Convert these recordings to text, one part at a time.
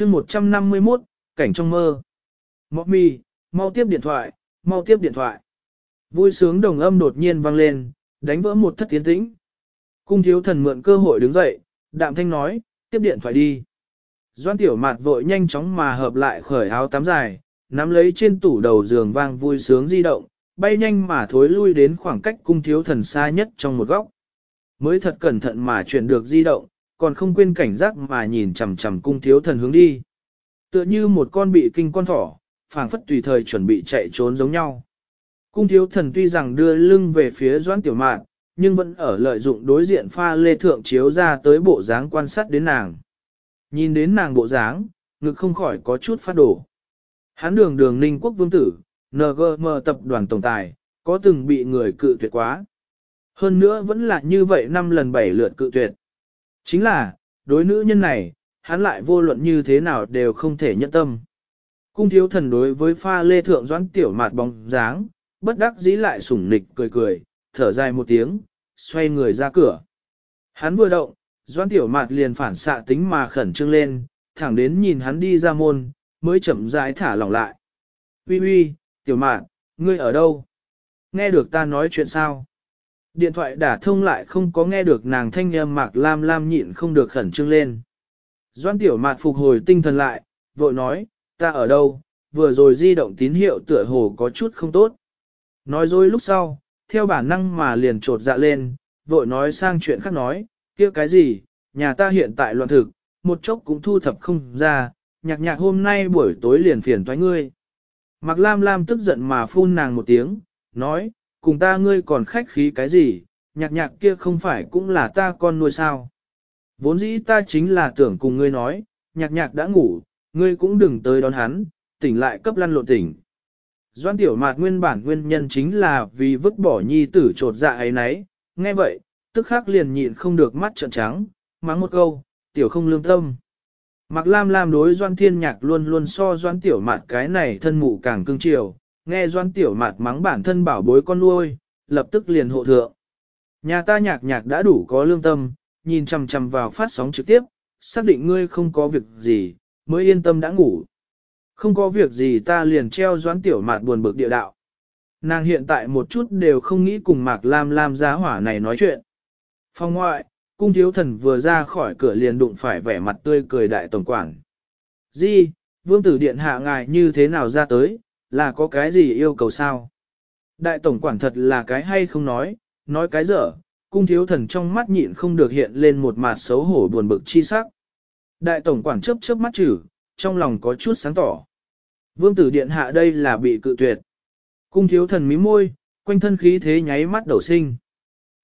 chương 151, cảnh trong mơ. Mọc mì, mau tiếp điện thoại, mau tiếp điện thoại. Vui sướng đồng âm đột nhiên vang lên, đánh vỡ một thất tiến tĩnh. Cung thiếu thần mượn cơ hội đứng dậy, đạm thanh nói, tiếp điện thoại đi. Doan tiểu mạt vội nhanh chóng mà hợp lại khởi áo tắm dài, nắm lấy trên tủ đầu giường vang vui sướng di động, bay nhanh mà thối lui đến khoảng cách cung thiếu thần xa nhất trong một góc. Mới thật cẩn thận mà chuyển được di động, còn không quên cảnh giác mà nhìn chằm chằm cung thiếu thần hướng đi. Tựa như một con bị kinh con thỏ, phảng phất tùy thời chuẩn bị chạy trốn giống nhau. Cung thiếu thần tuy rằng đưa lưng về phía doãn tiểu mạn, nhưng vẫn ở lợi dụng đối diện pha lê thượng chiếu ra tới bộ dáng quan sát đến nàng. Nhìn đến nàng bộ dáng, ngực không khỏi có chút phát đổ. Hán đường đường ninh quốc vương tử, NGM tập đoàn tổng tài, có từng bị người cự tuyệt quá. Hơn nữa vẫn là như vậy năm lần bảy lượt cự tuyệt. Chính là, đối nữ nhân này, hắn lại vô luận như thế nào đều không thể nhận tâm. Cung thiếu thần đối với pha lê thượng doãn tiểu mạt bóng dáng, bất đắc dĩ lại sủng nịch cười cười, thở dài một tiếng, xoay người ra cửa. Hắn vừa động, doãn tiểu mạt liền phản xạ tính mà khẩn trương lên, thẳng đến nhìn hắn đi ra môn, mới chậm rãi thả lỏng lại. Uy uy, tiểu mạn, ngươi ở đâu? Nghe được ta nói chuyện sao? Điện thoại đã thông lại không có nghe được nàng thanh âm mạc lam lam nhịn không được khẩn trương lên. Doan tiểu Mạt phục hồi tinh thần lại, vội nói, ta ở đâu, vừa rồi di động tín hiệu tựa hồ có chút không tốt. Nói dối lúc sau, theo bản năng mà liền trột dạ lên, vội nói sang chuyện khác nói, kia cái gì, nhà ta hiện tại loạn thực, một chốc cũng thu thập không ra, nhạc nhạc hôm nay buổi tối liền phiền thoái ngươi. Mạc Lam Lam tức giận mà phun nàng một tiếng, nói, cùng ta ngươi còn khách khí cái gì, nhạc nhạc kia không phải cũng là ta con nuôi sao. Vốn dĩ ta chính là tưởng cùng ngươi nói, nhạc nhạc đã ngủ, ngươi cũng đừng tới đón hắn, tỉnh lại cấp lăn lộn tỉnh. Doan tiểu mạt nguyên bản nguyên nhân chính là vì vứt bỏ nhi tử trột dạ ấy nấy, nghe vậy, tức khắc liền nhịn không được mắt trợn trắng, mắng một câu, tiểu không lương tâm. Mạc Lam Lam đối Doan Thiên Nhạc luôn luôn so Doan Tiểu Mạt cái này thân mụ càng cưng chiều, nghe Doan Tiểu Mạt mắng bản thân bảo bối con nuôi, lập tức liền hộ thượng. Nhà ta nhạc nhạc đã đủ có lương tâm, nhìn chằm chằm vào phát sóng trực tiếp, xác định ngươi không có việc gì, mới yên tâm đã ngủ. Không có việc gì ta liền treo Doan Tiểu Mạt buồn bực địa đạo. Nàng hiện tại một chút đều không nghĩ cùng Mạc Lam Lam giá hỏa này nói chuyện. Phong ngoại, cung thiếu thần vừa ra khỏi cửa liền đụng phải vẻ mặt tươi cười đại tổng quản. Di, vương tử điện hạ ngài như thế nào ra tới, là có cái gì yêu cầu sao? Đại tổng quản thật là cái hay không nói, nói cái dở, cung thiếu thần trong mắt nhịn không được hiện lên một mặt xấu hổ buồn bực chi sắc. Đại tổng quản chớp chớp mắt chử, trong lòng có chút sáng tỏ. Vương tử điện hạ đây là bị cự tuyệt. Cung thiếu thần mí môi, quanh thân khí thế nháy mắt đầu sinh.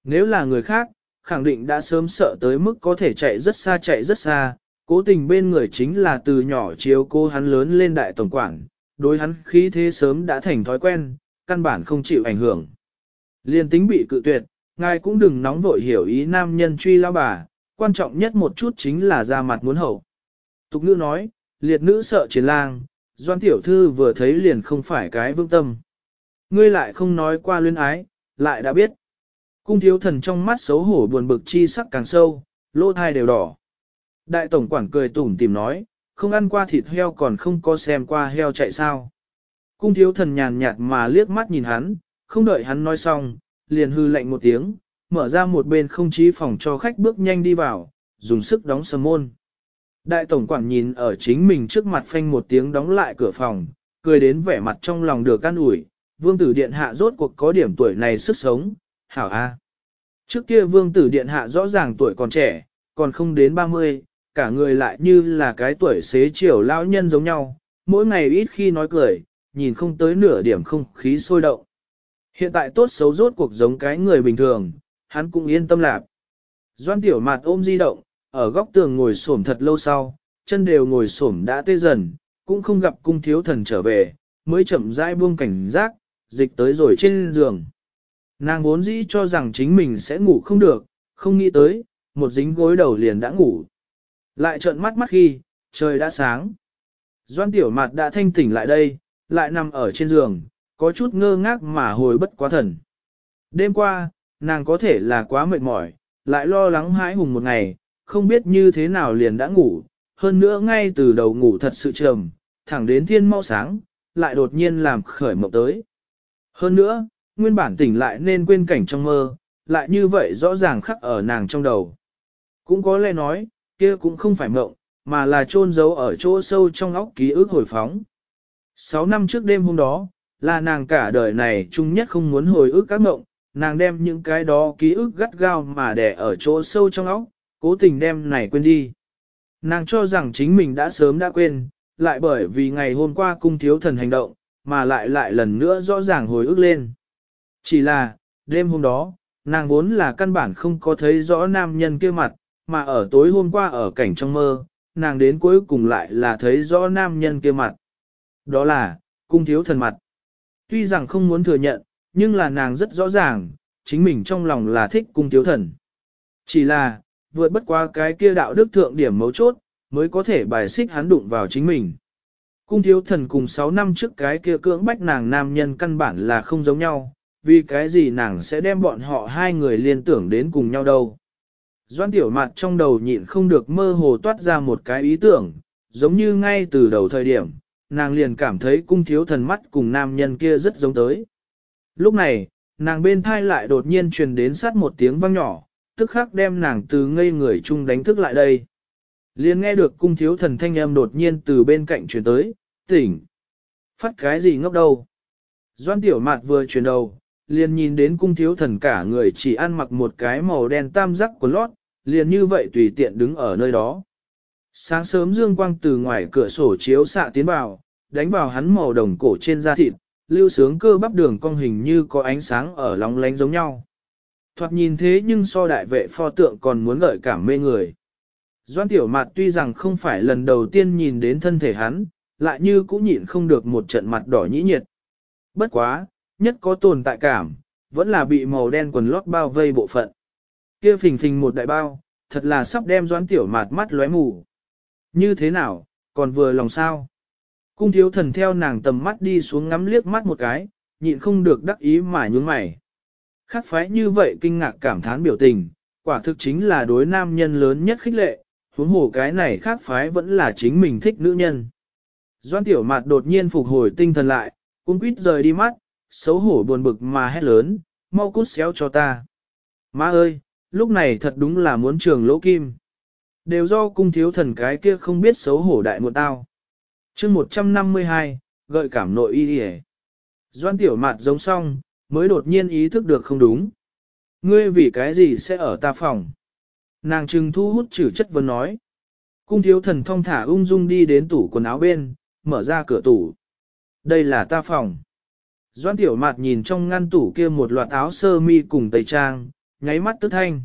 Nếu là người khác, khẳng định đã sớm sợ tới mức có thể chạy rất xa chạy rất xa, cố tình bên người chính là từ nhỏ chiếu cô hắn lớn lên đại tổng quản, đối hắn khí thế sớm đã thành thói quen, căn bản không chịu ảnh hưởng. Liên tính bị cự tuyệt, ngài cũng đừng nóng vội hiểu ý nam nhân truy lao bà, quan trọng nhất một chút chính là ra mặt muốn hậu. Tục ngữ nói, liệt nữ sợ chiến lang, doan tiểu thư vừa thấy liền không phải cái vương tâm. Ngươi lại không nói qua luyến ái, lại đã biết. Cung thiếu thần trong mắt xấu hổ buồn bực chi sắc càng sâu, lỗ thai đều đỏ. Đại tổng quản cười tủm tìm nói, không ăn qua thịt heo còn không có xem qua heo chạy sao. Cung thiếu thần nhàn nhạt mà liếc mắt nhìn hắn, không đợi hắn nói xong, liền hư lạnh một tiếng, mở ra một bên không chí phòng cho khách bước nhanh đi vào, dùng sức đóng sầm môn. Đại tổng quản nhìn ở chính mình trước mặt phanh một tiếng đóng lại cửa phòng, cười đến vẻ mặt trong lòng được can ủi, vương tử điện hạ rốt cuộc có điểm tuổi này sức sống, hảo a. Trước kia vương tử điện hạ rõ ràng tuổi còn trẻ, còn không đến 30, cả người lại như là cái tuổi xế chiều lão nhân giống nhau, mỗi ngày ít khi nói cười, nhìn không tới nửa điểm không khí sôi động. Hiện tại tốt xấu rốt cuộc giống cái người bình thường, hắn cũng yên tâm lạc. Doan tiểu mạt ôm di động, ở góc tường ngồi xổm thật lâu sau, chân đều ngồi xổm đã tê dần, cũng không gặp cung thiếu thần trở về, mới chậm rãi buông cảnh giác, dịch tới rồi trên giường. Nàng vốn dĩ cho rằng chính mình sẽ ngủ không được, không nghĩ tới, một dính gối đầu liền đã ngủ. Lại trợn mắt mắt khi, trời đã sáng. Doan tiểu mặt đã thanh tỉnh lại đây, lại nằm ở trên giường, có chút ngơ ngác mà hồi bất quá thần. Đêm qua, nàng có thể là quá mệt mỏi, lại lo lắng hãi hùng một ngày, không biết như thế nào liền đã ngủ, hơn nữa ngay từ đầu ngủ thật sự trầm, thẳng đến thiên mau sáng, lại đột nhiên làm khởi mộng tới. Hơn nữa, nguyên bản tỉnh lại nên quên cảnh trong mơ, lại như vậy rõ ràng khắc ở nàng trong đầu. Cũng có lẽ nói, kia cũng không phải mộng, mà là chôn giấu ở chỗ sâu trong óc ký ức hồi phóng. Sáu năm trước đêm hôm đó, là nàng cả đời này chung nhất không muốn hồi ức các mộng, nàng đem những cái đó ký ức gắt gao mà đè ở chỗ sâu trong óc, cố tình đem này quên đi. Nàng cho rằng chính mình đã sớm đã quên, lại bởi vì ngày hôm qua cung thiếu thần hành động, mà lại lại lần nữa rõ ràng hồi ức lên. Chỉ là, đêm hôm đó, nàng vốn là căn bản không có thấy rõ nam nhân kia mặt, mà ở tối hôm qua ở cảnh trong mơ, nàng đến cuối cùng lại là thấy rõ nam nhân kia mặt. Đó là, cung thiếu thần mặt. Tuy rằng không muốn thừa nhận, nhưng là nàng rất rõ ràng, chính mình trong lòng là thích cung thiếu thần. Chỉ là, vượt bất qua cái kia đạo đức thượng điểm mấu chốt, mới có thể bài xích hắn đụng vào chính mình. Cung thiếu thần cùng 6 năm trước cái kia cưỡng bách nàng nam nhân căn bản là không giống nhau, vì cái gì nàng sẽ đem bọn họ hai người liên tưởng đến cùng nhau đâu. Doan tiểu mặt trong đầu nhịn không được mơ hồ toát ra một cái ý tưởng, giống như ngay từ đầu thời điểm, nàng liền cảm thấy cung thiếu thần mắt cùng nam nhân kia rất giống tới. Lúc này, nàng bên thai lại đột nhiên truyền đến sát một tiếng vang nhỏ, tức khắc đem nàng từ ngây người chung đánh thức lại đây. Liền nghe được cung thiếu thần thanh âm đột nhiên từ bên cạnh truyền tới, tỉnh. Phát cái gì ngốc đâu. Doan tiểu mạt vừa chuyển đầu, liền nhìn đến cung thiếu thần cả người chỉ ăn mặc một cái màu đen tam giác của lót, liền như vậy tùy tiện đứng ở nơi đó. Sáng sớm dương quang từ ngoài cửa sổ chiếu xạ tiến vào, đánh vào hắn màu đồng cổ trên da thịt, lưu sướng cơ bắp đường cong hình như có ánh sáng ở lóng lánh giống nhau. Thoạt nhìn thế nhưng so đại vệ pho tượng còn muốn gợi cảm mê người. Doan tiểu mặt tuy rằng không phải lần đầu tiên nhìn đến thân thể hắn, lại như cũng nhịn không được một trận mặt đỏ nhĩ nhiệt. Bất quá, nhất có tồn tại cảm, vẫn là bị màu đen quần lót bao vây bộ phận. Kia phình phình một đại bao, thật là sắp đem doãn tiểu mạt mắt lóe mù. Như thế nào, còn vừa lòng sao? Cung thiếu thần theo nàng tầm mắt đi xuống ngắm liếc mắt một cái, nhịn không được đắc ý mà nhún mày. Khác phái như vậy kinh ngạc cảm thán biểu tình, quả thực chính là đối nam nhân lớn nhất khích lệ, huống hồ cái này khác phái vẫn là chính mình thích nữ nhân. Doan tiểu mạt đột nhiên phục hồi tinh thần lại, cung quýt rời đi mắt, xấu hổ buồn bực mà hét lớn, mau cút xéo cho ta. Má ơi, lúc này thật đúng là muốn trường lỗ kim. Đều do cung thiếu thần cái kia không biết xấu hổ đại một tao. chương 152, gợi cảm nội y hề. Doan tiểu mạt giống xong, mới đột nhiên ý thức được không đúng. Ngươi vì cái gì sẽ ở ta phòng? Nàng trừng thu hút chữ chất vấn nói. Cung thiếu thần thong thả ung dung đi đến tủ quần áo bên, mở ra cửa tủ. Đây là ta phòng. Doan tiểu mạt nhìn trong ngăn tủ kia một loạt áo sơ mi cùng tây trang, nháy mắt tức thanh.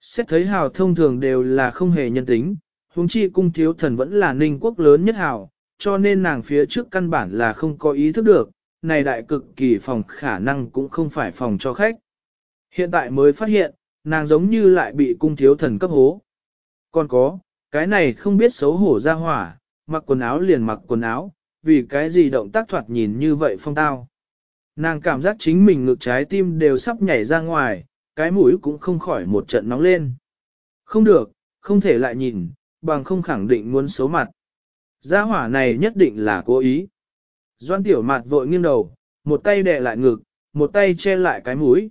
Xét thấy hào thông thường đều là không hề nhân tính, huống chi cung thiếu thần vẫn là ninh quốc lớn nhất hào, cho nên nàng phía trước căn bản là không có ý thức được, này đại cực kỳ phòng khả năng cũng không phải phòng cho khách. Hiện tại mới phát hiện, nàng giống như lại bị cung thiếu thần cấp hố. Còn có, cái này không biết xấu hổ ra hỏa, mặc quần áo liền mặc quần áo, vì cái gì động tác thoạt nhìn như vậy phong tao. Nàng cảm giác chính mình ngực trái tim đều sắp nhảy ra ngoài, cái mũi cũng không khỏi một trận nóng lên. Không được, không thể lại nhìn, bằng không khẳng định muốn xấu mặt. Gia hỏa này nhất định là cố ý. Doan tiểu mặt vội nghiêng đầu, một tay đè lại ngực, một tay che lại cái mũi.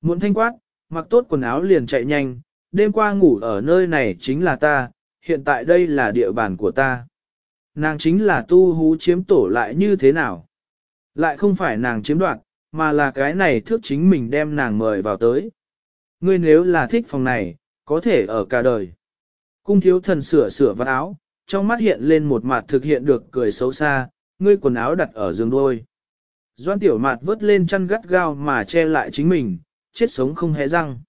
Muốn thanh quát, mặc tốt quần áo liền chạy nhanh, đêm qua ngủ ở nơi này chính là ta, hiện tại đây là địa bàn của ta. Nàng chính là tu hú chiếm tổ lại như thế nào? Lại không phải nàng chiếm đoạt, mà là cái này thước chính mình đem nàng mời vào tới. Ngươi nếu là thích phòng này, có thể ở cả đời. Cung thiếu thần sửa sửa vạt áo, trong mắt hiện lên một mặt thực hiện được cười xấu xa, ngươi quần áo đặt ở giường đôi. Doan tiểu mặt vớt lên chăn gắt gao mà che lại chính mình, chết sống không hé răng.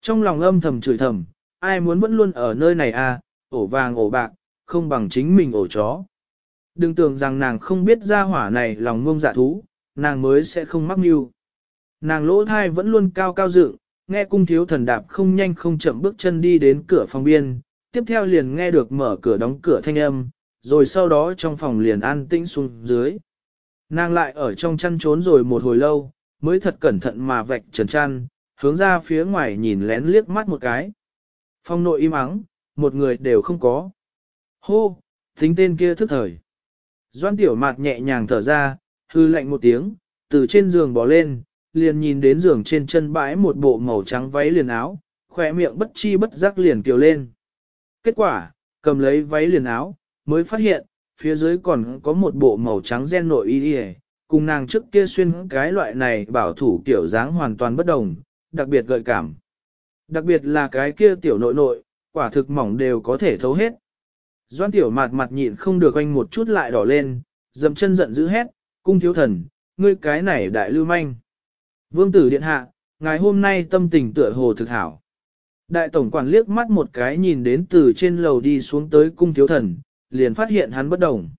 Trong lòng âm thầm chửi thầm, ai muốn vẫn luôn ở nơi này à, ổ vàng ổ bạc, không bằng chính mình ổ chó. Đừng tưởng rằng nàng không biết ra hỏa này lòng ngông dạ thú, nàng mới sẽ không mắc mưu. Nàng lỗ thai vẫn luôn cao cao dựng, nghe cung thiếu thần đạp không nhanh không chậm bước chân đi đến cửa phòng biên, tiếp theo liền nghe được mở cửa đóng cửa thanh âm, rồi sau đó trong phòng liền an tĩnh xuống dưới. Nàng lại ở trong chăn trốn rồi một hồi lâu, mới thật cẩn thận mà vạch trần chăn, hướng ra phía ngoài nhìn lén liếc mắt một cái. Phòng nội im ắng, một người đều không có. Hô, tính tên kia thức thời. Doan tiểu mạt nhẹ nhàng thở ra, hư lạnh một tiếng, từ trên giường bỏ lên, liền nhìn đến giường trên chân bãi một bộ màu trắng váy liền áo, khỏe miệng bất chi bất giác liền kiều lên. Kết quả, cầm lấy váy liền áo, mới phát hiện, phía dưới còn có một bộ màu trắng gen nội y y cùng nàng trước kia xuyên cái loại này bảo thủ kiểu dáng hoàn toàn bất đồng, đặc biệt gợi cảm. Đặc biệt là cái kia tiểu nội nội, quả thực mỏng đều có thể thấu hết. Doan tiểu mạt mặt nhịn không được anh một chút lại đỏ lên, dầm chân giận dữ hét, cung thiếu thần, ngươi cái này đại lưu manh. Vương tử điện hạ, ngài hôm nay tâm tình tựa hồ thực hảo. Đại tổng quản liếc mắt một cái nhìn đến từ trên lầu đi xuống tới cung thiếu thần, liền phát hiện hắn bất đồng.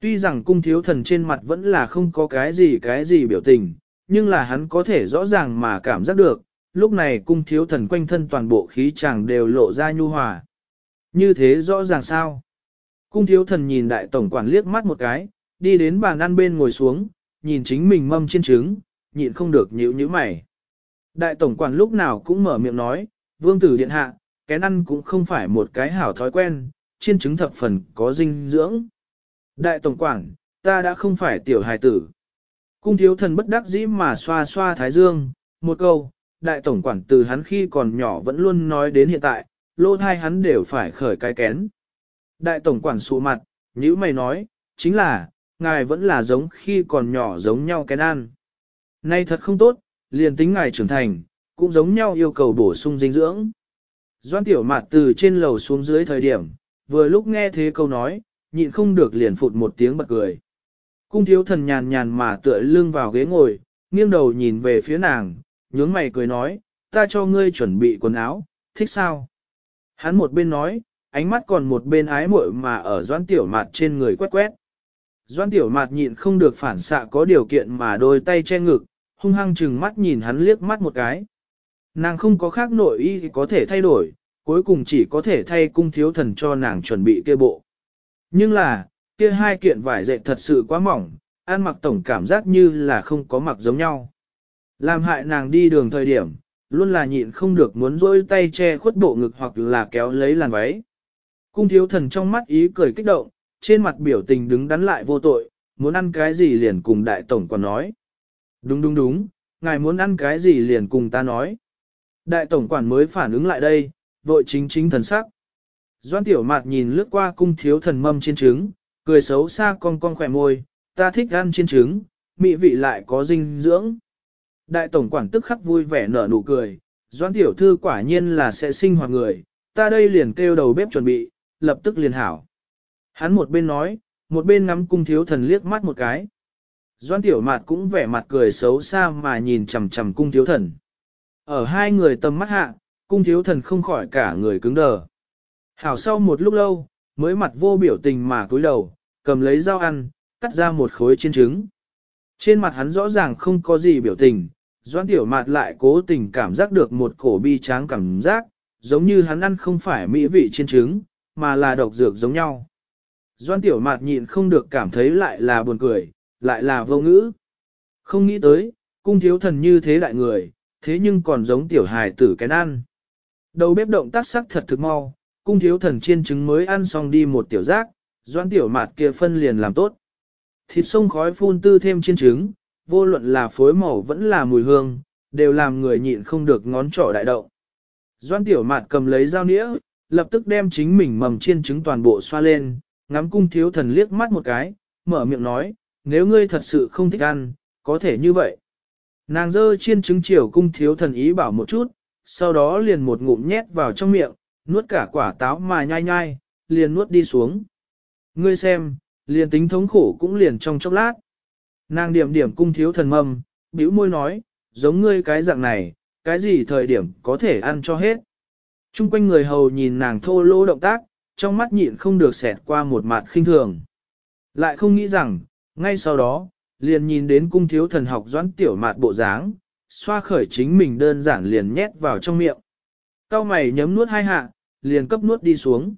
Tuy rằng cung thiếu thần trên mặt vẫn là không có cái gì cái gì biểu tình, nhưng là hắn có thể rõ ràng mà cảm giác được, lúc này cung thiếu thần quanh thân toàn bộ khí chàng đều lộ ra nhu hòa. Như thế rõ ràng sao? Cung thiếu thần nhìn đại tổng quản liếc mắt một cái, đi đến bàn ăn bên ngồi xuống, nhìn chính mình mâm trên trứng, nhịn không được nhíu nhíu mày. Đại tổng quản lúc nào cũng mở miệng nói, vương tử điện hạ, cái ăn cũng không phải một cái hảo thói quen, chiên trứng thập phần có dinh dưỡng. Đại tổng quản, ta đã không phải tiểu hài tử. Cung thiếu thần bất đắc dĩ mà xoa xoa thái dương, một câu, đại tổng quản từ hắn khi còn nhỏ vẫn luôn nói đến hiện tại, lô thai hắn đều phải khởi cái kén. Đại tổng quản sụ mặt, nhữ mày nói, chính là, ngài vẫn là giống khi còn nhỏ giống nhau kén ăn. Nay thật không tốt, liền tính ngài trưởng thành, cũng giống nhau yêu cầu bổ sung dinh dưỡng. Doan tiểu mạt từ trên lầu xuống dưới thời điểm, vừa lúc nghe thế câu nói, nhịn không được liền phụt một tiếng bật cười. Cung thiếu thần nhàn nhàn mà tựa lưng vào ghế ngồi, nghiêng đầu nhìn về phía nàng, nhướng mày cười nói, ta cho ngươi chuẩn bị quần áo, thích sao? Hắn một bên nói, ánh mắt còn một bên ái muội mà ở doan tiểu mạt trên người quét quét. Doan tiểu mạt nhịn không được phản xạ có điều kiện mà đôi tay che ngực, hung hăng chừng mắt nhìn hắn liếc mắt một cái. Nàng không có khác nội y thì có thể thay đổi, cuối cùng chỉ có thể thay cung thiếu thần cho nàng chuẩn bị kia bộ. Nhưng là, kia hai kiện vải dệt thật sự quá mỏng, An mặc tổng cảm giác như là không có mặc giống nhau. Làm hại nàng đi đường thời điểm, luôn là nhịn không được muốn rôi tay che khuất bộ ngực hoặc là kéo lấy làn váy. Cung thiếu thần trong mắt ý cười kích động, trên mặt biểu tình đứng đắn lại vô tội, muốn ăn cái gì liền cùng đại tổng quản nói. Đúng đúng đúng, ngài muốn ăn cái gì liền cùng ta nói. Đại tổng quản mới phản ứng lại đây, vội chính chính thần sắc. Doan tiểu mạt nhìn lướt qua cung thiếu thần mâm trên trứng, cười xấu xa con con khỏe môi, ta thích ăn trên trứng, mị vị lại có dinh dưỡng. Đại tổng quản tức khắc vui vẻ nở nụ cười, doan tiểu thư quả nhiên là sẽ sinh hoạt người, ta đây liền kêu đầu bếp chuẩn bị, lập tức liền hảo. Hắn một bên nói, một bên ngắm cung thiếu thần liếc mắt một cái. Doan tiểu mạt cũng vẻ mặt cười xấu xa mà nhìn chằm chằm cung thiếu thần. Ở hai người tầm mắt hạ, cung thiếu thần không khỏi cả người cứng đờ. Hảo sau một lúc lâu, mới mặt vô biểu tình mà cúi đầu, cầm lấy dao ăn, cắt ra một khối chiên trứng. Trên mặt hắn rõ ràng không có gì biểu tình, doan tiểu mạt lại cố tình cảm giác được một cổ bi tráng cảm giác, giống như hắn ăn không phải mỹ vị chiên trứng, mà là độc dược giống nhau. Doan tiểu mạt nhịn không được cảm thấy lại là buồn cười, lại là vô ngữ. Không nghĩ tới, cung thiếu thần như thế đại người, thế nhưng còn giống tiểu hài tử cái ăn. Đầu bếp động tác sắc thật thực mau, cung thiếu thần chiên trứng mới ăn xong đi một tiểu giác, doan tiểu mạt kia phân liền làm tốt. Thịt sông khói phun tư thêm chiên trứng, vô luận là phối màu vẫn là mùi hương, đều làm người nhịn không được ngón trỏ đại động. Doan tiểu mạt cầm lấy dao nĩa, lập tức đem chính mình mầm chiên trứng toàn bộ xoa lên, ngắm cung thiếu thần liếc mắt một cái, mở miệng nói, nếu ngươi thật sự không thích ăn, có thể như vậy. Nàng dơ chiên trứng chiều cung thiếu thần ý bảo một chút, sau đó liền một ngụm nhét vào trong miệng, nuốt cả quả táo mà nhai nhai, liền nuốt đi xuống. Ngươi xem, liền tính thống khổ cũng liền trong chốc lát. Nàng điểm điểm cung thiếu thần mâm, bĩu môi nói, giống ngươi cái dạng này, cái gì thời điểm có thể ăn cho hết. Trung quanh người hầu nhìn nàng thô lỗ động tác, trong mắt nhịn không được xẹt qua một mặt khinh thường. Lại không nghĩ rằng, ngay sau đó, liền nhìn đến cung thiếu thần học doãn tiểu mạt bộ dáng, xoa khởi chính mình đơn giản liền nhét vào trong miệng. Cao mày nhấm nuốt hai hạ, liền cấp nuốt đi xuống.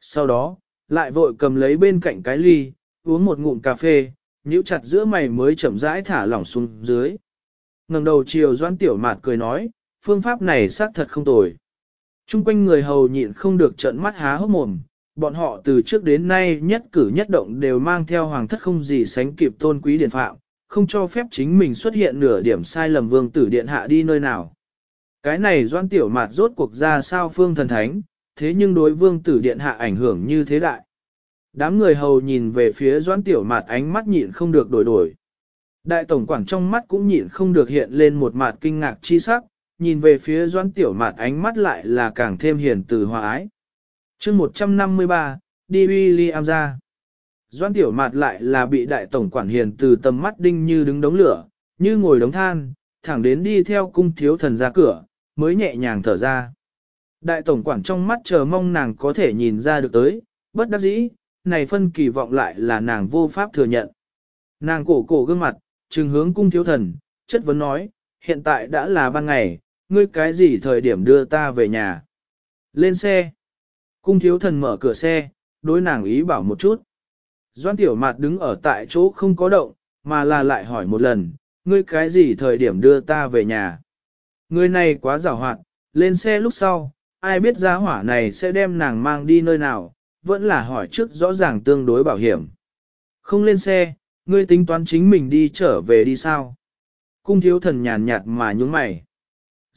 Sau đó, lại vội cầm lấy bên cạnh cái ly, uống một ngụm cà phê, nhíu chặt giữa mày mới chậm rãi thả lỏng xuống dưới. ngẩng đầu chiều doãn tiểu mạt cười nói, phương pháp này xác thật không tồi. Trung quanh người hầu nhịn không được trợn mắt há hốc mồm, bọn họ từ trước đến nay nhất cử nhất động đều mang theo hoàng thất không gì sánh kịp tôn quý điện phạm, không cho phép chính mình xuất hiện nửa điểm sai lầm vương tử điện hạ đi nơi nào. Cái này doan tiểu mạt rốt cuộc ra sao phương thần thánh, thế nhưng đối vương tử điện hạ ảnh hưởng như thế đại. Đám người hầu nhìn về phía doan tiểu mạt ánh mắt nhịn không được đổi đổi. Đại tổng quản trong mắt cũng nhịn không được hiện lên một mặt kinh ngạc chi sắc, nhìn về phía doan tiểu mạt ánh mắt lại là càng thêm hiền từ hòa ái. chương 153, đi William ra. Doan tiểu mạt lại là bị đại tổng quản hiền từ tầm mắt đinh như đứng đống lửa, như ngồi đống than, thẳng đến đi theo cung thiếu thần ra cửa, mới nhẹ nhàng thở ra. Đại tổng quản trong mắt chờ mong nàng có thể nhìn ra được tới, bất đắc dĩ, này phân kỳ vọng lại là nàng vô pháp thừa nhận. Nàng cổ cổ gương mặt, trừng hướng cung thiếu thần, chất vấn nói, hiện tại đã là ban ngày, ngươi cái gì thời điểm đưa ta về nhà. Lên xe. Cung thiếu thần mở cửa xe, đối nàng ý bảo một chút. Doan tiểu mạt đứng ở tại chỗ không có động, mà là lại hỏi một lần, ngươi cái gì thời điểm đưa ta về nhà. Người này quá giàu hoạt, lên xe lúc sau, ai biết giá hỏa này sẽ đem nàng mang đi nơi nào, vẫn là hỏi trước rõ ràng tương đối bảo hiểm. Không lên xe, ngươi tính toán chính mình đi trở về đi sao? Cung thiếu thần nhàn nhạt mà nhúng mày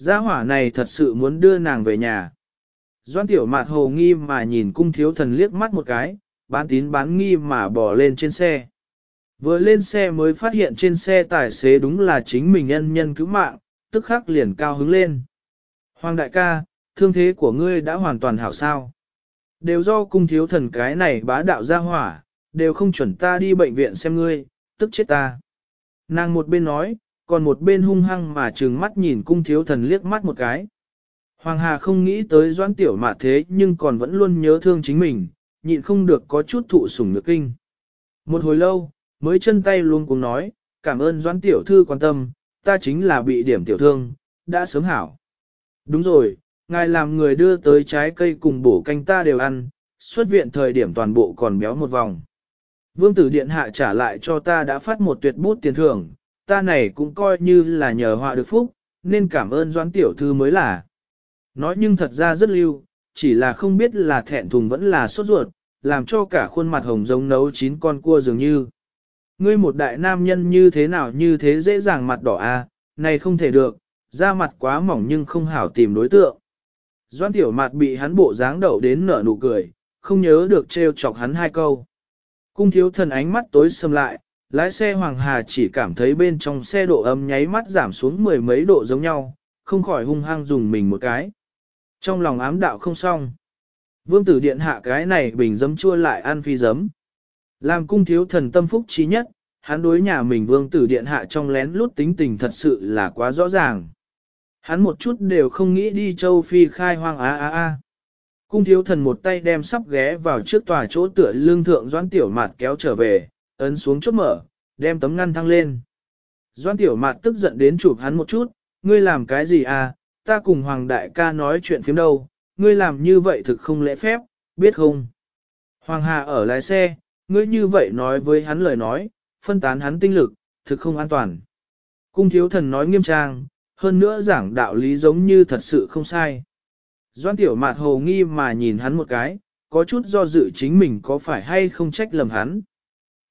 gia hỏa này thật sự muốn đưa nàng về nhà. Doan tiểu mạt hồ nghi mà nhìn cung thiếu thần liếc mắt một cái, bán tín bán nghi mà bỏ lên trên xe. Vừa lên xe mới phát hiện trên xe tài xế đúng là chính mình nhân nhân cứu mạng, tức khắc liền cao hứng lên. Hoàng đại ca, thương thế của ngươi đã hoàn toàn hảo sao. Đều do cung thiếu thần cái này bá đạo ra hỏa, đều không chuẩn ta đi bệnh viện xem ngươi, tức chết ta. Nàng một bên nói, còn một bên hung hăng mà trừng mắt nhìn cung thiếu thần liếc mắt một cái. Hoàng Hà không nghĩ tới doãn tiểu mà thế nhưng còn vẫn luôn nhớ thương chính mình, nhịn không được có chút thụ sủng nhược kinh. Một hồi lâu, mới chân tay luôn cùng nói, cảm ơn doãn tiểu thư quan tâm, ta chính là bị điểm tiểu thương, đã sớm hảo. Đúng rồi, ngài làm người đưa tới trái cây cùng bổ canh ta đều ăn, xuất viện thời điểm toàn bộ còn béo một vòng. Vương tử điện hạ trả lại cho ta đã phát một tuyệt bút tiền thưởng, ta này cũng coi như là nhờ họa được phúc, nên cảm ơn doãn tiểu thư mới là. Nói nhưng thật ra rất lưu, chỉ là không biết là thẹn thùng vẫn là sốt ruột, làm cho cả khuôn mặt hồng giống nấu chín con cua dường như. Ngươi một đại nam nhân như thế nào như thế dễ dàng mặt đỏ a, à, này không thể được, da mặt quá mỏng nhưng không hảo tìm đối tượng. Doan tiểu mặt bị hắn bộ dáng đậu đến nở nụ cười, không nhớ được trêu chọc hắn hai câu. Cung thiếu thần ánh mắt tối sầm lại, lái xe Hoàng Hà chỉ cảm thấy bên trong xe độ ấm nháy mắt giảm xuống mười mấy độ giống nhau, không khỏi hung hăng dùng mình một cái. Trong lòng ám đạo không xong. Vương tử điện hạ cái này bình dấm chua lại ăn phi dấm. Làm cung thiếu thần tâm phúc trí nhất, hắn đối nhà mình vương tử điện hạ trong lén lút tính tình thật sự là quá rõ ràng. Hắn một chút đều không nghĩ đi châu Phi khai hoang á á á. Cung thiếu thần một tay đem sắp ghé vào trước tòa chỗ tựa lương thượng doãn tiểu mạt kéo trở về, ấn xuống chốt mở, đem tấm ngăn thăng lên. Doãn tiểu mạt tức giận đến chụp hắn một chút, ngươi làm cái gì à, ta cùng hoàng đại ca nói chuyện phiếm đâu, ngươi làm như vậy thực không lễ phép, biết không? Hoàng Hà ở lái xe, ngươi như vậy nói với hắn lời nói, phân tán hắn tinh lực, thực không an toàn. Cung thiếu thần nói nghiêm trang, hơn nữa giảng đạo lý giống như thật sự không sai. Doan tiểu mạt hồ nghi mà nhìn hắn một cái, có chút do dự chính mình có phải hay không trách lầm hắn.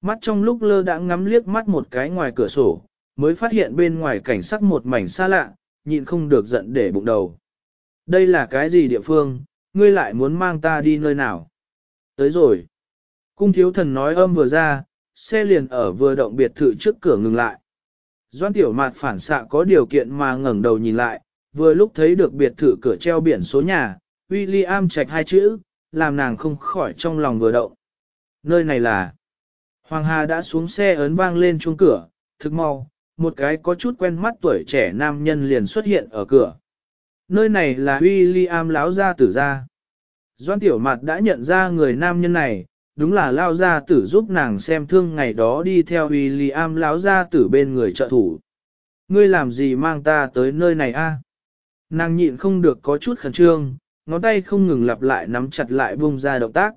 Mắt trong lúc lơ đã ngắm liếc mắt một cái ngoài cửa sổ, mới phát hiện bên ngoài cảnh sắc một mảnh xa lạ, nhịn không được giận để bụng đầu. Đây là cái gì địa phương, ngươi lại muốn mang ta đi nơi nào? Tới rồi. Cung thiếu thần nói âm vừa ra, xe liền ở vừa động biệt thự trước cửa ngừng lại. Doan tiểu mạt phản xạ có điều kiện mà ngẩng đầu nhìn lại, vừa lúc thấy được biệt thự cửa treo biển số nhà, William trạch hai chữ, làm nàng không khỏi trong lòng vừa động. Nơi này là... Hoàng Hà đã xuống xe ấn vang lên chuông cửa, thức mau, một cái có chút quen mắt tuổi trẻ nam nhân liền xuất hiện ở cửa. Nơi này là William láo gia tử gia. Doan tiểu Mạt đã nhận ra người nam nhân này, đúng là lao gia tử giúp nàng xem thương ngày đó đi theo William láo gia tử bên người trợ thủ. Ngươi làm gì mang ta tới nơi này a? Nàng nhịn không được có chút khẩn trương, ngón tay không ngừng lặp lại nắm chặt lại bung ra động tác.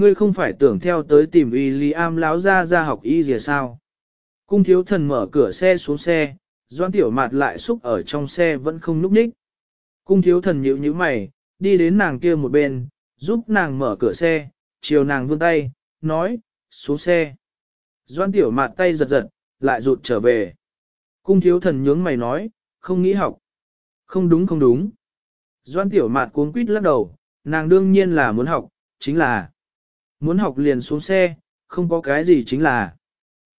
Ngươi không phải tưởng theo tới tìm William láo ra ra học y gì sao? Cung thiếu thần mở cửa xe xuống xe, doan tiểu mạt lại xúc ở trong xe vẫn không núp ních. Cung thiếu thần nhíu nhíu mày, đi đến nàng kia một bên, giúp nàng mở cửa xe, chiều nàng vươn tay, nói, xuống xe. Doan tiểu mạt tay giật giật, lại rụt trở về. Cung thiếu thần nhướng mày nói, không nghĩ học. Không đúng không đúng. Doan tiểu mạt cuốn quýt lắc đầu, nàng đương nhiên là muốn học, chính là muốn học liền xuống xe, không có cái gì chính là.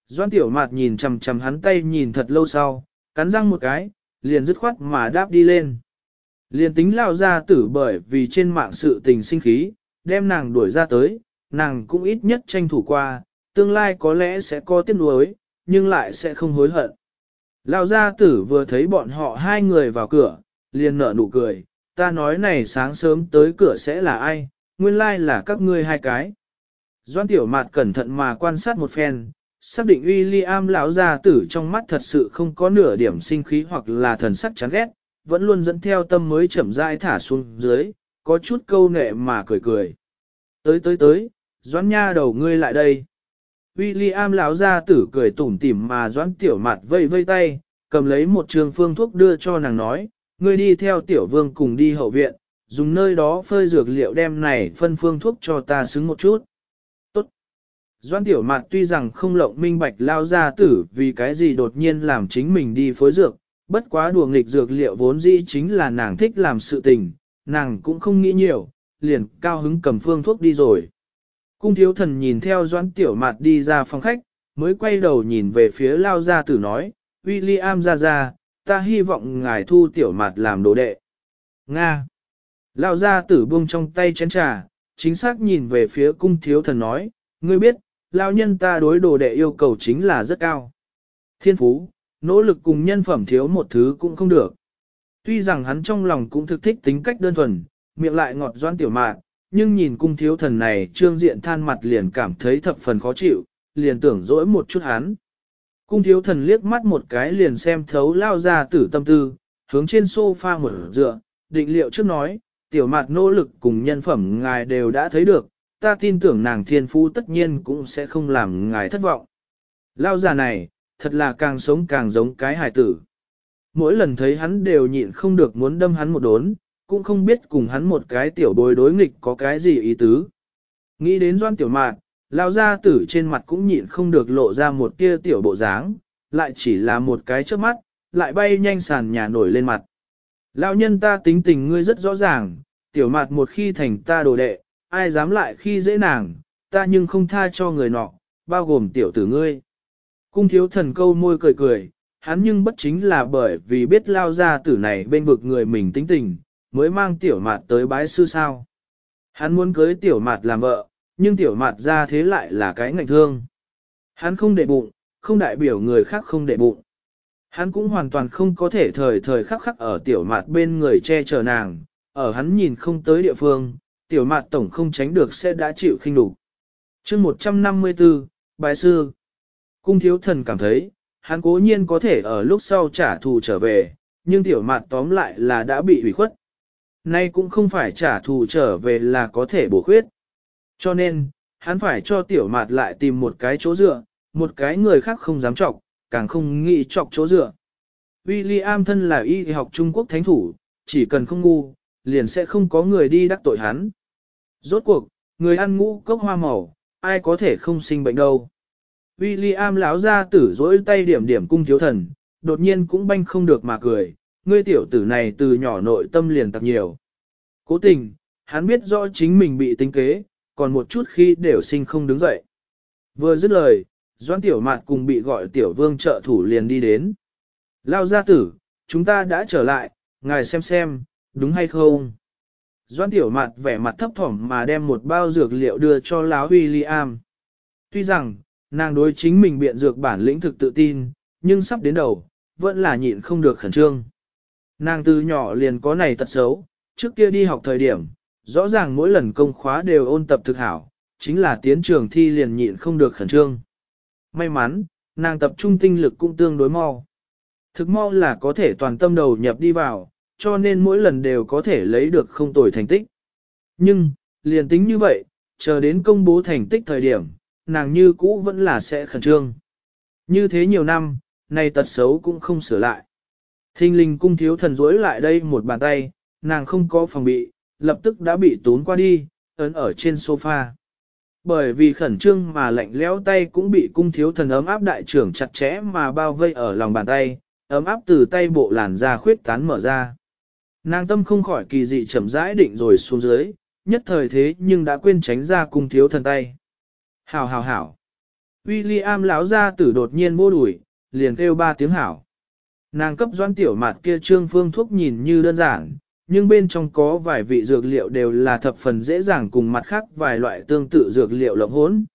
Doan tiểu mạt nhìn chầm chầm hắn tay nhìn thật lâu sau, cắn răng một cái, liền dứt khoát mà đáp đi lên. Liền tính lao ra tử bởi vì trên mạng sự tình sinh khí, đem nàng đuổi ra tới, nàng cũng ít nhất tranh thủ qua, tương lai có lẽ sẽ có tiếc nuối, nhưng lại sẽ không hối hận. Lao gia tử vừa thấy bọn họ hai người vào cửa, liền nở nụ cười, ta nói này sáng sớm tới cửa sẽ là ai, nguyên lai là các ngươi hai cái. Doan tiểu mạt cẩn thận mà quan sát một phen, xác định William lão gia tử trong mắt thật sự không có nửa điểm sinh khí hoặc là thần sắc chán ghét, vẫn luôn dẫn theo tâm mới chậm rãi thả xuống dưới, có chút câu nệ mà cười cười. Tới tới tới, Doãn nha đầu ngươi lại đây. William lão gia tử cười tủm tỉm mà Doãn tiểu mạt vây vây tay, cầm lấy một trường phương thuốc đưa cho nàng nói, ngươi đi theo tiểu vương cùng đi hậu viện, dùng nơi đó phơi dược liệu đem này phân phương thuốc cho ta xứng một chút. Doan tiểu mạt tuy rằng không lộng minh bạch lao gia tử vì cái gì đột nhiên làm chính mình đi phối dược, bất quá đùa nghịch dược liệu vốn dĩ chính là nàng thích làm sự tình, nàng cũng không nghĩ nhiều, liền cao hứng cầm phương thuốc đi rồi. Cung thiếu thần nhìn theo Doan tiểu mạt đi ra phòng khách, mới quay đầu nhìn về phía lao gia tử nói, William ra ra, ta hy vọng ngài thu tiểu mạt làm đồ đệ. Nga. Lao gia tử buông trong tay chén trà, chính xác nhìn về phía cung thiếu thần nói, ngươi biết, lao nhân ta đối đồ đệ yêu cầu chính là rất cao. Thiên phú, nỗ lực cùng nhân phẩm thiếu một thứ cũng không được. Tuy rằng hắn trong lòng cũng thực thích tính cách đơn thuần, miệng lại ngọt doan tiểu mạn, nhưng nhìn cung thiếu thần này trương diện than mặt liền cảm thấy thập phần khó chịu, liền tưởng dỗi một chút hắn. Cung thiếu thần liếc mắt một cái liền xem thấu lao ra tử tâm tư, hướng trên sofa mở dựa, định liệu trước nói, tiểu mạt nỗ lực cùng nhân phẩm ngài đều đã thấy được, ta tin tưởng nàng thiên phú tất nhiên cũng sẽ không làm ngài thất vọng. Lao già này, thật là càng sống càng giống cái hài tử. Mỗi lần thấy hắn đều nhịn không được muốn đâm hắn một đốn, cũng không biết cùng hắn một cái tiểu bối đối nghịch có cái gì ý tứ. Nghĩ đến doan tiểu mạn, lao gia tử trên mặt cũng nhịn không được lộ ra một tia tiểu bộ dáng, lại chỉ là một cái trước mắt, lại bay nhanh sàn nhà nổi lên mặt. Lão nhân ta tính tình ngươi rất rõ ràng, tiểu mạt một khi thành ta đồ đệ, ai dám lại khi dễ nàng, ta nhưng không tha cho người nọ, bao gồm tiểu tử ngươi. Cung thiếu thần câu môi cười cười, hắn nhưng bất chính là bởi vì biết lao ra tử này bên vực người mình tính tình, mới mang tiểu mạt tới bái sư sao. Hắn muốn cưới tiểu mạt làm vợ, nhưng tiểu mạt ra thế lại là cái ngạnh thương. Hắn không để bụng, không đại biểu người khác không để bụng. Hắn cũng hoàn toàn không có thể thời thời khắc khắc ở tiểu mạt bên người che chở nàng, ở hắn nhìn không tới địa phương, tiểu mạt tổng không tránh được sẽ đã chịu khinh đủ. chương 154, bài sư. Cung thiếu thần cảm thấy, hắn cố nhiên có thể ở lúc sau trả thù trở về, nhưng tiểu mạt tóm lại là đã bị hủy khuất. Nay cũng không phải trả thù trở về là có thể bổ khuyết. Cho nên, hắn phải cho tiểu mạt lại tìm một cái chỗ dựa, một cái người khác không dám chọc, càng không nghĩ chọc chỗ dựa. William thân là y học Trung Quốc thánh thủ, chỉ cần không ngu, liền sẽ không có người đi đắc tội hắn. Rốt cuộc, người ăn ngũ cốc hoa màu, ai có thể không sinh bệnh đâu. William lão ra tử dỗi tay điểm điểm cung thiếu thần, đột nhiên cũng banh không được mà cười, ngươi tiểu tử này từ nhỏ nội tâm liền tặc nhiều. Cố tình, hắn biết rõ chính mình bị tính kế, còn một chút khi đều sinh không đứng dậy. Vừa dứt lời, doãn Tiểu mạn cùng bị gọi Tiểu Vương trợ thủ liền đi đến. Lao gia tử, chúng ta đã trở lại, ngài xem xem, đúng hay không? Doan Tiểu Mạt vẻ mặt thấp thỏm mà đem một bao dược liệu đưa cho Láo William. Tuy rằng, nàng đối chính mình biện dược bản lĩnh thực tự tin, nhưng sắp đến đầu, vẫn là nhịn không được khẩn trương. Nàng từ nhỏ liền có này tật xấu, trước kia đi học thời điểm, rõ ràng mỗi lần công khóa đều ôn tập thực hảo, chính là tiến trường thi liền nhịn không được khẩn trương. May mắn, nàng tập trung tinh lực cũng tương đối mau. Thực mau là có thể toàn tâm đầu nhập đi vào, cho nên mỗi lần đều có thể lấy được không tồi thành tích. Nhưng, liền tính như vậy, chờ đến công bố thành tích thời điểm, nàng như cũ vẫn là sẽ khẩn trương. Như thế nhiều năm, nay tật xấu cũng không sửa lại. Thinh linh cung thiếu thần rối lại đây một bàn tay, nàng không có phòng bị, lập tức đã bị tốn qua đi, ấn ở trên sofa. Bởi vì khẩn trương mà lạnh lẽo tay cũng bị cung thiếu thần ấm áp đại trưởng chặt chẽ mà bao vây ở lòng bàn tay, ấm áp từ tay bộ làn da khuyết tán mở ra. Nàng tâm không khỏi kỳ dị chậm rãi định rồi xuống dưới, nhất thời thế nhưng đã quên tránh ra cung thiếu thần tay. Hảo hảo hảo. William lão ra tử đột nhiên vô đuổi, liền kêu ba tiếng hảo. Nàng cấp doan tiểu mạt kia trương phương thuốc nhìn như đơn giản, nhưng bên trong có vài vị dược liệu đều là thập phần dễ dàng cùng mặt khác vài loại tương tự dược liệu lộng hỗn.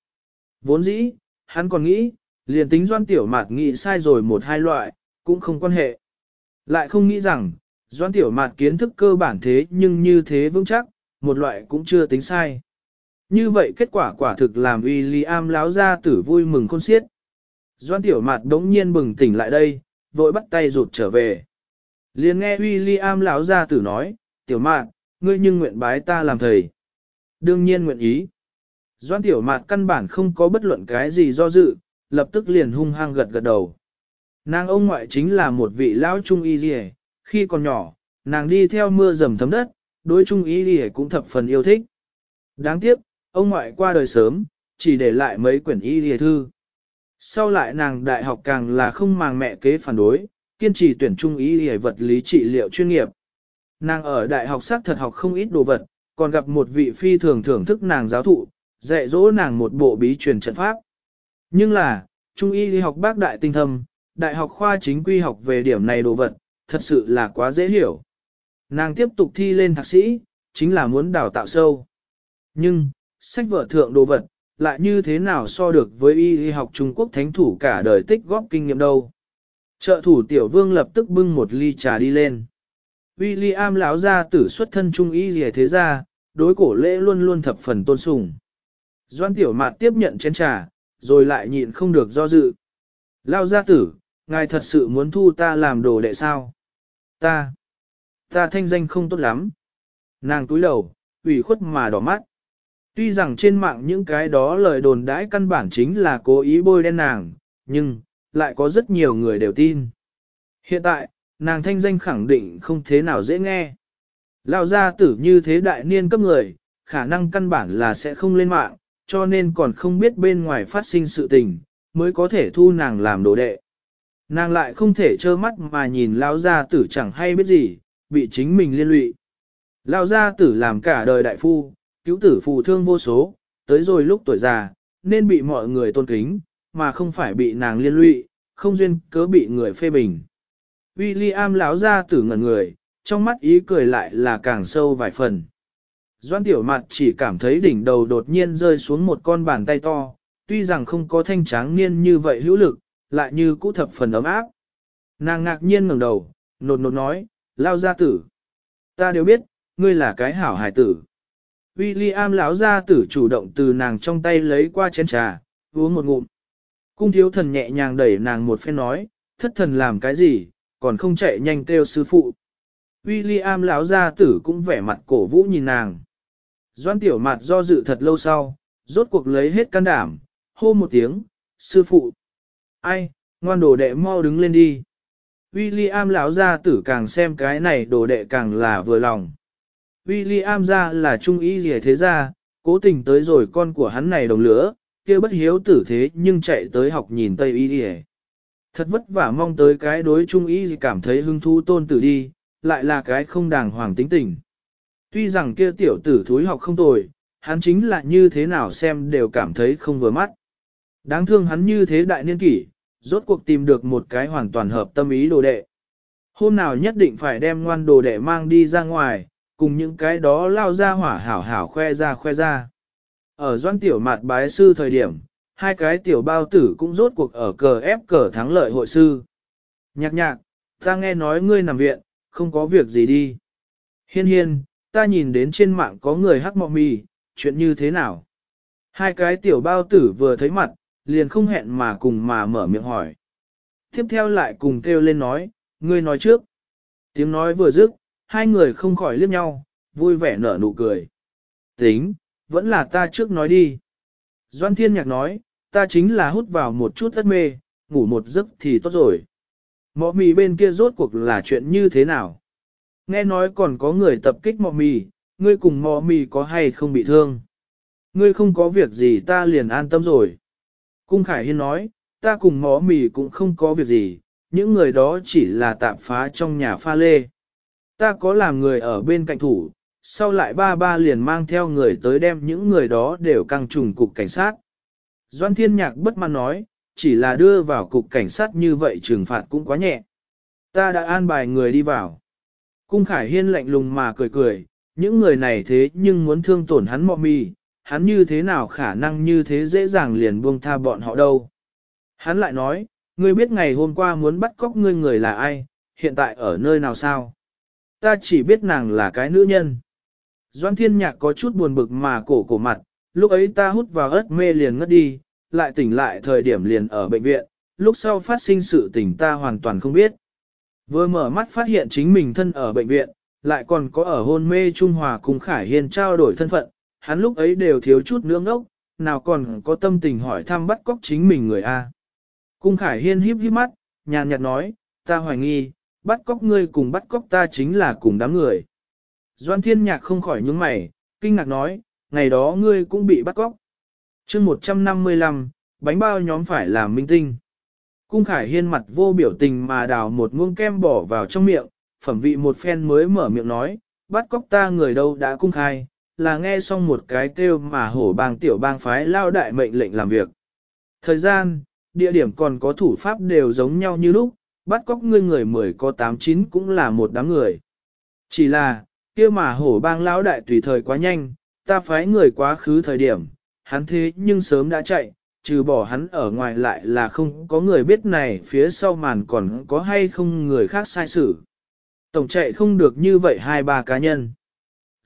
Vốn dĩ, hắn còn nghĩ, liền tính doan tiểu mạt nghĩ sai rồi một hai loại, cũng không quan hệ. Lại không nghĩ rằng, doan tiểu mạt kiến thức cơ bản thế nhưng như thế vững chắc, một loại cũng chưa tính sai. Như vậy kết quả quả thực làm William láo ra tử vui mừng khôn xiết. Doan tiểu mạt đống nhiên bừng tỉnh lại đây, vội bắt tay rụt trở về. Liền nghe William lão gia tử nói, tiểu mạt, ngươi nhưng nguyện bái ta làm thầy. Đương nhiên nguyện ý. Doan tiểu mạt căn bản không có bất luận cái gì do dự, lập tức liền hung hăng gật gật đầu. Nàng ông ngoại chính là một vị lão trung y gì khi còn nhỏ, nàng đi theo mưa dầm thấm đất, đối trung y đi cũng thập phần yêu thích. Đáng tiếc, ông ngoại qua đời sớm, chỉ để lại mấy quyển y gì thư. Sau lại nàng đại học càng là không màng mẹ kế phản đối, kiên trì tuyển trung ý y vật lý trị liệu chuyên nghiệp. Nàng ở đại học xác thật học không ít đồ vật, còn gặp một vị phi thường thưởng thức nàng giáo thụ, dạy dỗ nàng một bộ bí truyền trận pháp. Nhưng là, trung y đi học bác đại tinh thâm, đại học khoa chính quy học về điểm này đồ vật, thật sự là quá dễ hiểu. Nàng tiếp tục thi lên thạc sĩ, chính là muốn đào tạo sâu. Nhưng, sách vở thượng đồ vật, lại như thế nào so được với y y học Trung Quốc thánh thủ cả đời tích góp kinh nghiệm đâu. Trợ thủ tiểu vương lập tức bưng một ly trà đi lên. William lão gia tử xuất thân trung y gì thế ra, đối cổ lễ luôn luôn thập phần tôn sùng. Doan tiểu mạt tiếp nhận chén trà, rồi lại nhịn không được do dự. Lao gia tử, ngài thật sự muốn thu ta làm đồ đệ sao? Ta, ta thanh danh không tốt lắm. Nàng túi đầu, ủy khuất mà đỏ mắt. Tuy rằng trên mạng những cái đó lời đồn đãi căn bản chính là cố ý bôi đen nàng, nhưng, lại có rất nhiều người đều tin. Hiện tại, nàng thanh danh khẳng định không thế nào dễ nghe. Lao gia tử như thế đại niên cấp người, khả năng căn bản là sẽ không lên mạng, cho nên còn không biết bên ngoài phát sinh sự tình, mới có thể thu nàng làm đồ đệ. Nàng lại không thể trơ mắt mà nhìn Lao gia tử chẳng hay biết gì, bị chính mình liên lụy. Lao gia tử làm cả đời đại phu, cứu tử phù thương vô số, tới rồi lúc tuổi già, nên bị mọi người tôn kính, mà không phải bị nàng liên lụy, không duyên cớ bị người phê bình. William lão gia tử ngẩn người, trong mắt ý cười lại là càng sâu vài phần. Doan tiểu mặt chỉ cảm thấy đỉnh đầu đột nhiên rơi xuống một con bàn tay to, tuy rằng không có thanh tráng niên như vậy hữu lực, lại như cũ thập phần ấm áp. Nàng ngạc nhiên ngẩng đầu, nột nột nói, lao gia tử. Ta đều biết, ngươi là cái hảo hải tử. William lão gia tử chủ động từ nàng trong tay lấy qua chén trà, uống một ngụm. Cung thiếu thần nhẹ nhàng đẩy nàng một phen nói, thất thần làm cái gì, còn không chạy nhanh kêu sư phụ. William lão gia tử cũng vẻ mặt cổ vũ nhìn nàng. Doan tiểu mặt do dự thật lâu sau, rốt cuộc lấy hết can đảm, hô một tiếng, sư phụ. Ai, ngoan đồ đệ mau đứng lên đi. William lão gia tử càng xem cái này đồ đệ càng là vừa lòng. William ra là trung ý gì thế ra, cố tình tới rồi con của hắn này đồng lửa, kia bất hiếu tử thế nhưng chạy tới học nhìn Tây y gì. Thật vất vả mong tới cái đối trung ý gì cảm thấy hưng thú tôn tử đi, lại là cái không đàng hoàng tính tình. Tuy rằng kia tiểu tử thúi học không tồi, hắn chính là như thế nào xem đều cảm thấy không vừa mắt. Đáng thương hắn như thế đại niên kỷ, rốt cuộc tìm được một cái hoàn toàn hợp tâm ý đồ đệ. Hôm nào nhất định phải đem ngoan đồ đệ mang đi ra ngoài, cùng những cái đó lao ra hỏa hảo hảo khoe ra khoe ra. Ở doan tiểu mạt bái sư thời điểm, hai cái tiểu bao tử cũng rốt cuộc ở cờ ép cờ thắng lợi hội sư. Nhạc nhạc, ta nghe nói ngươi nằm viện, không có việc gì đi. Hiên hiên, ta nhìn đến trên mạng có người hắc mọ mì, chuyện như thế nào? Hai cái tiểu bao tử vừa thấy mặt, liền không hẹn mà cùng mà mở miệng hỏi. Tiếp theo lại cùng kêu lên nói, ngươi nói trước. Tiếng nói vừa dứt, hai người không khỏi liếc nhau, vui vẻ nở nụ cười. Tính, vẫn là ta trước nói đi. Doan Thiên Nhạc nói, ta chính là hút vào một chút tất mê, ngủ một giấc thì tốt rồi. Mọ mì bên kia rốt cuộc là chuyện như thế nào? Nghe nói còn có người tập kích mọ mì, ngươi cùng mọ mì có hay không bị thương? Ngươi không có việc gì ta liền an tâm rồi. Cung Khải Hiên nói, ta cùng mò mì cũng không có việc gì, những người đó chỉ là tạm phá trong nhà pha lê. Ta có làm người ở bên cạnh thủ, sau lại ba ba liền mang theo người tới đem những người đó đều căng trùng cục cảnh sát. Doan Thiên Nhạc bất mãn nói, chỉ là đưa vào cục cảnh sát như vậy trừng phạt cũng quá nhẹ. Ta đã an bài người đi vào. Cung Khải Hiên lạnh lùng mà cười cười, những người này thế nhưng muốn thương tổn hắn mọ mì, hắn như thế nào khả năng như thế dễ dàng liền buông tha bọn họ đâu. Hắn lại nói, ngươi biết ngày hôm qua muốn bắt cóc ngươi người là ai, hiện tại ở nơi nào sao? Ta chỉ biết nàng là cái nữ nhân. Doan thiên nhạc có chút buồn bực mà cổ cổ mặt, lúc ấy ta hút vào ớt mê liền ngất đi, lại tỉnh lại thời điểm liền ở bệnh viện, lúc sau phát sinh sự tình ta hoàn toàn không biết. Vừa mở mắt phát hiện chính mình thân ở bệnh viện, lại còn có ở hôn mê Trung Hòa cùng Khải Hiên trao đổi thân phận, hắn lúc ấy đều thiếu chút nương ốc, nào còn có tâm tình hỏi thăm bắt cóc chính mình người A. Cung Khải Hiên híp híp mắt, nhàn nhạt nói, ta hoài nghi, bắt cóc ngươi cùng bắt cóc ta chính là cùng đám người. Doan Thiên Nhạc không khỏi nhướng mày, kinh ngạc nói, ngày đó ngươi cũng bị bắt cóc. chương 155, bánh bao nhóm phải làm minh tinh. Cung Khải Hiên mặt vô biểu tình mà đào một muông kem bỏ vào trong miệng, phẩm vị một phen mới mở miệng nói, bắt cóc ta người đâu đã cung khai, là nghe xong một cái kêu mà hổ bang tiểu bang phái lao đại mệnh lệnh làm việc. Thời gian, địa điểm còn có thủ pháp đều giống nhau như lúc, bắt cóc ngươi người mười có tám chín cũng là một đám người. Chỉ là, kia mà hổ bang lão đại tùy thời quá nhanh, ta phái người quá khứ thời điểm, hắn thế nhưng sớm đã chạy, trừ bỏ hắn ở ngoài lại là không có người biết này phía sau màn còn có hay không người khác sai xử. Tổng chạy không được như vậy hai ba cá nhân.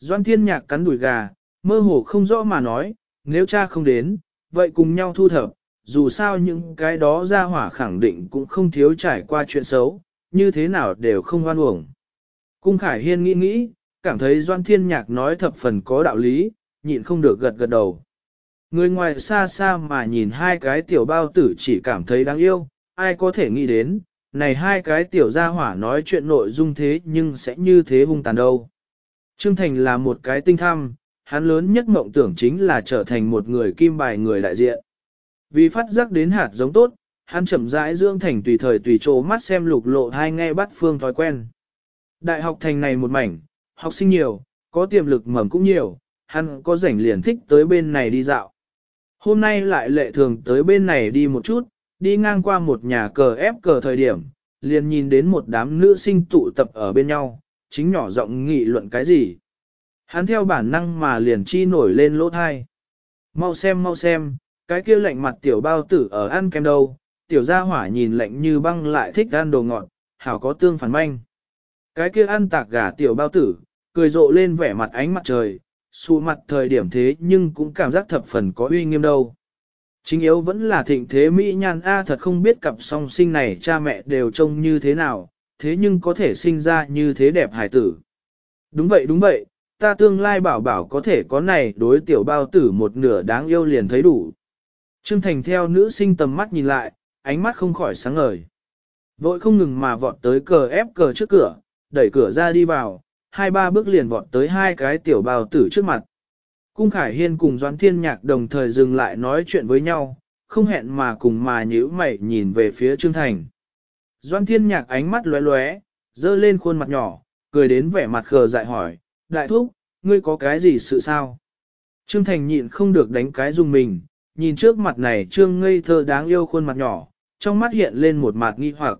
Doan thiên nhạc cắn đùi gà, mơ hồ không rõ mà nói, nếu cha không đến, vậy cùng nhau thu thập, dù sao những cái đó ra hỏa khẳng định cũng không thiếu trải qua chuyện xấu, như thế nào đều không hoan uổng. Cung Khải Hiên nghĩ nghĩ, cảm thấy Doan Thiên Nhạc nói thập phần có đạo lý, nhịn không được gật gật đầu. Người ngoài xa xa mà nhìn hai cái tiểu bao tử chỉ cảm thấy đáng yêu, ai có thể nghĩ đến, này hai cái tiểu gia hỏa nói chuyện nội dung thế nhưng sẽ như thế hung tàn đâu. Trương Thành là một cái tinh thăm, hắn lớn nhất mộng tưởng chính là trở thành một người kim bài người đại diện. Vì phát giác đến hạt giống tốt, hắn chậm rãi dưỡng thành tùy thời tùy chỗ mắt xem lục lộ hai nghe bắt phương thói quen. Đại học thành này một mảnh, học sinh nhiều, có tiềm lực mầm cũng nhiều, hắn có rảnh liền thích tới bên này đi dạo. Hôm nay lại lệ thường tới bên này đi một chút, đi ngang qua một nhà cờ ép cờ thời điểm, liền nhìn đến một đám nữ sinh tụ tập ở bên nhau, chính nhỏ giọng nghị luận cái gì. Hắn theo bản năng mà liền chi nổi lên lỗ thai. Mau xem mau xem, cái kia lạnh mặt tiểu bao tử ở ăn kem đâu, tiểu gia hỏa nhìn lạnh như băng lại thích ăn đồ ngọt, hảo có tương phản manh. Cái kia ăn tạc gà tiểu bao tử, cười rộ lên vẻ mặt ánh mặt trời, xù mặt thời điểm thế nhưng cũng cảm giác thập phần có uy nghiêm đâu. Chính yếu vẫn là thịnh thế Mỹ nhan A thật không biết cặp song sinh này cha mẹ đều trông như thế nào, thế nhưng có thể sinh ra như thế đẹp hài tử. Đúng vậy đúng vậy, ta tương lai bảo bảo có thể có này đối tiểu bao tử một nửa đáng yêu liền thấy đủ. Trương Thành theo nữ sinh tầm mắt nhìn lại, ánh mắt không khỏi sáng ngời. Vội không ngừng mà vọt tới cờ ép cờ trước cửa, đẩy cửa ra đi vào, hai ba bước liền vọt tới hai cái tiểu bao tử trước mặt. Cung Khải Hiên cùng Doãn Thiên Nhạc đồng thời dừng lại nói chuyện với nhau, không hẹn mà cùng mà nhíu mày nhìn về phía Trương Thành. Doan Thiên Nhạc ánh mắt lóe lóe, dơ lên khuôn mặt nhỏ, cười đến vẻ mặt khờ dại hỏi, đại thúc, ngươi có cái gì sự sao? Trương Thành nhịn không được đánh cái dùng mình, nhìn trước mặt này Trương ngây thơ đáng yêu khuôn mặt nhỏ, trong mắt hiện lên một mặt nghi hoặc.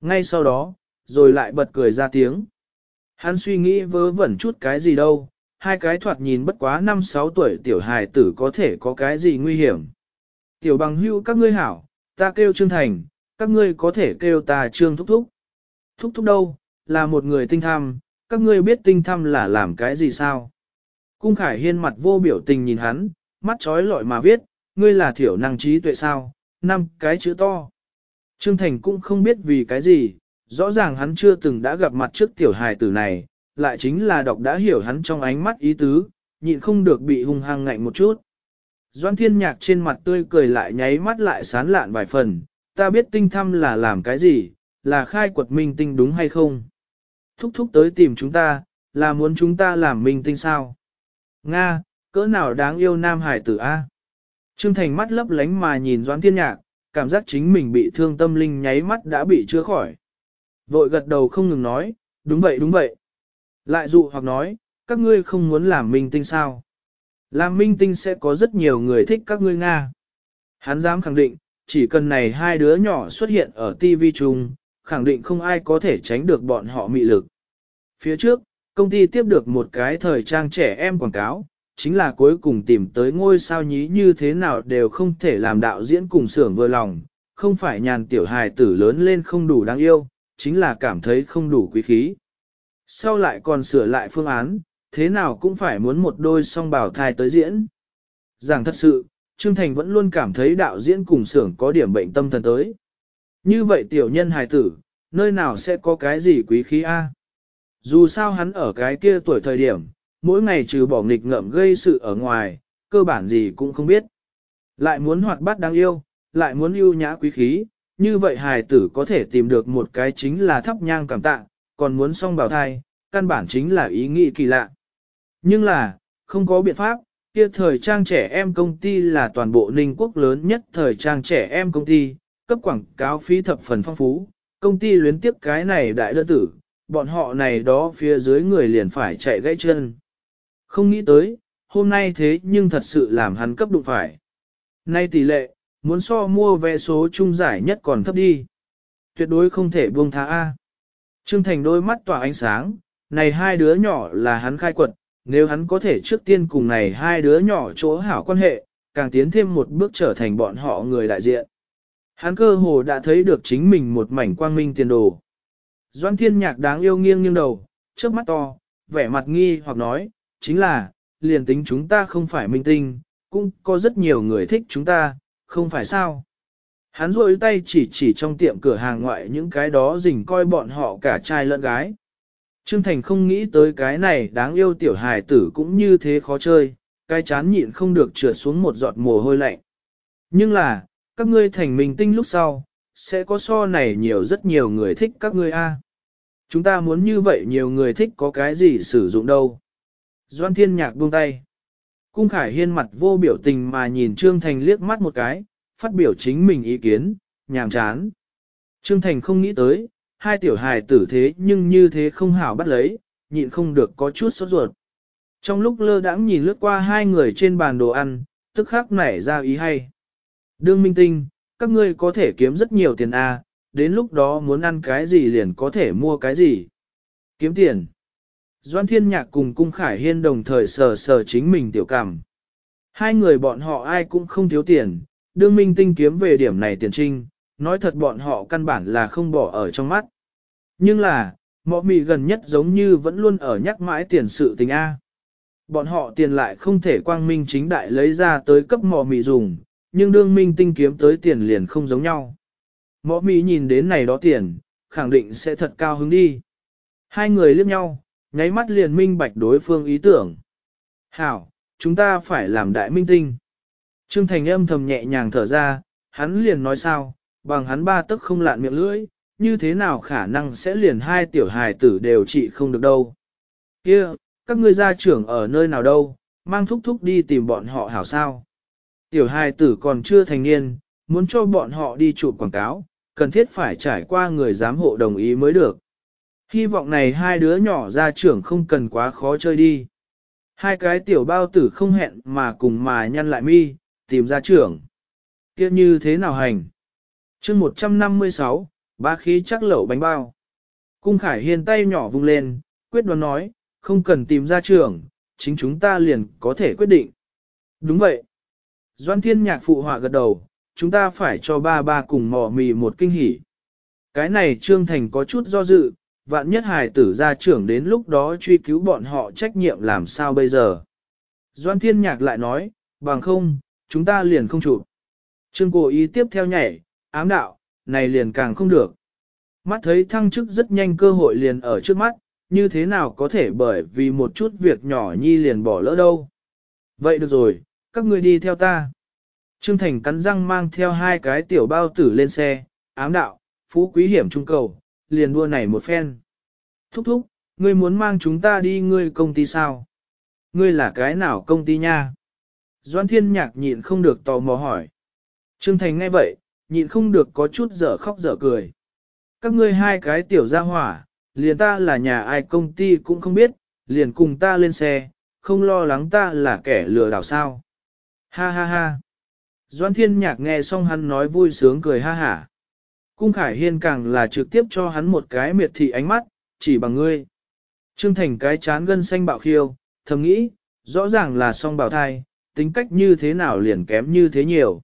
Ngay sau đó, rồi lại bật cười ra tiếng. Hắn suy nghĩ vớ vẩn chút cái gì đâu, hai cái thoạt nhìn bất quá 5-6 tuổi tiểu hài tử có thể có cái gì nguy hiểm. Tiểu bằng hưu các ngươi hảo, ta kêu Trương Thành, các ngươi có thể kêu ta Trương Thúc Thúc. Thúc Thúc đâu, là một người tinh thăm, các ngươi biết tinh thăm là làm cái gì sao? Cung Khải Hiên mặt vô biểu tình nhìn hắn, mắt trói lọi mà viết, ngươi là thiểu năng trí tuệ sao, năm cái chữ to. Trương Thành cũng không biết vì cái gì, rõ ràng hắn chưa từng đã gặp mặt trước tiểu hài tử này, lại chính là đọc đã hiểu hắn trong ánh mắt ý tứ, nhịn không được bị hung hăng ngạnh một chút. Doan thiên nhạc trên mặt tươi cười lại nháy mắt lại sán lạn vài phần, ta biết tinh thăm là làm cái gì, là khai quật minh tinh đúng hay không. Thúc thúc tới tìm chúng ta, là muốn chúng ta làm minh tinh sao? Nga, cỡ nào đáng yêu nam hải tử A? Trương Thành mắt lấp lánh mà nhìn Doãn Thiên Nhạc, cảm giác chính mình bị thương tâm linh nháy mắt đã bị chữa khỏi. Vội gật đầu không ngừng nói, đúng vậy đúng vậy. Lại dụ hoặc nói, các ngươi không muốn làm minh tinh sao? Làm minh tinh sẽ có rất nhiều người thích các ngươi Nga. Hắn dám khẳng định, chỉ cần này hai đứa nhỏ xuất hiện ở TV chung, khẳng định không ai có thể tránh được bọn họ mị lực. Phía trước, công ty tiếp được một cái thời trang trẻ em quảng cáo, chính là cuối cùng tìm tới ngôi sao nhí như thế nào đều không thể làm đạo diễn cùng sưởng vừa lòng, không phải nhàn tiểu hài tử lớn lên không đủ đáng yêu, chính là cảm thấy không đủ quý khí. Sau lại còn sửa lại phương án, thế nào cũng phải muốn một đôi song bảo thai tới diễn. Giảng thật sự, Trương Thành vẫn luôn cảm thấy đạo diễn cùng sưởng có điểm bệnh tâm thần tới. Như vậy tiểu nhân hài tử, nơi nào sẽ có cái gì quý khí A? Dù sao hắn ở cái kia tuổi thời điểm, mỗi ngày trừ bỏ nghịch ngợm gây sự ở ngoài, cơ bản gì cũng không biết. Lại muốn hoạt bát đáng yêu, lại muốn yêu nhã quý khí, như vậy hài tử có thể tìm được một cái chính là thắp nhang cảm tạ, còn muốn song bào thai, căn bản chính là ý nghĩ kỳ lạ. Nhưng là, không có biện pháp, kia thời trang trẻ em công ty là toàn bộ Ninh quốc lớn nhất thời trang trẻ em công ty, cấp quảng cáo phí thập phần phong phú, công ty luyến tiếp cái này đại đơn tử, bọn họ này đó phía dưới người liền phải chạy gãy chân. Không nghĩ tới, hôm nay thế nhưng thật sự làm hắn cấp đụng phải. Nay tỷ lệ, muốn so mua vé số trung giải nhất còn thấp đi. Tuyệt đối không thể buông tha A. Trương Thành đôi mắt tỏa ánh sáng, này hai đứa nhỏ là hắn khai quật, nếu hắn có thể trước tiên cùng này hai đứa nhỏ chỗ hảo quan hệ, càng tiến thêm một bước trở thành bọn họ người đại diện. Hắn cơ hồ đã thấy được chính mình một mảnh quang minh tiền đồ. Doan thiên nhạc đáng yêu nghiêng nghiêng đầu, trước mắt to, vẻ mặt nghi hoặc nói, chính là, liền tính chúng ta không phải minh tinh, cũng có rất nhiều người thích chúng ta, không phải sao. Hắn rôi tay chỉ chỉ trong tiệm cửa hàng ngoại những cái đó rình coi bọn họ cả trai lẫn gái. Trương Thành không nghĩ tới cái này đáng yêu tiểu hài tử cũng như thế khó chơi, cái chán nhịn không được trượt xuống một giọt mồ hôi lạnh. Nhưng là, các ngươi thành minh tinh lúc sau, sẽ có so này nhiều rất nhiều người thích các ngươi a. À? Chúng ta muốn như vậy nhiều người thích có cái gì sử dụng đâu. Doan Thiên Nhạc buông tay. Cung Khải Hiên mặt vô biểu tình mà nhìn Trương Thành liếc mắt một cái, phát biểu chính mình ý kiến, nhàm chán. Trương Thành không nghĩ tới, hai tiểu hài tử thế nhưng như thế không hảo bắt lấy, nhịn không được có chút sốt ruột. Trong lúc lơ đãng nhìn lướt qua hai người trên bàn đồ ăn, tức khắc nảy ra ý hay. Đương minh tinh, các ngươi có thể kiếm rất nhiều tiền A, đến lúc đó muốn ăn cái gì liền có thể mua cái gì. Kiếm tiền. Doan Thiên Nhạc cùng Cung Khải Hiên đồng thời sờ sờ chính mình tiểu cảm. Hai người bọn họ ai cũng không thiếu tiền, đương minh tinh kiếm về điểm này tiền trinh, nói thật bọn họ căn bản là không bỏ ở trong mắt. Nhưng là, mọ mì gần nhất giống như vẫn luôn ở nhắc mãi tiền sự tình A. Bọn họ tiền lại không thể quang minh chính đại lấy ra tới cấp mọ mì dùng, nhưng đương minh tinh kiếm tới tiền liền không giống nhau. Mọ mì nhìn đến này đó tiền, khẳng định sẽ thật cao hứng đi. Hai người liếc nhau, nháy mắt liền minh bạch đối phương ý tưởng. Hảo, chúng ta phải làm đại minh tinh. Trương Thành âm thầm nhẹ nhàng thở ra, hắn liền nói sao, bằng hắn ba tức không lạn miệng lưỡi, như thế nào khả năng sẽ liền hai tiểu hài tử đều trị không được đâu. Kia, các ngươi gia trưởng ở nơi nào đâu, mang thúc thúc đi tìm bọn họ hảo sao. Tiểu hài tử còn chưa thành niên, muốn cho bọn họ đi chụp quảng cáo, cần thiết phải trải qua người giám hộ đồng ý mới được. Hy vọng này hai đứa nhỏ gia trưởng không cần quá khó chơi đi. Hai cái tiểu bao tử không hẹn mà cùng mà nhăn lại mi, tìm gia trưởng. kia như thế nào hành? Chương 156, ba khí chắc lẩu bánh bao. Cung Khải Hiên tay nhỏ vung lên, quyết đoán nói, không cần tìm gia trưởng, chính chúng ta liền có thể quyết định. Đúng vậy. Doan Thiên Nhạc phụ họa gật đầu, chúng ta phải cho ba ba cùng mò mì một kinh hỉ. Cái này Trương Thành có chút do dự, vạn nhất hài tử gia trưởng đến lúc đó truy cứu bọn họ trách nhiệm làm sao bây giờ. Doan Thiên Nhạc lại nói, bằng không, chúng ta liền không chụp. Trương cổ ý tiếp theo nhảy, ám đạo, này liền càng không được. Mắt thấy thăng chức rất nhanh cơ hội liền ở trước mắt, như thế nào có thể bởi vì một chút việc nhỏ nhi liền bỏ lỡ đâu. Vậy được rồi, các ngươi đi theo ta. Trương Thành cắn răng mang theo hai cái tiểu bao tử lên xe, ám đạo, phú quý hiểm trung cầu, liền đua này một phen. Thúc thúc, Ngươi muốn mang chúng ta đi ngươi công ty sao? Ngươi là cái nào công ty nha? Doan thiên nhạc nhịn không được tò mò hỏi. Trương Thành nghe vậy, nhịn không được có chút dở khóc dở cười. Các ngươi hai cái tiểu gia hỏa, liền ta là nhà ai công ty cũng không biết, liền cùng ta lên xe, không lo lắng ta là kẻ lừa đảo sao. Ha ha ha. Doan thiên nhạc nghe xong hắn nói vui sướng cười ha hả. Cung Khải Hiên càng là trực tiếp cho hắn một cái miệt thị ánh mắt, chỉ bằng ngươi. Trương Thành cái chán gân xanh bạo khiêu, thầm nghĩ, rõ ràng là song bào thai, tính cách như thế nào liền kém như thế nhiều.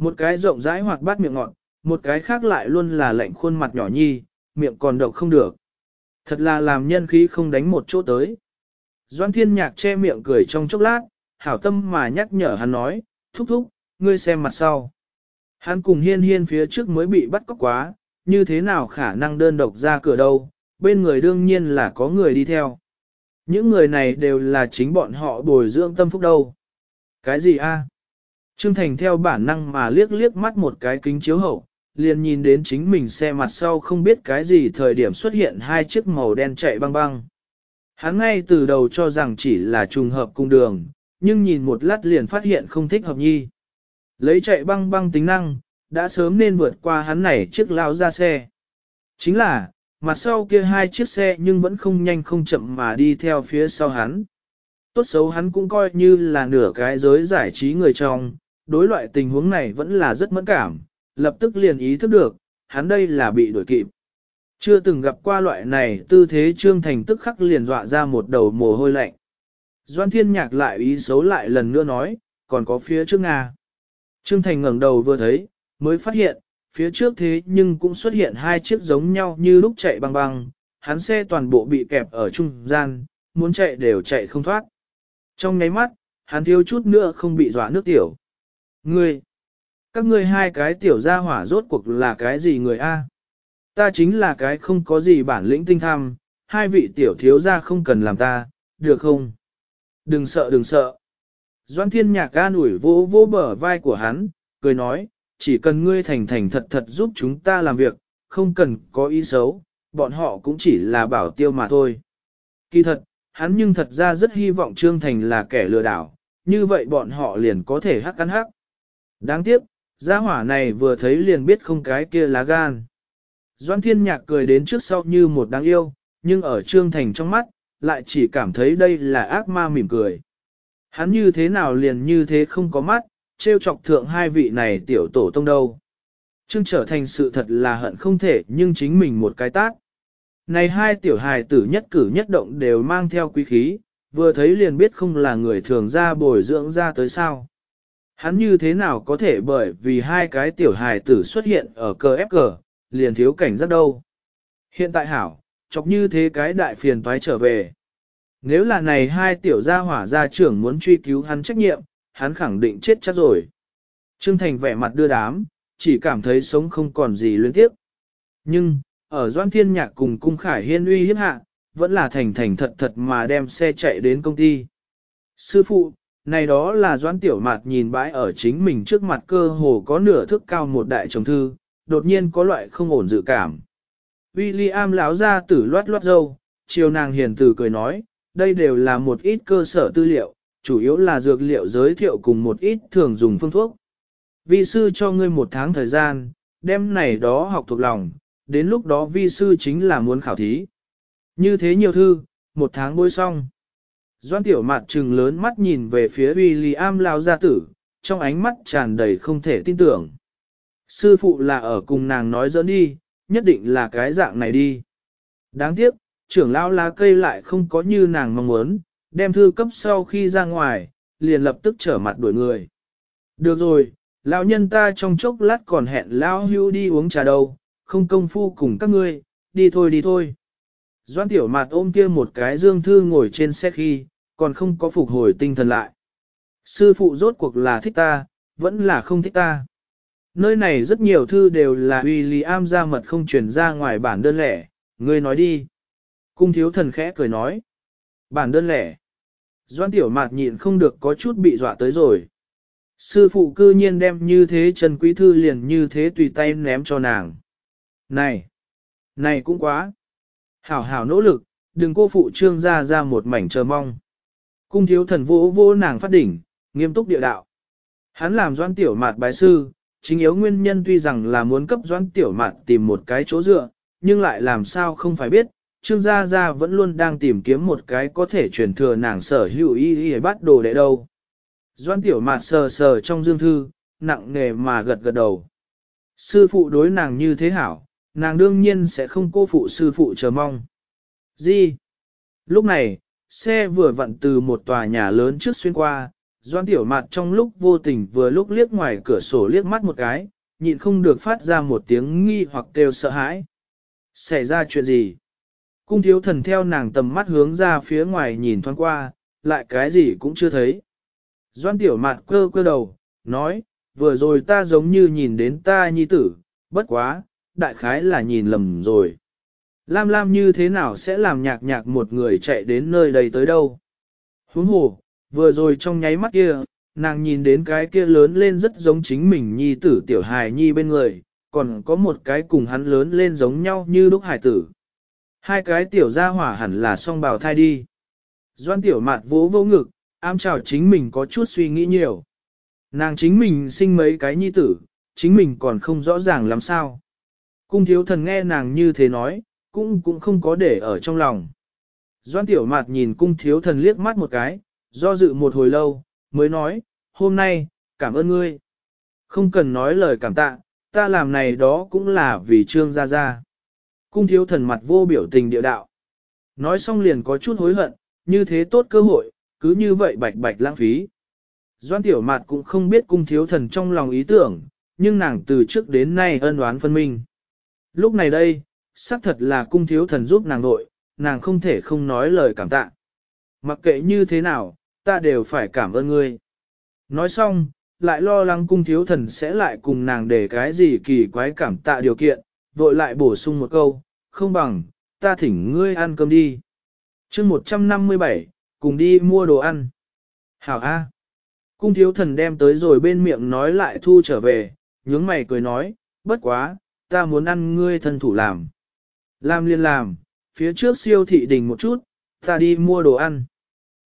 Một cái rộng rãi hoặc bát miệng ngọn, một cái khác lại luôn là lạnh khuôn mặt nhỏ nhi, miệng còn độc không được. Thật là làm nhân khí không đánh một chỗ tới. Doan thiên nhạc che miệng cười trong chốc lát, hảo tâm mà nhắc nhở hắn nói, thúc thúc, ngươi xem mặt sau. Hắn cùng hiên hiên phía trước mới bị bắt cóc quá, như thế nào khả năng đơn độc ra cửa đâu, bên người đương nhiên là có người đi theo. Những người này đều là chính bọn họ bồi dưỡng tâm phúc đâu. Cái gì a? Trương Thành theo bản năng mà liếc liếc mắt một cái kính chiếu hậu, liền nhìn đến chính mình xe mặt sau không biết cái gì thời điểm xuất hiện hai chiếc màu đen chạy băng băng. Hắn ngay từ đầu cho rằng chỉ là trùng hợp cung đường, nhưng nhìn một lát liền phát hiện không thích hợp nhi. Lấy chạy băng băng tính năng, đã sớm nên vượt qua hắn này chiếc lao ra xe. Chính là, mặt sau kia hai chiếc xe nhưng vẫn không nhanh không chậm mà đi theo phía sau hắn. Tốt xấu hắn cũng coi như là nửa cái giới giải trí người trong, đối loại tình huống này vẫn là rất mẫn cảm, lập tức liền ý thức được, hắn đây là bị đuổi kịp. Chưa từng gặp qua loại này tư thế trương thành tức khắc liền dọa ra một đầu mồ hôi lạnh. Doan thiên nhạc lại ý xấu lại lần nữa nói, còn có phía trước Nga. Trương Thành ngẩng đầu vừa thấy, mới phát hiện, phía trước thế nhưng cũng xuất hiện hai chiếc giống nhau như lúc chạy băng băng, hắn xe toàn bộ bị kẹp ở trung gian, muốn chạy đều chạy không thoát. Trong nháy mắt, hắn thiếu chút nữa không bị dọa nước tiểu. Ngươi, các ngươi hai cái tiểu gia hỏa rốt cuộc là cái gì người A? Ta chính là cái không có gì bản lĩnh tinh tham, hai vị tiểu thiếu gia không cần làm ta, được không? Đừng sợ đừng sợ. Doan thiên nhạc an ủi vỗ vỗ bờ vai của hắn, cười nói, chỉ cần ngươi thành thành thật thật giúp chúng ta làm việc, không cần có ý xấu, bọn họ cũng chỉ là bảo tiêu mà thôi. Kỳ thật, hắn nhưng thật ra rất hy vọng Trương Thành là kẻ lừa đảo, như vậy bọn họ liền có thể hắc cắn hắc. Đáng tiếc, gia hỏa này vừa thấy liền biết không cái kia lá gan. Doan thiên nhạc cười đến trước sau như một đáng yêu, nhưng ở Trương Thành trong mắt, lại chỉ cảm thấy đây là ác ma mỉm cười. Hắn như thế nào liền như thế không có mắt, trêu chọc thượng hai vị này tiểu tổ tông đâu. Trương trở thành sự thật là hận không thể nhưng chính mình một cái tác. Này hai tiểu hài tử nhất cử nhất động đều mang theo quý khí, vừa thấy liền biết không là người thường ra bồi dưỡng ra tới sao. Hắn như thế nào có thể bởi vì hai cái tiểu hài tử xuất hiện ở cờ ép cờ, liền thiếu cảnh rất đâu. Hiện tại hảo, chọc như thế cái đại phiền toái trở về. Nếu là này hai tiểu gia hỏa gia trưởng muốn truy cứu hắn trách nhiệm, hắn khẳng định chết chắc rồi. Trương Thành vẻ mặt đưa đám, chỉ cảm thấy sống không còn gì luyến tiếp. Nhưng, ở Doan Thiên Nhạc cùng Cung Khải Hiên uy hiếp hạ, vẫn là thành thành thật thật mà đem xe chạy đến công ty. Sư phụ, này đó là doãn Tiểu Mạt nhìn bãi ở chính mình trước mặt cơ hồ có nửa thước cao một đại chồng thư, đột nhiên có loại không ổn dự cảm. William láo ra tử loát loát dâu, chiều nàng hiền từ cười nói, đây đều là một ít cơ sở tư liệu, chủ yếu là dược liệu giới thiệu cùng một ít thường dùng phương thuốc. Vi sư cho ngươi một tháng thời gian, đem này đó học thuộc lòng, đến lúc đó vi sư chính là muốn khảo thí. Như thế nhiều thư, một tháng bôi xong. Doan tiểu mặt trừng lớn mắt nhìn về phía William lao gia tử, trong ánh mắt tràn đầy không thể tin tưởng. Sư phụ là ở cùng nàng nói dẫn đi, nhất định là cái dạng này đi. Đáng tiếc, trưởng lão lá cây lại không có như nàng mong muốn, đem thư cấp sau khi ra ngoài, liền lập tức trở mặt đuổi người. Được rồi, lão nhân ta trong chốc lát còn hẹn lão hưu đi uống trà đâu, không công phu cùng các ngươi, đi thôi đi thôi. Doan tiểu mặt ôm kia một cái dương thư ngồi trên xe khi, còn không có phục hồi tinh thần lại. Sư phụ rốt cuộc là thích ta, vẫn là không thích ta. Nơi này rất nhiều thư đều là William ra mật không truyền ra ngoài bản đơn lẻ, ngươi nói đi. Cung thiếu thần khẽ cười nói. Bản đơn lẻ. Doan tiểu mạt nhịn không được có chút bị dọa tới rồi. Sư phụ cư nhiên đem như thế Trần Quý Thư liền như thế tùy tay ném cho nàng. Này! Này cũng quá! Hảo hảo nỗ lực, đừng cô phụ trương ra ra một mảnh chờ mong. Cung thiếu thần vũ vô nàng phát đỉnh, nghiêm túc địa đạo. Hắn làm doan tiểu mạt bái sư, chính yếu nguyên nhân tuy rằng là muốn cấp doan tiểu mạt tìm một cái chỗ dựa, nhưng lại làm sao không phải biết, Trương Gia Gia vẫn luôn đang tìm kiếm một cái có thể truyền thừa nàng sở hữu y y bắt đồ đệ đâu. Doan tiểu mạt sờ sờ trong dương thư, nặng nề mà gật gật đầu. Sư phụ đối nàng như thế hảo, nàng đương nhiên sẽ không cô phụ sư phụ chờ mong. Gì? Lúc này, xe vừa vặn từ một tòa nhà lớn trước xuyên qua, doan tiểu mạt trong lúc vô tình vừa lúc liếc ngoài cửa sổ liếc mắt một cái, nhịn không được phát ra một tiếng nghi hoặc kêu sợ hãi. Xảy ra chuyện gì? Cung thiếu thần theo nàng tầm mắt hướng ra phía ngoài nhìn thoáng qua, lại cái gì cũng chưa thấy. Doan tiểu mạt cơ cơ đầu, nói, vừa rồi ta giống như nhìn đến ta nhi tử, bất quá, đại khái là nhìn lầm rồi. Lam Lam như thế nào sẽ làm nhạc nhạc một người chạy đến nơi đây tới đâu? Huống hồ, vừa rồi trong nháy mắt kia, nàng nhìn đến cái kia lớn lên rất giống chính mình nhi tử tiểu hài nhi bên người, còn có một cái cùng hắn lớn lên giống nhau như đúc hải tử. Hai cái tiểu gia hỏa hẳn là song bào thai đi. Doan tiểu mạt vỗ vô ngực, am chào chính mình có chút suy nghĩ nhiều. Nàng chính mình sinh mấy cái nhi tử, chính mình còn không rõ ràng làm sao. Cung thiếu thần nghe nàng như thế nói, cũng cũng không có để ở trong lòng. Doan tiểu mạt nhìn cung thiếu thần liếc mắt một cái, do dự một hồi lâu, mới nói, hôm nay, cảm ơn ngươi. Không cần nói lời cảm tạ, ta làm này đó cũng là vì trương gia gia. Cung thiếu thần mặt vô biểu tình địa đạo. Nói xong liền có chút hối hận, như thế tốt cơ hội, cứ như vậy bạch bạch lãng phí. Doan tiểu mạt cũng không biết cung thiếu thần trong lòng ý tưởng, nhưng nàng từ trước đến nay ân oán phân minh. Lúc này đây, xác thật là cung thiếu thần giúp nàng nội, nàng không thể không nói lời cảm tạ. Mặc kệ như thế nào, ta đều phải cảm ơn ngươi. Nói xong, lại lo lắng cung thiếu thần sẽ lại cùng nàng để cái gì kỳ quái cảm tạ điều kiện, vội lại bổ sung một câu, không bằng, ta thỉnh ngươi ăn cơm đi. chương 157, cùng đi mua đồ ăn. Hảo A. Cung thiếu thần đem tới rồi bên miệng nói lại thu trở về, nhướng mày cười nói, bất quá, ta muốn ăn ngươi thân thủ làm. Làm liền làm, phía trước siêu thị đình một chút, ta đi mua đồ ăn.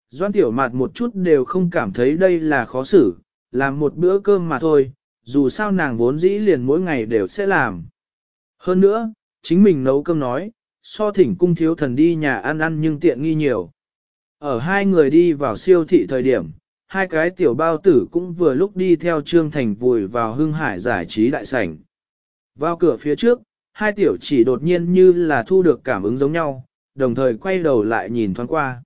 Doan tiểu mạt một chút đều không cảm thấy đây là khó xử, làm một bữa cơm mà thôi, dù sao nàng vốn dĩ liền mỗi ngày đều sẽ làm. Hơn nữa, chính mình nấu cơm nói, so thỉnh cung thiếu thần đi nhà ăn ăn nhưng tiện nghi nhiều. Ở hai người đi vào siêu thị thời điểm, hai cái tiểu bao tử cũng vừa lúc đi theo Trương Thành vùi vào hưng hải giải trí đại sảnh. Vào cửa phía trước, hai tiểu chỉ đột nhiên như là thu được cảm ứng giống nhau, đồng thời quay đầu lại nhìn thoáng qua.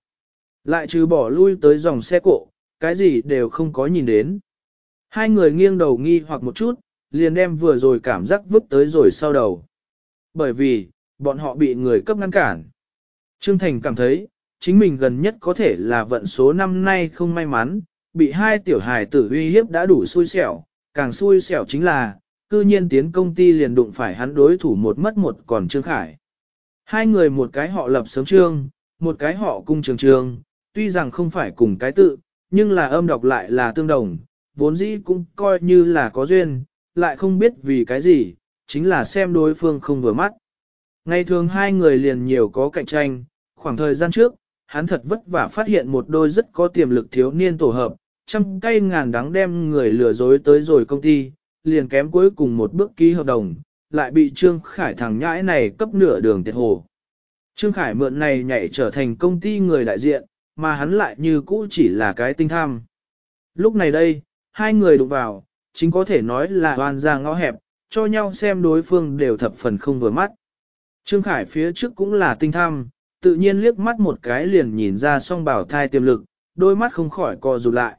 Lại trừ bỏ lui tới dòng xe cộ, cái gì đều không có nhìn đến. Hai người nghiêng đầu nghi hoặc một chút, liền đem vừa rồi cảm giác vứt tới rồi sau đầu. Bởi vì, bọn họ bị người cấp ngăn cản. Trương Thành cảm thấy, chính mình gần nhất có thể là vận số năm nay không may mắn, bị hai tiểu hài tử uy hiếp đã đủ xui xẻo, càng xui xẻo chính là, cư nhiên tiến công ty liền đụng phải hắn đối thủ một mất một còn Trương Khải. Hai người một cái họ lập sớm trương, một cái họ cung trường trương tuy rằng không phải cùng cái tự, nhưng là âm đọc lại là tương đồng, vốn dĩ cũng coi như là có duyên, lại không biết vì cái gì, chính là xem đối phương không vừa mắt. Ngày thường hai người liền nhiều có cạnh tranh, khoảng thời gian trước, hắn thật vất vả phát hiện một đôi rất có tiềm lực thiếu niên tổ hợp, trăm cây ngàn đắng đem người lừa dối tới rồi công ty, liền kém cuối cùng một bước ký hợp đồng, lại bị Trương Khải thằng nhãi này cấp nửa đường tiệt hồ. Trương Khải mượn này nhảy trở thành công ty người đại diện, mà hắn lại như cũ chỉ là cái tinh tham. Lúc này đây, hai người đụng vào, chính có thể nói là hoàn ra ngõ hẹp, cho nhau xem đối phương đều thập phần không vừa mắt. Trương Khải phía trước cũng là tinh tham, tự nhiên liếc mắt một cái liền nhìn ra song bảo thai tiềm lực, đôi mắt không khỏi co rụt lại.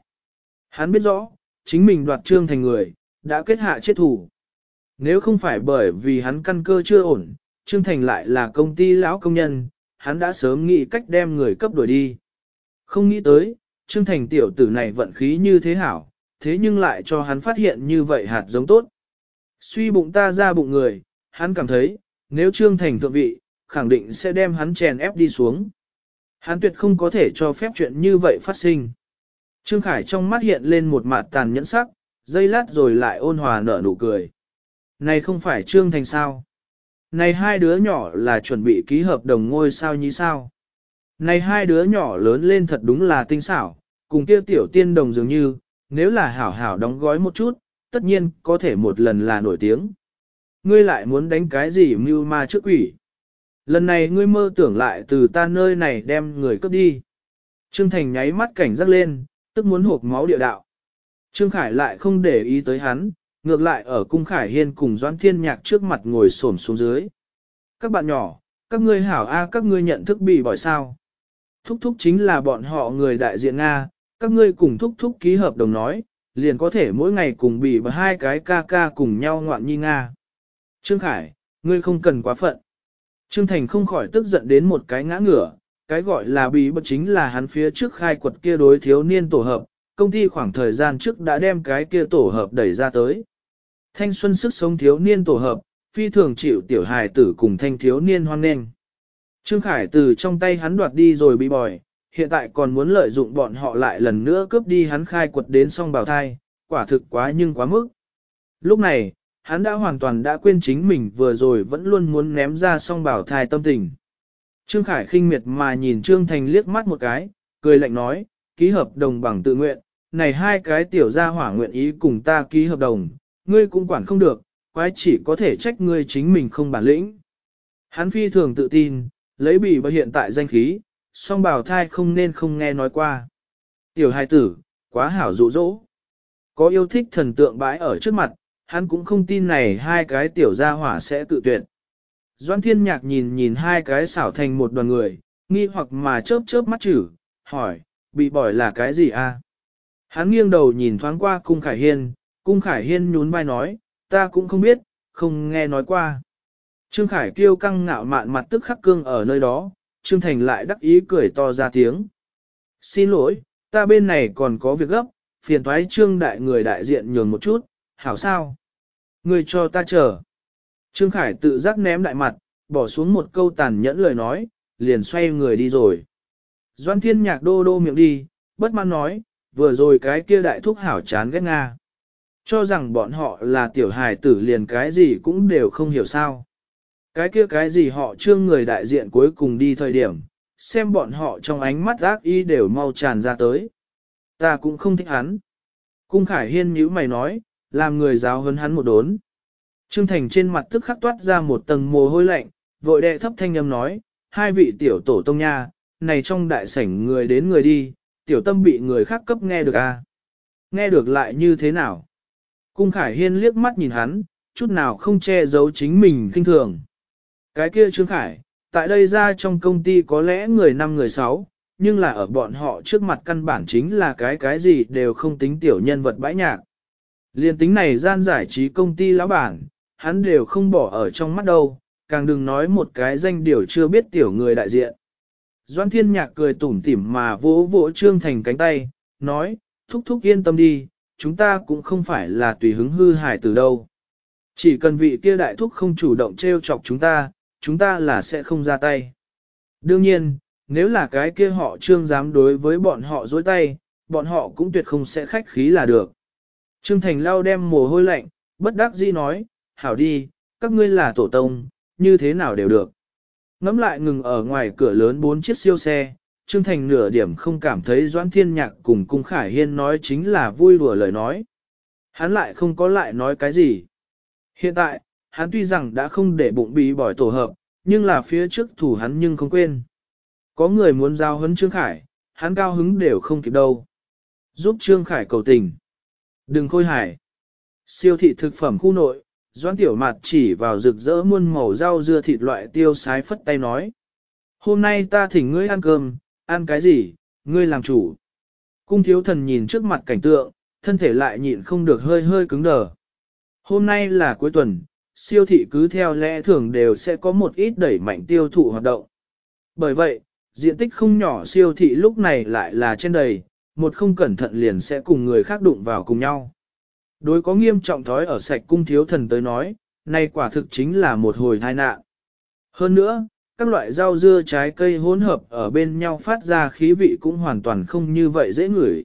Hắn biết rõ, chính mình đoạt trương thành người, đã kết hạ chết thủ. Nếu không phải bởi vì hắn căn cơ chưa ổn, Trương Thành lại là công ty lão công nhân, hắn đã sớm nghĩ cách đem người cấp đuổi đi. Không nghĩ tới, Trương Thành tiểu tử này vận khí như thế hảo, thế nhưng lại cho hắn phát hiện như vậy hạt giống tốt. Suy bụng ta ra bụng người, hắn cảm thấy, nếu Trương Thành thượng vị, khẳng định sẽ đem hắn chèn ép đi xuống. Hắn tuyệt không có thể cho phép chuyện như vậy phát sinh. Trương Khải trong mắt hiện lên một mặt tàn nhẫn sắc, dây lát rồi lại ôn hòa nở nụ cười. Này không phải Trương Thành sao? Này hai đứa nhỏ là chuẩn bị ký hợp đồng ngôi sao như sao? Này hai đứa nhỏ lớn lên thật đúng là tinh xảo, cùng kia tiểu tiên đồng dường như, nếu là hảo hảo đóng gói một chút, tất nhiên có thể một lần là nổi tiếng. Ngươi lại muốn đánh cái gì mưu ma trước quỷ. Lần này ngươi mơ tưởng lại từ ta nơi này đem người cướp đi. Trương Thành nháy mắt cảnh giác lên, tức muốn hộp máu địa đạo. Trương Khải lại không để ý tới hắn, ngược lại ở cung Khải Hiên cùng Doãn Thiên Nhạc trước mặt ngồi xổm xuống dưới. Các bạn nhỏ, các ngươi hảo A các ngươi nhận thức bị bỏi sao. Thúc thúc chính là bọn họ người đại diện Nga, các ngươi cùng thúc thúc ký hợp đồng nói, liền có thể mỗi ngày cùng bị và hai cái ca ca cùng nhau ngoạn nhi Nga. Trương Khải, ngươi không cần quá phận. Trương Thành không khỏi tức giận đến một cái ngã ngửa, cái gọi là bí bất chính là hắn phía trước khai quật kia đối thiếu niên tổ hợp, công ty khoảng thời gian trước đã đem cái kia tổ hợp đẩy ra tới. Thanh xuân sức sống thiếu niên tổ hợp, phi thường chịu tiểu hài tử cùng thanh thiếu niên hoan nghênh. Trương Khải từ trong tay hắn đoạt đi rồi bị bòi, hiện tại còn muốn lợi dụng bọn họ lại lần nữa cướp đi hắn khai quật đến song bào thai, quả thực quá nhưng quá mức. Lúc này, hắn đã hoàn toàn đã quên chính mình vừa rồi vẫn luôn muốn ném ra song bảo thai tâm tình. Trương Khải khinh miệt mà nhìn Trương Thành liếc mắt một cái, cười lạnh nói, ký hợp đồng bằng tự nguyện, này hai cái tiểu gia hỏa nguyện ý cùng ta ký hợp đồng, ngươi cũng quản không được, quái chỉ có thể trách ngươi chính mình không bản lĩnh. Hắn phi thường tự tin, lấy bị và hiện tại danh khí, song bảo thai không nên không nghe nói qua. Tiểu hài tử, quá hảo dụ dỗ. Có yêu thích thần tượng bãi ở trước mặt, hắn cũng không tin này hai cái tiểu gia hỏa sẽ tự tuyệt. Doan thiên nhạc nhìn nhìn hai cái xảo thành một đoàn người, nghi hoặc mà chớp chớp mắt chử, hỏi, bị bỏi là cái gì a? Hắn nghiêng đầu nhìn thoáng qua cung khải hiên, cung khải hiên nhún vai nói, ta cũng không biết, không nghe nói qua. Trương Khải kêu căng ngạo mạn mặt tức khắc cương ở nơi đó, Trương Thành lại đắc ý cười to ra tiếng. Xin lỗi, ta bên này còn có việc gấp, phiền thoái Trương đại người đại diện nhường một chút, hảo sao? Người cho ta chờ. Trương Khải tự giác ném đại mặt, bỏ xuống một câu tàn nhẫn lời nói, liền xoay người đi rồi. Doan thiên nhạc đô đô miệng đi, bất mãn nói, vừa rồi cái kia đại thúc hảo chán ghét Nga. Cho rằng bọn họ là tiểu hài tử liền cái gì cũng đều không hiểu sao. Cái kia cái gì họ trương người đại diện cuối cùng đi thời điểm, xem bọn họ trong ánh mắt ác y đều mau tràn ra tới. Ta cũng không thích hắn. Cung Khải Hiên nhíu mày nói, làm người giáo hấn hắn một đốn. Trương Thành trên mặt tức khắc toát ra một tầng mồ hôi lạnh, vội đệ thấp thanh âm nói, hai vị tiểu tổ tông nha, này trong đại sảnh người đến người đi, tiểu tâm bị người khác cấp nghe được à? Nghe được lại như thế nào? Cung Khải Hiên liếc mắt nhìn hắn, chút nào không che giấu chính mình kinh thường. Cái kia Trương Khải, tại đây ra trong công ty có lẽ người năm người sáu, nhưng là ở bọn họ trước mặt căn bản chính là cái cái gì đều không tính tiểu nhân vật bãi nhạc. Liên tính này gian giải trí công ty lão bản, hắn đều không bỏ ở trong mắt đâu, càng đừng nói một cái danh điều chưa biết tiểu người đại diện. Doan thiên nhạc cười tủm tỉm mà vỗ vỗ Trương Thành cánh tay, nói, thúc thúc yên tâm đi, chúng ta cũng không phải là tùy hứng hư hại từ đâu. Chỉ cần vị kia đại thúc không chủ động treo chọc chúng ta, chúng ta là sẽ không ra tay. Đương nhiên, nếu là cái kia họ trương dám đối với bọn họ dối tay, bọn họ cũng tuyệt không sẽ khách khí là được. Trương Thành lao đem mồ hôi lạnh, bất đắc dĩ nói, hảo đi, các ngươi là tổ tông, như thế nào đều được. Ngắm lại ngừng ở ngoài cửa lớn bốn chiếc siêu xe, Trương Thành nửa điểm không cảm thấy Doãn Thiên Nhạc cùng Cung Khải Hiên nói chính là vui đùa lời nói. Hắn lại không có lại nói cái gì. Hiện tại, hắn tuy rằng đã không để bụng bí bỏi tổ hợp, nhưng là phía trước thủ hắn nhưng không quên. Có người muốn giao hấn Trương Khải, hắn cao hứng đều không kịp đâu. Giúp Trương Khải cầu tình. Đừng khôi hài. Siêu thị thực phẩm khu nội, Doãn Tiểu Mạt chỉ vào rực rỡ muôn màu rau dưa thịt loại tiêu sái phất tay nói. Hôm nay ta thỉnh ngươi ăn cơm, ăn cái gì, ngươi làm chủ. Cung thiếu thần nhìn trước mặt cảnh tượng, thân thể lại nhịn không được hơi hơi cứng đờ. Hôm nay là cuối tuần, siêu thị cứ theo lẽ thường đều sẽ có một ít đẩy mạnh tiêu thụ hoạt động. Bởi vậy, diện tích không nhỏ siêu thị lúc này lại là trên đầy, một không cẩn thận liền sẽ cùng người khác đụng vào cùng nhau. Đối có nghiêm trọng thói ở sạch cung thiếu thần tới nói, nay quả thực chính là một hồi tai nạn. Hơn nữa, các loại rau dưa trái cây hỗn hợp ở bên nhau phát ra khí vị cũng hoàn toàn không như vậy dễ ngửi.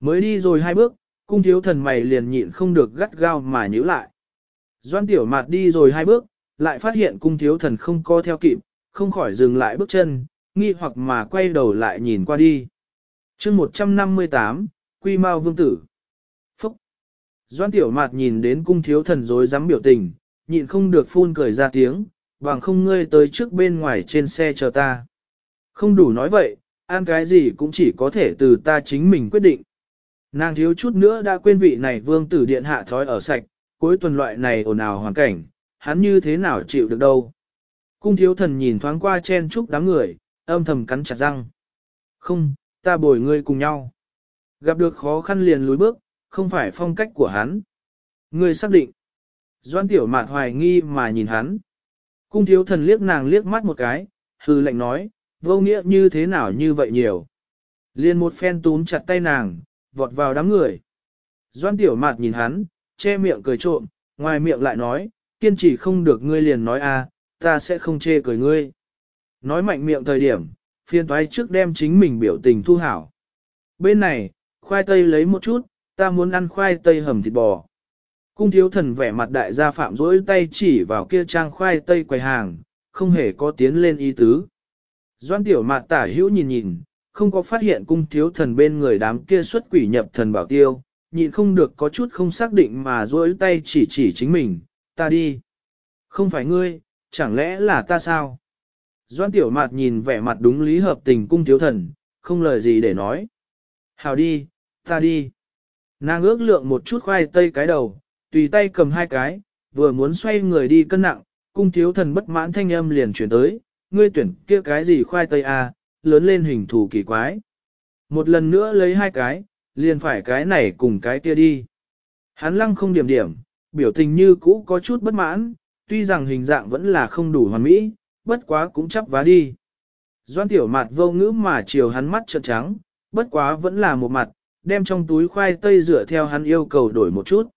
Mới đi rồi hai bước, cung thiếu thần mày liền nhịn không được gắt gao mà nhíu lại. Doan tiểu mạt đi rồi hai bước, lại phát hiện cung thiếu thần không co theo kịp, không khỏi dừng lại bước chân, nghi hoặc mà quay đầu lại nhìn qua đi. chương 158, Quy Mao Vương Tử. Doan Tiểu Mạt nhìn đến cung thiếu thần dối dám biểu tình, nhịn không được phun cười ra tiếng, bằng không ngươi tới trước bên ngoài trên xe chờ ta. Không đủ nói vậy, ăn cái gì cũng chỉ có thể từ ta chính mình quyết định. Nàng thiếu chút nữa đã quên vị này vương tử điện hạ thói ở sạch, cuối tuần loại này ồn ào hoàn cảnh, hắn như thế nào chịu được đâu. Cung thiếu thần nhìn thoáng qua chen chúc đám người, âm thầm cắn chặt răng. Không, ta bồi ngươi cùng nhau. Gặp được khó khăn liền lùi bước, không phải phong cách của hắn. Ngươi xác định. Doan tiểu mạt hoài nghi mà nhìn hắn. Cung thiếu thần liếc nàng liếc mắt một cái, hư lệnh nói, vô nghĩa như thế nào như vậy nhiều. Liên một phen túm chặt tay nàng, vọt vào đám người. Doan tiểu mạt nhìn hắn, che miệng cười trộm, ngoài miệng lại nói, kiên trì không được ngươi liền nói a, ta sẽ không chê cười ngươi. Nói mạnh miệng thời điểm, phiên toái trước đem chính mình biểu tình thu hảo. Bên này, khoai tây lấy một chút, ta muốn ăn khoai tây hầm thịt bò. Cung thiếu thần vẻ mặt đại gia phạm rỗi tay chỉ vào kia trang khoai tây quầy hàng, không hề có tiến lên ý tứ. Doan tiểu mạt tả hữu nhìn nhìn, không có phát hiện cung thiếu thần bên người đám kia xuất quỷ nhập thần bảo tiêu, nhịn không được có chút không xác định mà rỗi tay chỉ chỉ chính mình, ta đi. Không phải ngươi, chẳng lẽ là ta sao? Doan tiểu mạt nhìn vẻ mặt đúng lý hợp tình cung thiếu thần, không lời gì để nói. Hào đi, ta đi. Nàng ước lượng một chút khoai tây cái đầu, tùy tay cầm hai cái, vừa muốn xoay người đi cân nặng, cung thiếu thần bất mãn thanh âm liền chuyển tới, ngươi tuyển kia cái gì khoai tây à, lớn lên hình thù kỳ quái. Một lần nữa lấy hai cái, liền phải cái này cùng cái kia đi. Hắn lăng không điểm điểm, biểu tình như cũ có chút bất mãn, tuy rằng hình dạng vẫn là không đủ hoàn mỹ, bất quá cũng chắp vá đi. Doan tiểu mặt vô ngữ mà chiều hắn mắt trợn trắng, bất quá vẫn là một mặt, đem trong túi khoai tây dựa theo hắn yêu cầu đổi một chút.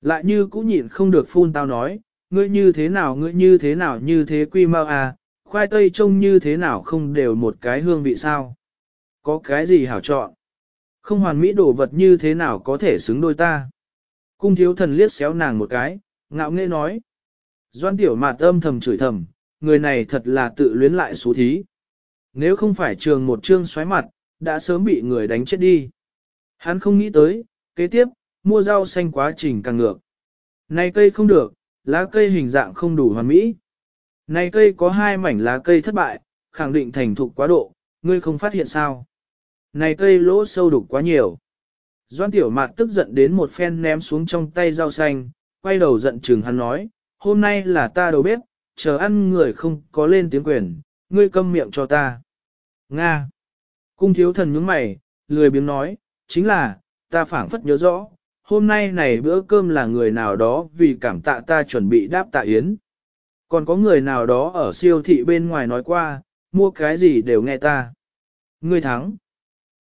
Lại như cũ nhịn không được phun tao nói, ngươi như thế nào ngươi như thế nào như thế quy mau à, khoai tây trông như thế nào không đều một cái hương vị sao. Có cái gì hảo chọn? Không hoàn mỹ đồ vật như thế nào có thể xứng đôi ta? Cung thiếu thần liếc xéo nàng một cái, ngạo nghễ nói. Doan tiểu mạt âm thầm chửi thầm, người này thật là tự luyến lại số thí. Nếu không phải trường một chương xoáy mặt, đã sớm bị người đánh chết đi. Hắn không nghĩ tới, kế tiếp, mua rau xanh quá trình càng ngược. Này cây không được, lá cây hình dạng không đủ hoàn mỹ. Này cây có hai mảnh lá cây thất bại, khẳng định thành thục quá độ, ngươi không phát hiện sao. Này cây lỗ sâu đục quá nhiều. Doan tiểu mạt tức giận đến một phen ném xuống trong tay rau xanh, quay đầu giận chừng hắn nói, hôm nay là ta đầu bếp, chờ ăn người không có lên tiếng quyền, ngươi câm miệng cho ta. Nga. Cung thiếu thần nhướng mày, lười biếng nói, chính là, ta phảng phất nhớ rõ, hôm nay này bữa cơm là người nào đó vì cảm tạ ta chuẩn bị đáp tạ yến. Còn có người nào đó ở siêu thị bên ngoài nói qua, mua cái gì đều nghe ta. Ngươi thắng.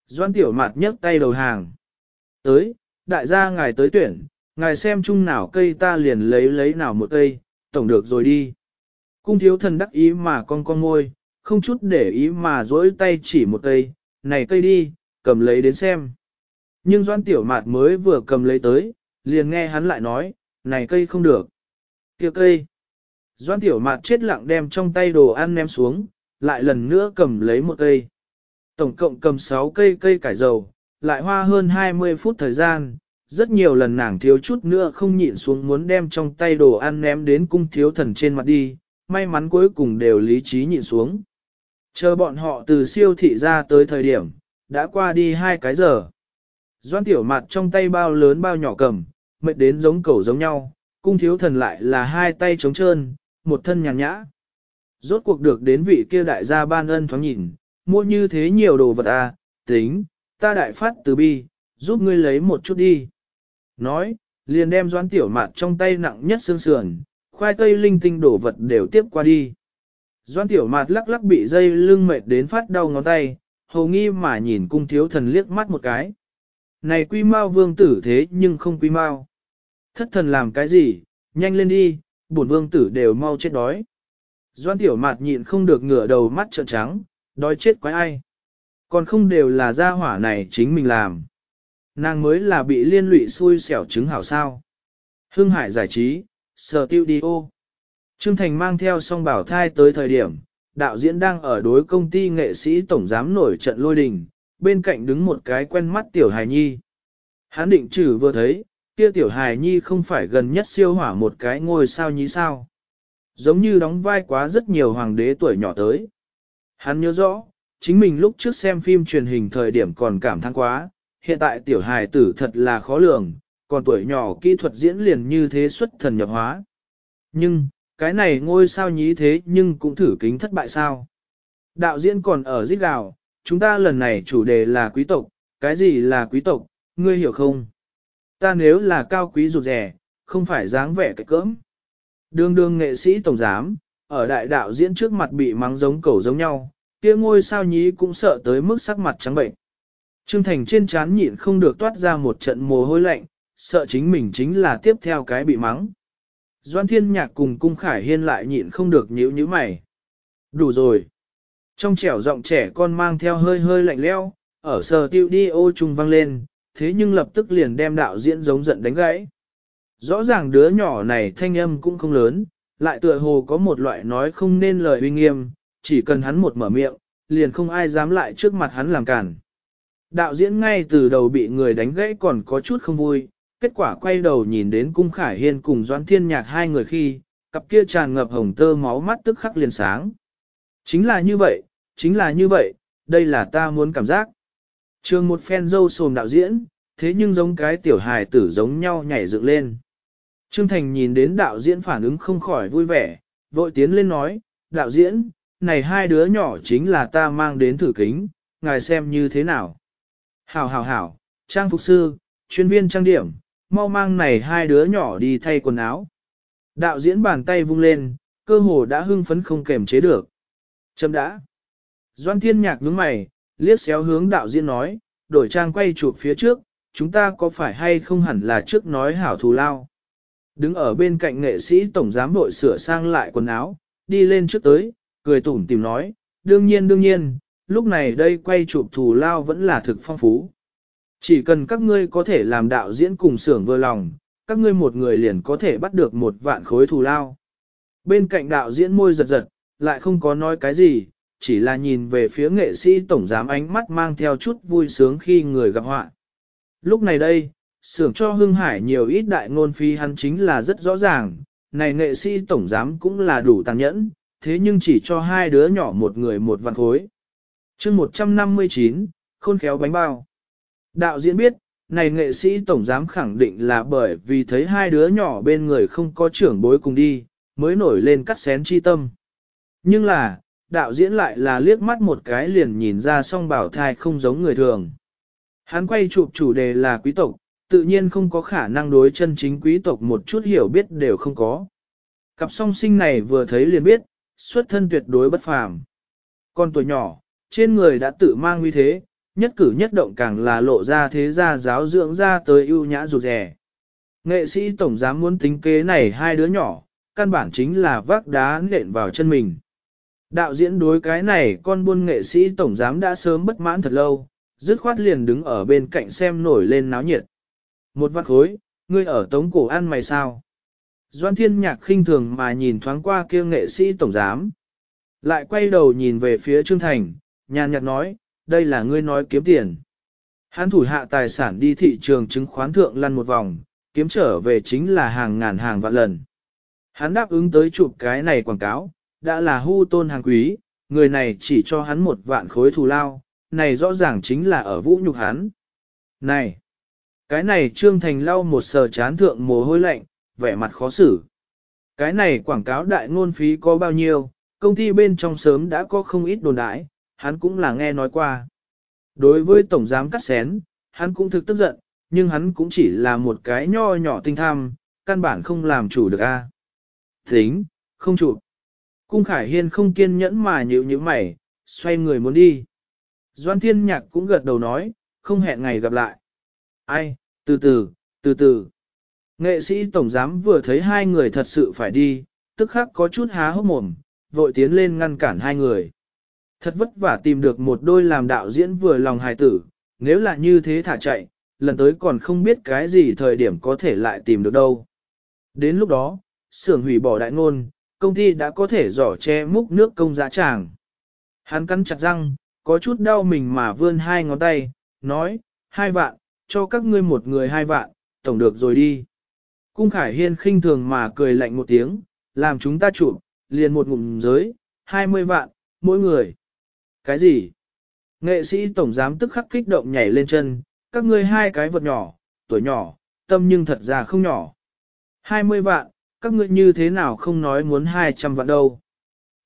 Doan tiểu mặt nhấc tay đầu hàng. Tới, đại gia ngài tới tuyển, ngài xem chung nào cây ta liền lấy lấy nào một cây, tổng được rồi đi. Cung thiếu thần đắc ý mà con con ngôi, không chút để ý mà dỗi tay chỉ một cây, này cây đi, cầm lấy đến xem. Nhưng doan tiểu mạt mới vừa cầm lấy tới, liền nghe hắn lại nói, này cây không được. kia cây. Doan tiểu mạt chết lặng đem trong tay đồ ăn ném xuống, lại lần nữa cầm lấy một cây. Tổng cộng cầm 6 cây cây cải dầu, lại hoa hơn 20 phút thời gian, rất nhiều lần nàng thiếu chút nữa không nhịn xuống muốn đem trong tay đồ ăn ném đến cung thiếu thần trên mặt đi, may mắn cuối cùng đều lý trí nhịn xuống. Chờ bọn họ từ siêu thị ra tới thời điểm, đã qua đi hai cái giờ. Doan tiểu mặt trong tay bao lớn bao nhỏ cầm, mệt đến giống cẩu giống nhau, cung thiếu thần lại là hai tay trống trơn, một thân nhàn nhã. Rốt cuộc được đến vị kia đại gia ban ân thoáng nhìn, mua như thế nhiều đồ vật à, tính, ta đại phát từ bi, giúp ngươi lấy một chút đi. Nói, liền đem doan tiểu mặt trong tay nặng nhất xương sườn, khoai tây linh tinh đổ vật đều tiếp qua đi. Doan tiểu mặt lắc lắc bị dây lưng mệt đến phát đau ngón tay, hầu nghi mà nhìn cung thiếu thần liếc mắt một cái. Này quy mau vương tử thế nhưng không quy mau. Thất thần làm cái gì, nhanh lên đi, bổn vương tử đều mau chết đói. Doan tiểu mạt nhịn không được ngửa đầu mắt trợn trắng, đói chết quái ai. Còn không đều là gia hỏa này chính mình làm. Nàng mới là bị liên lụy xui xẻo chứng hảo sao. Hưng Hải giải trí, sở tiêu đi ô. Trương Thành mang theo song bảo thai tới thời điểm, đạo diễn đang ở đối công ty nghệ sĩ tổng giám nổi trận lôi đình, bên cạnh đứng một cái quen mắt tiểu hài nhi. Hắn định trừ vừa thấy, kia tiểu hài nhi không phải gần nhất siêu hỏa một cái ngôi sao nhí sao. Giống như đóng vai quá rất nhiều hoàng đế tuổi nhỏ tới. Hắn nhớ rõ, chính mình lúc trước xem phim truyền hình thời điểm còn cảm thán quá, hiện tại tiểu hài tử thật là khó lường, còn tuổi nhỏ kỹ thuật diễn liền như thế xuất thần nhập hóa. Nhưng, cái này ngôi sao nhí thế nhưng cũng thử kính thất bại sao. Đạo diễn còn ở giết gào, chúng ta lần này chủ đề là quý tộc, cái gì là quý tộc, ngươi hiểu không? Ta nếu là cao quý rụt rẻ, không phải dáng vẻ cái cỡm. Đường đường nghệ sĩ tổng giám, ở đại đạo diễn trước mặt bị mắng giống cẩu giống nhau, kia ngôi sao nhí cũng sợ tới mức sắc mặt trắng bệnh. Trương Thành trên trán nhịn không được toát ra một trận mồ hôi lạnh, sợ chính mình chính là tiếp theo cái bị mắng. Doan Thiên Nhạc cùng Cung Khải Hiên lại nhịn không được nhíu nhíu mày. Đủ rồi. Trong trẻo giọng trẻ con mang theo hơi hơi lạnh leo, ở sờ tiêu đi ô trùng vang lên, thế nhưng lập tức liền đem đạo diễn giống giận đánh gãy. Rõ ràng đứa nhỏ này thanh âm cũng không lớn, lại tựa hồ có một loại nói không nên lời uy nghiêm, chỉ cần hắn một mở miệng, liền không ai dám lại trước mặt hắn làm cản. Đạo diễn ngay từ đầu bị người đánh gãy còn có chút không vui, kết quả quay đầu nhìn đến Cung Khải Hiên cùng Doãn Thiên Nhạc hai người khi, cặp kia tràn ngập hồng tơ máu mắt tức khắc liền sáng. Chính là như vậy, chính là như vậy, đây là ta muốn cảm giác. Trường một phen dâu sồm đạo diễn, thế nhưng giống cái tiểu hài tử giống nhau nhảy dựng lên. Trương Thành nhìn đến đạo diễn phản ứng không khỏi vui vẻ, vội tiến lên nói, đạo diễn, này hai đứa nhỏ chính là ta mang đến thử kính, ngài xem như thế nào. Hảo hảo hảo, trang phục sư, chuyên viên trang điểm, mau mang này hai đứa nhỏ đi thay quần áo. Đạo diễn bàn tay vung lên, cơ hồ đã hưng phấn không kềm chế được. Chấm đã. Doan thiên nhạc nhướng mày, liếc xéo hướng đạo diễn nói, đổi trang quay chụp phía trước, chúng ta có phải hay không hẳn là trước nói hảo thù lao. Đứng ở bên cạnh nghệ sĩ tổng giám đội sửa sang lại quần áo, đi lên trước tới, cười tủm tìm nói, đương nhiên đương nhiên, lúc này đây quay chụp thù lao vẫn là thực phong phú. Chỉ cần các ngươi có thể làm đạo diễn cùng xưởng vừa lòng, các ngươi một người liền có thể bắt được một vạn khối thù lao. Bên cạnh đạo diễn môi giật giật, lại không có nói cái gì, chỉ là nhìn về phía nghệ sĩ tổng giám ánh mắt mang theo chút vui sướng khi người gặp họa. Lúc này đây, xưởng cho Hưng Hải nhiều ít đại ngôn phi hắn chính là rất rõ ràng, này nghệ sĩ tổng giám cũng là đủ tàn nhẫn, thế nhưng chỉ cho hai đứa nhỏ một người một vạn khối. chương 159, khôn khéo bánh bao. Đạo diễn biết, này nghệ sĩ tổng giám khẳng định là bởi vì thấy hai đứa nhỏ bên người không có trưởng bối cùng đi, mới nổi lên cắt xén chi tâm. Nhưng là, đạo diễn lại là liếc mắt một cái liền nhìn ra song bảo thai không giống người thường. Hắn quay chụp chủ đề là quý tộc, tự nhiên không có khả năng đối chân chính quý tộc một chút hiểu biết đều không có. Cặp song sinh này vừa thấy liền biết, xuất thân tuyệt đối bất phàm. Con tuổi nhỏ, trên người đã tự mang uy thế, nhất cử nhất động càng là lộ ra thế gia giáo dưỡng ra tới ưu nhã rụt rẻ. Nghệ sĩ tổng giám muốn tính kế này hai đứa nhỏ, căn bản chính là vác đá nện vào chân mình. Đạo diễn đối cái này con buôn nghệ sĩ tổng giám đã sớm bất mãn thật lâu, dứt khoát liền đứng ở bên cạnh xem nổi lên náo nhiệt. Một vắt khối, ngươi ở tống cổ ăn mày sao? Doan thiên nhạc khinh thường mà nhìn thoáng qua kia nghệ sĩ tổng giám. Lại quay đầu nhìn về phía Trương Thành, nhàn nhạt nói, đây là ngươi nói kiếm tiền. Hắn thủ hạ tài sản đi thị trường chứng khoán thượng lăn một vòng, kiếm trở về chính là hàng ngàn hàng vạn lần. Hắn đáp ứng tới chụp cái này quảng cáo, đã là hưu tôn hàng quý, người này chỉ cho hắn một vạn khối thù lao, này rõ ràng chính là ở vũ nhục hắn. Này! Cái này Trương Thành lau một sờ chán thượng mồ hôi lạnh, vẻ mặt khó xử. Cái này quảng cáo đại ngôn phí có bao nhiêu, công ty bên trong sớm đã có không ít đồn đãi, hắn cũng là nghe nói qua. Đối với tổng giám cắt xén, hắn cũng thực tức giận, nhưng hắn cũng chỉ là một cái nho nhỏ tinh tham, căn bản không làm chủ được a. Tính, không chủ. Cung Khải Hiên không kiên nhẫn mà nhịu như mày, xoay người muốn đi. Doan Thiên Nhạc cũng gật đầu nói, không hẹn ngày gặp lại. Ai, từ từ, từ từ. Nghệ sĩ tổng giám vừa thấy hai người thật sự phải đi, tức khắc có chút há hốc mồm, vội tiến lên ngăn cản hai người. Thật vất vả tìm được một đôi làm đạo diễn vừa lòng hài tử, nếu là như thế thả chạy, lần tới còn không biết cái gì thời điểm có thể lại tìm được đâu. Đến lúc đó, xưởng hủy bỏ đại ngôn, công ty đã có thể giỏ che múc nước công giá tràng. Hắn cắn chặt răng, có chút đau mình mà vươn hai ngón tay, nói, hai vạn, cho các ngươi một người hai vạn, tổng được rồi đi. Cung Khải Hiên khinh thường mà cười lạnh một tiếng, làm chúng ta chụp, liền một ngụm giới, hai mươi vạn, mỗi người. Cái gì? Nghệ sĩ tổng giám tức khắc kích động nhảy lên chân, các ngươi hai cái vật nhỏ, tuổi nhỏ, tâm nhưng thật ra không nhỏ. Hai mươi vạn, các ngươi như thế nào không nói muốn hai trăm vạn đâu.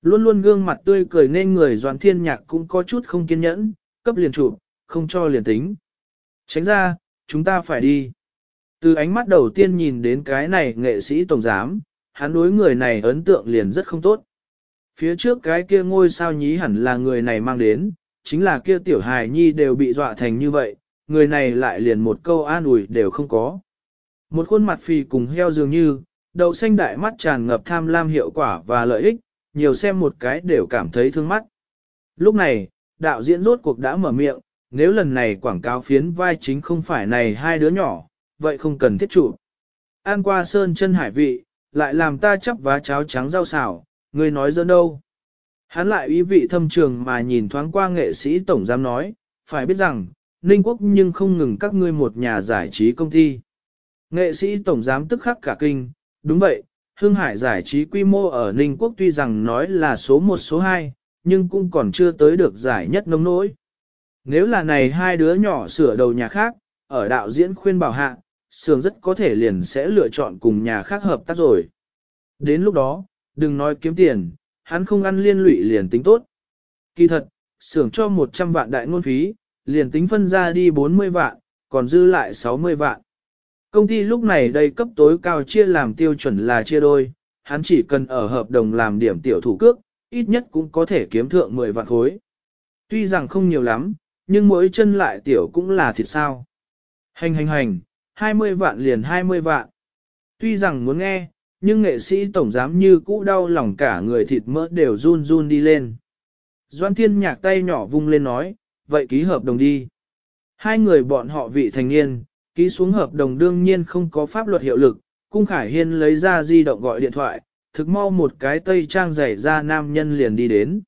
Luôn luôn gương mặt tươi cười nên người doan thiên nhạc cũng có chút không kiên nhẫn, cấp liền chụp, không cho liền tính. Tránh ra, chúng ta phải đi. Từ ánh mắt đầu tiên nhìn đến cái này nghệ sĩ tổng giám, hắn đối người này ấn tượng liền rất không tốt. Phía trước cái kia ngôi sao nhí hẳn là người này mang đến, chính là kia tiểu hài nhi đều bị dọa thành như vậy, người này lại liền một câu an ủi đều không có. Một khuôn mặt phì cùng heo dường như, đậu xanh đại mắt tràn ngập tham lam hiệu quả và lợi ích, nhiều xem một cái đều cảm thấy thương mắt. Lúc này, đạo diễn rốt cuộc đã mở miệng, nếu lần này quảng cáo phiến vai chính không phải này hai đứa nhỏ, vậy không cần thiết trụ. An qua sơn chân hải vị, lại làm ta chấp vá cháo trắng rau xào, người nói dẫn đâu. Hắn lại ý vị thâm trường mà nhìn thoáng qua nghệ sĩ tổng giám nói, phải biết rằng, Ninh Quốc nhưng không ngừng các ngươi một nhà giải trí công ty. Nghệ sĩ tổng giám tức khắc cả kinh, đúng vậy, Hương Hải giải trí quy mô ở Ninh Quốc tuy rằng nói là số 1 số 2, nhưng cũng còn chưa tới được giải nhất nông nỗi. Nếu là này hai đứa nhỏ sửa đầu nhà khác, ở đạo diễn khuyên bảo hạ, sường rất có thể liền sẽ lựa chọn cùng nhà khác hợp tác rồi. Đến lúc đó, đừng nói kiếm tiền, hắn không ăn liên lụy liền tính tốt. Kỳ thật, sưởng cho 100 vạn đại ngôn phí, liền tính phân ra đi 40 vạn, còn dư lại 60 vạn. Công ty lúc này đây cấp tối cao chia làm tiêu chuẩn là chia đôi, hắn chỉ cần ở hợp đồng làm điểm tiểu thủ cước, ít nhất cũng có thể kiếm thượng 10 vạn khối. Tuy rằng không nhiều lắm, nhưng mỗi chân lại tiểu cũng là thịt sao. Hành hành hành, 20 vạn liền 20 vạn. Tuy rằng muốn nghe, nhưng nghệ sĩ tổng giám như cũ đau lòng cả người thịt mỡ đều run run đi lên. Doan thiên nhạc tay nhỏ vung lên nói, vậy ký hợp đồng đi. Hai người bọn họ vị thành niên, ký xuống hợp đồng đương nhiên không có pháp luật hiệu lực, cung khải hiên lấy ra di động gọi điện thoại, thực mau một cái tây trang rải ra nam nhân liền đi đến.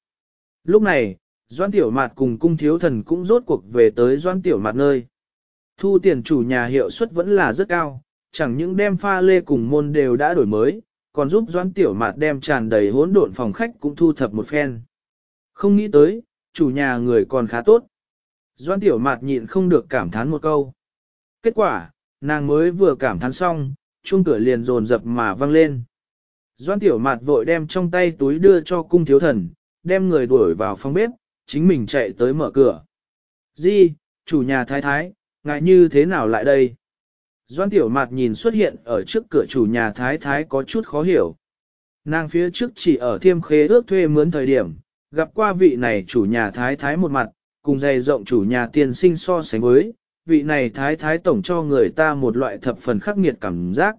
Lúc này, Doan Tiểu Mạt cùng cung thiếu thần cũng rốt cuộc về tới Doan Tiểu Mạt nơi. Thu tiền chủ nhà hiệu suất vẫn là rất cao, chẳng những đem pha lê cùng môn đều đã đổi mới, còn giúp Doan Tiểu Mạt đem tràn đầy hỗn độn phòng khách cũng thu thập một phen. Không nghĩ tới, chủ nhà người còn khá tốt. Doan Tiểu Mạt nhịn không được cảm thán một câu. Kết quả, nàng mới vừa cảm thán xong, chuông cửa liền rồn rập mà văng lên. Doan Tiểu Mạt vội đem trong tay túi đưa cho cung thiếu thần, đem người đuổi vào phòng bếp, chính mình chạy tới mở cửa. Di, chủ nhà thái thái, ngại như thế nào lại đây? Doan Tiểu Mạt nhìn xuất hiện ở trước cửa chủ nhà thái thái có chút khó hiểu. Nàng phía trước chỉ ở thiêm khế ước thuê mướn thời điểm, gặp qua vị này chủ nhà thái thái một mặt, cùng dày rộng chủ nhà tiền sinh so sánh với, vị này thái thái tổng cho người ta một loại thập phần khắc nghiệt cảm giác.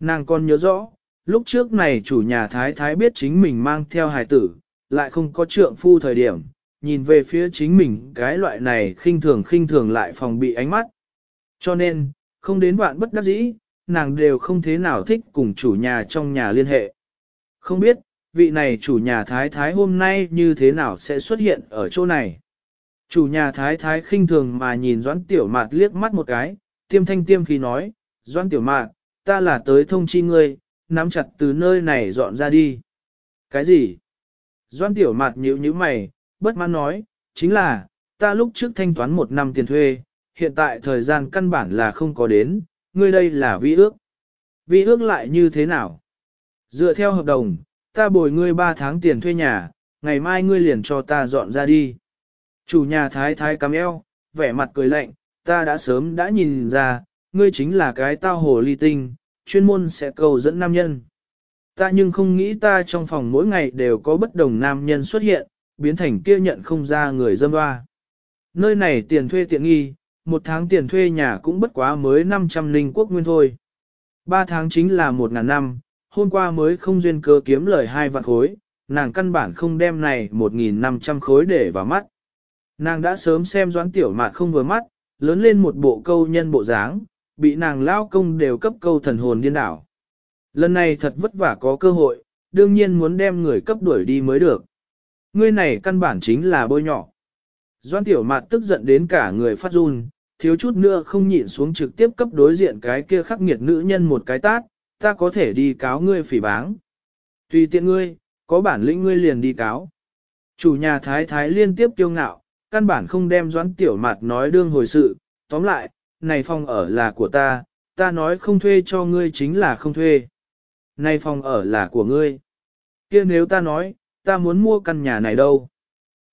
Nàng còn nhớ rõ, lúc trước này chủ nhà thái thái biết chính mình mang theo hài tử, lại không có trượng phu thời điểm, nhìn về phía chính mình cái loại này khinh thường khinh thường lại phòng bị ánh mắt. Cho nên, không đến vạn bất đắc dĩ, nàng đều không thế nào thích cùng chủ nhà trong nhà liên hệ. Không biết, vị này chủ nhà thái thái hôm nay như thế nào sẽ xuất hiện ở chỗ này. Chủ nhà thái thái khinh thường mà nhìn Doãn Tiểu Mạt liếc mắt một cái, tiêm thanh tiêm khi nói, Doãn Tiểu Mạt, ta là tới thông chi ngươi, nắm chặt từ nơi này dọn ra đi. Cái gì? Doãn Tiểu Mạt nhíu nhíu mày, bất mãn nói, chính là, ta lúc trước thanh toán một năm tiền thuê, hiện tại thời gian căn bản là không có đến, ngươi đây là vi ước. Vi ước lại như thế nào? Dựa theo hợp đồng, ta bồi ngươi 3 tháng tiền thuê nhà, ngày mai ngươi liền cho ta dọn ra đi. Chủ nhà thái thái cắm eo, vẻ mặt cười lạnh, ta đã sớm đã nhìn ra, ngươi chính là cái tao hồ ly tinh, chuyên môn sẽ cầu dẫn nam nhân. Ta nhưng không nghĩ ta trong phòng mỗi ngày đều có bất đồng nam nhân xuất hiện, biến thành kia nhận không ra người dâm hoa. Nơi này tiền thuê tiện nghi, một tháng tiền thuê nhà cũng bất quá mới 500 linh quốc nguyên thôi. Ba tháng chính là một ngàn năm, hôm qua mới không duyên cơ kiếm lời hai vạn khối, nàng căn bản không đem này 1.500 khối để vào mắt. Nàng đã sớm xem doãn tiểu mạt không vừa mắt, lớn lên một bộ câu nhân bộ dáng, bị nàng lao công đều cấp câu thần hồn điên đảo. Lần này thật vất vả có cơ hội, đương nhiên muốn đem người cấp đuổi đi mới được. Ngươi này căn bản chính là bôi nhỏ. Doan tiểu mạt tức giận đến cả người phát run, thiếu chút nữa không nhịn xuống trực tiếp cấp đối diện cái kia khắc nghiệt nữ nhân một cái tát, ta có thể đi cáo ngươi phỉ báng. Tùy tiện ngươi, có bản lĩnh ngươi liền đi cáo. Chủ nhà thái thái liên tiếp kiêu ngạo, căn bản không đem doãn tiểu mạt nói đương hồi sự, tóm lại, này phòng ở là của ta, ta nói không thuê cho ngươi chính là không thuê. Này phòng ở là của ngươi. kia nếu ta nói, ta muốn mua căn nhà này đâu.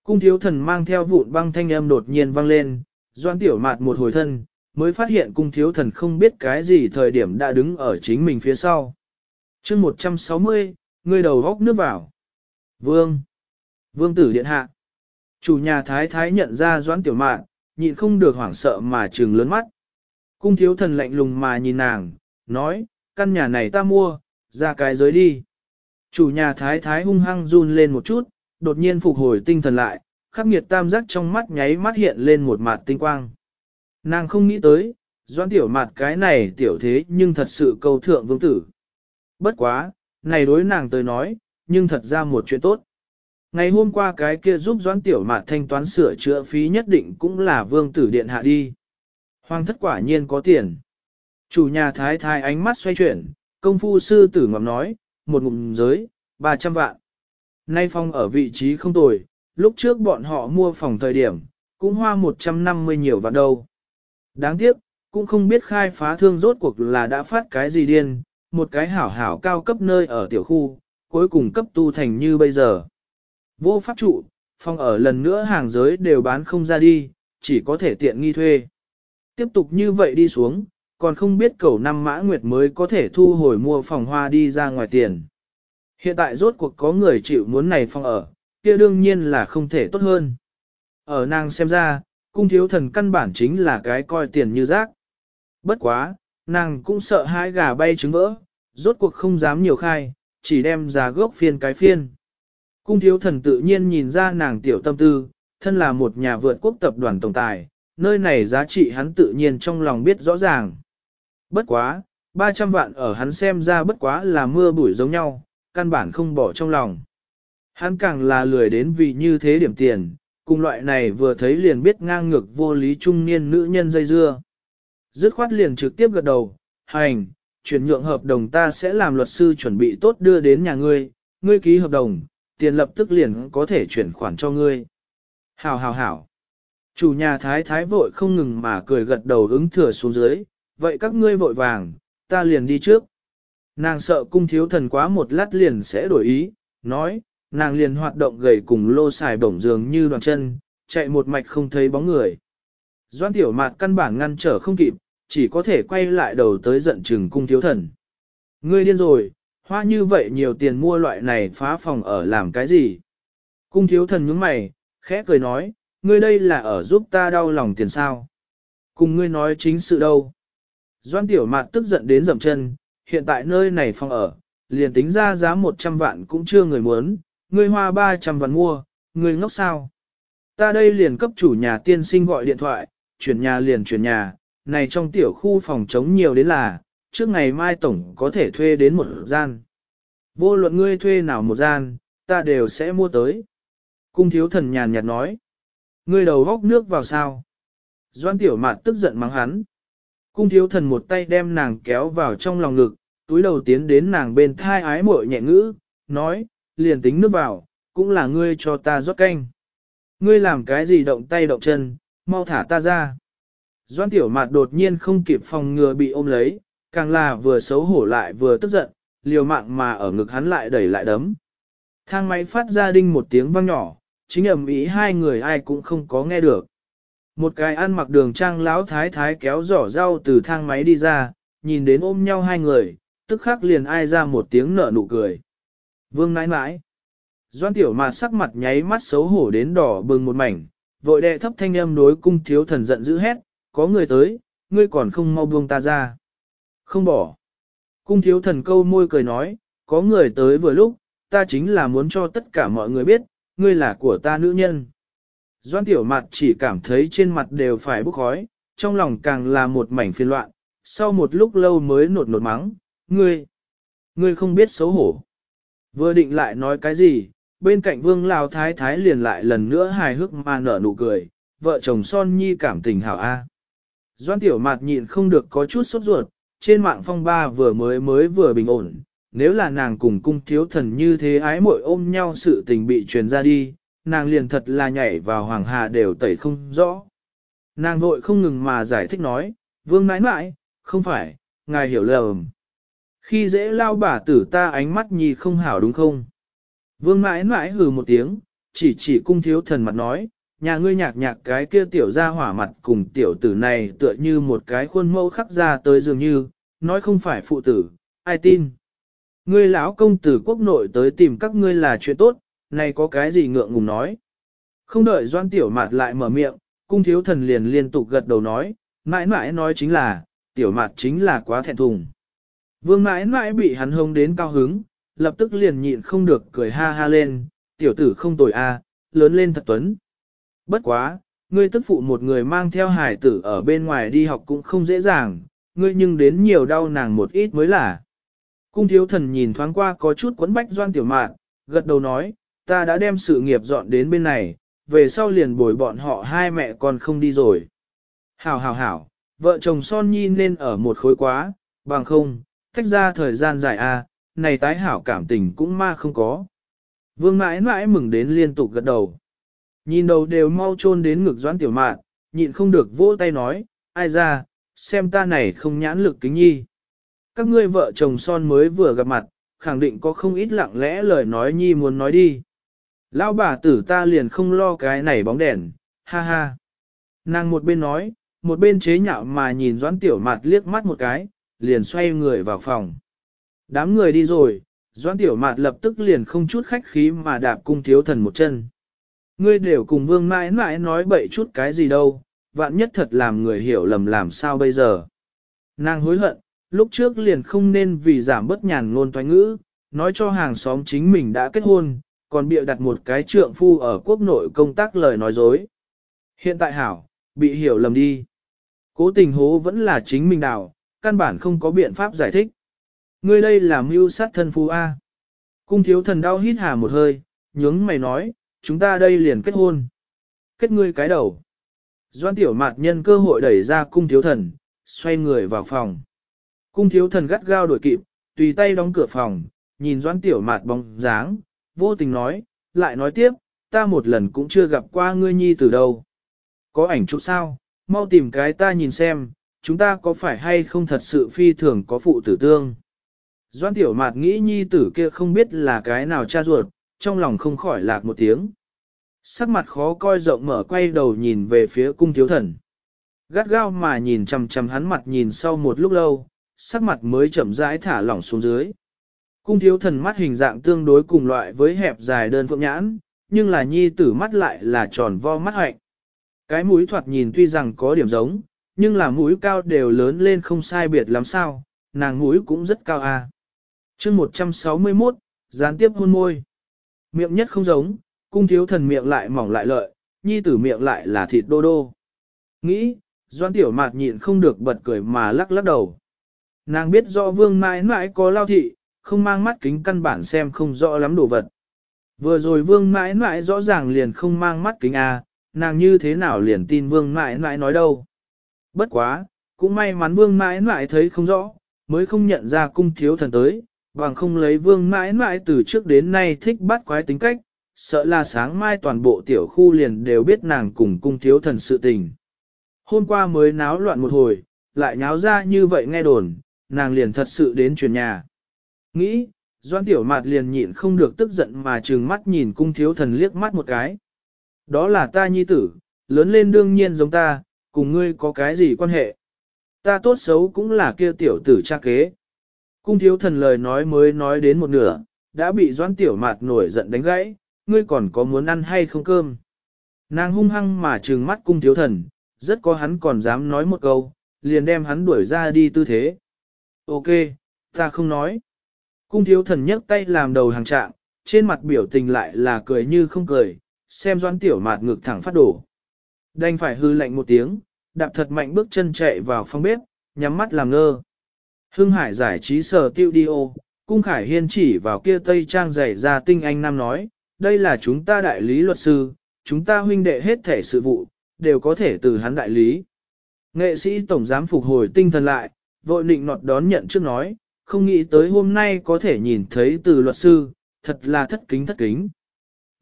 Cung thiếu thần mang theo vụn băng thanh âm đột nhiên vang lên, doan tiểu mạt một hồi thân, mới phát hiện cung thiếu thần không biết cái gì thời điểm đã đứng ở chính mình phía sau. chương 160, ngươi đầu góc nước vào. Vương. Vương tử điện hạ. Chủ nhà thái thái nhận ra doãn tiểu mạn, nhịn không được hoảng sợ mà trừng lớn mắt. Cung thiếu thần lạnh lùng mà nhìn nàng, nói, căn nhà này ta mua, ra cái giới đi. Chủ nhà thái thái hung hăng run lên một chút, đột nhiên phục hồi tinh thần lại, khắc nghiệt tam giác trong mắt nháy mắt hiện lên một mặt tinh quang. Nàng không nghĩ tới, Doãn tiểu mặt cái này tiểu thế nhưng thật sự câu thượng vương tử. Bất quá, này đối nàng tới nói, nhưng thật ra một chuyện tốt. Ngày hôm qua cái kia giúp doãn tiểu mạt thanh toán sửa chữa phí nhất định cũng là vương tử điện hạ đi. Hoàng thất quả nhiên có tiền. Chủ nhà thái thái ánh mắt xoay chuyển, công phu sư tử ngọc nói, một ngụm giới, 300 vạn. Nay phong ở vị trí không tồi, lúc trước bọn họ mua phòng thời điểm, cũng hoa 150 nhiều vạn đâu. Đáng tiếc, cũng không biết khai phá thương rốt cuộc là đã phát cái gì điên, một cái hảo hảo cao cấp nơi ở tiểu khu, cuối cùng cấp tu thành như bây giờ. Vô pháp trụ, phòng ở lần nữa hàng giới đều bán không ra đi, chỉ có thể tiện nghi thuê. Tiếp tục như vậy đi xuống, còn không biết cầu năm mã nguyệt mới có thể thu hồi mua phòng hoa đi ra ngoài tiền. Hiện tại rốt cuộc có người chịu muốn này phòng ở, kia đương nhiên là không thể tốt hơn. Ở nàng xem ra, cung thiếu thần căn bản chính là cái coi tiền như rác. Bất quá, nàng cũng sợ hai gà bay trứng vỡ, rốt cuộc không dám nhiều khai, chỉ đem ra gốc phiên cái phiên. Cung thiếu thần tự nhiên nhìn ra nàng tiểu tâm tư, thân là một nhà vượt quốc tập đoàn tổng tài, nơi này giá trị hắn tự nhiên trong lòng biết rõ ràng. Bất quá, 300 vạn ở hắn xem ra bất quá là mưa bụi giống nhau, căn bản không bỏ trong lòng. Hắn càng là lười đến vì như thế điểm tiền, cùng loại này vừa thấy liền biết ngang ngược vô lý trung niên nữ nhân dây dưa. Dứt khoát liền trực tiếp gật đầu, hành, chuyển nhượng hợp đồng ta sẽ làm luật sư chuẩn bị tốt đưa đến nhà ngươi, ngươi ký hợp đồng, tiền lập tức liền có thể chuyển khoản cho ngươi. Hảo hảo hảo. Chủ nhà thái thái vội không ngừng mà cười gật đầu ứng thừa xuống dưới, vậy các ngươi vội vàng, ta liền đi trước. Nàng sợ cung thiếu thần quá một lát liền sẽ đổi ý, nói, nàng liền hoạt động gầy cùng lô xài bổng dường như đoàn chân, chạy một mạch không thấy bóng người. Doan tiểu mạt căn bản ngăn trở không kịp, chỉ có thể quay lại đầu tới giận chừng cung thiếu thần. Ngươi điên rồi, hoa như vậy nhiều tiền mua loại này phá phòng ở làm cái gì? Cung thiếu thần nhướng mày, khẽ cười nói, ngươi đây là ở giúp ta đau lòng tiền sao? Cùng ngươi nói chính sự đâu? Doan tiểu mạt tức giận đến dậm chân, hiện tại nơi này phòng ở, liền tính ra giá 100 vạn cũng chưa người muốn, ngươi hoa 300 vạn mua, ngươi ngốc sao? Ta đây liền cấp chủ nhà tiên sinh gọi điện thoại, chuyển nhà liền chuyển nhà, này trong tiểu khu phòng trống nhiều đến là, trước ngày mai tổng có thể thuê đến một gian. Vô luận ngươi thuê nào một gian, ta đều sẽ mua tới. Cung thiếu thần nhàn nhạt nói. Ngươi đầu góc nước vào sao? Doan tiểu mạt tức giận mắng hắn. Cung thiếu thần một tay đem nàng kéo vào trong lòng ngực, túi đầu tiến đến nàng bên thai ái mội nhẹ ngữ, nói, liền tính nước vào, cũng là ngươi cho ta rót canh. Ngươi làm cái gì động tay động chân, mau thả ta ra. Doan tiểu mạt đột nhiên không kịp phòng ngừa bị ôm lấy, càng là vừa xấu hổ lại vừa tức giận, liều mạng mà ở ngực hắn lại đẩy lại đấm. Thang máy phát ra đinh một tiếng vang nhỏ, chính ẩm ý hai người ai cũng không có nghe được. Một cái ăn mặc đường trang lão thái thái kéo giỏ rau từ thang máy đi ra, nhìn đến ôm nhau hai người, tức khắc liền ai ra một tiếng nở nụ cười. Vương nãi nãi. Doan tiểu mà sắc mặt nháy mắt xấu hổ đến đỏ bừng một mảnh, vội đệ thấp thanh âm đối cung thiếu thần giận dữ hét, có người tới, ngươi còn không mau buông ta ra. Không bỏ. Cung thiếu thần câu môi cười nói, có người tới vừa lúc, ta chính là muốn cho tất cả mọi người biết, ngươi là của ta nữ nhân. Doan tiểu mặt chỉ cảm thấy trên mặt đều phải bốc khói, trong lòng càng là một mảnh phiền loạn, sau một lúc lâu mới nột nột mắng, ngươi, ngươi không biết xấu hổ. Vừa định lại nói cái gì, bên cạnh vương lao thái thái liền lại lần nữa hài hước mà nở nụ cười, vợ chồng son nhi cảm tình hảo a. Doan tiểu mạt nhịn không được có chút sốt ruột, trên mạng phong ba vừa mới mới vừa bình ổn, nếu là nàng cùng cung thiếu thần như thế ái muội ôm nhau sự tình bị truyền ra đi, nàng liền thật là nhảy vào hoàng hà đều tẩy không rõ. Nàng vội không ngừng mà giải thích nói, vương nãi nãi, không phải, ngài hiểu lầm. Khi dễ lao bà tử ta ánh mắt nhì không hảo đúng không? Vương mãi mãi hừ một tiếng, chỉ chỉ cung thiếu thần mặt nói, nhà ngươi nhạc nhạc cái kia tiểu ra hỏa mặt cùng tiểu tử này tựa như một cái khuôn mẫu khắc ra tới dường như, nói không phải phụ tử, ai tin. Ngươi lão công tử quốc nội tới tìm các ngươi là chuyện tốt, này có cái gì ngượng ngùng nói. Không đợi doan tiểu mặt lại mở miệng, cung thiếu thần liền liên tục gật đầu nói, mãi mãi nói chính là, tiểu mặt chính là quá thẹn thùng. Vương mãi mãi bị hắn hông đến cao hứng, lập tức liền nhịn không được cười ha ha lên, tiểu tử không tồi a, lớn lên thật tuấn. Bất quá, ngươi tức phụ một người mang theo hải tử ở bên ngoài đi học cũng không dễ dàng, ngươi nhưng đến nhiều đau nàng một ít mới là. Cung thiếu thần nhìn thoáng qua có chút quấn bách doan tiểu mạn, gật đầu nói, ta đã đem sự nghiệp dọn đến bên này, về sau liền bồi bọn họ hai mẹ con không đi rồi. Hảo hảo hảo, vợ chồng son nhi nên ở một khối quá, bằng không, tách ra thời gian dài a, à, này tái hảo cảm tình cũng ma không có. Vương mãi mãi mừng đến liên tục gật đầu. Nhìn đầu đều mau chôn đến ngực doãn tiểu mạn, nhịn không được vỗ tay nói, ai ra, xem ta này không nhãn lực kính nhi. Các ngươi vợ chồng son mới vừa gặp mặt, khẳng định có không ít lặng lẽ lời nói nhi muốn nói đi. Lão bà tử ta liền không lo cái này bóng đèn, ha ha. Nàng một bên nói, một bên chế nhạo mà nhìn doãn tiểu mạt liếc mắt một cái, liền xoay người vào phòng. Đám người đi rồi, doãn tiểu mạt lập tức liền không chút khách khí mà đạp cung thiếu thần một chân. Ngươi đều cùng vương mãi mãi nói bậy chút cái gì đâu, vạn nhất thật làm người hiểu lầm làm sao bây giờ. Nàng hối hận, lúc trước liền không nên vì giảm bất nhàn ngôn toán ngữ, nói cho hàng xóm chính mình đã kết hôn, còn bịa đặt một cái trượng phu ở quốc nội công tác lời nói dối. Hiện tại hảo, bị hiểu lầm đi. Cố tình hố vẫn là chính mình đảo, căn bản không có biện pháp giải thích. Ngươi đây là mưu sát thân phu A. Cung thiếu thần đau hít hà một hơi, nhướng mày nói, chúng ta đây liền kết hôn. Kết ngươi cái đầu. Doan tiểu mạt nhân cơ hội đẩy ra cung thiếu thần, xoay người vào phòng. Cung thiếu thần gắt gao đổi kịp, tùy tay đóng cửa phòng, nhìn doan tiểu mạt bóng dáng, vô tình nói, lại nói tiếp, ta một lần cũng chưa gặp qua ngươi nhi từ đâu. Có ảnh chụp sao, mau tìm cái ta nhìn xem, chúng ta có phải hay không thật sự phi thường có phụ tử tương. Doan tiểu mạt nghĩ nhi tử kia không biết là cái nào cha ruột, trong lòng không khỏi lạc một tiếng. Sắc mặt khó coi rộng mở quay đầu nhìn về phía cung thiếu thần. Gắt gao mà nhìn chằm chằm hắn mặt nhìn sau một lúc lâu, sắc mặt mới chậm rãi thả lỏng xuống dưới. Cung thiếu thần mắt hình dạng tương đối cùng loại với hẹp dài đơn phượng nhãn, nhưng là nhi tử mắt lại là tròn vo mắt hạnh. Cái mũi thoạt nhìn tuy rằng có điểm giống, nhưng là mũi cao đều lớn lên không sai biệt lắm sao, nàng mũi cũng rất cao à. chương 161, gián tiếp hôn môi. Miệng nhất không giống, cung thiếu thần miệng lại mỏng lại lợi, nhi tử miệng lại là thịt đô đô. Nghĩ, doan tiểu mạt nhịn không được bật cười mà lắc lắc đầu. Nàng biết rõ vương mãi mãi có lao thị, không mang mắt kính căn bản xem không rõ lắm đồ vật. Vừa rồi vương mãi mãi rõ ràng liền không mang mắt kính à, nàng như thế nào liền tin vương mãi mãi nói đâu. Bất quá, cũng may mắn vương mãi mãi thấy không rõ, mới không nhận ra cung thiếu thần tới, bằng không lấy vương mãi mãi từ trước đến nay thích bắt quái tính cách, sợ là sáng mai toàn bộ tiểu khu liền đều biết nàng cùng cung thiếu thần sự tình. Hôm qua mới náo loạn một hồi, lại nháo ra như vậy nghe đồn, nàng liền thật sự đến truyền nhà. Nghĩ, doan tiểu mạt liền nhịn không được tức giận mà trừng mắt nhìn cung thiếu thần liếc mắt một cái. Đó là ta nhi tử, lớn lên đương nhiên giống ta, cùng ngươi có cái gì quan hệ. Ta tốt xấu cũng là kia tiểu tử cha kế. Cung thiếu thần lời nói mới nói đến một nửa, đã bị doan tiểu mạt nổi giận đánh gãy, ngươi còn có muốn ăn hay không cơm. Nàng hung hăng mà trừng mắt cung thiếu thần, rất có hắn còn dám nói một câu, liền đem hắn đuổi ra đi tư thế. Ok, ta không nói. Cung thiếu thần nhấc tay làm đầu hàng trạng, trên mặt biểu tình lại là cười như không cười, xem doan tiểu mạt ngực thẳng phát đổ. Đành phải hư lạnh một tiếng, đạp thật mạnh bước chân chạy vào phòng bếp, nhắm mắt làm ngơ. Hưng Hải giải trí sở tiêu đi ô, Cung Khải Hiên chỉ vào kia tây trang dày ra tinh anh nam nói, đây là chúng ta đại lý luật sư, chúng ta huynh đệ hết thể sự vụ, đều có thể từ hắn đại lý. Nghệ sĩ tổng giám phục hồi tinh thần lại, vội định nọt đón nhận trước nói, không nghĩ tới hôm nay có thể nhìn thấy từ luật sư, thật là thất kính thất kính.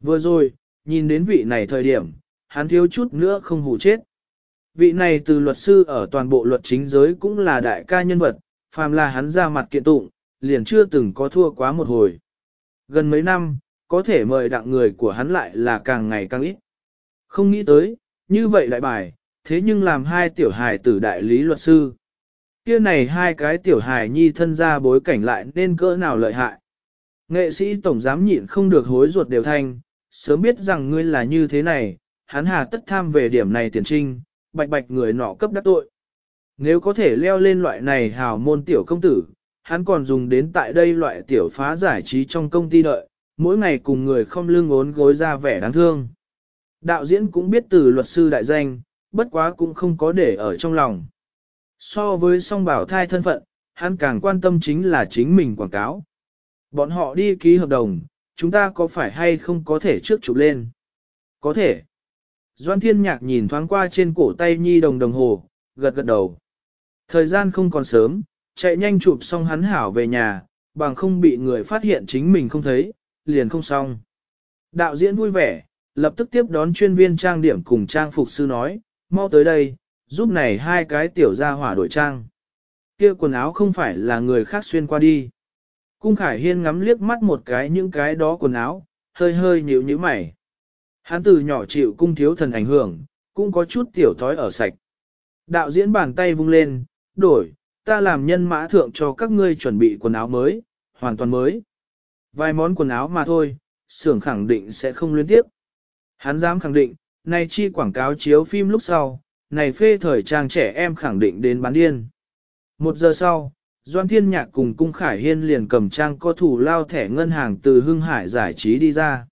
Vừa rồi, nhìn đến vị này thời điểm, hắn thiếu chút nữa không hù chết. Vị này từ luật sư ở toàn bộ luật chính giới cũng là đại ca nhân vật, phàm là hắn ra mặt kiện tụng, liền chưa từng có thua quá một hồi. Gần mấy năm, có thể mời đặng người của hắn lại là càng ngày càng ít. Không nghĩ tới, như vậy đại bài, thế nhưng làm hai tiểu hài tử đại lý luật sư. Kia này hai cái tiểu hài nhi thân ra bối cảnh lại nên cỡ nào lợi hại. Nghệ sĩ tổng giám nhịn không được hối ruột đều thanh, sớm biết rằng ngươi là như thế này, hắn hà tất tham về điểm này tiền trinh, bạch bạch người nọ cấp đắc tội. Nếu có thể leo lên loại này hào môn tiểu công tử, hắn còn dùng đến tại đây loại tiểu phá giải trí trong công ty đợi, mỗi ngày cùng người không lưng ốn gối ra vẻ đáng thương. Đạo diễn cũng biết từ luật sư đại danh, bất quá cũng không có để ở trong lòng. So với song bảo thai thân phận, hắn càng quan tâm chính là chính mình quảng cáo. Bọn họ đi ký hợp đồng, chúng ta có phải hay không có thể trước chụp lên? Có thể. Doan Thiên Nhạc nhìn thoáng qua trên cổ tay nhi đồng đồng hồ, gật gật đầu. Thời gian không còn sớm, chạy nhanh chụp xong hắn hảo về nhà, bằng không bị người phát hiện chính mình không thấy, liền không xong. Đạo diễn vui vẻ, lập tức tiếp đón chuyên viên trang điểm cùng trang phục sư nói, mau tới đây, giúp này hai cái tiểu gia hỏa đổi trang. Kia quần áo không phải là người khác xuyên qua đi. Cung Khải Hiên ngắm liếc mắt một cái những cái đó quần áo, hơi hơi nhíu nhíu mày. Hắn từ nhỏ chịu cung thiếu thần ảnh hưởng, cũng có chút tiểu thói ở sạch. Đạo diễn bàn tay vung lên, đổi, ta làm nhân mã thượng cho các ngươi chuẩn bị quần áo mới, hoàn toàn mới. Vài món quần áo mà thôi, xưởng khẳng định sẽ không liên tiếp. Hắn dám khẳng định, này chi quảng cáo chiếu phim lúc sau, này phê thời trang trẻ em khẳng định đến bán điên. Một giờ sau, Doan Thiên Nhạc cùng Cung Khải Hiên liền cầm trang có thủ lao thẻ ngân hàng từ Hưng Hải giải trí đi ra.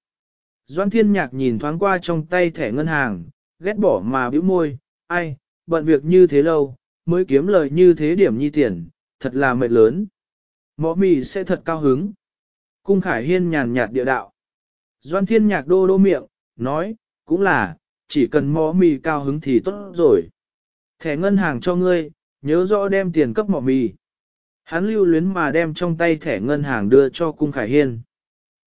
Doan Thiên Nhạc nhìn thoáng qua trong tay thẻ ngân hàng, ghét bỏ mà bĩu môi, ai, bận việc như thế lâu, mới kiếm lời như thế điểm nhi tiền, thật là mệt lớn. Mõ mì sẽ thật cao hứng. Cung Khải Hiên nhàn nhạt địa đạo. Doan Thiên Nhạc đô đô miệng, nói, cũng là, chỉ cần mõ mì cao hứng thì tốt rồi. Thẻ ngân hàng cho ngươi, nhớ rõ đem tiền cấp mỏ mì. Hắn lưu luyến mà đem trong tay thẻ ngân hàng đưa cho cung khải hiên.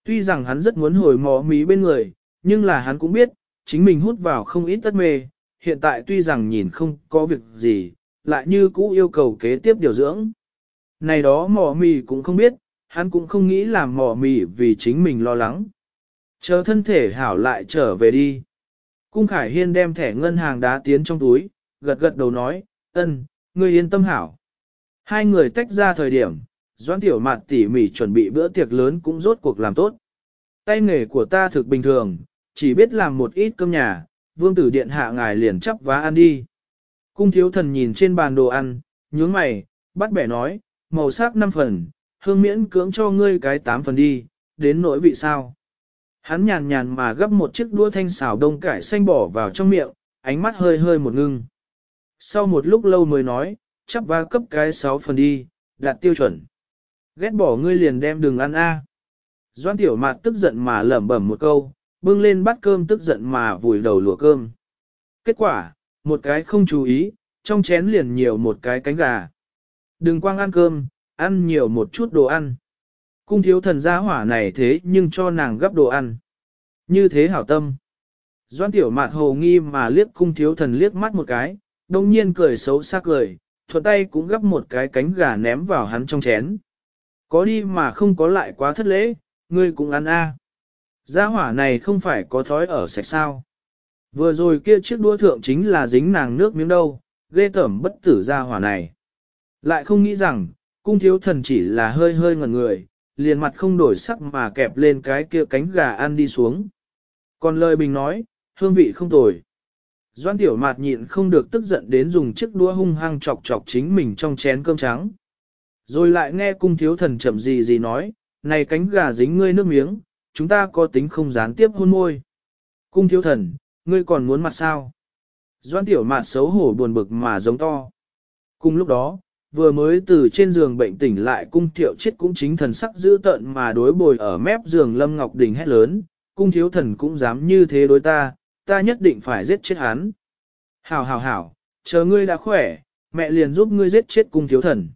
Tuy rằng hắn rất muốn hồi mỏ mì bên người, nhưng là hắn cũng biết, chính mình hút vào không ít tất mê, hiện tại tuy rằng nhìn không có việc gì, lại như cũ yêu cầu kế tiếp điều dưỡng. Này đó mỏ mì cũng không biết, hắn cũng không nghĩ làm mỏ mì vì chính mình lo lắng. Chờ thân thể hảo lại trở về đi. Cung Khải Hiên đem thẻ ngân hàng đá tiến trong túi, gật gật đầu nói, ân, ngươi yên tâm hảo. Hai người tách ra thời điểm, Doãn Tiểu Mạt tỉ mỉ chuẩn bị bữa tiệc lớn cũng rốt cuộc làm tốt. Tay nghề của ta thực bình thường, chỉ biết làm một ít cơm nhà, vương tử điện hạ ngài liền chắp vá ăn đi. Cung thiếu thần nhìn trên bàn đồ ăn, nhướng mày, bắt bẻ nói, màu sắc 5 phần, hương miễn cưỡng cho ngươi cái 8 phần đi, đến nỗi vị sao. Hắn nhàn nhàn mà gấp một chiếc đũa thanh xào đông cải xanh bỏ vào trong miệng, ánh mắt hơi hơi một ngưng. Sau một lúc lâu mới nói, chắp va cấp cái 6 phần đi, đạt tiêu chuẩn. Ghét bỏ ngươi liền đem đường ăn a. Doan tiểu mạt tức giận mà lẩm bẩm một câu, bưng lên bát cơm tức giận mà vùi đầu lùa cơm. Kết quả, một cái không chú ý, trong chén liền nhiều một cái cánh gà. Đừng quang ăn cơm, ăn nhiều một chút đồ ăn. Cung thiếu thần gia hỏa này thế nhưng cho nàng gấp đồ ăn. Như thế hảo tâm. Doan tiểu mạt hồ nghi mà liếc cung thiếu thần liếc mắt một cái, đồng nhiên cười xấu xa cười, thuận tay cũng gấp một cái cánh gà ném vào hắn trong chén. Có đi mà không có lại quá thất lễ, ngươi cũng ăn a. Gia hỏa này không phải có thói ở sạch sao. Vừa rồi kia chiếc đua thượng chính là dính nàng nước miếng đâu, ghê tẩm bất tử gia hỏa này. Lại không nghĩ rằng, cung thiếu thần chỉ là hơi hơi ngẩn người, liền mặt không đổi sắc mà kẹp lên cái kia cánh gà ăn đi xuống. Còn lời bình nói, hương vị không tồi. Doan tiểu mạt nhịn không được tức giận đến dùng chiếc đũa hung hăng chọc chọc chính mình trong chén cơm trắng. Rồi lại nghe cung thiếu thần chậm gì gì nói, này cánh gà dính ngươi nước miếng, chúng ta có tính không gián tiếp hôn môi. Cung thiếu thần, ngươi còn muốn mặt sao? Doan tiểu mạt xấu hổ buồn bực mà giống to. Cùng lúc đó, vừa mới từ trên giường bệnh tỉnh lại cung thiệu chết cũng chính thần sắc dữ tợn mà đối bồi ở mép giường Lâm Ngọc Đình hét lớn, cung thiếu thần cũng dám như thế đối ta, ta nhất định phải giết chết hắn. Hảo hảo hảo, chờ ngươi đã khỏe, mẹ liền giúp ngươi giết chết cung thiếu thần.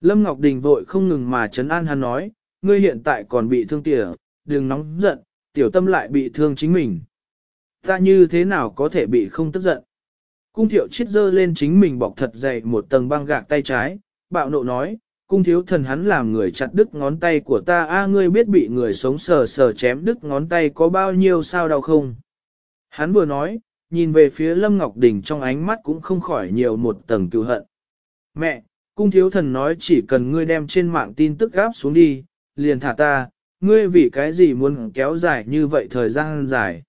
Lâm Ngọc Đình vội không ngừng mà chấn an hắn nói, ngươi hiện tại còn bị thương tỉa, đừng nóng giận, tiểu tâm lại bị thương chính mình. Ta như thế nào có thể bị không tức giận? Cung thiệu chiết dơ lên chính mình bọc thật dày một tầng băng gạc tay trái, bạo nộ nói, cung thiếu thần hắn làm người chặt đứt ngón tay của ta a ngươi biết bị người sống sờ sờ chém đứt ngón tay có bao nhiêu sao đau không? Hắn vừa nói, nhìn về phía Lâm Ngọc Đình trong ánh mắt cũng không khỏi nhiều một tầng cựu hận. Mẹ, cung thiếu thần nói chỉ cần ngươi đem trên mạng tin tức gáp xuống đi, liền thả ta, ngươi vì cái gì muốn kéo dài như vậy thời gian dài.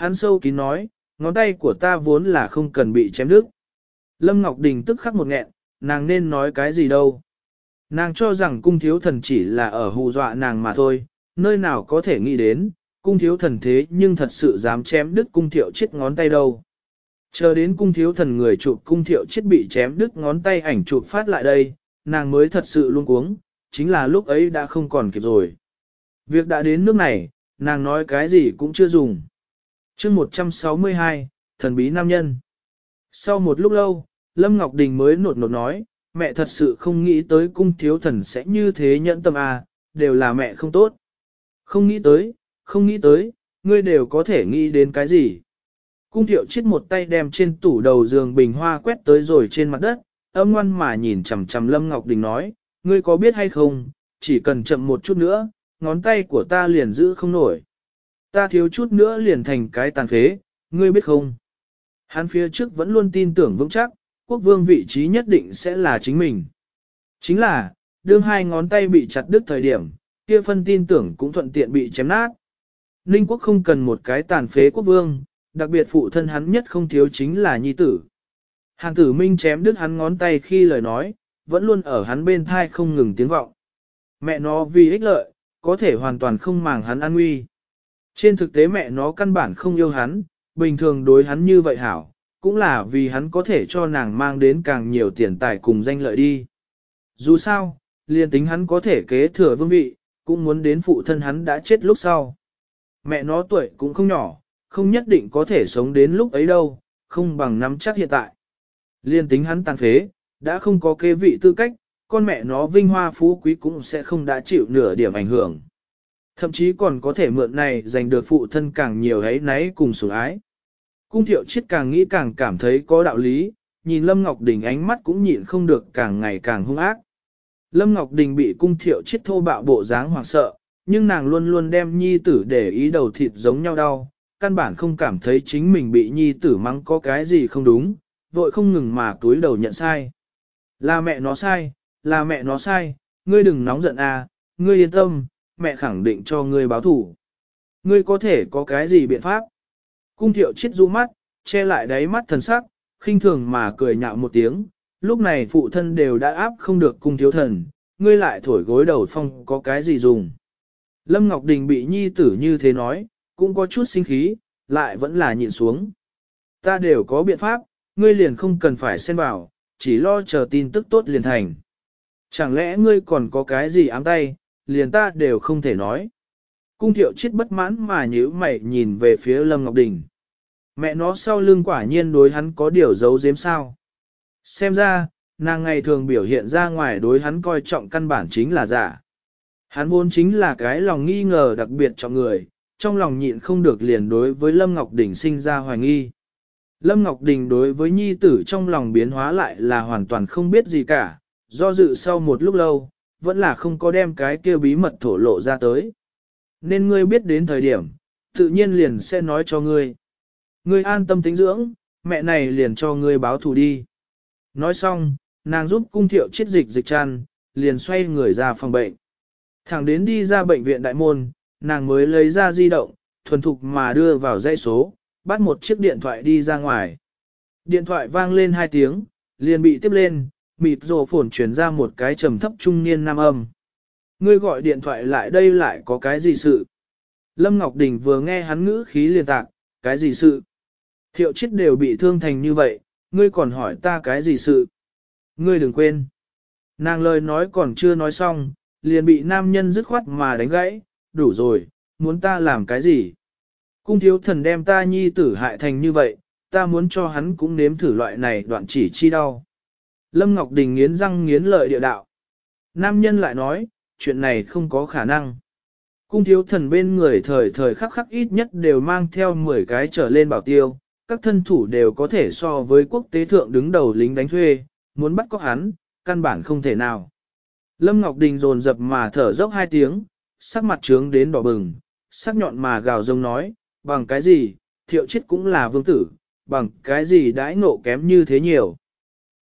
Hắn sâu kín nói, ngón tay của ta vốn là không cần bị chém đứt. Lâm Ngọc Đình tức khắc một nghẹn, nàng nên nói cái gì đâu. Nàng cho rằng cung thiếu thần chỉ là ở hù dọa nàng mà thôi, nơi nào có thể nghĩ đến, cung thiếu thần thế nhưng thật sự dám chém đứt cung thiệu chết ngón tay đâu. Chờ đến cung thiếu thần người chụp cung thiệu chết bị chém đứt ngón tay ảnh chụp phát lại đây, nàng mới thật sự luôn cuống, chính là lúc ấy đã không còn kịp rồi. Việc đã đến nước này, nàng nói cái gì cũng chưa dùng chương 162, thần bí nam nhân. Sau một lúc lâu, Lâm Ngọc Đình mới nột nột nói, mẹ thật sự không nghĩ tới cung thiếu thần sẽ như thế nhẫn tâm à, đều là mẹ không tốt. Không nghĩ tới, không nghĩ tới, ngươi đều có thể nghĩ đến cái gì. Cung thiệu chết một tay đem trên tủ đầu giường bình hoa quét tới rồi trên mặt đất, âm ngoan mà nhìn chằm chằm Lâm Ngọc Đình nói, ngươi có biết hay không, chỉ cần chậm một chút nữa, ngón tay của ta liền giữ không nổi. Ta thiếu chút nữa liền thành cái tàn phế, ngươi biết không? Hắn phía trước vẫn luôn tin tưởng vững chắc, quốc vương vị trí nhất định sẽ là chính mình. Chính là, đương hai ngón tay bị chặt đứt thời điểm, kia phân tin tưởng cũng thuận tiện bị chém nát. Ninh quốc không cần một cái tàn phế quốc vương, đặc biệt phụ thân hắn nhất không thiếu chính là nhi tử. Hàng tử minh chém đứt hắn ngón tay khi lời nói, vẫn luôn ở hắn bên thai không ngừng tiếng vọng. Mẹ nó vì ích lợi, có thể hoàn toàn không màng hắn an nguy. Trên thực tế mẹ nó căn bản không yêu hắn, bình thường đối hắn như vậy hảo, cũng là vì hắn có thể cho nàng mang đến càng nhiều tiền tài cùng danh lợi đi. Dù sao, liền tính hắn có thể kế thừa vương vị, cũng muốn đến phụ thân hắn đã chết lúc sau. Mẹ nó tuổi cũng không nhỏ, không nhất định có thể sống đến lúc ấy đâu, không bằng nắm chắc hiện tại. Liên tính hắn tàn phế, đã không có kế vị tư cách, con mẹ nó vinh hoa phú quý cũng sẽ không đã chịu nửa điểm ảnh hưởng. Thậm chí còn có thể mượn này giành được phụ thân càng nhiều ấy náy cùng sủng ái. Cung thiệu chết càng nghĩ càng cảm thấy có đạo lý, nhìn Lâm Ngọc Đình ánh mắt cũng nhịn không được càng ngày càng hung ác. Lâm Ngọc Đình bị cung thiệu chết thô bạo bộ dáng hoảng sợ, nhưng nàng luôn luôn đem nhi tử để ý đầu thịt giống nhau đau, căn bản không cảm thấy chính mình bị nhi tử mắng có cái gì không đúng, vội không ngừng mà túi đầu nhận sai. Là mẹ nó sai, là mẹ nó sai, ngươi đừng nóng giận à, ngươi yên tâm, mẹ khẳng định cho ngươi báo thủ. Ngươi có thể có cái gì biện pháp? Cung thiệu chết rũ mắt, che lại đáy mắt thần sắc, khinh thường mà cười nhạo một tiếng, lúc này phụ thân đều đã áp không được cung thiếu thần, ngươi lại thổi gối đầu phong có cái gì dùng. Lâm Ngọc Đình bị nhi tử như thế nói, cũng có chút sinh khí, lại vẫn là nhịn xuống. Ta đều có biện pháp, ngươi liền không cần phải xen vào, chỉ lo chờ tin tức tốt liền thành. Chẳng lẽ ngươi còn có cái gì ám tay, liền ta đều không thể nói. Cung thiệu chết bất mãn mà nhíu mày nhìn về phía Lâm Ngọc Đình. Mẹ nó sau lưng quả nhiên đối hắn có điều giấu giếm sao. Xem ra, nàng ngày thường biểu hiện ra ngoài đối hắn coi trọng căn bản chính là giả. Hắn vốn chính là cái lòng nghi ngờ đặc biệt trọng người, trong lòng nhịn không được liền đối với Lâm Ngọc Đình sinh ra hoài nghi. Lâm Ngọc Đình đối với nhi tử trong lòng biến hóa lại là hoàn toàn không biết gì cả, do dự sau một lúc lâu, vẫn là không có đem cái kia bí mật thổ lộ ra tới. Nên ngươi biết đến thời điểm, tự nhiên liền sẽ nói cho ngươi. Ngươi an tâm tính dưỡng, mẹ này liền cho ngươi báo thù đi. Nói xong, nàng giúp cung thiệu chiết dịch dịch tràn liền xoay người ra phòng bệnh. Thẳng đến đi ra bệnh viện đại môn, nàng mới lấy ra di động, thuần thục mà đưa vào dãy số, bắt một chiếc điện thoại đi ra ngoài. Điện thoại vang lên hai tiếng, liền bị tiếp lên, mịt rồ phồn chuyển ra một cái trầm thấp trung niên nam âm. Ngươi gọi điện thoại lại đây lại có cái gì sự? Lâm Ngọc Đình vừa nghe hắn ngữ khí liền tạc, cái gì sự? Thiệu chết đều bị thương thành như vậy, ngươi còn hỏi ta cái gì sự? Ngươi đừng quên, Nàng lời nói còn chưa nói xong, liền bị nam nhân dứt khoát mà đánh gãy, đủ rồi, muốn ta làm cái gì? Cung thiếu thần đem ta nhi tử hại thành như vậy, ta muốn cho hắn cũng nếm thử loại này đoạn chỉ chi đau. Lâm Ngọc Đình nghiến răng nghiến lợi địa đạo. Nam nhân lại nói, chuyện này không có khả năng. Cung thiếu thần bên người thời thời khắc khắc ít nhất đều mang theo 10 cái trở lên bảo tiêu, các thân thủ đều có thể so với quốc tế thượng đứng đầu lính đánh thuê, muốn bắt có hắn, căn bản không thể nào. Lâm Ngọc Đình dồn dập mà thở dốc hai tiếng, sắc mặt trướng đến đỏ bừng, sắc nhọn mà gào rông nói, bằng cái gì, thiệu chết cũng là vương tử, bằng cái gì đãi ngộ kém như thế nhiều.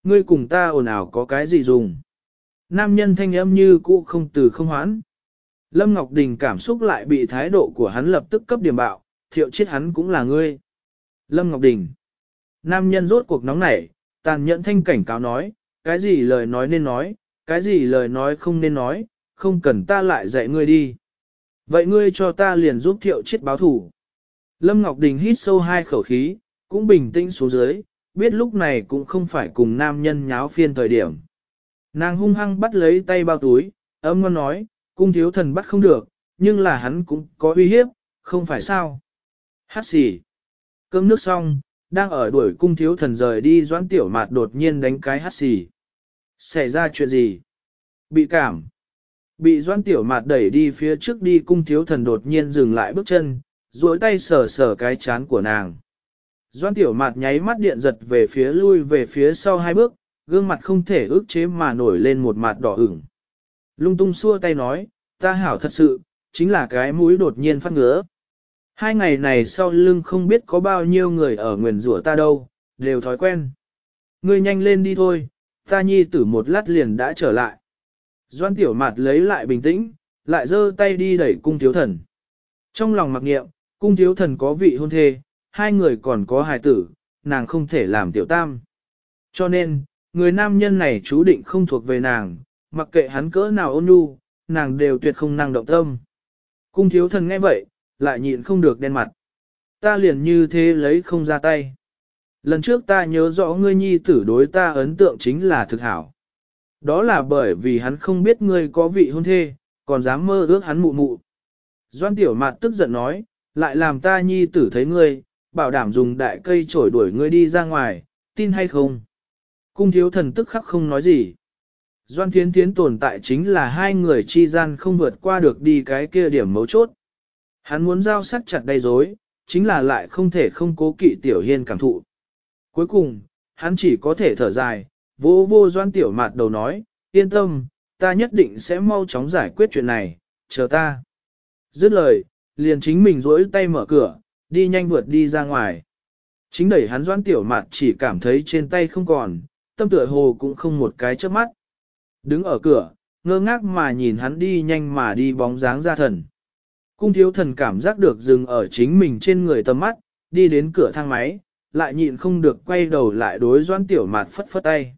Ngươi cùng ta ồn ào có cái gì dùng. Nam nhân thanh âm như cũ không từ không hoãn. Lâm Ngọc Đình cảm xúc lại bị thái độ của hắn lập tức cấp điểm bạo, thiệu chết hắn cũng là ngươi. Lâm Ngọc Đình. Nam nhân rốt cuộc nóng nảy, tàn nhẫn thanh cảnh cáo nói, cái gì lời nói nên nói, cái gì lời nói không nên nói, không cần ta lại dạy ngươi đi. Vậy ngươi cho ta liền giúp thiệu chết báo thủ. Lâm Ngọc Đình hít sâu hai khẩu khí, cũng bình tĩnh xuống dưới, biết lúc này cũng không phải cùng nam nhân nháo phiên thời điểm. Nàng hung hăng bắt lấy tay bao túi, âm ngon nói, cung thiếu thần bắt không được, nhưng là hắn cũng có uy hiếp, không phải sao. Hát xì. Cơm nước xong, đang ở đuổi cung thiếu thần rời đi doãn tiểu mạt đột nhiên đánh cái hát xì. Xảy ra chuyện gì? Bị cảm. Bị doãn tiểu mạt đẩy đi phía trước đi cung thiếu thần đột nhiên dừng lại bước chân, duỗi tay sờ sờ cái chán của nàng. Doan tiểu mạt nháy mắt điện giật về phía lui về phía sau hai bước, gương mặt không thể ước chế mà nổi lên một mặt đỏ ửng. Lung tung xua tay nói, ta hảo thật sự, chính là cái mũi đột nhiên phát ngứa. Hai ngày này sau lưng không biết có bao nhiêu người ở nguyền rủa ta đâu, đều thói quen. Ngươi nhanh lên đi thôi, ta nhi tử một lát liền đã trở lại. Doan tiểu mạt lấy lại bình tĩnh, lại giơ tay đi đẩy cung thiếu thần. Trong lòng mặc niệm, cung thiếu thần có vị hôn thê, hai người còn có hài tử, nàng không thể làm tiểu tam. Cho nên, người nam nhân này chú định không thuộc về nàng, mặc kệ hắn cỡ nào ôn nhu, nàng đều tuyệt không năng động tâm. Cung thiếu thần nghe vậy, lại nhịn không được đen mặt. Ta liền như thế lấy không ra tay. Lần trước ta nhớ rõ ngươi nhi tử đối ta ấn tượng chính là thực hảo. Đó là bởi vì hắn không biết ngươi có vị hôn thê, còn dám mơ ước hắn mụ mụ. Doan tiểu mạn tức giận nói, lại làm ta nhi tử thấy ngươi, bảo đảm dùng đại cây trổi đuổi ngươi đi ra ngoài, tin hay không? Cung thiếu thần tức khắc không nói gì. Doan thiến thiến tồn tại chính là hai người chi gian không vượt qua được đi cái kia điểm mấu chốt. Hắn muốn giao sắc chặt đầy dối, chính là lại không thể không cố kỵ tiểu hiên cảm thụ. Cuối cùng, hắn chỉ có thể thở dài, vô vô doan tiểu mạt đầu nói, yên tâm, ta nhất định sẽ mau chóng giải quyết chuyện này, chờ ta. Dứt lời, liền chính mình rỗi tay mở cửa, đi nhanh vượt đi ra ngoài. Chính đẩy hắn doan tiểu mạt chỉ cảm thấy trên tay không còn, tâm tựa hồ cũng không một cái chớp mắt. Đứng ở cửa, ngơ ngác mà nhìn hắn đi nhanh mà đi bóng dáng ra thần. Cung thiếu thần cảm giác được dừng ở chính mình trên người tầm mắt, đi đến cửa thang máy, lại nhịn không được quay đầu lại đối doan tiểu mạt phất phất tay.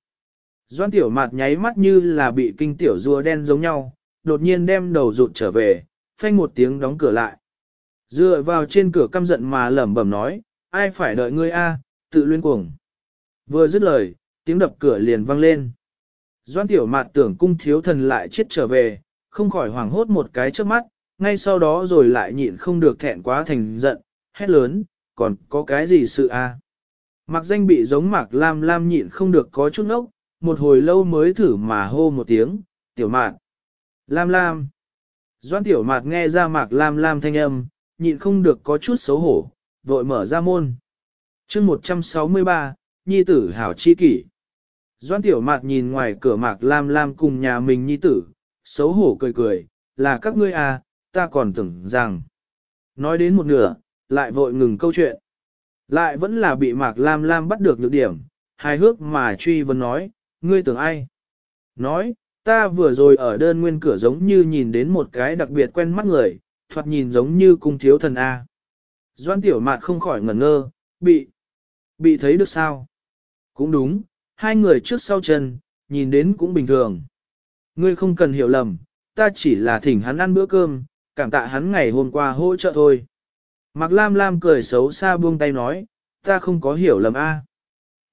Doan tiểu mạt nháy mắt như là bị kinh tiểu rùa đen giống nhau, đột nhiên đem đầu rụt trở về, phanh một tiếng đóng cửa lại. Dựa vào trên cửa căm giận mà lẩm bẩm nói, ai phải đợi ngươi a, tự luyên cuồng. Vừa dứt lời, tiếng đập cửa liền vang lên. Doan tiểu mạt tưởng cung thiếu thần lại chết trở về, không khỏi hoảng hốt một cái trước mắt, ngay sau đó rồi lại nhịn không được thẹn quá thành giận, hét lớn, còn có cái gì sự a? À? Mặc danh bị giống mạc lam lam nhịn không được có chút nốc, một hồi lâu mới thử mà hô một tiếng, tiểu mạt. Lam lam. Doan tiểu mạt nghe ra mạc lam lam thanh âm, nhịn không được có chút xấu hổ, vội mở ra môn. chương 163, Nhi tử hảo chi kỷ. Doan tiểu mạc nhìn ngoài cửa mạc lam lam cùng nhà mình Nhi tử, xấu hổ cười cười, là các ngươi à, ta còn tưởng rằng. Nói đến một nửa, lại vội ngừng câu chuyện. Lại vẫn là bị mạc lam lam bắt được lược điểm, hài hước mà truy vấn nói, ngươi tưởng ai? Nói, ta vừa rồi ở đơn nguyên cửa giống như nhìn đến một cái đặc biệt quen mắt người, thoạt nhìn giống như cung thiếu thần A. Doan tiểu mạt không khỏi ngẩn ngơ, bị, bị thấy được sao? Cũng đúng, hai người trước sau chân, nhìn đến cũng bình thường. Ngươi không cần hiểu lầm, ta chỉ là thỉnh hắn ăn bữa cơm, cảm tạ hắn ngày hôm qua hỗ trợ thôi. Mạc Lam Lam cười xấu xa buông tay nói, ta không có hiểu lầm a.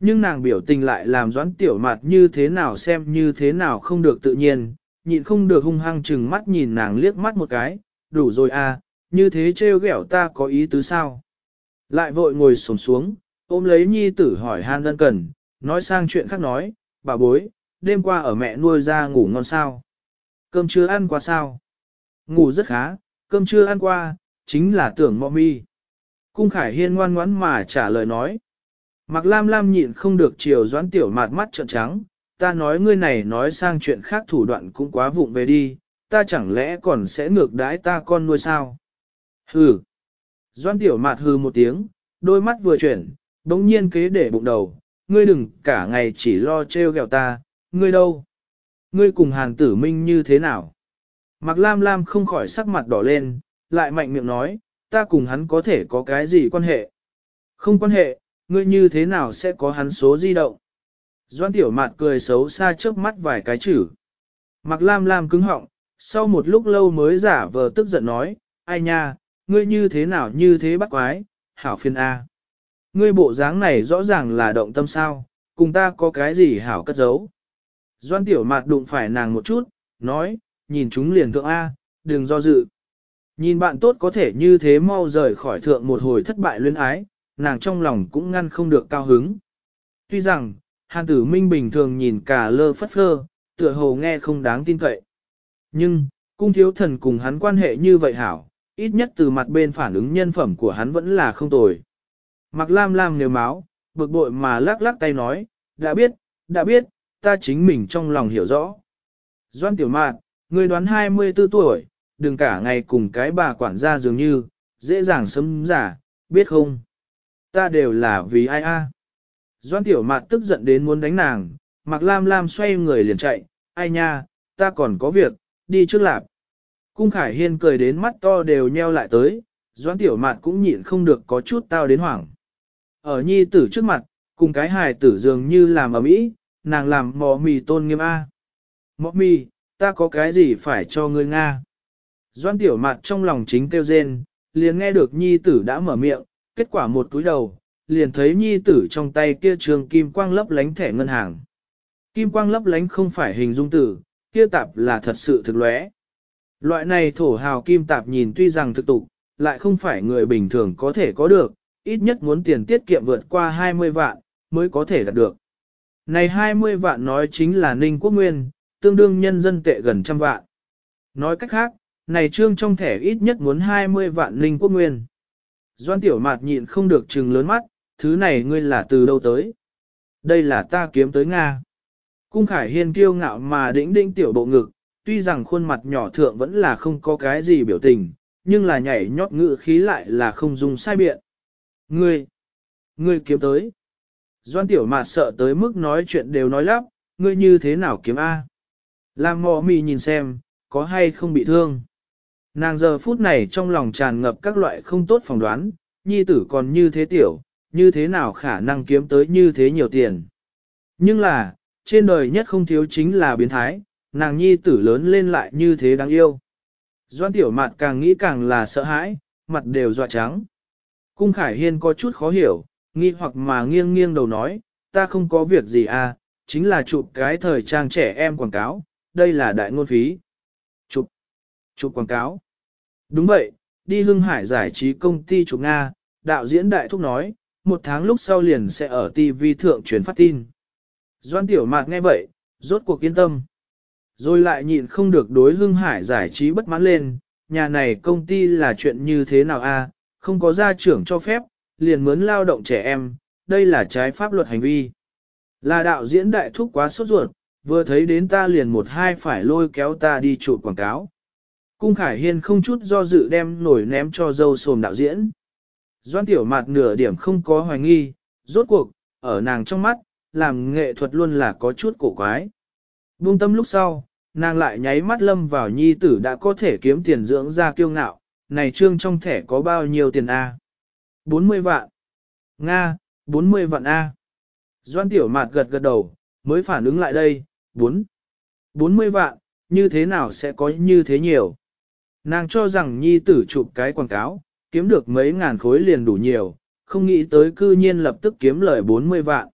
Nhưng nàng biểu tình lại làm doãn tiểu mặt như thế nào xem như thế nào không được tự nhiên, nhịn không được hung hăng chừng mắt nhìn nàng liếc mắt một cái, đủ rồi à, như thế trêu ghẹo ta có ý tứ sao. Lại vội ngồi sổm xuống, ôm lấy nhi tử hỏi han đơn cần, nói sang chuyện khác nói, bà bối, đêm qua ở mẹ nuôi ra ngủ ngon sao. Cơm chưa ăn qua sao? Ngủ rất khá, cơm chưa ăn qua, chính là tưởng mọ mi. Cung Khải Hiên ngoan ngoãn mà trả lời nói. Mặc lam lam nhịn không được chiều doãn tiểu mạt mắt trợn trắng, ta nói ngươi này nói sang chuyện khác thủ đoạn cũng quá vụng về đi, ta chẳng lẽ còn sẽ ngược đãi ta con nuôi sao? Hừ. Doãn tiểu mạt hừ một tiếng, đôi mắt vừa chuyển, bỗng nhiên kế để bụng đầu, ngươi đừng cả ngày chỉ lo trêu ghẹo ta, ngươi đâu? Ngươi cùng hàng tử minh như thế nào? Mặc lam lam không khỏi sắc mặt đỏ lên, lại mạnh miệng nói, ta cùng hắn có thể có cái gì quan hệ? Không quan hệ, ngươi như thế nào sẽ có hắn số di động? Doan tiểu mạt cười xấu xa trước mắt vài cái chữ. Mặc lam lam cứng họng, sau một lúc lâu mới giả vờ tức giận nói, ai nha, ngươi như thế nào như thế bắt quái, hảo phiên A. Ngươi bộ dáng này rõ ràng là động tâm sao, cùng ta có cái gì hảo cất giấu. Doan tiểu mạt đụng phải nàng một chút, nói, nhìn chúng liền thượng A, đừng do dự. Nhìn bạn tốt có thể như thế mau rời khỏi thượng một hồi thất bại luyến ái, nàng trong lòng cũng ngăn không được cao hứng. Tuy rằng, Hàn tử minh bình thường nhìn cả lơ phất phơ, tựa hồ nghe không đáng tin cậy. Nhưng, cung thiếu thần cùng hắn quan hệ như vậy hảo, ít nhất từ mặt bên phản ứng nhân phẩm của hắn vẫn là không tồi. Mặc lam lam nếu máu, bực bội mà lắc lắc tay nói, đã biết, đã biết, ta chính mình trong lòng hiểu rõ. Doan tiểu mạn, người đoán 24 tuổi, đừng cả ngày cùng cái bà quản gia dường như, dễ dàng sấm giả, biết không? Ta đều là vì ai a? Doan tiểu mạn tức giận đến muốn đánh nàng, mặc lam lam xoay người liền chạy, ai nha, ta còn có việc, đi trước lạp. Cung Khải Hiên cười đến mắt to đều nheo lại tới, doãn Tiểu Mạt cũng nhịn không được có chút tao đến hoảng. Ở nhi tử trước mặt, cùng cái hài tử dường như làm ở mỹ, nàng làm mò mì tôn nghiêm A. Mọ mì, ta có cái gì phải cho ngươi Nga? doãn Tiểu Mạt trong lòng chính kêu rên, liền nghe được nhi tử đã mở miệng, kết quả một túi đầu, liền thấy nhi tử trong tay kia trường kim quang lấp lánh thẻ ngân hàng. Kim quang lấp lánh không phải hình dung tử, kia tạp là thật sự thực lóe. Loại này thổ hào kim tạp nhìn tuy rằng thực tục, lại không phải người bình thường có thể có được, ít nhất muốn tiền tiết kiệm vượt qua 20 vạn, mới có thể đạt được. Này 20 vạn nói chính là Ninh Quốc Nguyên, tương đương nhân dân tệ gần trăm vạn. Nói cách khác, này trương trong thẻ ít nhất muốn 20 vạn Ninh Quốc Nguyên. Doan tiểu mạt nhịn không được trừng lớn mắt, thứ này ngươi là từ đâu tới? Đây là ta kiếm tới Nga. Cung Khải Hiên kiêu ngạo mà đĩnh đĩnh tiểu bộ ngực, tuy rằng khuôn mặt nhỏ thượng vẫn là không có cái gì biểu tình, nhưng là nhảy nhót ngự khí lại là không dùng sai biện. Ngươi, ngươi kiếm tới. Doan tiểu mạt sợ tới mức nói chuyện đều nói lắp, ngươi như thế nào kiếm A. Làm mò mì nhìn xem, có hay không bị thương. Nàng giờ phút này trong lòng tràn ngập các loại không tốt phỏng đoán, nhi tử còn như thế tiểu, như thế nào khả năng kiếm tới như thế nhiều tiền. Nhưng là, trên đời nhất không thiếu chính là biến thái, nàng nhi tử lớn lên lại như thế đáng yêu. Doan tiểu mạn càng nghĩ càng là sợ hãi, mặt đều dọa trắng. Cung Khải Hiên có chút khó hiểu, nghi hoặc mà nghiêng nghiêng đầu nói, ta không có việc gì à, chính là chụp cái thời trang trẻ em quảng cáo, đây là đại ngôn phí. Chụp, chụp quảng cáo. Đúng vậy, đi hưng hải giải trí công ty chụp Nga, đạo diễn đại thúc nói, một tháng lúc sau liền sẽ ở TV thượng truyền phát tin. Doan tiểu mạc nghe vậy, rốt cuộc yên tâm. Rồi lại nhịn không được đối hưng hải giải trí bất mãn lên, nhà này công ty là chuyện như thế nào a? không có gia trưởng cho phép, liền mướn lao động trẻ em, đây là trái pháp luật hành vi. Là đạo diễn đại thúc quá sốt ruột, vừa thấy đến ta liền một hai phải lôi kéo ta đi chụp quảng cáo. Cung Khải Hiên không chút do dự đem nổi ném cho dâu sồm đạo diễn. Doan tiểu mặt nửa điểm không có hoài nghi, rốt cuộc, ở nàng trong mắt, làm nghệ thuật luôn là có chút cổ quái. Buông tâm lúc sau, nàng lại nháy mắt lâm vào nhi tử đã có thể kiếm tiền dưỡng ra kiêu ngạo, này trương trong thẻ có bao nhiêu tiền A? 40 vạn. Nga, 40 vạn A. Doan tiểu mạt gật gật đầu, mới phản ứng lại đây, 4. 40 vạn, như thế nào sẽ có như thế nhiều? Nàng cho rằng nhi tử chụp cái quảng cáo, kiếm được mấy ngàn khối liền đủ nhiều, không nghĩ tới cư nhiên lập tức kiếm lời 40 vạn.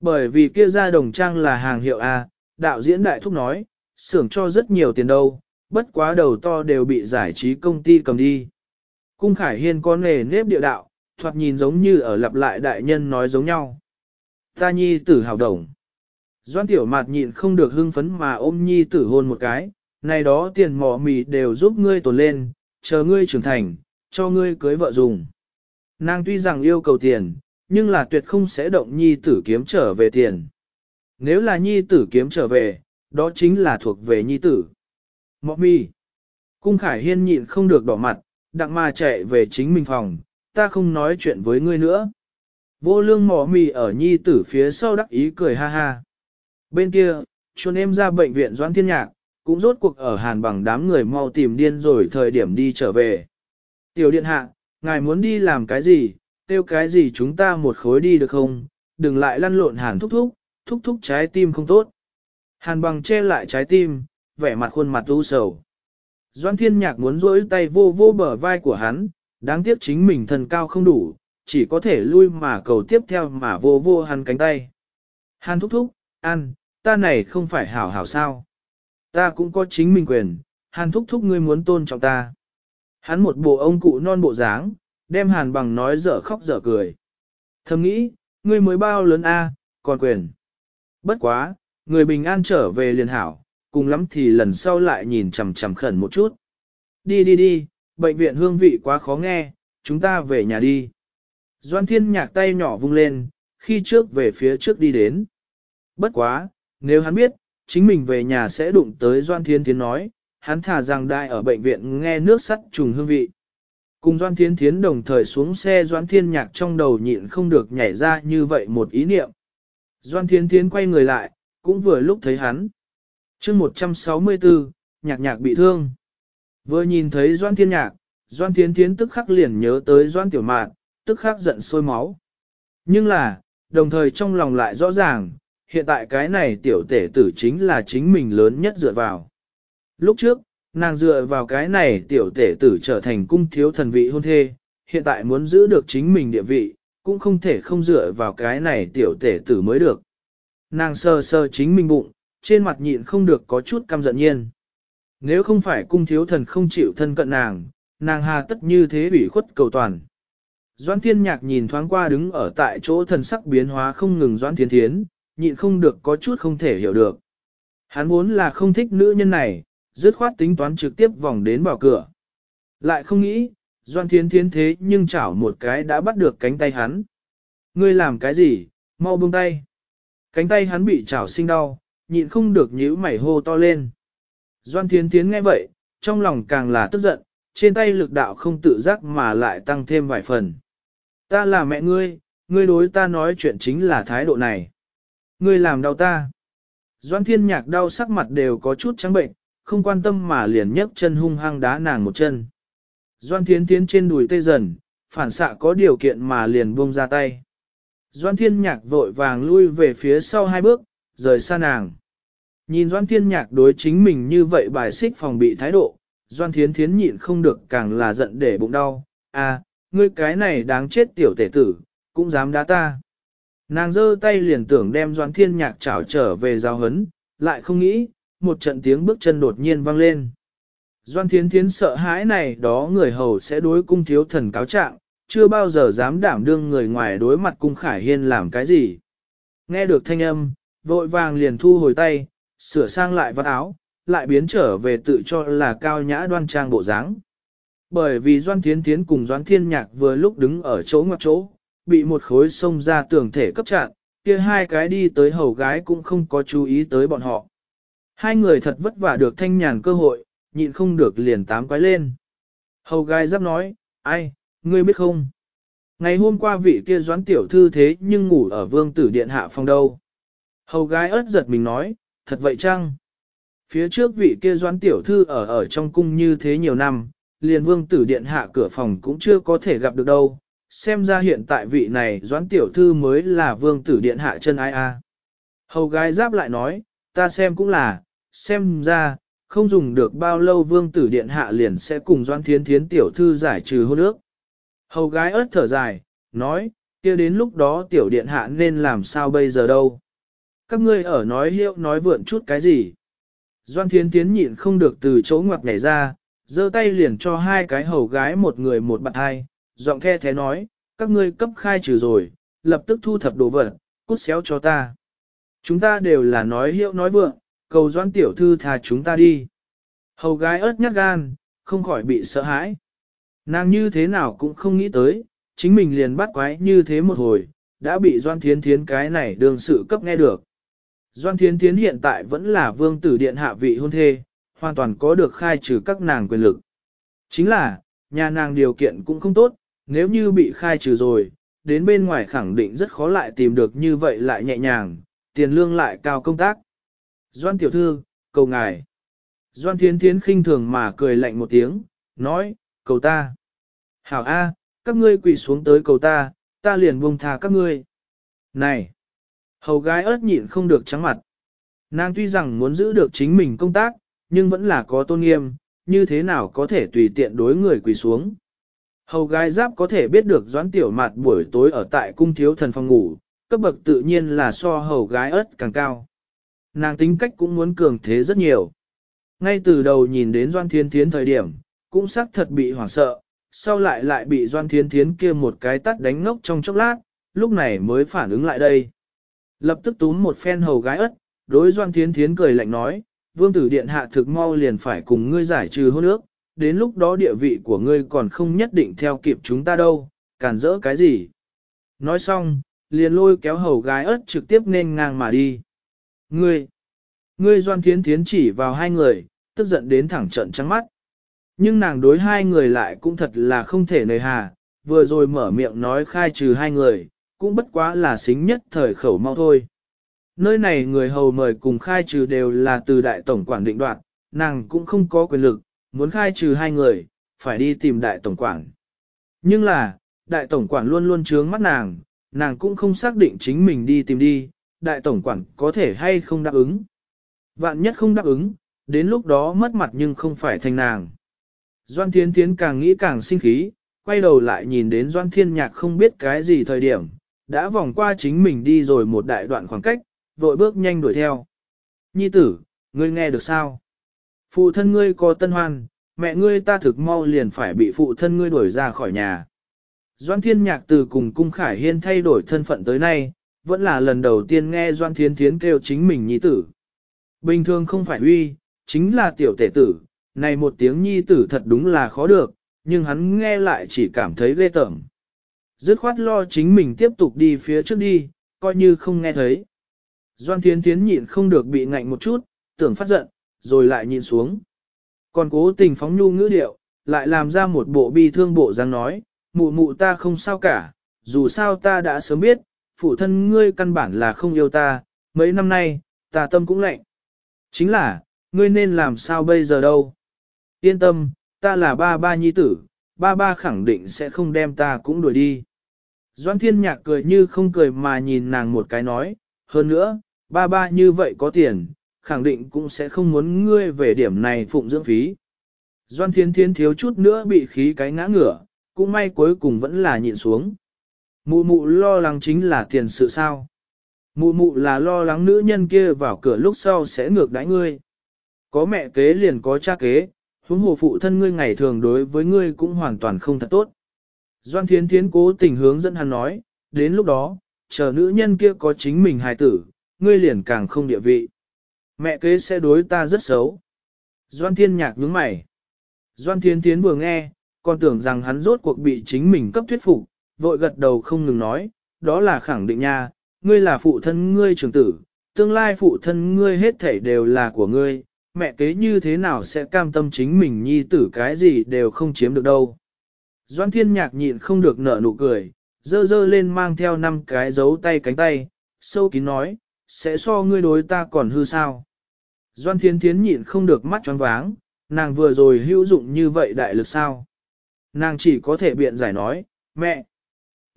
Bởi vì kia ra đồng trang là hàng hiệu A, đạo diễn đại thúc nói, xưởng cho rất nhiều tiền đâu, bất quá đầu to đều bị giải trí công ty cầm đi. Cung Khải Hiên có nề nếp địa đạo, thoạt nhìn giống như ở lặp lại đại nhân nói giống nhau. Ta nhi tử hào đồng. Doan tiểu mạt nhịn không được hưng phấn mà ôm nhi tử hôn một cái, này đó tiền mỏ mì đều giúp ngươi tồn lên, chờ ngươi trưởng thành, cho ngươi cưới vợ dùng. Nàng tuy rằng yêu cầu tiền, nhưng là tuyệt không sẽ động nhi tử kiếm trở về tiền. Nếu là nhi tử kiếm trở về, đó chính là thuộc về nhi tử. Mọ mi. Cung Khải Hiên nhịn không được đỏ mặt, đặng mà chạy về chính mình phòng, ta không nói chuyện với ngươi nữa. Vô lương mỏ mì ở nhi tử phía sau đắc ý cười ha ha. Bên kia, chuồn em ra bệnh viện doãn Thiên Nhạc, cũng rốt cuộc ở hàn bằng đám người mau tìm điên rồi thời điểm đi trở về. Tiểu điện hạ, ngài muốn đi làm cái gì, tiêu cái gì chúng ta một khối đi được không, đừng lại lăn lộn hàn thúc thúc, thúc thúc trái tim không tốt. Hàn bằng che lại trái tim, vẻ mặt khuôn mặt u sầu. Doan thiên nhạc muốn rỗi tay vô vô bờ vai của hắn, đáng tiếc chính mình thần cao không đủ, chỉ có thể lui mà cầu tiếp theo mà vô vô hắn cánh tay. Hàn thúc thúc, ăn, ta này không phải hảo hảo sao. Ta cũng có chính mình quyền, hàn thúc thúc ngươi muốn tôn trọng ta. Hắn một bộ ông cụ non bộ dáng, đem hàn bằng nói dở khóc dở cười. Thầm nghĩ, ngươi mới bao lớn a, còn quyền. Bất quá, người bình an trở về liền hảo, cùng lắm thì lần sau lại nhìn chằm chằm khẩn một chút. Đi đi đi, bệnh viện hương vị quá khó nghe, chúng ta về nhà đi. Doan thiên nhạc tay nhỏ vung lên, khi trước về phía trước đi đến. Bất quá, nếu hắn biết, chính mình về nhà sẽ đụng tới Doan Thiên Thiến nói, hắn thả rằng đại ở bệnh viện nghe nước sắt trùng hương vị. Cùng Doan Thiên Thiến đồng thời xuống xe Doan Thiên Nhạc trong đầu nhịn không được nhảy ra như vậy một ý niệm. Doan Thiên Thiến quay người lại, cũng vừa lúc thấy hắn. chương 164, nhạc nhạc bị thương. Vừa nhìn thấy Doan Thiên Nhạc, Doan Thiên Thiến tức khắc liền nhớ tới Doan Tiểu Mạn, tức khắc giận sôi máu. Nhưng là, đồng thời trong lòng lại rõ ràng, hiện tại cái này tiểu tể tử chính là chính mình lớn nhất dựa vào. Lúc trước, nàng dựa vào cái này tiểu tể tử trở thành cung thiếu thần vị hôn thê, hiện tại muốn giữ được chính mình địa vị, cũng không thể không dựa vào cái này tiểu tể tử mới được. Nàng sơ sơ chính mình bụng, trên mặt nhịn không được có chút căm giận nhiên. Nếu không phải cung thiếu thần không chịu thân cận nàng, nàng hà tất như thế bị khuất cầu toàn. Doãn thiên nhạc nhìn thoáng qua đứng ở tại chỗ thần sắc biến hóa không ngừng doãn thiên thiến, nhịn không được có chút không thể hiểu được. Hắn vốn là không thích nữ nhân này, dứt khoát tính toán trực tiếp vòng đến vào cửa. Lại không nghĩ, Doan Thiến Thiến thế nhưng chảo một cái đã bắt được cánh tay hắn. Ngươi làm cái gì, mau buông tay. Cánh tay hắn bị chảo sinh đau, nhịn không được nhíu mảy hô to lên. Doan Thiến Thiến nghe vậy, trong lòng càng là tức giận, trên tay lực đạo không tự giác mà lại tăng thêm vài phần. Ta là mẹ ngươi, ngươi đối ta nói chuyện chính là thái độ này. Ngươi làm đau ta. Doan thiên nhạc đau sắc mặt đều có chút trắng bệnh, không quan tâm mà liền nhấc chân hung hăng đá nàng một chân. Doan Thiến tiến trên đùi tê dần, phản xạ có điều kiện mà liền buông ra tay. Doan thiên nhạc vội vàng lui về phía sau hai bước, rời xa nàng. Nhìn Doan thiên nhạc đối chính mình như vậy bài xích phòng bị thái độ, Doan thiến thiến nhịn không được càng là giận để bụng đau. À, ngươi cái này đáng chết tiểu tể tử, cũng dám đá ta. Nàng giơ tay liền tưởng đem Doan Thiên Nhạc trảo trở về giao hấn, lại không nghĩ, một trận tiếng bước chân đột nhiên vang lên. Doan Thiến Thiến sợ hãi này đó người hầu sẽ đối cung thiếu thần cáo trạng, chưa bao giờ dám đảm đương người ngoài đối mặt cung khải hiên làm cái gì. Nghe được thanh âm, vội vàng liền thu hồi tay, sửa sang lại vắt áo, lại biến trở về tự cho là cao nhã đoan trang bộ dáng. Bởi vì Doan Thiến Thiến cùng Doan Thiên Nhạc vừa lúc đứng ở chỗ ngoặc chỗ, bị một khối sông ra tường thể cấp chặn, kia hai cái đi tới hầu gái cũng không có chú ý tới bọn họ. Hai người thật vất vả được thanh nhàn cơ hội, nhịn không được liền tám quái lên. Hầu gái giáp nói, ai, ngươi biết không? Ngày hôm qua vị kia doãn tiểu thư thế nhưng ngủ ở vương tử điện hạ phòng đâu. Hầu gái ớt giật mình nói, thật vậy chăng? Phía trước vị kia doãn tiểu thư ở ở trong cung như thế nhiều năm, liền vương tử điện hạ cửa phòng cũng chưa có thể gặp được đâu, xem ra hiện tại vị này doãn tiểu thư mới là vương tử điện hạ chân ai a. Hầu gái giáp lại nói, ta xem cũng là, xem ra, không dùng được bao lâu vương tử điện hạ liền sẽ cùng doan thiến thiến tiểu thư giải trừ hôn ước. Hầu gái ớt thở dài, nói, kia đến lúc đó tiểu điện hạ nên làm sao bây giờ đâu. Các ngươi ở nói hiệu nói vượn chút cái gì. Doan Thiến thiến nhịn không được từ chỗ ngoặc nhảy ra, giơ tay liền cho hai cái hầu gái một người một bạn hai, giọng the thế nói, các ngươi cấp khai trừ rồi, lập tức thu thập đồ vật, cút xéo cho ta. Chúng ta đều là nói hiệu nói vượng, cầu Doãn tiểu thư thà chúng ta đi. Hầu gái ớt nhát gan, không khỏi bị sợ hãi. Nàng như thế nào cũng không nghĩ tới, chính mình liền bắt quái như thế một hồi, đã bị Doan Thiến Thiến cái này đương sự cấp nghe được. Doan Thiến Thiến hiện tại vẫn là vương tử điện hạ vị hôn thê, hoàn toàn có được khai trừ các nàng quyền lực. Chính là, nhà nàng điều kiện cũng không tốt, nếu như bị khai trừ rồi, đến bên ngoài khẳng định rất khó lại tìm được như vậy lại nhẹ nhàng, tiền lương lại cao công tác. Doan tiểu thư, cầu ngài. Doan Thiến Thiến khinh thường mà cười lạnh một tiếng, nói, cầu ta. Hảo A, các ngươi quỳ xuống tới cầu ta, ta liền buông tha các ngươi. Này! Hầu gái ớt nhịn không được trắng mặt. Nàng tuy rằng muốn giữ được chính mình công tác, nhưng vẫn là có tôn nghiêm, như thế nào có thể tùy tiện đối người quỳ xuống. Hầu gái giáp có thể biết được doãn tiểu mạt buổi tối ở tại cung thiếu thần phòng ngủ, cấp bậc tự nhiên là so hầu gái ớt càng cao. Nàng tính cách cũng muốn cường thế rất nhiều. Ngay từ đầu nhìn đến Doan Thiên Thiến thời điểm, cũng xác thật bị hoảng sợ, sau lại lại bị Doan Thiên Thiến kia một cái tắt đánh ngốc trong chốc lát, lúc này mới phản ứng lại đây. Lập tức túm một phen hầu gái ất, đối Doan Thiên Thiến cười lạnh nói, vương tử điện hạ thực mau liền phải cùng ngươi giải trừ hôn ước, đến lúc đó địa vị của ngươi còn không nhất định theo kịp chúng ta đâu, cản rỡ cái gì. Nói xong, liền lôi kéo hầu gái ớt trực tiếp nên ngang mà đi. Ngươi, ngươi Doan Thiến Thiến chỉ vào hai người, tức giận đến thẳng trận trắng mắt. Nhưng nàng đối hai người lại cũng thật là không thể nề hà, vừa rồi mở miệng nói khai trừ hai người, cũng bất quá là xính nhất thời khẩu mau thôi. Nơi này người hầu mời cùng khai trừ đều là từ đại tổng quản định đoạt, nàng cũng không có quyền lực, muốn khai trừ hai người, phải đi tìm đại tổng quản. Nhưng là, đại tổng quản luôn luôn trướng mắt nàng, nàng cũng không xác định chính mình đi tìm đi, đại tổng quản có thể hay không đáp ứng. Vạn nhất không đáp ứng, đến lúc đó mất mặt nhưng không phải thành nàng. Doan Thiên Thiến càng nghĩ càng sinh khí, quay đầu lại nhìn đến Doan Thiên Nhạc không biết cái gì thời điểm, đã vòng qua chính mình đi rồi một đại đoạn khoảng cách, vội bước nhanh đuổi theo. Nhi tử, ngươi nghe được sao? Phụ thân ngươi có tân hoan, mẹ ngươi ta thực mau liền phải bị phụ thân ngươi đuổi ra khỏi nhà. Doan Thiên Nhạc từ cùng Cung Khải Hiên thay đổi thân phận tới nay, vẫn là lần đầu tiên nghe Doan Thiên Thiến kêu chính mình nhi tử. Bình thường không phải huy chính là tiểu tể tử, này một tiếng nhi tử thật đúng là khó được, nhưng hắn nghe lại chỉ cảm thấy ghê tởm. Dứt khoát lo chính mình tiếp tục đi phía trước đi, coi như không nghe thấy. Doan Thiến Thiến nhịn không được bị ngạnh một chút, tưởng phát giận, rồi lại nhịn xuống. Còn cố tình phóng nhu ngữ điệu, lại làm ra một bộ bi thương bộ dáng nói, mụ mụ ta không sao cả, dù sao ta đã sớm biết, phụ thân ngươi căn bản là không yêu ta, mấy năm nay, ta tâm cũng lạnh. Chính là, ngươi nên làm sao bây giờ đâu? Yên tâm, ta là ba ba nhi tử, ba ba khẳng định sẽ không đem ta cũng đuổi đi. Doan thiên nhạc cười như không cười mà nhìn nàng một cái nói, hơn nữa, ba ba như vậy có tiền, khẳng định cũng sẽ không muốn ngươi về điểm này phụng dưỡng phí. Doan thiên thiên thiếu chút nữa bị khí cái ngã ngửa, cũng may cuối cùng vẫn là nhịn xuống. Mụ mụ lo lắng chính là tiền sự sao. Mụ mụ là lo lắng nữ nhân kia vào cửa lúc sau sẽ ngược đãi ngươi. Có mẹ kế liền có cha kế, huống hồ phụ thân ngươi ngày thường đối với ngươi cũng hoàn toàn không thật tốt. Doan Thiến Thiến cố tình hướng dẫn hắn nói, đến lúc đó, chờ nữ nhân kia có chính mình hài tử, ngươi liền càng không địa vị. Mẹ kế sẽ đối ta rất xấu. Doan Thiên Nhạc nhướng mày. Doan Thiên Thiến vừa nghe, còn tưởng rằng hắn rốt cuộc bị chính mình cấp thuyết phục, vội gật đầu không ngừng nói, đó là khẳng định nha, ngươi là phụ thân ngươi trưởng tử, tương lai phụ thân ngươi hết thảy đều là của ngươi, mẹ kế như thế nào sẽ cam tâm chính mình nhi tử cái gì đều không chiếm được đâu. Doan thiên nhạc nhịn không được nở nụ cười, dơ dơ lên mang theo năm cái dấu tay cánh tay, sâu kín nói, sẽ so ngươi đối ta còn hư sao. Doan thiên thiến nhịn không được mắt choáng váng, nàng vừa rồi hữu dụng như vậy đại lực sao. Nàng chỉ có thể biện giải nói, mẹ,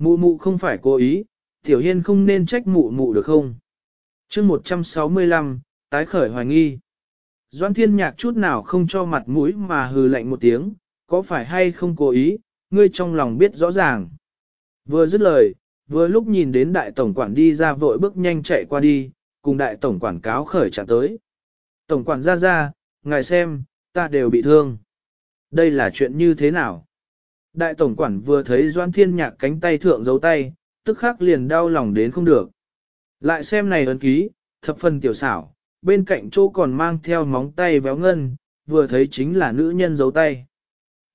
mụ mụ không phải cố ý, tiểu hiên không nên trách mụ mụ được không. chương 165, tái khởi hoài nghi. Doan thiên nhạc chút nào không cho mặt mũi mà hừ lạnh một tiếng, có phải hay không cố ý, ngươi trong lòng biết rõ ràng. Vừa dứt lời, Vừa lúc nhìn đến đại tổng quản đi ra vội bước nhanh chạy qua đi, cùng đại tổng quản cáo khởi trả tới. Tổng quản ra ra, ngài xem, ta đều bị thương. Đây là chuyện như thế nào? Đại tổng quản vừa thấy Doan Thiên Nhạc cánh tay thượng giấu tay, tức khắc liền đau lòng đến không được. Lại xem này ấn ký, thập phần tiểu xảo, bên cạnh chỗ còn mang theo móng tay véo ngân, vừa thấy chính là nữ nhân giấu tay.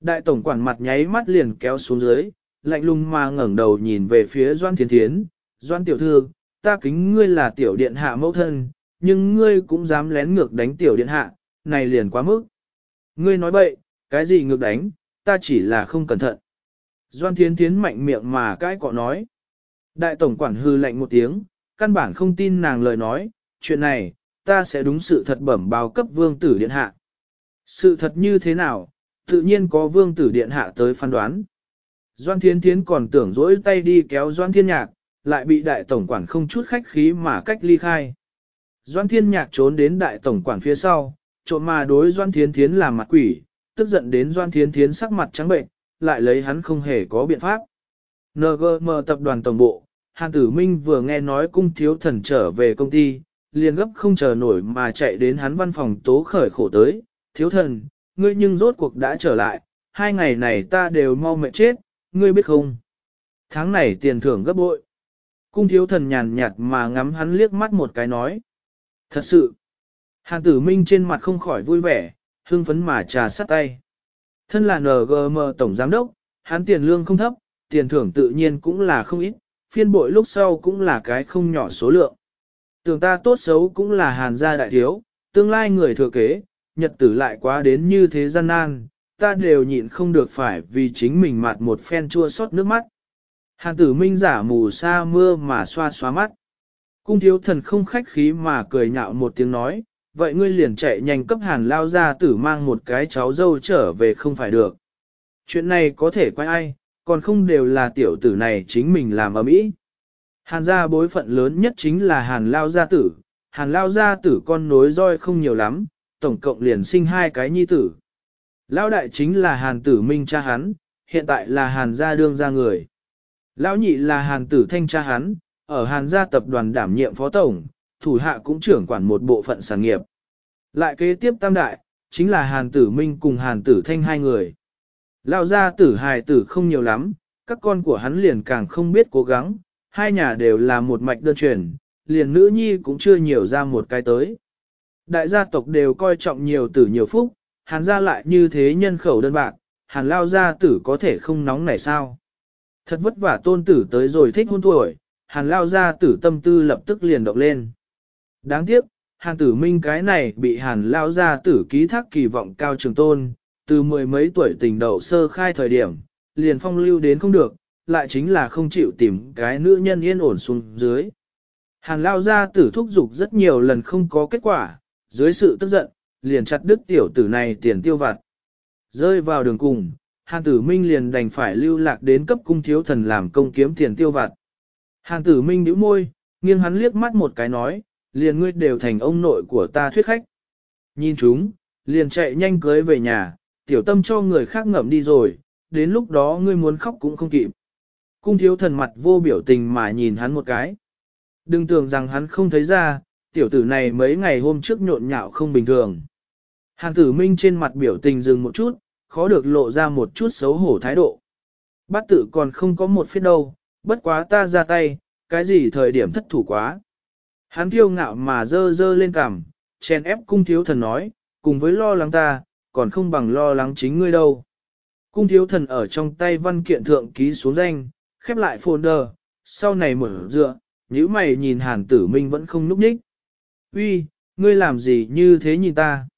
Đại tổng quản mặt nháy mắt liền kéo xuống dưới, lạnh lùng mà ngẩng đầu nhìn về phía Doan Thiên Thiến, Doan tiểu thư, ta kính ngươi là tiểu điện hạ mẫu thân, nhưng ngươi cũng dám lén ngược đánh tiểu điện hạ, này liền quá mức. Ngươi nói bậy, cái gì ngược đánh, ta chỉ là không cẩn thận. Doan Thiến Thiến mạnh miệng mà cái cọ nói. Đại tổng quản hư lạnh một tiếng, căn bản không tin nàng lời nói, chuyện này, ta sẽ đúng sự thật bẩm báo cấp vương tử điện hạ. Sự thật như thế nào, tự nhiên có vương tử điện hạ tới phán đoán. Doan Thiến Thiến còn tưởng dỗi tay đi kéo Doan Thiên Nhạc, lại bị đại tổng quản không chút khách khí mà cách ly khai. Doan Thiên Nhạc trốn đến đại tổng quản phía sau, trộm mà đối Doan Thiến Thiến làm mặt quỷ, tức giận đến Doan Thiến Thiến sắc mặt trắng bệnh, lại lấy hắn không hề có biện pháp. NGM tập đoàn tổng bộ, Hàn Tử Minh vừa nghe nói cung thiếu thần trở về công ty, liền gấp không chờ nổi mà chạy đến hắn văn phòng tố khởi khổ tới. Thiếu thần, ngươi nhưng rốt cuộc đã trở lại, hai ngày này ta đều mau mệt chết, ngươi biết không? Tháng này tiền thưởng gấp bội. Cung thiếu thần nhàn nhạt mà ngắm hắn liếc mắt một cái nói. Thật sự, Hàn tử minh trên mặt không khỏi vui vẻ, hưng phấn mà trà sắt tay. Thân là NGM Tổng Giám Đốc, hắn tiền lương không thấp, tiền thưởng tự nhiên cũng là không ít, phiên bội lúc sau cũng là cái không nhỏ số lượng. Tưởng ta tốt xấu cũng là hàn gia đại thiếu, tương lai người thừa kế, nhật tử lại quá đến như thế gian nan, ta đều nhịn không được phải vì chính mình mặt một phen chua xót nước mắt. Hàn tử minh giả mù sa mưa mà xoa xóa mắt. Cung thiếu thần không khách khí mà cười nhạo một tiếng nói, vậy ngươi liền chạy nhanh cấp hàn lao ra tử mang một cái cháu dâu trở về không phải được. Chuyện này có thể quay ai, còn không đều là tiểu tử này chính mình làm ở mỹ. Hàn gia bối phận lớn nhất chính là hàn lao gia tử, hàn lao gia tử con nối roi không nhiều lắm, tổng cộng liền sinh hai cái nhi tử. Lao đại chính là hàn tử minh cha hắn, hiện tại là hàn gia đương gia người. Lão nhị là hàn tử thanh cha hắn, ở hàn gia tập đoàn đảm nhiệm phó tổng, thủ hạ cũng trưởng quản một bộ phận sản nghiệp. Lại kế tiếp tam đại, chính là hàn tử minh cùng hàn tử thanh hai người. Lao gia tử hài tử không nhiều lắm, các con của hắn liền càng không biết cố gắng, hai nhà đều là một mạch đơn truyền, liền nữ nhi cũng chưa nhiều ra một cái tới. Đại gia tộc đều coi trọng nhiều tử nhiều phúc, hàn gia lại như thế nhân khẩu đơn bạc, hàn lao gia tử có thể không nóng này sao. Thật vất vả tôn tử tới rồi thích hôn tuổi, hàn lao gia tử tâm tư lập tức liền động lên. Đáng tiếc, hàn tử minh cái này bị hàn lao gia tử ký thác kỳ vọng cao trường tôn, từ mười mấy tuổi tình đầu sơ khai thời điểm, liền phong lưu đến không được, lại chính là không chịu tìm cái nữ nhân yên ổn xuống dưới. Hàn lao gia tử thúc giục rất nhiều lần không có kết quả, dưới sự tức giận, liền chặt đứt tiểu tử này tiền tiêu vặt. Rơi vào đường cùng, Hàn tử minh liền đành phải lưu lạc đến cấp cung thiếu thần làm công kiếm tiền tiêu vặt. Hàn tử minh nhíu môi, nghiêng hắn liếc mắt một cái nói, liền ngươi đều thành ông nội của ta thuyết khách. Nhìn chúng, liền chạy nhanh cưới về nhà, tiểu tâm cho người khác ngậm đi rồi, đến lúc đó ngươi muốn khóc cũng không kịp. Cung thiếu thần mặt vô biểu tình mà nhìn hắn một cái. Đừng tưởng rằng hắn không thấy ra, tiểu tử này mấy ngày hôm trước nhộn nhạo không bình thường. Hàn tử minh trên mặt biểu tình dừng một chút, khó được lộ ra một chút xấu hổ thái độ. Bát tử còn không có một phía đâu, bất quá ta ra tay, cái gì thời điểm thất thủ quá. Hắn kiêu ngạo mà dơ dơ lên cằm, chèn ép cung thiếu thần nói, cùng với lo lắng ta, còn không bằng lo lắng chính ngươi đâu. Cung thiếu thần ở trong tay văn kiện thượng ký xuống danh, khép lại folder, sau này mở dựa, nhíu mày nhìn hàn tử minh vẫn không núp nhích. Uy, ngươi làm gì như thế nhìn ta?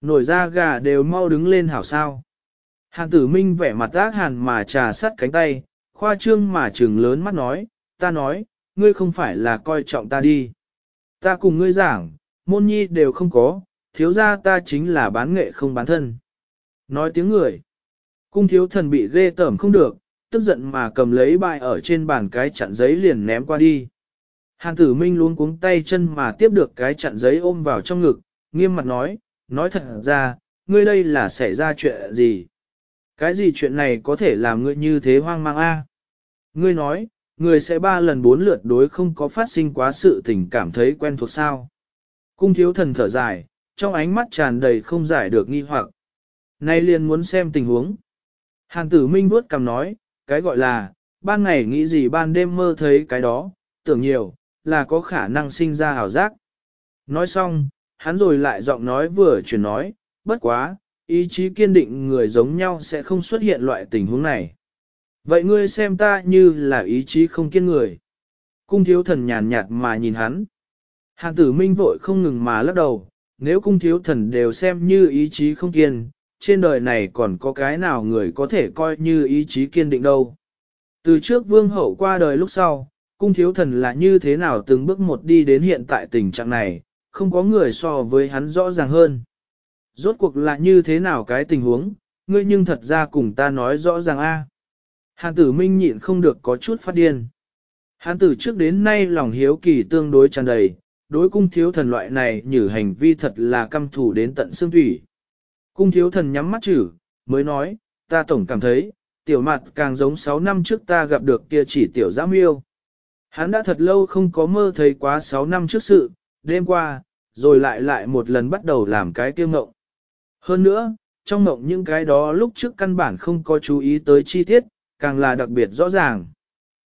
Nổi da gà đều mau đứng lên hảo sao. Hàn tử minh vẻ mặt ác hàn mà trà sắt cánh tay, khoa trương mà trừng lớn mắt nói, ta nói, ngươi không phải là coi trọng ta đi. Ta cùng ngươi giảng, môn nhi đều không có, thiếu ra ta chính là bán nghệ không bán thân. Nói tiếng người. Cung thiếu thần bị ghê tởm không được, tức giận mà cầm lấy bài ở trên bàn cái chặn giấy liền ném qua đi. hàng tử minh luôn cuống tay chân mà tiếp được cái chặn giấy ôm vào trong ngực, nghiêm mặt nói, nói thật ra, ngươi đây là xảy ra chuyện gì? Cái gì chuyện này có thể làm ngươi như thế hoang mang a? Ngươi nói, người sẽ ba lần bốn lượt đối không có phát sinh quá sự tình cảm thấy quen thuộc sao. Cung thiếu thần thở dài, trong ánh mắt tràn đầy không giải được nghi hoặc. Nay liền muốn xem tình huống. Hàn tử minh vuốt cầm nói, cái gọi là, ban ngày nghĩ gì ban đêm mơ thấy cái đó, tưởng nhiều, là có khả năng sinh ra hào giác. Nói xong, hắn rồi lại giọng nói vừa chuyển nói, bất quá, ý chí kiên định người giống nhau sẽ không xuất hiện loại tình huống này. Vậy ngươi xem ta như là ý chí không kiên người. Cung thiếu thần nhàn nhạt mà nhìn hắn. hàng tử minh vội không ngừng mà lắc đầu, nếu cung thiếu thần đều xem như ý chí không kiên, trên đời này còn có cái nào người có thể coi như ý chí kiên định đâu. Từ trước vương hậu qua đời lúc sau, cung thiếu thần là như thế nào từng bước một đi đến hiện tại tình trạng này, không có người so với hắn rõ ràng hơn. Rốt cuộc là như thế nào cái tình huống, ngươi nhưng thật ra cùng ta nói rõ ràng a. Hàn tử minh nhịn không được có chút phát điên. Hàn tử trước đến nay lòng hiếu kỳ tương đối tràn đầy, đối cung thiếu thần loại này như hành vi thật là căm thủ đến tận xương thủy. Cung thiếu thần nhắm mắt chử, mới nói, ta tổng cảm thấy, tiểu mặt càng giống 6 năm trước ta gặp được kia chỉ tiểu giám yêu. Hắn đã thật lâu không có mơ thấy quá 6 năm trước sự, đêm qua, rồi lại lại một lần bắt đầu làm cái tiêu ngộng. Hơn nữa, trong ngộng những cái đó lúc trước căn bản không có chú ý tới chi tiết, càng là đặc biệt rõ ràng.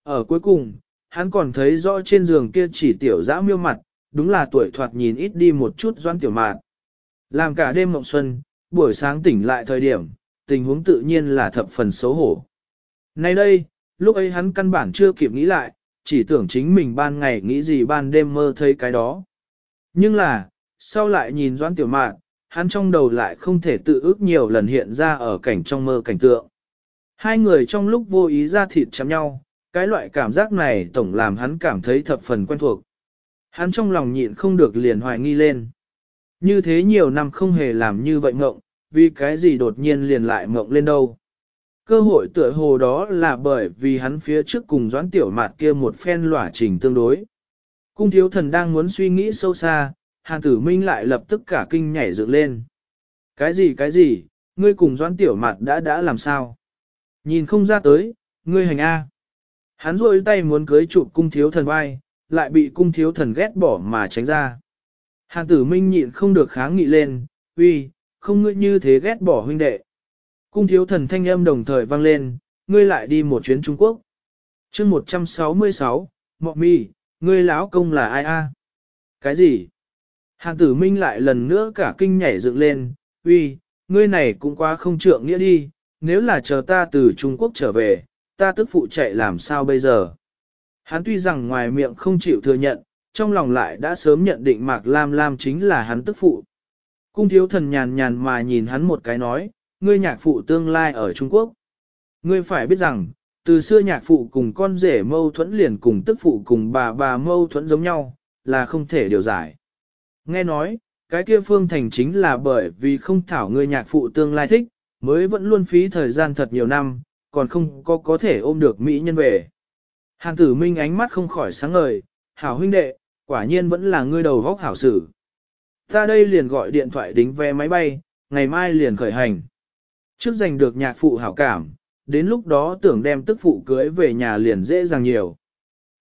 Ở cuối cùng, hắn còn thấy rõ trên giường kia chỉ tiểu dã miêu mặt, đúng là tuổi thoạt nhìn ít đi một chút doan tiểu mạn. Làm cả đêm mộng xuân, buổi sáng tỉnh lại thời điểm, tình huống tự nhiên là thập phần xấu hổ. Nay đây, lúc ấy hắn căn bản chưa kịp nghĩ lại, chỉ tưởng chính mình ban ngày nghĩ gì ban đêm mơ thấy cái đó. Nhưng là, sau lại nhìn doan tiểu mạn, hắn trong đầu lại không thể tự ước nhiều lần hiện ra ở cảnh trong mơ cảnh tượng. Hai người trong lúc vô ý ra thịt chạm nhau, cái loại cảm giác này tổng làm hắn cảm thấy thập phần quen thuộc. Hắn trong lòng nhịn không được liền hoài nghi lên. Như thế nhiều năm không hề làm như vậy mộng, vì cái gì đột nhiên liền lại mộng lên đâu. Cơ hội tựa hồ đó là bởi vì hắn phía trước cùng doãn tiểu mạt kia một phen lỏa trình tương đối. Cung thiếu thần đang muốn suy nghĩ sâu xa, hàn tử minh lại lập tức cả kinh nhảy dựng lên. Cái gì cái gì, ngươi cùng doãn tiểu mạt đã đã làm sao? Nhìn không ra tới, ngươi hành A. Hắn rôi tay muốn cưới chụp cung thiếu thần vai, lại bị cung thiếu thần ghét bỏ mà tránh ra. Hàn tử minh nhịn không được kháng nghị lên, uy, không ngươi như thế ghét bỏ huynh đệ. Cung thiếu thần thanh âm đồng thời vang lên, ngươi lại đi một chuyến Trung Quốc. chương 166, Mọ mi, ngươi lão công là ai a? Cái gì? Hàn tử minh lại lần nữa cả kinh nhảy dựng lên, uy, ngươi này cũng quá không trượng nghĩa đi, nếu là chờ ta từ Trung Quốc trở về, ta tức phụ chạy làm sao bây giờ? Hắn tuy rằng ngoài miệng không chịu thừa nhận, trong lòng lại đã sớm nhận định Mạc Lam Lam chính là hắn tức phụ. Cung thiếu thần nhàn nhàn mà nhìn hắn một cái nói, ngươi nhạc phụ tương lai ở Trung Quốc. Ngươi phải biết rằng, từ xưa nhạc phụ cùng con rể mâu thuẫn liền cùng tức phụ cùng bà bà mâu thuẫn giống nhau, là không thể điều giải. Nghe nói, cái kia phương thành chính là bởi vì không thảo ngươi nhạc phụ tương lai thích, mới vẫn luôn phí thời gian thật nhiều năm, còn không có có thể ôm được Mỹ nhân về. Hàn tử minh ánh mắt không khỏi sáng ngời, hảo huynh đệ, quả nhiên vẫn là ngươi đầu vóc hảo sử. Ta đây liền gọi điện thoại đính vé máy bay, ngày mai liền khởi hành. Trước giành được nhạc phụ hảo cảm, đến lúc đó tưởng đem tức phụ cưới về nhà liền dễ dàng nhiều.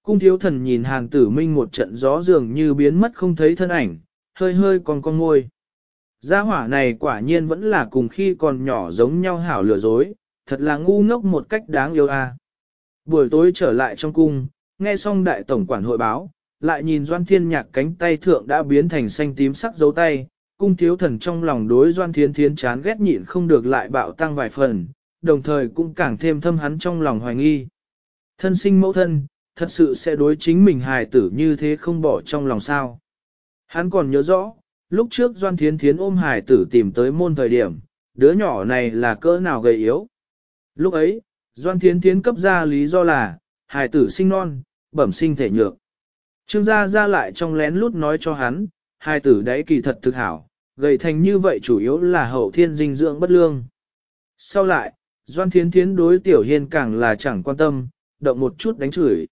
Cung thiếu thần nhìn hàng tử minh một trận gió dường như biến mất không thấy thân ảnh, hơi hơi còn con ngôi. Gia hỏa này quả nhiên vẫn là cùng khi còn nhỏ giống nhau hảo lừa dối, thật là ngu ngốc một cách đáng yêu a. Buổi tối trở lại trong cung, nghe xong đại tổng quản hội báo, lại nhìn Doan Thiên Nhạc cánh tay thượng đã biến thành xanh tím sắc dấu tay, cung thiếu thần trong lòng đối Doan Thiên Thiến chán ghét nhịn không được lại bạo tăng vài phần, đồng thời cũng càng thêm thâm hắn trong lòng hoài nghi. Thân sinh mẫu thân, thật sự sẽ đối chính mình hài tử như thế không bỏ trong lòng sao. Hắn còn nhớ rõ, lúc trước Doan Thiến Thiến ôm Hải tử tìm tới môn thời điểm, đứa nhỏ này là cỡ nào gầy yếu. Lúc ấy, Doan Thiến Thiến cấp ra lý do là, Hải tử sinh non, bẩm sinh thể nhược. Trương gia ra lại trong lén lút nói cho hắn, Hải tử đấy kỳ thật thực hảo, gầy thành như vậy chủ yếu là hậu thiên dinh dưỡng bất lương. Sau lại, Doan Thiến Thiến đối Tiểu Hiên càng là chẳng quan tâm, động một chút đánh chửi.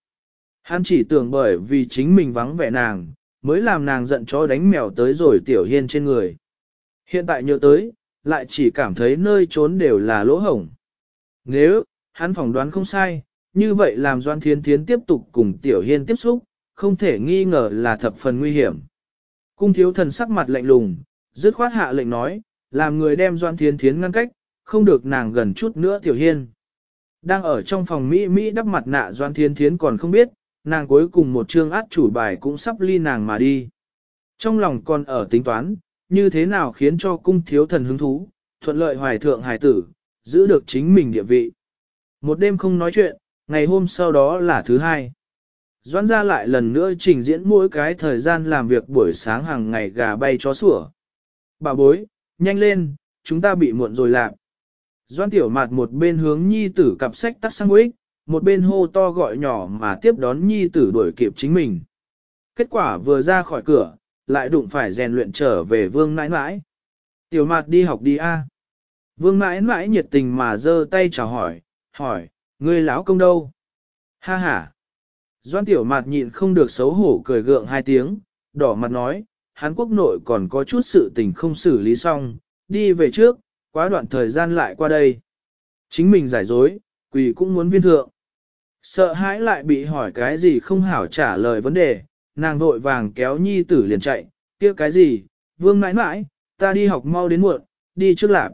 Hắn chỉ tưởng bởi vì chính mình vắng vẻ nàng, mới làm nàng giận chó đánh mèo tới rồi Tiểu Hiên trên người. Hiện tại nhớ tới, lại chỉ cảm thấy nơi trốn đều là lỗ hổng. Nếu, hắn phỏng đoán không sai, như vậy làm Doan thiên Thiến tiếp tục cùng Tiểu Hiên tiếp xúc, không thể nghi ngờ là thập phần nguy hiểm. Cung thiếu thần sắc mặt lạnh lùng, dứt khoát hạ lệnh nói, làm người đem Doan thiên Thiến ngăn cách, không được nàng gần chút nữa Tiểu Hiên. Đang ở trong phòng Mỹ Mỹ đắp mặt nạ Doan thiên Thiến còn không biết, nàng cuối cùng một chương át chủ bài cũng sắp ly nàng mà đi. Trong lòng còn ở tính toán, như thế nào khiến cho cung thiếu thần hứng thú, thuận lợi hoài thượng hài tử, giữ được chính mình địa vị. Một đêm không nói chuyện, ngày hôm sau đó là thứ hai. Doãn ra lại lần nữa trình diễn mỗi cái thời gian làm việc buổi sáng hàng ngày gà bay chó sủa. Bà bối, nhanh lên, chúng ta bị muộn rồi lạc. Doan tiểu mặt một bên hướng nhi tử cặp sách tắt sang quýt, một bên hô to gọi nhỏ mà tiếp đón nhi tử đuổi kịp chính mình. Kết quả vừa ra khỏi cửa, lại đụng phải rèn luyện trở về vương nãi nãi. Tiểu mặt đi học đi a. Vương nãi nãi nhiệt tình mà giơ tay chào hỏi, hỏi, ngươi lão công đâu? Ha ha. Doan tiểu mặt nhịn không được xấu hổ cười gượng hai tiếng, đỏ mặt nói, Hán quốc nội còn có chút sự tình không xử lý xong, đi về trước, quá đoạn thời gian lại qua đây. Chính mình giải dối, quỷ cũng muốn viên thượng. Sợ hãi lại bị hỏi cái gì không hảo trả lời vấn đề, nàng vội vàng kéo nhi tử liền chạy, kia cái gì, vương mãi mãi, ta đi học mau đến muộn, đi trước lạp.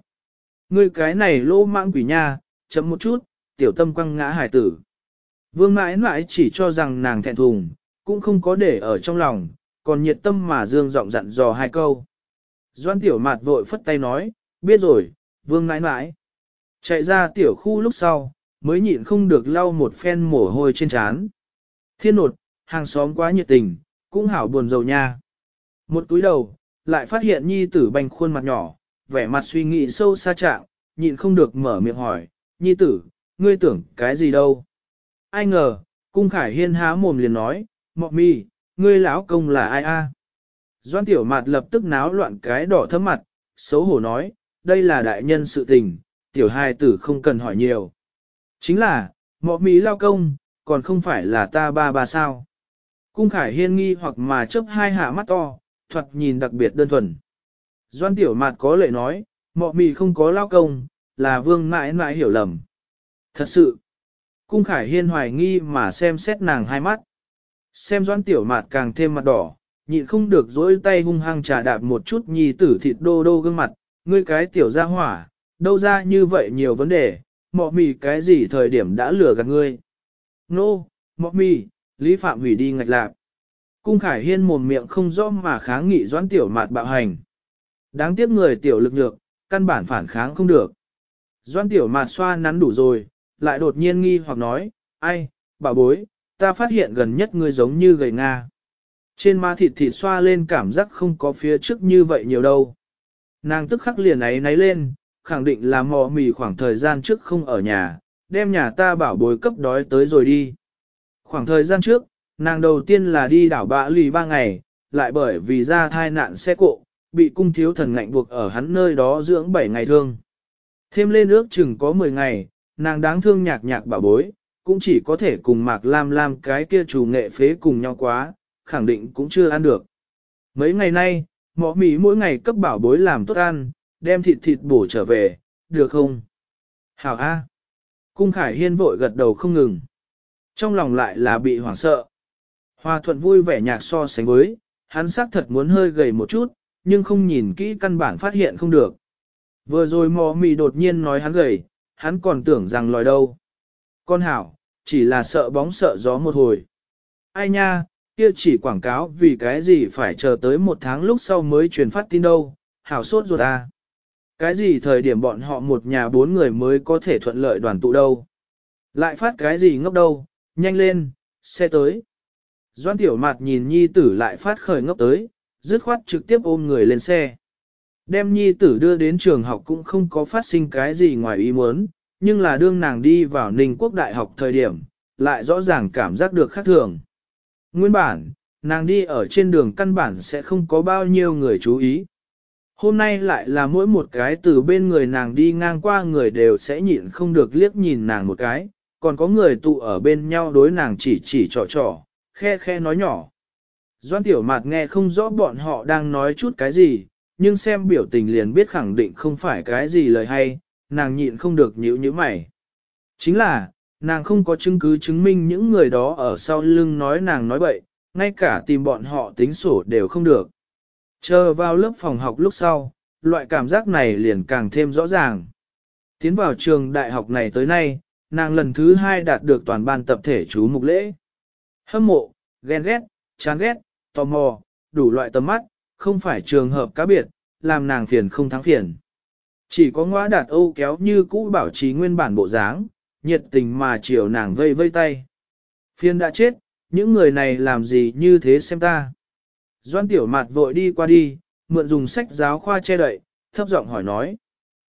Ngươi cái này lô mạng quỷ nha, chấm một chút, tiểu tâm quăng ngã hải tử. Vương mãi mãi chỉ cho rằng nàng thẹn thùng, cũng không có để ở trong lòng, còn nhiệt tâm mà dương giọng dặn dò hai câu. Doan tiểu mạt vội phất tay nói, biết rồi, vương mãi mãi. Chạy ra tiểu khu lúc sau, mới nhịn không được lau một phen mồ hôi trên trán. Thiên nột, hàng xóm quá nhiệt tình, cũng hảo buồn rầu nha. Một túi đầu, lại phát hiện nhi tử bành khuôn mặt nhỏ, vẻ mặt suy nghĩ sâu xa trạng, nhịn không được mở miệng hỏi, nhi tử, ngươi tưởng cái gì đâu. Ai ngờ, cung khải hiên há mồm liền nói, mọ mi, ngươi lão công là ai a? Doan tiểu mặt lập tức náo loạn cái đỏ thấm mặt, xấu hổ nói, đây là đại nhân sự tình, tiểu hài tử không cần hỏi nhiều. Chính là, mọ mỹ lao công, còn không phải là ta ba ba sao. Cung khải hiên nghi hoặc mà chớp hai hạ mắt to, thuật nhìn đặc biệt đơn thuần. Doan tiểu mạt có lệ nói, mọ mì không có lao công, là vương mãi mãi hiểu lầm. Thật sự, cung khải hiên hoài nghi mà xem xét nàng hai mắt. Xem doan tiểu mạt càng thêm mặt đỏ, nhịn không được dỗi tay hung hăng trà đạp một chút nhi tử thịt đô đô gương mặt, ngươi cái tiểu ra hỏa, đâu ra như vậy nhiều vấn đề, mọ mì cái gì thời điểm đã lừa gạt ngươi. Nô, no, mọ mì, Lý Phạm hủy đi ngạch lạc. Cung Khải Hiên mồm miệng không rõ mà kháng nghị doãn tiểu mạt bạo hành. Đáng tiếc người tiểu lực nhược, căn bản phản kháng không được. Doãn tiểu mạt xoa nắn đủ rồi, lại đột nhiên nghi hoặc nói, ai, bà bối, ta phát hiện gần nhất ngươi giống như gầy Nga. Trên má thịt thịt xoa lên cảm giác không có phía trước như vậy nhiều đâu. Nàng tức khắc liền ấy náy lên, khẳng định là mò mì khoảng thời gian trước không ở nhà, đem nhà ta bảo bối cấp đói tới rồi đi. Khoảng thời gian trước, nàng đầu tiên là đi đảo bạ lì ba ngày, lại bởi vì ra thai nạn xe cộ, bị cung thiếu thần ngạnh buộc ở hắn nơi đó dưỡng 7 ngày thương. Thêm lên ước chừng có 10 ngày, nàng đáng thương nhạc nhạc bảo bối, cũng chỉ có thể cùng Mạc Lam Lam cái kia chủ nghệ phế cùng nhau quá, khẳng định cũng chưa ăn được. Mấy ngày nay, mỏ mì mỗi ngày cấp bảo bối làm tốt ăn, đem thịt thịt bổ trở về, được không? Hảo A. Cung Khải Hiên vội gật đầu không ngừng. Trong lòng lại là bị hoảng sợ. Hoa thuận vui vẻ nhạc so sánh với, hắn xác thật muốn hơi gầy một chút, nhưng không nhìn kỹ căn bản phát hiện không được. Vừa rồi mò mì đột nhiên nói hắn gầy, hắn còn tưởng rằng lòi đâu. Con hảo, chỉ là sợ bóng sợ gió một hồi. Ai nha, kia chỉ quảng cáo vì cái gì phải chờ tới một tháng lúc sau mới truyền phát tin đâu, hảo sốt ruột à. Cái gì thời điểm bọn họ một nhà bốn người mới có thể thuận lợi đoàn tụ đâu. Lại phát cái gì ngốc đâu, nhanh lên, xe tới. Doan tiểu mặt nhìn nhi tử lại phát khởi ngốc tới, dứt khoát trực tiếp ôm người lên xe. Đem nhi tử đưa đến trường học cũng không có phát sinh cái gì ngoài ý muốn, nhưng là đương nàng đi vào Ninh Quốc Đại học thời điểm, lại rõ ràng cảm giác được khác thường. Nguyên bản, nàng đi ở trên đường căn bản sẽ không có bao nhiêu người chú ý. Hôm nay lại là mỗi một cái từ bên người nàng đi ngang qua người đều sẽ nhịn không được liếc nhìn nàng một cái, còn có người tụ ở bên nhau đối nàng chỉ chỉ trò trò, khe khe nói nhỏ. Doan tiểu mạt nghe không rõ bọn họ đang nói chút cái gì, nhưng xem biểu tình liền biết khẳng định không phải cái gì lời hay, nàng nhịn không được nhíu nhíu mày. Chính là, nàng không có chứng cứ chứng minh những người đó ở sau lưng nói nàng nói bậy, ngay cả tìm bọn họ tính sổ đều không được. Chờ vào lớp phòng học lúc sau, loại cảm giác này liền càng thêm rõ ràng. Tiến vào trường đại học này tới nay, nàng lần thứ hai đạt được toàn ban tập thể chú mục lễ. Hâm mộ, ghen ghét, chán ghét, tò mò, đủ loại tầm mắt, không phải trường hợp cá biệt, làm nàng phiền không thắng phiền. Chỉ có ngõa đạt âu kéo như cũ bảo trì nguyên bản bộ dáng, nhiệt tình mà chiều nàng vây vây tay. Phiền đã chết, những người này làm gì như thế xem ta. Doan tiểu mạt vội đi qua đi, mượn dùng sách giáo khoa che đậy, thấp giọng hỏi nói.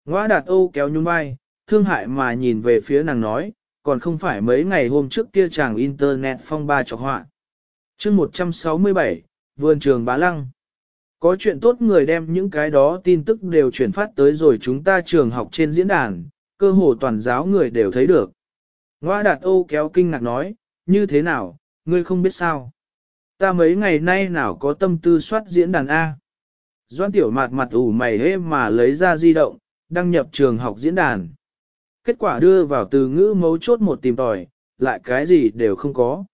Ngoa đạt âu kéo nhún vai, thương hại mà nhìn về phía nàng nói, còn không phải mấy ngày hôm trước kia chàng internet phong ba cho họa. chương 167, vườn trường bá lăng. Có chuyện tốt người đem những cái đó tin tức đều chuyển phát tới rồi chúng ta trường học trên diễn đàn, cơ hồ toàn giáo người đều thấy được. Ngoa đạt Âu kéo kinh ngạc nói, như thế nào, ngươi không biết sao. Ta mấy ngày nay nào có tâm tư soát diễn đàn A. Doan tiểu mạt mặt ủ mày hê mà lấy ra di động, đăng nhập trường học diễn đàn. Kết quả đưa vào từ ngữ mấu chốt một tìm tòi, lại cái gì đều không có.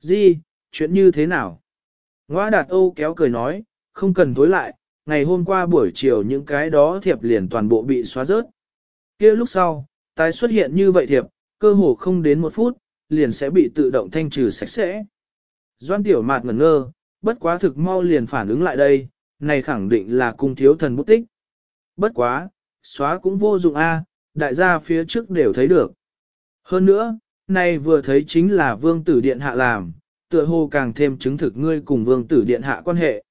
Di, chuyện như thế nào? Ngoa đạt Âu kéo cười nói, không cần tối lại, ngày hôm qua buổi chiều những cái đó thiệp liền toàn bộ bị xóa rớt. kia lúc sau, tái xuất hiện như vậy thiệp, cơ hồ không đến một phút, liền sẽ bị tự động thanh trừ sạch sẽ. Doan tiểu mạt ngẩn ngơ, bất quá thực mau liền phản ứng lại đây, này khẳng định là cung thiếu thần bút tích. Bất quá, xóa cũng vô dụng a, đại gia phía trước đều thấy được. Hơn nữa, này vừa thấy chính là vương tử điện hạ làm, tựa hồ càng thêm chứng thực ngươi cùng vương tử điện hạ quan hệ.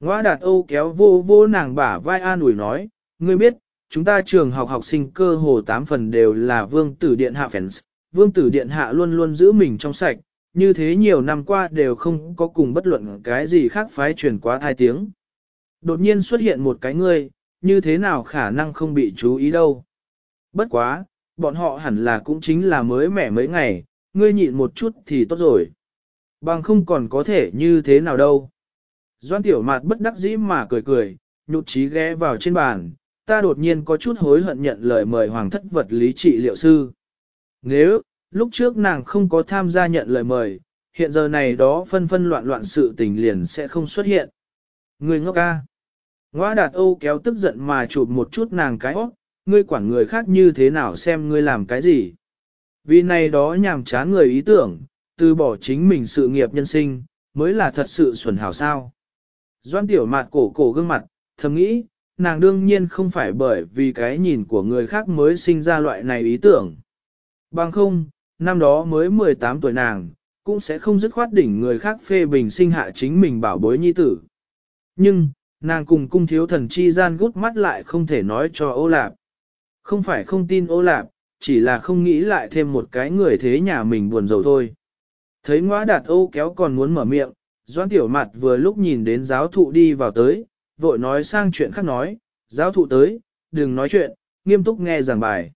Ngoa đạt Âu kéo vô vô nàng bả vai an ủi nói, ngươi biết, chúng ta trường học học sinh cơ hồ tám phần đều là vương tử điện hạ fans, vương tử điện hạ luôn luôn giữ mình trong sạch, như thế nhiều năm qua đều không có cùng bất luận cái gì khác phái truyền quá hai tiếng. Đột nhiên xuất hiện một cái ngươi, như thế nào khả năng không bị chú ý đâu. Bất quá, bọn họ hẳn là cũng chính là mới mẻ mấy ngày, ngươi nhịn một chút thì tốt rồi. Bằng không còn có thể như thế nào đâu. Doan tiểu mạt bất đắc dĩ mà cười cười, nhụt chí ghé vào trên bàn, ta đột nhiên có chút hối hận nhận lời mời hoàng thất vật lý trị liệu sư. Nếu, lúc trước nàng không có tham gia nhận lời mời, hiện giờ này đó phân phân loạn loạn sự tình liền sẽ không xuất hiện. Người ngốc ca. Ngoa đạt Âu kéo tức giận mà chụp một chút nàng cái óc, ngươi quản người khác như thế nào xem ngươi làm cái gì. Vì này đó nhàm chán người ý tưởng, từ bỏ chính mình sự nghiệp nhân sinh, mới là thật sự xuẩn hảo sao. Doan tiểu mạt cổ cổ gương mặt, thầm nghĩ, nàng đương nhiên không phải bởi vì cái nhìn của người khác mới sinh ra loại này ý tưởng. Bằng không, năm đó mới 18 tuổi nàng, cũng sẽ không dứt khoát đỉnh người khác phê bình sinh hạ chính mình bảo bối nhi tử. Nhưng, nàng cùng cung thiếu thần chi gian gút mắt lại không thể nói cho ô lạp. Không phải không tin ô lạp, chỉ là không nghĩ lại thêm một cái người thế nhà mình buồn rầu thôi. Thấy ngõa đạt ô kéo còn muốn mở miệng, Doan Tiểu Mặt vừa lúc nhìn đến giáo thụ đi vào tới, vội nói sang chuyện khác nói, giáo thụ tới, đừng nói chuyện, nghiêm túc nghe giảng bài.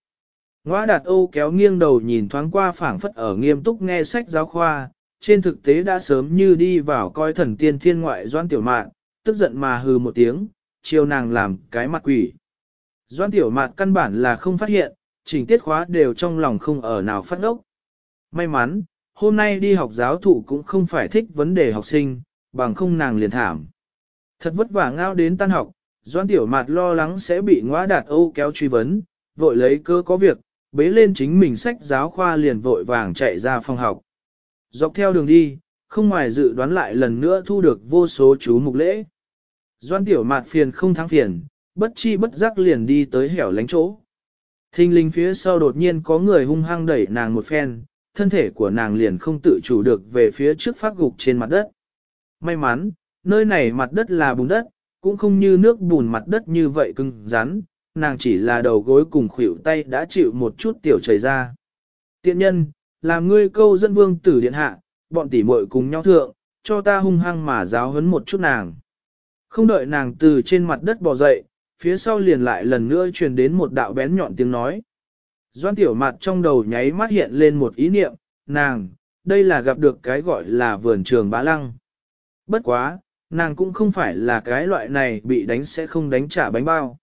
Ngoa đạt Âu kéo nghiêng đầu nhìn thoáng qua phảng phất ở nghiêm túc nghe sách giáo khoa, trên thực tế đã sớm như đi vào coi thần tiên thiên ngoại Doan Tiểu Mạn, tức giận mà hừ một tiếng, chiều nàng làm cái mặt quỷ. Doan Tiểu Mạn căn bản là không phát hiện, chỉnh tiết khóa đều trong lòng không ở nào phát ốc. May mắn, hôm nay đi học giáo thụ cũng không phải thích vấn đề học sinh, bằng không nàng liền thảm. Thật vất vả ngao đến tan học, Doan Tiểu Mạt lo lắng sẽ bị ngõa đạt Âu kéo truy vấn, vội lấy cơ có việc, bế lên chính mình sách giáo khoa liền vội vàng chạy ra phòng học. Dọc theo đường đi, không ngoài dự đoán lại lần nữa thu được vô số chú mục lễ. Doan Tiểu Mạt phiền không thắng phiền, bất chi bất giác liền đi tới hẻo lánh chỗ. Thinh linh phía sau đột nhiên có người hung hăng đẩy nàng một phen, thân thể của nàng liền không tự chủ được về phía trước phát gục trên mặt đất. May mắn, nơi này mặt đất là bùn đất, cũng không như nước bùn mặt đất như vậy cứng rắn, nàng chỉ là đầu gối cùng khuỷu tay đã chịu một chút tiểu chảy ra. Tiện nhân, làm ngươi câu dân vương tử điện hạ, bọn tỷ muội cùng nhau thượng, cho ta hung hăng mà giáo huấn một chút nàng. Không đợi nàng từ trên mặt đất bò dậy, phía sau liền lại lần nữa truyền đến một đạo bén nhọn tiếng nói. Doan tiểu mặt trong đầu nháy mắt hiện lên một ý niệm, nàng, đây là gặp được cái gọi là vườn trường bá lăng. Bất quá, nàng cũng không phải là cái loại này bị đánh sẽ không đánh trả bánh bao.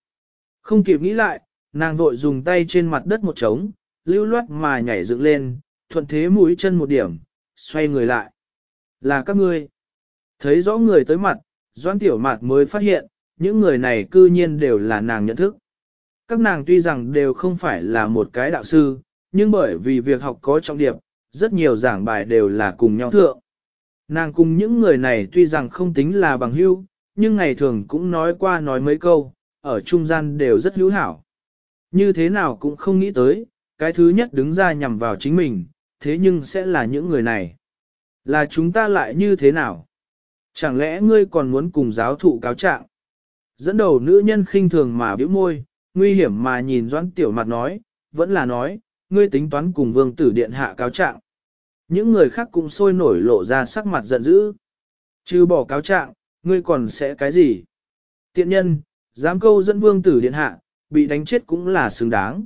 Không kịp nghĩ lại, nàng vội dùng tay trên mặt đất một trống, lưu loát mà nhảy dựng lên, thuận thế mũi chân một điểm, xoay người lại. Là các ngươi. Thấy rõ người tới mặt, Doan Tiểu Mạt mới phát hiện, những người này cư nhiên đều là nàng nhận thức. Các nàng tuy rằng đều không phải là một cái đạo sư, nhưng bởi vì việc học có trọng điểm, rất nhiều giảng bài đều là cùng nhau thượng. Nàng cùng những người này tuy rằng không tính là bằng hữu, nhưng ngày thường cũng nói qua nói mấy câu, ở trung gian đều rất hữu hảo. Như thế nào cũng không nghĩ tới, cái thứ nhất đứng ra nhằm vào chính mình, thế nhưng sẽ là những người này. Là chúng ta lại như thế nào? Chẳng lẽ ngươi còn muốn cùng giáo thụ cáo trạng? Dẫn đầu nữ nhân khinh thường mà bĩu môi, nguy hiểm mà nhìn doãn tiểu mặt nói, vẫn là nói, ngươi tính toán cùng vương tử điện hạ cáo trạng. Những người khác cũng sôi nổi lộ ra sắc mặt giận dữ. Chứ bỏ cáo trạng, ngươi còn sẽ cái gì? Tiện nhân, dám câu dẫn vương tử điện hạ, bị đánh chết cũng là xứng đáng.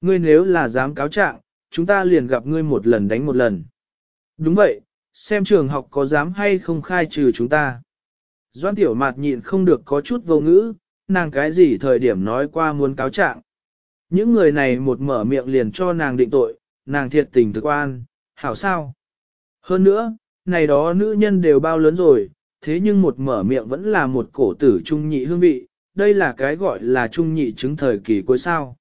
Ngươi nếu là dám cáo trạng, chúng ta liền gặp ngươi một lần đánh một lần. Đúng vậy, xem trường học có dám hay không khai trừ chúng ta. Doan tiểu mạt nhịn không được có chút vô ngữ, nàng cái gì thời điểm nói qua muốn cáo trạng. Những người này một mở miệng liền cho nàng định tội, nàng thiệt tình thực quan, hảo sao. Hơn nữa, này đó nữ nhân đều bao lớn rồi, thế nhưng một mở miệng vẫn là một cổ tử trung nhị hương vị, đây là cái gọi là trung nhị chứng thời kỳ cuối sao.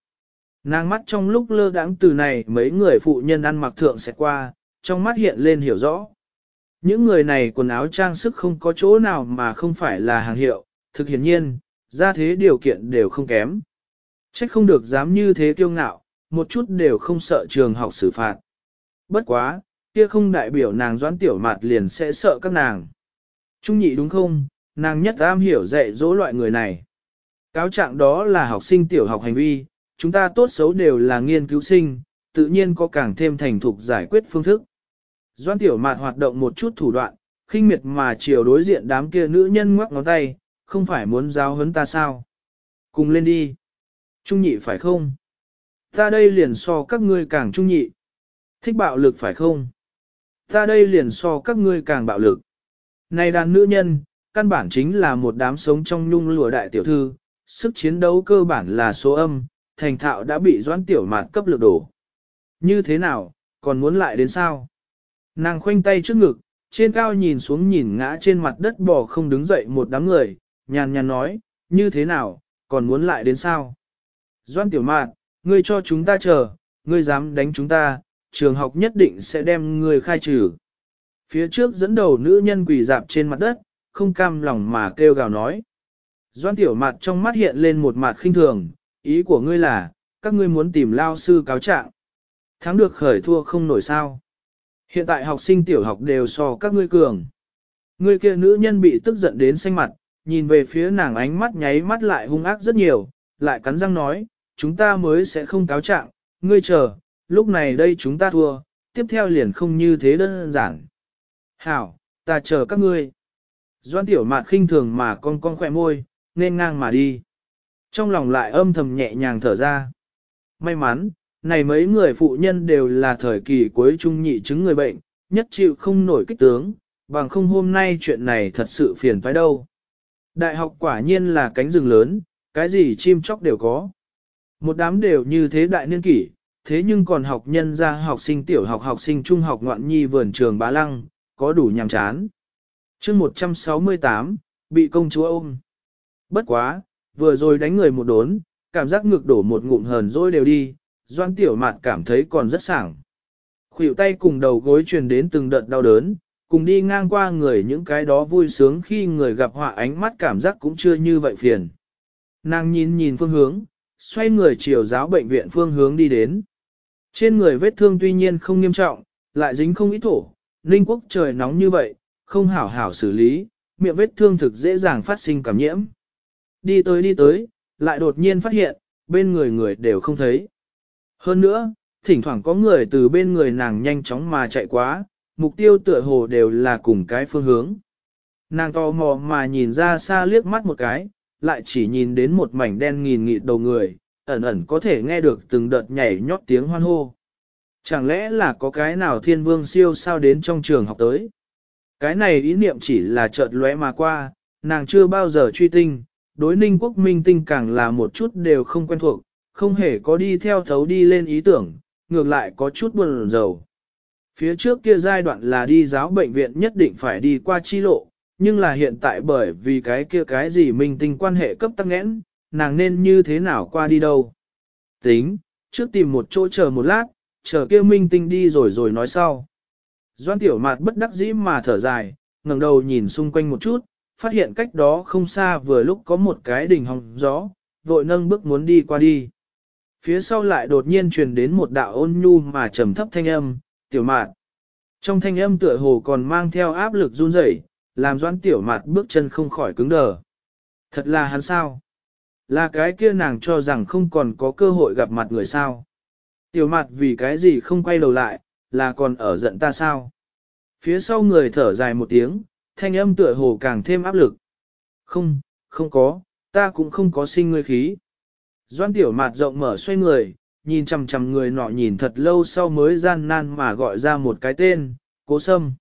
Nàng mắt trong lúc lơ đãng từ này mấy người phụ nhân ăn mặc thượng sẽ qua, trong mắt hiện lên hiểu rõ. Những người này quần áo trang sức không có chỗ nào mà không phải là hàng hiệu, thực hiển nhiên, ra thế điều kiện đều không kém. Trách không được dám như thế kiêu ngạo, một chút đều không sợ trường học xử phạt. Bất quá, kia không đại biểu nàng doãn tiểu mạt liền sẽ sợ các nàng. Trung nhị đúng không, nàng nhất am hiểu dạy dỗ loại người này. Cáo trạng đó là học sinh tiểu học hành vi, chúng ta tốt xấu đều là nghiên cứu sinh, tự nhiên có càng thêm thành thục giải quyết phương thức. Doan tiểu mạt hoạt động một chút thủ đoạn, khinh miệt mà chiều đối diện đám kia nữ nhân ngoắc ngón tay, không phải muốn giáo huấn ta sao? Cùng lên đi. Trung nhị phải không? Ta đây liền so các ngươi càng trung nhị. Thích bạo lực phải không? Ta đây liền so các ngươi càng bạo lực. Này đàn nữ nhân, căn bản chính là một đám sống trong nhung lụa đại tiểu thư, sức chiến đấu cơ bản là số âm, thành thạo đã bị doãn tiểu mạt cấp lực đổ. Như thế nào, còn muốn lại đến sao? Nàng khoanh tay trước ngực, trên cao nhìn xuống nhìn ngã trên mặt đất bò không đứng dậy một đám người, nhàn nhàn nói, như thế nào, còn muốn lại đến sao? Doan tiểu mạn, ngươi cho chúng ta chờ, ngươi dám đánh chúng ta, trường học nhất định sẽ đem ngươi khai trừ. Phía trước dẫn đầu nữ nhân quỳ dạp trên mặt đất, không cam lòng mà kêu gào nói. Doan tiểu mặt trong mắt hiện lên một mặt khinh thường, ý của ngươi là, các ngươi muốn tìm lao sư cáo trạng. Thắng được khởi thua không nổi sao. Hiện tại học sinh tiểu học đều so các ngươi cường. Ngươi kia nữ nhân bị tức giận đến xanh mặt, nhìn về phía nàng ánh mắt nháy mắt lại hung ác rất nhiều, lại cắn răng nói, chúng ta mới sẽ không cáo trạng, ngươi chờ, lúc này đây chúng ta thua, tiếp theo liền không như thế đơn giản. Hảo, ta chờ các ngươi. Doan tiểu mạt khinh thường mà con con khỏe môi, nên ngang mà đi. Trong lòng lại âm thầm nhẹ nhàng thở ra. May mắn, này mấy người phụ nhân đều là thời kỳ cuối trung nhị chứng người bệnh, nhất chịu không nổi kích tướng, bằng không hôm nay chuyện này thật sự phiền phải đâu. Đại học quả nhiên là cánh rừng lớn, cái gì chim chóc đều có. Một đám đều như thế đại niên kỷ, thế nhưng còn học nhân ra học sinh tiểu học học sinh trung học ngoạn nhi vườn trường bá lăng, có đủ nhàm chán. chương 168, bị công chúa ôm. Bất quá, vừa rồi đánh người một đốn, cảm giác ngược đổ một ngụm hờn dỗi đều đi, doan tiểu mạt cảm thấy còn rất sảng. Khuỷu tay cùng đầu gối truyền đến từng đợt đau đớn, cùng đi ngang qua người những cái đó vui sướng khi người gặp họa ánh mắt cảm giác cũng chưa như vậy phiền. Nàng nhìn nhìn phương hướng, xoay người chiều giáo bệnh viện phương hướng đi đến. Trên người vết thương tuy nhiên không nghiêm trọng, lại dính không ít thổ, Ninh quốc trời nóng như vậy, không hảo hảo xử lý, miệng vết thương thực dễ dàng phát sinh cảm nhiễm. Đi tới đi tới, lại đột nhiên phát hiện, bên người người đều không thấy. Hơn nữa, thỉnh thoảng có người từ bên người nàng nhanh chóng mà chạy quá, mục tiêu tựa hồ đều là cùng cái phương hướng. Nàng tò mò mà nhìn ra xa liếc mắt một cái, lại chỉ nhìn đến một mảnh đen nghìn nghịt đầu người, ẩn ẩn có thể nghe được từng đợt nhảy nhót tiếng hoan hô. Chẳng lẽ là có cái nào thiên vương siêu sao đến trong trường học tới? Cái này ý niệm chỉ là chợt lóe mà qua, nàng chưa bao giờ truy tinh, đối ninh quốc minh tinh càng là một chút đều không quen thuộc, không hề có đi theo thấu đi lên ý tưởng, ngược lại có chút buồn rầu. Phía trước kia giai đoạn là đi giáo bệnh viện nhất định phải đi qua chi lộ, nhưng là hiện tại bởi vì cái kia cái gì minh tinh quan hệ cấp tăng nghẽn, nàng nên như thế nào qua đi đâu. Tính, trước tìm một chỗ chờ một lát, chờ kia minh tinh đi rồi rồi nói sau. Doan tiểu mạt bất đắc dĩ mà thở dài, ngẩng đầu nhìn xung quanh một chút, phát hiện cách đó không xa vừa lúc có một cái đỉnh hồng gió, vội nâng bước muốn đi qua đi. Phía sau lại đột nhiên truyền đến một đạo ôn nhu mà trầm thấp thanh âm, tiểu mạt. Trong thanh âm tựa hồ còn mang theo áp lực run rẩy, làm doãn tiểu mạt bước chân không khỏi cứng đờ. Thật là hắn sao? Là cái kia nàng cho rằng không còn có cơ hội gặp mặt người sao? Tiểu mạt vì cái gì không quay đầu lại, là còn ở giận ta sao? Phía sau người thở dài một tiếng, thanh âm tựa hồ càng thêm áp lực. Không, không có, ta cũng không có sinh ngươi khí. Doan tiểu mạt rộng mở xoay người, nhìn chằm chằm người nọ nhìn thật lâu sau mới gian nan mà gọi ra một cái tên, cố sâm.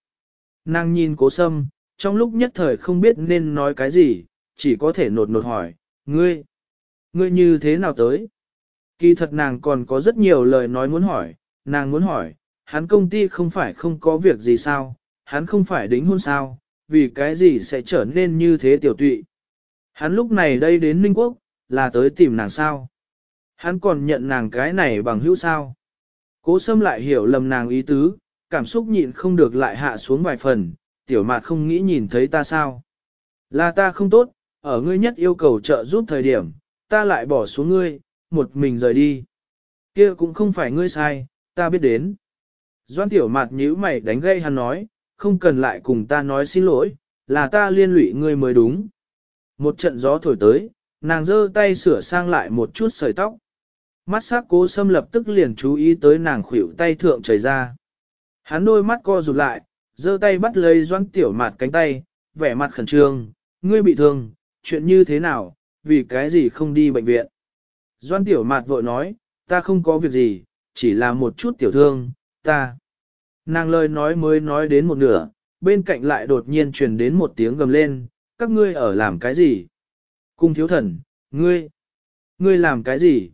Nàng nhìn cố sâm, trong lúc nhất thời không biết nên nói cái gì, chỉ có thể nột nột hỏi, ngươi, ngươi như thế nào tới? Kỳ thật nàng còn có rất nhiều lời nói muốn hỏi, nàng muốn hỏi, hắn công ty không phải không có việc gì sao, hắn không phải đính hôn sao, vì cái gì sẽ trở nên như thế tiểu tụy. Hắn lúc này đây đến Ninh Quốc, là tới tìm nàng sao. Hắn còn nhận nàng cái này bằng hữu sao. Cố sâm lại hiểu lầm nàng ý tứ, cảm xúc nhịn không được lại hạ xuống vài phần, tiểu mạt không nghĩ nhìn thấy ta sao. Là ta không tốt, ở ngươi nhất yêu cầu trợ giúp thời điểm, ta lại bỏ xuống ngươi, một mình rời đi. Kia cũng không phải ngươi sai, ta biết đến. Doan tiểu mạt nhíu mày đánh gây hắn nói, không cần lại cùng ta nói xin lỗi, là ta liên lụy ngươi mới đúng. Một trận gió thổi tới, nàng giơ tay sửa sang lại một chút sợi tóc. Mắt sắc cố xâm lập tức liền chú ý tới nàng khuỷu tay thượng chảy ra. Hắn đôi mắt co rụt lại, giơ tay bắt lấy doan tiểu mạt cánh tay, vẻ mặt khẩn trương, ngươi bị thương, chuyện như thế nào, vì cái gì không đi bệnh viện. Doan tiểu mạt vội nói, ta không có việc gì, chỉ là một chút tiểu thương, ta. Nàng lời nói mới nói đến một nửa, bên cạnh lại đột nhiên truyền đến một tiếng gầm lên, các ngươi ở làm cái gì? Cung thiếu thần, ngươi, ngươi làm cái gì?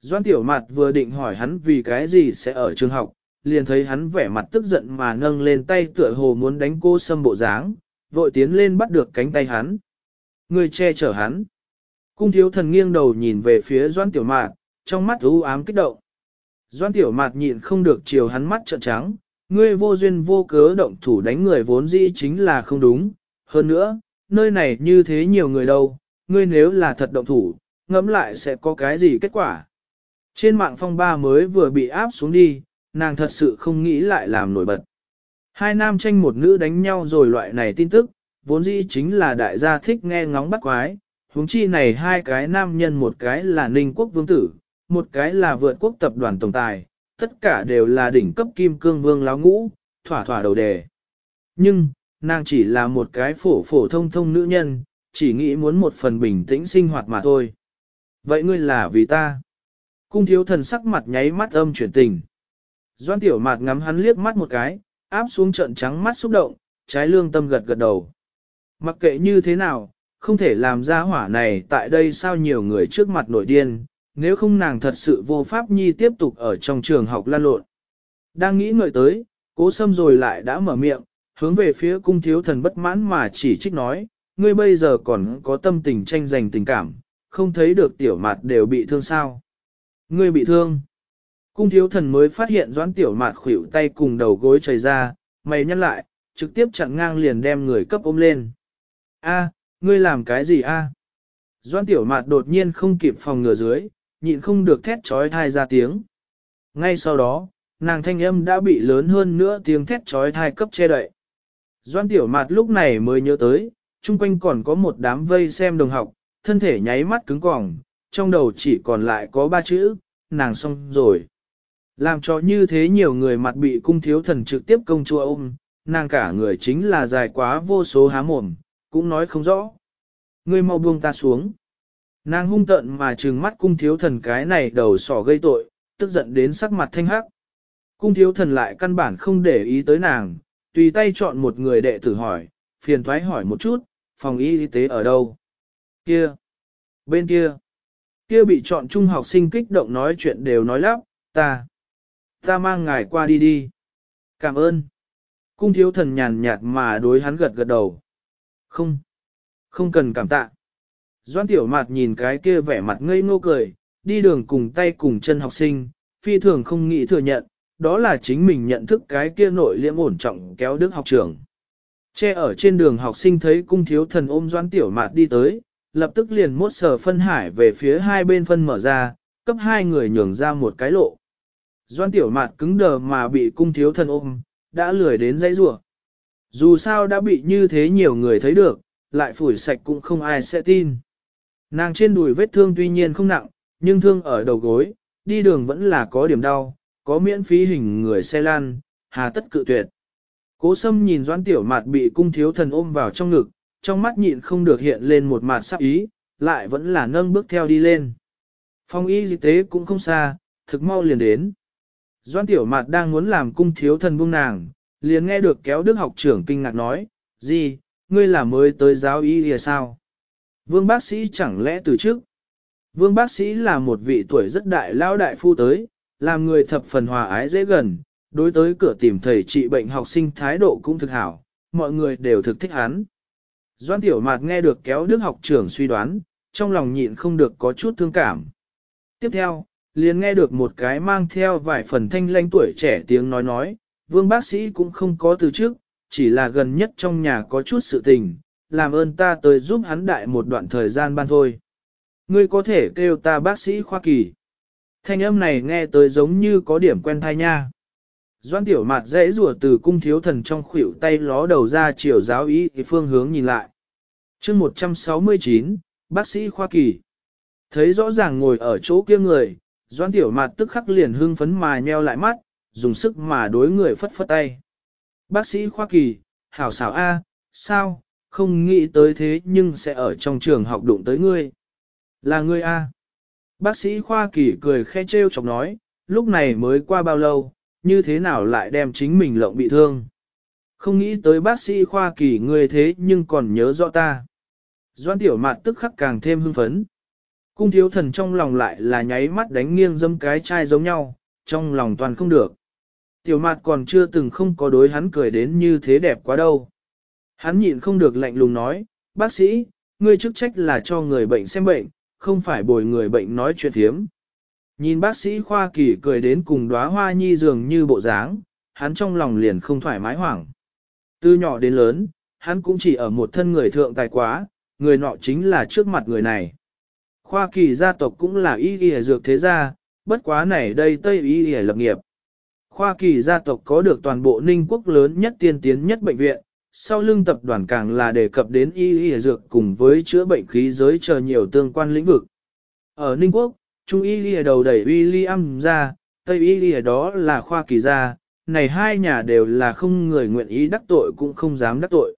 Doan tiểu mặt vừa định hỏi hắn vì cái gì sẽ ở trường học, liền thấy hắn vẻ mặt tức giận mà nâng lên tay tựa hồ muốn đánh cô sâm bộ dáng, vội tiến lên bắt được cánh tay hắn. Ngươi che chở hắn. Cung thiếu thần nghiêng đầu nhìn về phía doan tiểu mạt, trong mắt u ám kích động. Doan tiểu mạt nhịn không được chiều hắn mắt trợn trắng, ngươi vô duyên vô cớ động thủ đánh người vốn dĩ chính là không đúng. Hơn nữa, nơi này như thế nhiều người đâu, ngươi nếu là thật động thủ, ngẫm lại sẽ có cái gì kết quả. Trên mạng phong ba mới vừa bị áp xuống đi, nàng thật sự không nghĩ lại làm nổi bật. Hai nam tranh một nữ đánh nhau rồi loại này tin tức, vốn dĩ chính là đại gia thích nghe ngóng bắt quái, huống chi này hai cái nam nhân một cái là ninh quốc vương tử, một cái là vượt quốc tập đoàn tổng tài, tất cả đều là đỉnh cấp kim cương vương láo ngũ, thỏa thỏa đầu đề. Nhưng, nàng chỉ là một cái phổ phổ thông thông nữ nhân, chỉ nghĩ muốn một phần bình tĩnh sinh hoạt mà thôi. Vậy ngươi là vì ta. Cung thiếu thần sắc mặt nháy mắt âm chuyển tình. Doan tiểu mạt ngắm hắn liếc mắt một cái, áp xuống trận trắng mắt xúc động, trái lương tâm gật gật đầu. Mặc kệ như thế nào, không thể làm ra hỏa này tại đây sao nhiều người trước mặt nổi điên, nếu không nàng thật sự vô pháp nhi tiếp tục ở trong trường học lan lộn. Đang nghĩ ngợi tới, cố sâm rồi lại đã mở miệng, hướng về phía cung thiếu thần bất mãn mà chỉ trích nói, ngươi bây giờ còn có tâm tình tranh giành tình cảm, không thấy được tiểu mạt đều bị thương sao. Ngươi bị thương. Cung thiếu thần mới phát hiện doãn tiểu mạt khuỷu tay cùng đầu gối chảy ra, mày nhăn lại, trực tiếp chặn ngang liền đem người cấp ôm lên. A, ngươi làm cái gì a? Doãn tiểu mạt đột nhiên không kịp phòng ngừa dưới, nhịn không được thét trói thai ra tiếng. Ngay sau đó, nàng thanh âm đã bị lớn hơn nữa tiếng thét trói thai cấp che đậy. Doan tiểu mạt lúc này mới nhớ tới, chung quanh còn có một đám vây xem đồng học, thân thể nháy mắt cứng cỏng, trong đầu chỉ còn lại có ba chữ, nàng xong rồi. Làm cho như thế nhiều người mặt bị cung thiếu thần trực tiếp công chúa ôm, nàng cả người chính là dài quá vô số há mồm, cũng nói không rõ. Ngươi mau buông ta xuống. Nàng hung tận mà trừng mắt cung thiếu thần cái này đầu sỏ gây tội, tức giận đến sắc mặt thanh hắc. Cung thiếu thần lại căn bản không để ý tới nàng, tùy tay chọn một người đệ tử hỏi, phiền thoái hỏi một chút, phòng y tế ở đâu? Kia! Bên kia! Kia bị chọn trung học sinh kích động nói chuyện đều nói lắp, ta! Ta mang ngài qua đi đi. Cảm ơn. Cung thiếu thần nhàn nhạt mà đối hắn gật gật đầu. Không. Không cần cảm tạ. Doan tiểu mạt nhìn cái kia vẻ mặt ngây ngô cười, đi đường cùng tay cùng chân học sinh, phi thường không nghĩ thừa nhận, đó là chính mình nhận thức cái kia nội liễm ổn trọng kéo đức học trưởng. Che ở trên đường học sinh thấy cung thiếu thần ôm doan tiểu mạt đi tới, lập tức liền mốt sở phân hải về phía hai bên phân mở ra, cấp hai người nhường ra một cái lộ. Doan tiểu mạt cứng đờ mà bị cung thiếu thần ôm, đã lười đến dãy rủa. Dù sao đã bị như thế nhiều người thấy được, lại phủi sạch cũng không ai sẽ tin. Nàng trên đùi vết thương tuy nhiên không nặng, nhưng thương ở đầu gối, đi đường vẫn là có điểm đau, có miễn phí hình người xe lan, hà tất cự tuyệt. Cố sâm nhìn doãn tiểu mạt bị cung thiếu thần ôm vào trong ngực, trong mắt nhịn không được hiện lên một mặt sắc ý, lại vẫn là nâng bước theo đi lên. Phong y tế cũng không xa, thực mau liền đến. Doan tiểu mạt đang muốn làm cung thiếu thần buông nàng, liền nghe được kéo đức học trưởng kinh ngạc nói, gì, ngươi là mới tới giáo y lìa sao? Vương bác sĩ chẳng lẽ từ trước? Vương bác sĩ là một vị tuổi rất đại lao đại phu tới, làm người thập phần hòa ái dễ gần, đối tới cửa tìm thầy trị bệnh học sinh thái độ cũng thực hảo, mọi người đều thực thích hắn. Doan tiểu mạt nghe được kéo đức học trưởng suy đoán, trong lòng nhịn không được có chút thương cảm. Tiếp theo, liền nghe được một cái mang theo vài phần thanh lanh tuổi trẻ tiếng nói nói, vương bác sĩ cũng không có từ trước, chỉ là gần nhất trong nhà có chút sự tình, làm ơn ta tới giúp hắn đại một đoạn thời gian ban thôi. Ngươi có thể kêu ta bác sĩ khoa kỳ. Thanh âm này nghe tới giống như có điểm quen thai nha. Doan tiểu mặt dễ rùa từ cung thiếu thần trong khuỷu tay ló đầu ra chiều giáo ý phương hướng nhìn lại. chương 169, bác sĩ khoa kỳ. Thấy rõ ràng ngồi ở chỗ kia người, doan tiểu mặt tức khắc liền hưng phấn mà nheo lại mắt, dùng sức mà đối người phất phất tay. Bác sĩ khoa kỳ, hảo xảo A, sao, không nghĩ tới thế nhưng sẽ ở trong trường học đụng tới ngươi. Là ngươi A. Bác sĩ khoa kỳ cười khe trêu chọc nói, lúc này mới qua bao lâu, như thế nào lại đem chính mình lộng bị thương. Không nghĩ tới bác sĩ khoa kỳ ngươi thế nhưng còn nhớ rõ ta. Doan tiểu mạn tức khắc càng thêm hưng phấn. Cung thiếu thần trong lòng lại là nháy mắt đánh nghiêng dâm cái chai giống nhau, trong lòng toàn không được. Tiểu mạt còn chưa từng không có đối hắn cười đến như thế đẹp quá đâu. Hắn nhịn không được lạnh lùng nói, bác sĩ, ngươi chức trách là cho người bệnh xem bệnh, không phải bồi người bệnh nói chuyện thiếm. Nhìn bác sĩ khoa kỳ cười đến cùng đóa hoa nhi dường như bộ dáng, hắn trong lòng liền không thoải mái hoảng. Từ nhỏ đến lớn, hắn cũng chỉ ở một thân người thượng tài quá, người nọ chính là trước mặt người này. Khoa kỳ gia tộc cũng là y y dược thế gia, bất quá này đây Tây y y lập nghiệp. Khoa kỳ gia tộc có được toàn bộ ninh quốc lớn nhất tiên tiến nhất bệnh viện, sau lưng tập đoàn càng là đề cập đến y y dược cùng với chữa bệnh khí giới chờ nhiều tương quan lĩnh vực. Ở Ninh Quốc, Trung y y đầu đẩy William ra, Tây y y đó là khoa kỳ gia, này hai nhà đều là không người nguyện ý đắc tội cũng không dám đắc tội.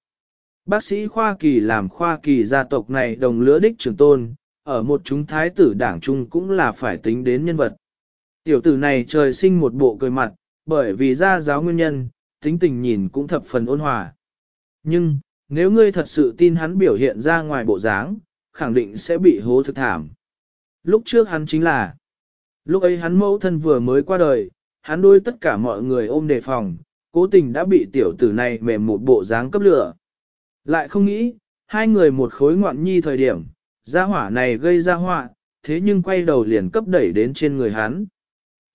Bác sĩ khoa kỳ làm khoa kỳ gia tộc này đồng lứa đích trưởng tôn, ở một chúng thái tử đảng trung cũng là phải tính đến nhân vật. Tiểu tử này trời sinh một bộ cười mặt, bởi vì gia giáo nguyên nhân, tính tình nhìn cũng thập phần ôn hòa. Nhưng, nếu ngươi thật sự tin hắn biểu hiện ra ngoài bộ dáng, khẳng định sẽ bị hố thực thảm. Lúc trước hắn chính là, lúc ấy hắn mẫu thân vừa mới qua đời, hắn đôi tất cả mọi người ôm đề phòng, cố tình đã bị tiểu tử này mềm một bộ dáng cấp lửa. Lại không nghĩ, hai người một khối ngoạn nhi thời điểm, gia hỏa này gây ra họa, thế nhưng quay đầu liền cấp đẩy đến trên người hắn.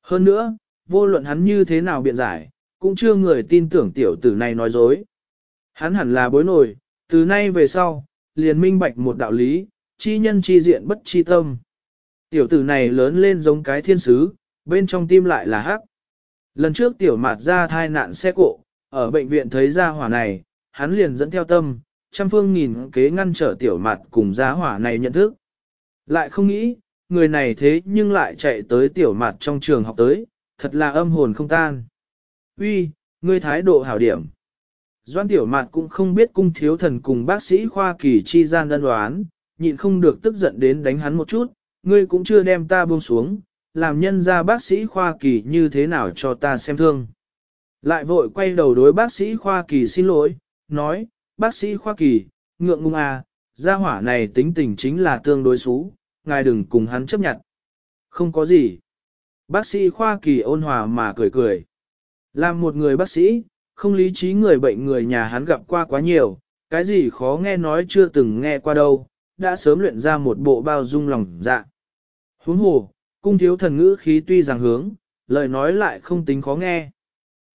Hơn nữa, vô luận hắn như thế nào biện giải, cũng chưa người tin tưởng tiểu tử này nói dối. Hắn hẳn là bối nổi, từ nay về sau, liền minh bạch một đạo lý, chi nhân chi diện bất chi tâm. Tiểu tử này lớn lên giống cái thiên sứ, bên trong tim lại là hắc. Lần trước tiểu mạt ra thai nạn xe cộ, ở bệnh viện thấy ra hỏa này, hắn liền dẫn theo tâm, trăm phương nghìn kế ngăn trở tiểu mạt cùng ra hỏa này nhận thức. Lại không nghĩ, người này thế nhưng lại chạy tới tiểu mạt trong trường học tới, thật là âm hồn không tan. Uy, ngươi thái độ hảo điểm. Doan tiểu mạt cũng không biết cung thiếu thần cùng bác sĩ khoa kỳ chi gian đơn đoán, nhịn không được tức giận đến đánh hắn một chút, ngươi cũng chưa đem ta buông xuống, làm nhân ra bác sĩ khoa kỳ như thế nào cho ta xem thương. Lại vội quay đầu đối bác sĩ khoa kỳ xin lỗi, nói, bác sĩ khoa kỳ, ngượng ngung à, gia hỏa này tính tình chính là tương đối xú, ngài đừng cùng hắn chấp nhận. Không có gì. Bác sĩ khoa kỳ ôn hòa mà cười cười. Làm một người bác sĩ, không lý trí người bệnh người nhà hắn gặp qua quá nhiều, cái gì khó nghe nói chưa từng nghe qua đâu, đã sớm luyện ra một bộ bao dung lòng dạ. Huống hồ, cung thiếu thần ngữ khí tuy rằng hướng, lời nói lại không tính khó nghe.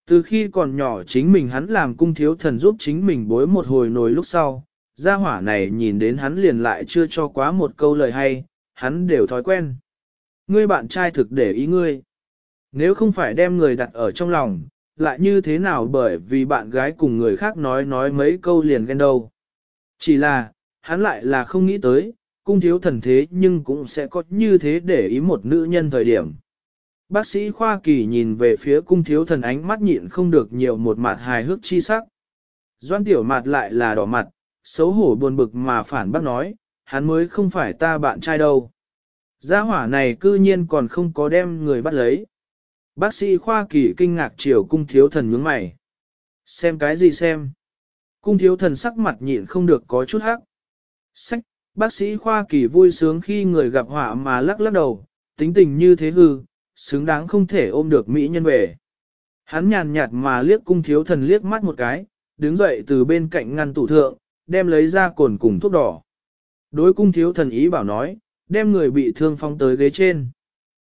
Từ khi còn nhỏ chính mình hắn làm cung thiếu thần giúp chính mình bối một hồi nồi lúc sau, gia hỏa này nhìn đến hắn liền lại chưa cho quá một câu lời hay, hắn đều thói quen. Ngươi bạn trai thực để ý ngươi. Nếu không phải đem người đặt ở trong lòng, lại như thế nào bởi vì bạn gái cùng người khác nói nói mấy câu liền ghen đâu. Chỉ là, hắn lại là không nghĩ tới, cung thiếu thần thế nhưng cũng sẽ có như thế để ý một nữ nhân thời điểm. Bác sĩ Khoa Kỳ nhìn về phía cung thiếu thần ánh mắt nhịn không được nhiều một mặt hài hước chi sắc. Doan tiểu mặt lại là đỏ mặt, xấu hổ buồn bực mà phản bác nói, hắn mới không phải ta bạn trai đâu. Gia hỏa này cư nhiên còn không có đem người bắt lấy. Bác sĩ Khoa Kỳ kinh ngạc chiều cung thiếu thần nhướng mày. Xem cái gì xem? Cung thiếu thần sắc mặt nhịn không được có chút hắc. Sách, bác sĩ Khoa Kỳ vui sướng khi người gặp họa mà lắc lắc đầu, tính tình như thế hư, xứng đáng không thể ôm được Mỹ nhân về. Hắn nhàn nhạt mà liếc cung thiếu thần liếc mắt một cái, đứng dậy từ bên cạnh ngăn tủ thượng, đem lấy ra cồn cùng thuốc đỏ. Đối cung thiếu thần ý bảo nói, đem người bị thương phong tới ghế trên.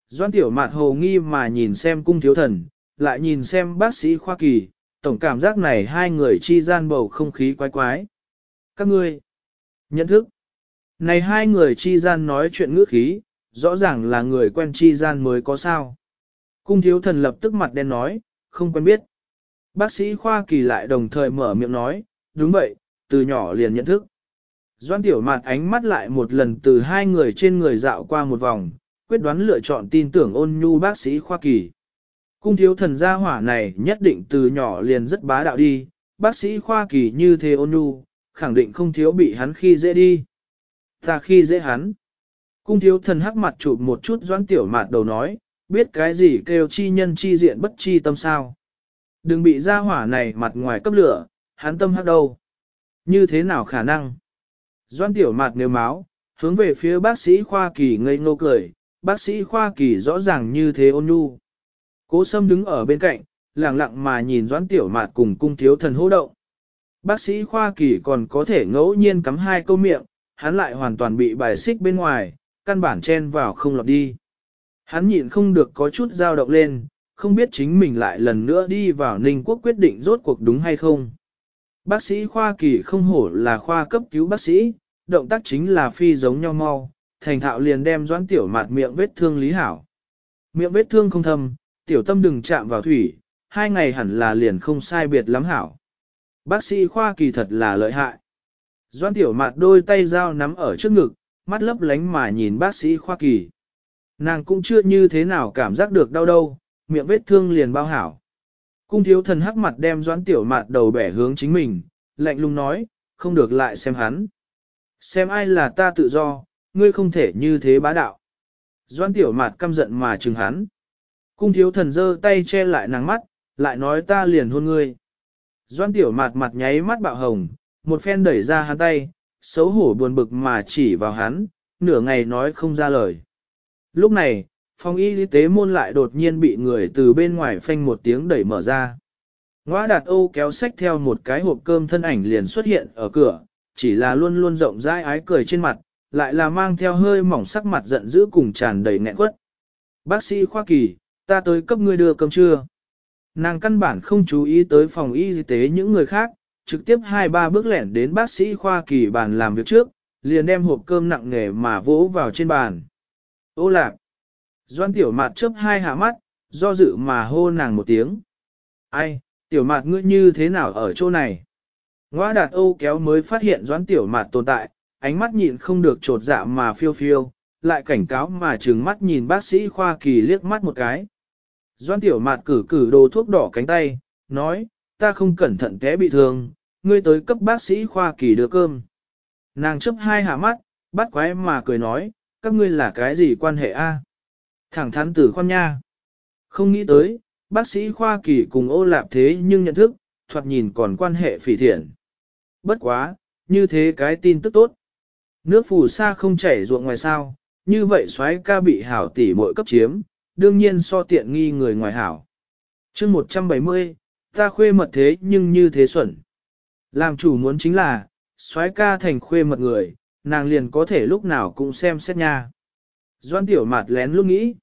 Doan tiểu mạt hồ nghi mà nhìn xem cung thiếu thần, lại nhìn xem bác sĩ khoa kỳ, tổng cảm giác này hai người chi gian bầu không khí quái quái. Các ngươi, nhận thức, này hai người chi gian nói chuyện ngữ khí, rõ ràng là người quen chi gian mới có sao. Cung thiếu thần lập tức mặt đen nói, không quen biết. Bác sĩ khoa kỳ lại đồng thời mở miệng nói, đúng vậy, từ nhỏ liền nhận thức. Doan tiểu mạt ánh mắt lại một lần từ hai người trên người dạo qua một vòng, quyết đoán lựa chọn tin tưởng ôn nhu bác sĩ khoa kỳ. Cung thiếu thần gia hỏa này nhất định từ nhỏ liền rất bá đạo đi, bác sĩ khoa kỳ như thế ôn nhu, khẳng định không thiếu bị hắn khi dễ đi. Ta khi dễ hắn. Cung thiếu thần hắc mặt chụp một chút doãn tiểu mạt đầu nói, biết cái gì kêu chi nhân chi diện bất chi tâm sao. Đừng bị gia hỏa này mặt ngoài cấp lửa, hắn tâm hắc đâu. Như thế nào khả năng? Doan tiểu mạt nếu máu, hướng về phía bác sĩ khoa kỳ ngây ngô cười, bác sĩ khoa kỳ rõ ràng như thế ôn nhu. Cố sâm đứng ở bên cạnh, lặng lặng mà nhìn doãn tiểu mạt cùng cung thiếu thần hô động. Bác sĩ khoa kỳ còn có thể ngẫu nhiên cắm hai câu miệng, hắn lại hoàn toàn bị bài xích bên ngoài, căn bản chen vào không lọt đi. Hắn nhịn không được có chút dao động lên, không biết chính mình lại lần nữa đi vào Ninh Quốc quyết định rốt cuộc đúng hay không. Bác sĩ khoa kỳ không hổ là khoa cấp cứu bác sĩ, động tác chính là phi giống nhau mau, thành thạo liền đem doãn tiểu mạt miệng vết thương lý hảo. Miệng vết thương không thâm, tiểu tâm đừng chạm vào thủy, hai ngày hẳn là liền không sai biệt lắm hảo. Bác sĩ khoa kỳ thật là lợi hại. Doãn tiểu mạt đôi tay dao nắm ở trước ngực, mắt lấp lánh mà nhìn bác sĩ khoa kỳ. Nàng cũng chưa như thế nào cảm giác được đau đâu, miệng vết thương liền bao hảo. Cung thiếu thần hắc mặt đem doãn tiểu mạt đầu bẻ hướng chính mình, lạnh lùng nói, không được lại xem hắn. Xem ai là ta tự do, ngươi không thể như thế bá đạo. Doãn tiểu mạt căm giận mà chừng hắn. Cung thiếu thần giơ tay che lại nàng mắt, lại nói ta liền hôn ngươi. Doãn tiểu mạt mặt nháy mắt bạo hồng, một phen đẩy ra hắn tay, xấu hổ buồn bực mà chỉ vào hắn, nửa ngày nói không ra lời. Lúc này, phòng y tế môn lại đột nhiên bị người từ bên ngoài phanh một tiếng đẩy mở ra. Ngoa đạt Âu kéo sách theo một cái hộp cơm thân ảnh liền xuất hiện ở cửa, chỉ là luôn luôn rộng rãi ái cười trên mặt, lại là mang theo hơi mỏng sắc mặt giận dữ cùng tràn đầy nghẹn quất. Bác sĩ Khoa Kỳ, ta tới cấp ngươi đưa cơm trưa. Nàng căn bản không chú ý tới phòng y tế những người khác, trực tiếp hai ba bước lẻn đến bác sĩ Khoa Kỳ bàn làm việc trước, liền đem hộp cơm nặng nề mà vỗ vào trên bàn. Ô lạc! Doan tiểu mạt chớp hai hạ mắt, do dự mà hô nàng một tiếng. Ai, tiểu mạt ngươi như thế nào ở chỗ này? Ngoa đạt Âu kéo mới phát hiện doãn tiểu mạt tồn tại, ánh mắt nhịn không được trột dạ mà phiêu phiêu, lại cảnh cáo mà trừng mắt nhìn bác sĩ Khoa Kỳ liếc mắt một cái. Doan tiểu mạt cử cử đồ thuốc đỏ cánh tay, nói, ta không cẩn thận té bị thương, ngươi tới cấp bác sĩ Khoa Kỳ đưa cơm. Nàng chấp hai hạ mắt, bắt quái mà cười nói, các ngươi là cái gì quan hệ a? Thẳng thắn tử khoan nha. Không nghĩ tới, bác sĩ Khoa Kỳ cùng ô lạp thế nhưng nhận thức, thoạt nhìn còn quan hệ phỉ thiện. Bất quá, như thế cái tin tức tốt. Nước phù sa không chảy ruộng ngoài sao, như vậy xoáy ca bị hảo tỷ muội cấp chiếm, đương nhiên so tiện nghi người ngoài hảo. chương 170, ta khuê mật thế nhưng như thế xuẩn. Làm chủ muốn chính là, soái ca thành khuê mật người, nàng liền có thể lúc nào cũng xem xét nha. Doan tiểu mạt lén lúc nghĩ.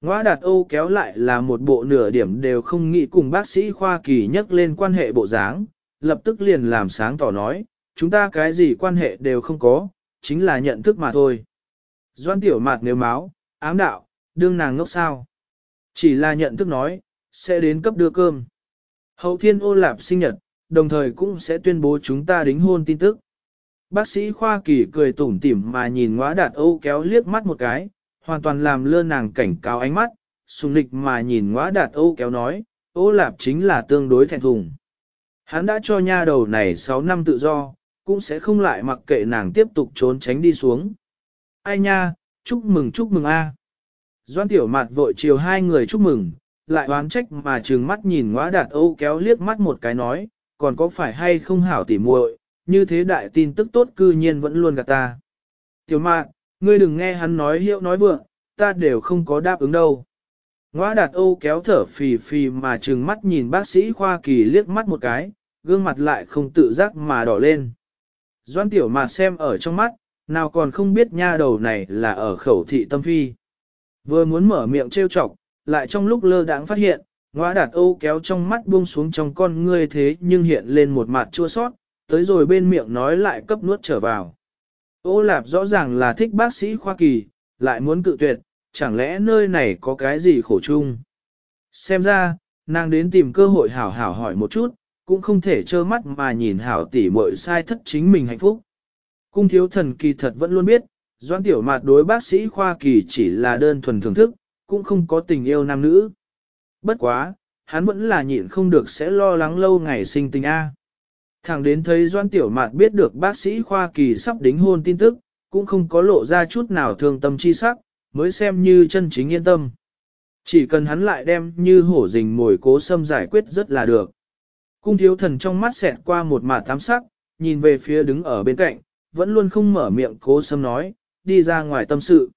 Ngoa đạt Âu kéo lại là một bộ nửa điểm đều không nghĩ cùng bác sĩ Khoa Kỳ nhắc lên quan hệ bộ dáng, lập tức liền làm sáng tỏ nói, chúng ta cái gì quan hệ đều không có, chính là nhận thức mà thôi. Doan tiểu mạt nếu máu, ám đạo, đương nàng ngốc sao. Chỉ là nhận thức nói, sẽ đến cấp đưa cơm. Hậu thiên ô lạp sinh nhật, đồng thời cũng sẽ tuyên bố chúng ta đính hôn tin tức. Bác sĩ Khoa Kỳ cười tủm tỉm mà nhìn ngóa đạt Âu kéo liếc mắt một cái, hoàn toàn làm lơ nàng cảnh cáo ánh mắt, sùng lịch mà nhìn ngóa đạt Âu kéo nói, ô lạp chính là tương đối thẹn thùng. Hắn đã cho nha đầu này 6 năm tự do, cũng sẽ không lại mặc kệ nàng tiếp tục trốn tránh đi xuống. Ai nha, chúc mừng chúc mừng a. Doan tiểu mạt vội chiều hai người chúc mừng, lại oán trách mà trừng mắt nhìn ngõa đạt Âu kéo liếc mắt một cái nói, còn có phải hay không hảo tỉ muội, như thế đại tin tức tốt cư nhiên vẫn luôn gạt ta. Tiểu mạn, ngươi đừng nghe hắn nói hiệu nói vượng, ta đều không có đáp ứng đâu. Ngoa đạt Âu kéo thở phì phì mà trừng mắt nhìn bác sĩ Khoa Kỳ liếc mắt một cái, gương mặt lại không tự giác mà đỏ lên. Doan tiểu mạt xem ở trong mắt, nào còn không biết nha đầu này là ở khẩu thị tâm phi. Vừa muốn mở miệng trêu chọc, lại trong lúc lơ đãng phát hiện, Ngoa đạt Âu kéo trong mắt buông xuống trong con ngươi thế nhưng hiện lên một mặt chua sót, tới rồi bên miệng nói lại cấp nuốt trở vào. Ô Lạp rõ ràng là thích bác sĩ khoa kỳ, lại muốn cự tuyệt, chẳng lẽ nơi này có cái gì khổ chung. Xem ra, nàng đến tìm cơ hội hảo hảo hỏi một chút, cũng không thể trơ mắt mà nhìn hảo tỷ muội sai thất chính mình hạnh phúc. Cung thiếu thần kỳ thật vẫn luôn biết, doan tiểu mạt đối bác sĩ khoa kỳ chỉ là đơn thuần thưởng thức, cũng không có tình yêu nam nữ. Bất quá, hắn vẫn là nhịn không được sẽ lo lắng lâu ngày sinh tình A. Thẳng đến thấy Doan Tiểu Mạt biết được bác sĩ Khoa Kỳ sắp đính hôn tin tức, cũng không có lộ ra chút nào thương tâm chi sắc, mới xem như chân chính yên tâm. Chỉ cần hắn lại đem như hổ rình mồi cố xâm giải quyết rất là được. Cung thiếu thần trong mắt xẹt qua một mả tám sắc, nhìn về phía đứng ở bên cạnh, vẫn luôn không mở miệng cố sâm nói, đi ra ngoài tâm sự.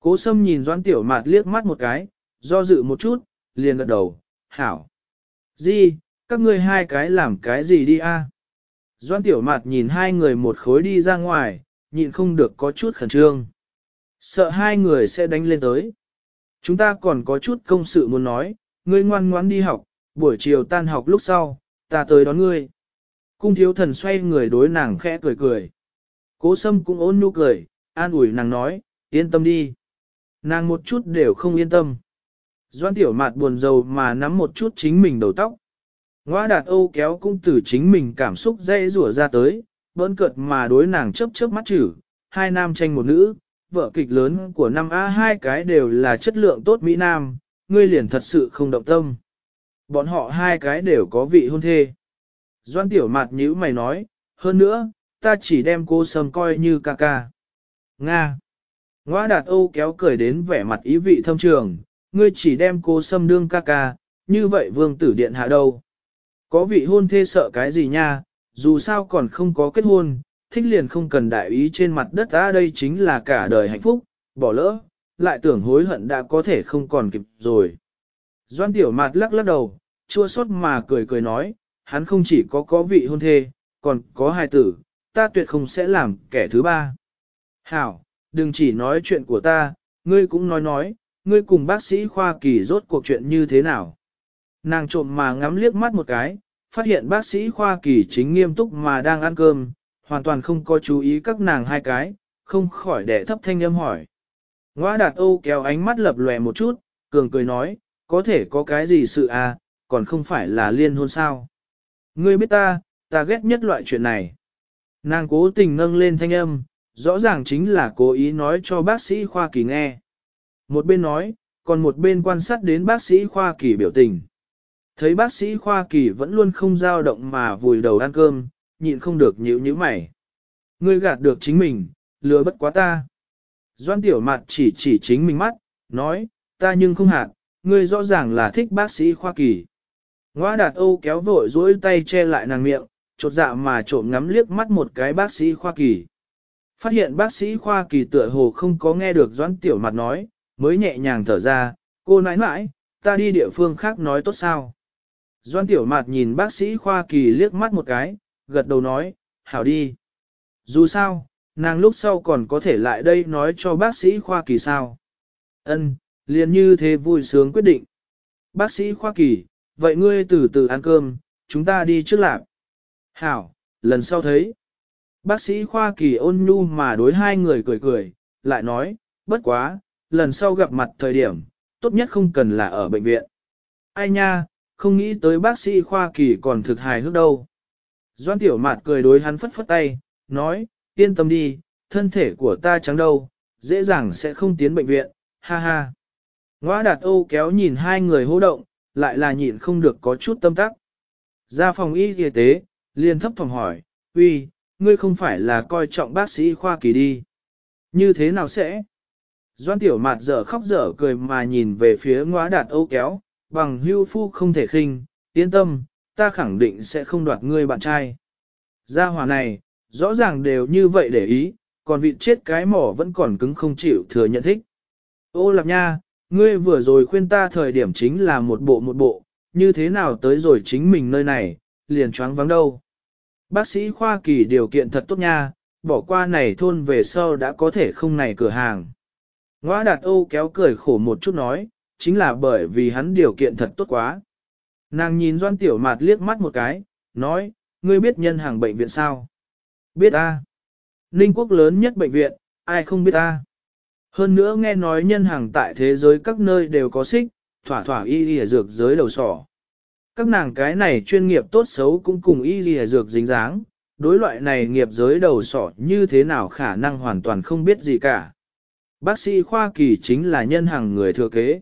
Cố sâm nhìn Doan Tiểu Mạt liếc mắt một cái, do dự một chút, liền gật đầu, hảo. Di, các ngươi hai cái làm cái gì đi a? Doan tiểu mạt nhìn hai người một khối đi ra ngoài, nhịn không được có chút khẩn trương. Sợ hai người sẽ đánh lên tới. Chúng ta còn có chút công sự muốn nói, ngươi ngoan ngoãn đi học, buổi chiều tan học lúc sau, ta tới đón ngươi. Cung thiếu thần xoay người đối nàng khẽ cười cười. Cố sâm cũng ôn nhu cười, an ủi nàng nói, yên tâm đi. Nàng một chút đều không yên tâm. Doan tiểu mạt buồn rầu mà nắm một chút chính mình đầu tóc. Ngoa đạt Âu kéo cũng từ chính mình cảm xúc dây rủa ra tới, bỡn cợt mà đối nàng chớp chớp mắt chữ, hai nam tranh một nữ, vợ kịch lớn của năm A hai cái đều là chất lượng tốt Mỹ Nam, ngươi liền thật sự không động tâm. Bọn họ hai cái đều có vị hôn thê. Doan tiểu mặt nhữ mày nói, hơn nữa, ta chỉ đem cô sầm coi như ca ca. Nga. Ngoa đạt Âu kéo cười đến vẻ mặt ý vị thâm trường, ngươi chỉ đem cô sâm đương ca ca, như vậy vương tử điện hạ đâu. Có vị hôn thê sợ cái gì nha, dù sao còn không có kết hôn, thích liền không cần đại ý trên mặt đất ta đây chính là cả đời hạnh phúc, bỏ lỡ, lại tưởng hối hận đã có thể không còn kịp rồi. Doan tiểu mạt lắc lắc đầu, chua xót mà cười cười nói, hắn không chỉ có có vị hôn thê, còn có hai tử, ta tuyệt không sẽ làm kẻ thứ ba. Hảo, đừng chỉ nói chuyện của ta, ngươi cũng nói nói, ngươi cùng bác sĩ khoa kỳ rốt cuộc chuyện như thế nào. Nàng trộm mà ngắm liếc mắt một cái, phát hiện bác sĩ khoa kỳ chính nghiêm túc mà đang ăn cơm, hoàn toàn không có chú ý các nàng hai cái, không khỏi đẻ thấp thanh âm hỏi. Ngoa đạt Âu kéo ánh mắt lập lòe một chút, cường cười nói, có thể có cái gì sự à, còn không phải là liên hôn sao. Ngươi biết ta, ta ghét nhất loại chuyện này. Nàng cố tình nâng lên thanh âm, rõ ràng chính là cố ý nói cho bác sĩ khoa kỳ nghe. Một bên nói, còn một bên quan sát đến bác sĩ khoa kỳ biểu tình. Thấy bác sĩ khoa kỳ vẫn luôn không dao động mà vùi đầu ăn cơm, nhịn không được nhíu nhíu mày. Ngươi gạt được chính mình, lừa bất quá ta. Doan tiểu mặt chỉ chỉ chính mình mắt, nói, ta nhưng không hạt, ngươi rõ ràng là thích bác sĩ khoa kỳ. Ngoa đạt Âu kéo vội dối tay che lại nàng miệng, chột dạ mà trộm ngắm liếc mắt một cái bác sĩ khoa kỳ. Phát hiện bác sĩ khoa kỳ tựa hồ không có nghe được doãn tiểu mặt nói, mới nhẹ nhàng thở ra, Cô nãi nãi, ta đi địa phương khác nói tốt sao? Doan Tiểu mặt nhìn bác sĩ Khoa Kỳ liếc mắt một cái, gật đầu nói, hảo đi. Dù sao, nàng lúc sau còn có thể lại đây nói cho bác sĩ Khoa Kỳ sao. Ân, liền như thế vui sướng quyết định. Bác sĩ Khoa Kỳ, vậy ngươi từ từ ăn cơm, chúng ta đi trước lạc. Hảo, lần sau thấy. Bác sĩ Khoa Kỳ ôn nhu mà đối hai người cười cười, lại nói, bất quá, lần sau gặp mặt thời điểm, tốt nhất không cần là ở bệnh viện. Ai nha, không nghĩ tới bác sĩ Khoa Kỳ còn thực hài hước đâu. Doan Tiểu Mạt cười đối hắn phất phất tay, nói, yên tâm đi, thân thể của ta trắng đâu, dễ dàng sẽ không tiến bệnh viện, ha ha. Ngoa đạt ô kéo nhìn hai người hô động, lại là nhịn không được có chút tâm tắc. Ra phòng y y tế, liền thấp phòng hỏi, uy, ngươi không phải là coi trọng bác sĩ khoa kỳ đi. Như thế nào sẽ? Doan tiểu mạt dở khóc dở cười mà nhìn về phía ngóa đạt ô kéo, bằng hưu phu không thể khinh, yên tâm, ta khẳng định sẽ không đoạt ngươi bạn trai. Gia hỏa này, rõ ràng đều như vậy để ý, còn vị chết cái mỏ vẫn còn cứng không chịu thừa nhận thích. Ô lạp nha, ngươi vừa rồi khuyên ta thời điểm chính là một bộ một bộ, như thế nào tới rồi chính mình nơi này, liền choáng vắng đâu. Bác sĩ Khoa Kỳ điều kiện thật tốt nha, bỏ qua này thôn về sau đã có thể không này cửa hàng. Ngoa đạt Âu kéo cười khổ một chút nói, chính là bởi vì hắn điều kiện thật tốt quá. Nàng nhìn Doan Tiểu Mạt liếc mắt một cái, nói, ngươi biết nhân hàng bệnh viện sao? Biết a. Ninh quốc lớn nhất bệnh viện, ai không biết a? Hơn nữa nghe nói nhân hàng tại thế giới các nơi đều có xích, thỏa thỏa y y dược giới đầu sỏ. Các nàng cái này chuyên nghiệp tốt xấu cũng cùng y y dược dính dáng, đối loại này nghiệp giới đầu sỏ như thế nào khả năng hoàn toàn không biết gì cả. Bác sĩ Khoa Kỳ chính là nhân hàng người thừa kế.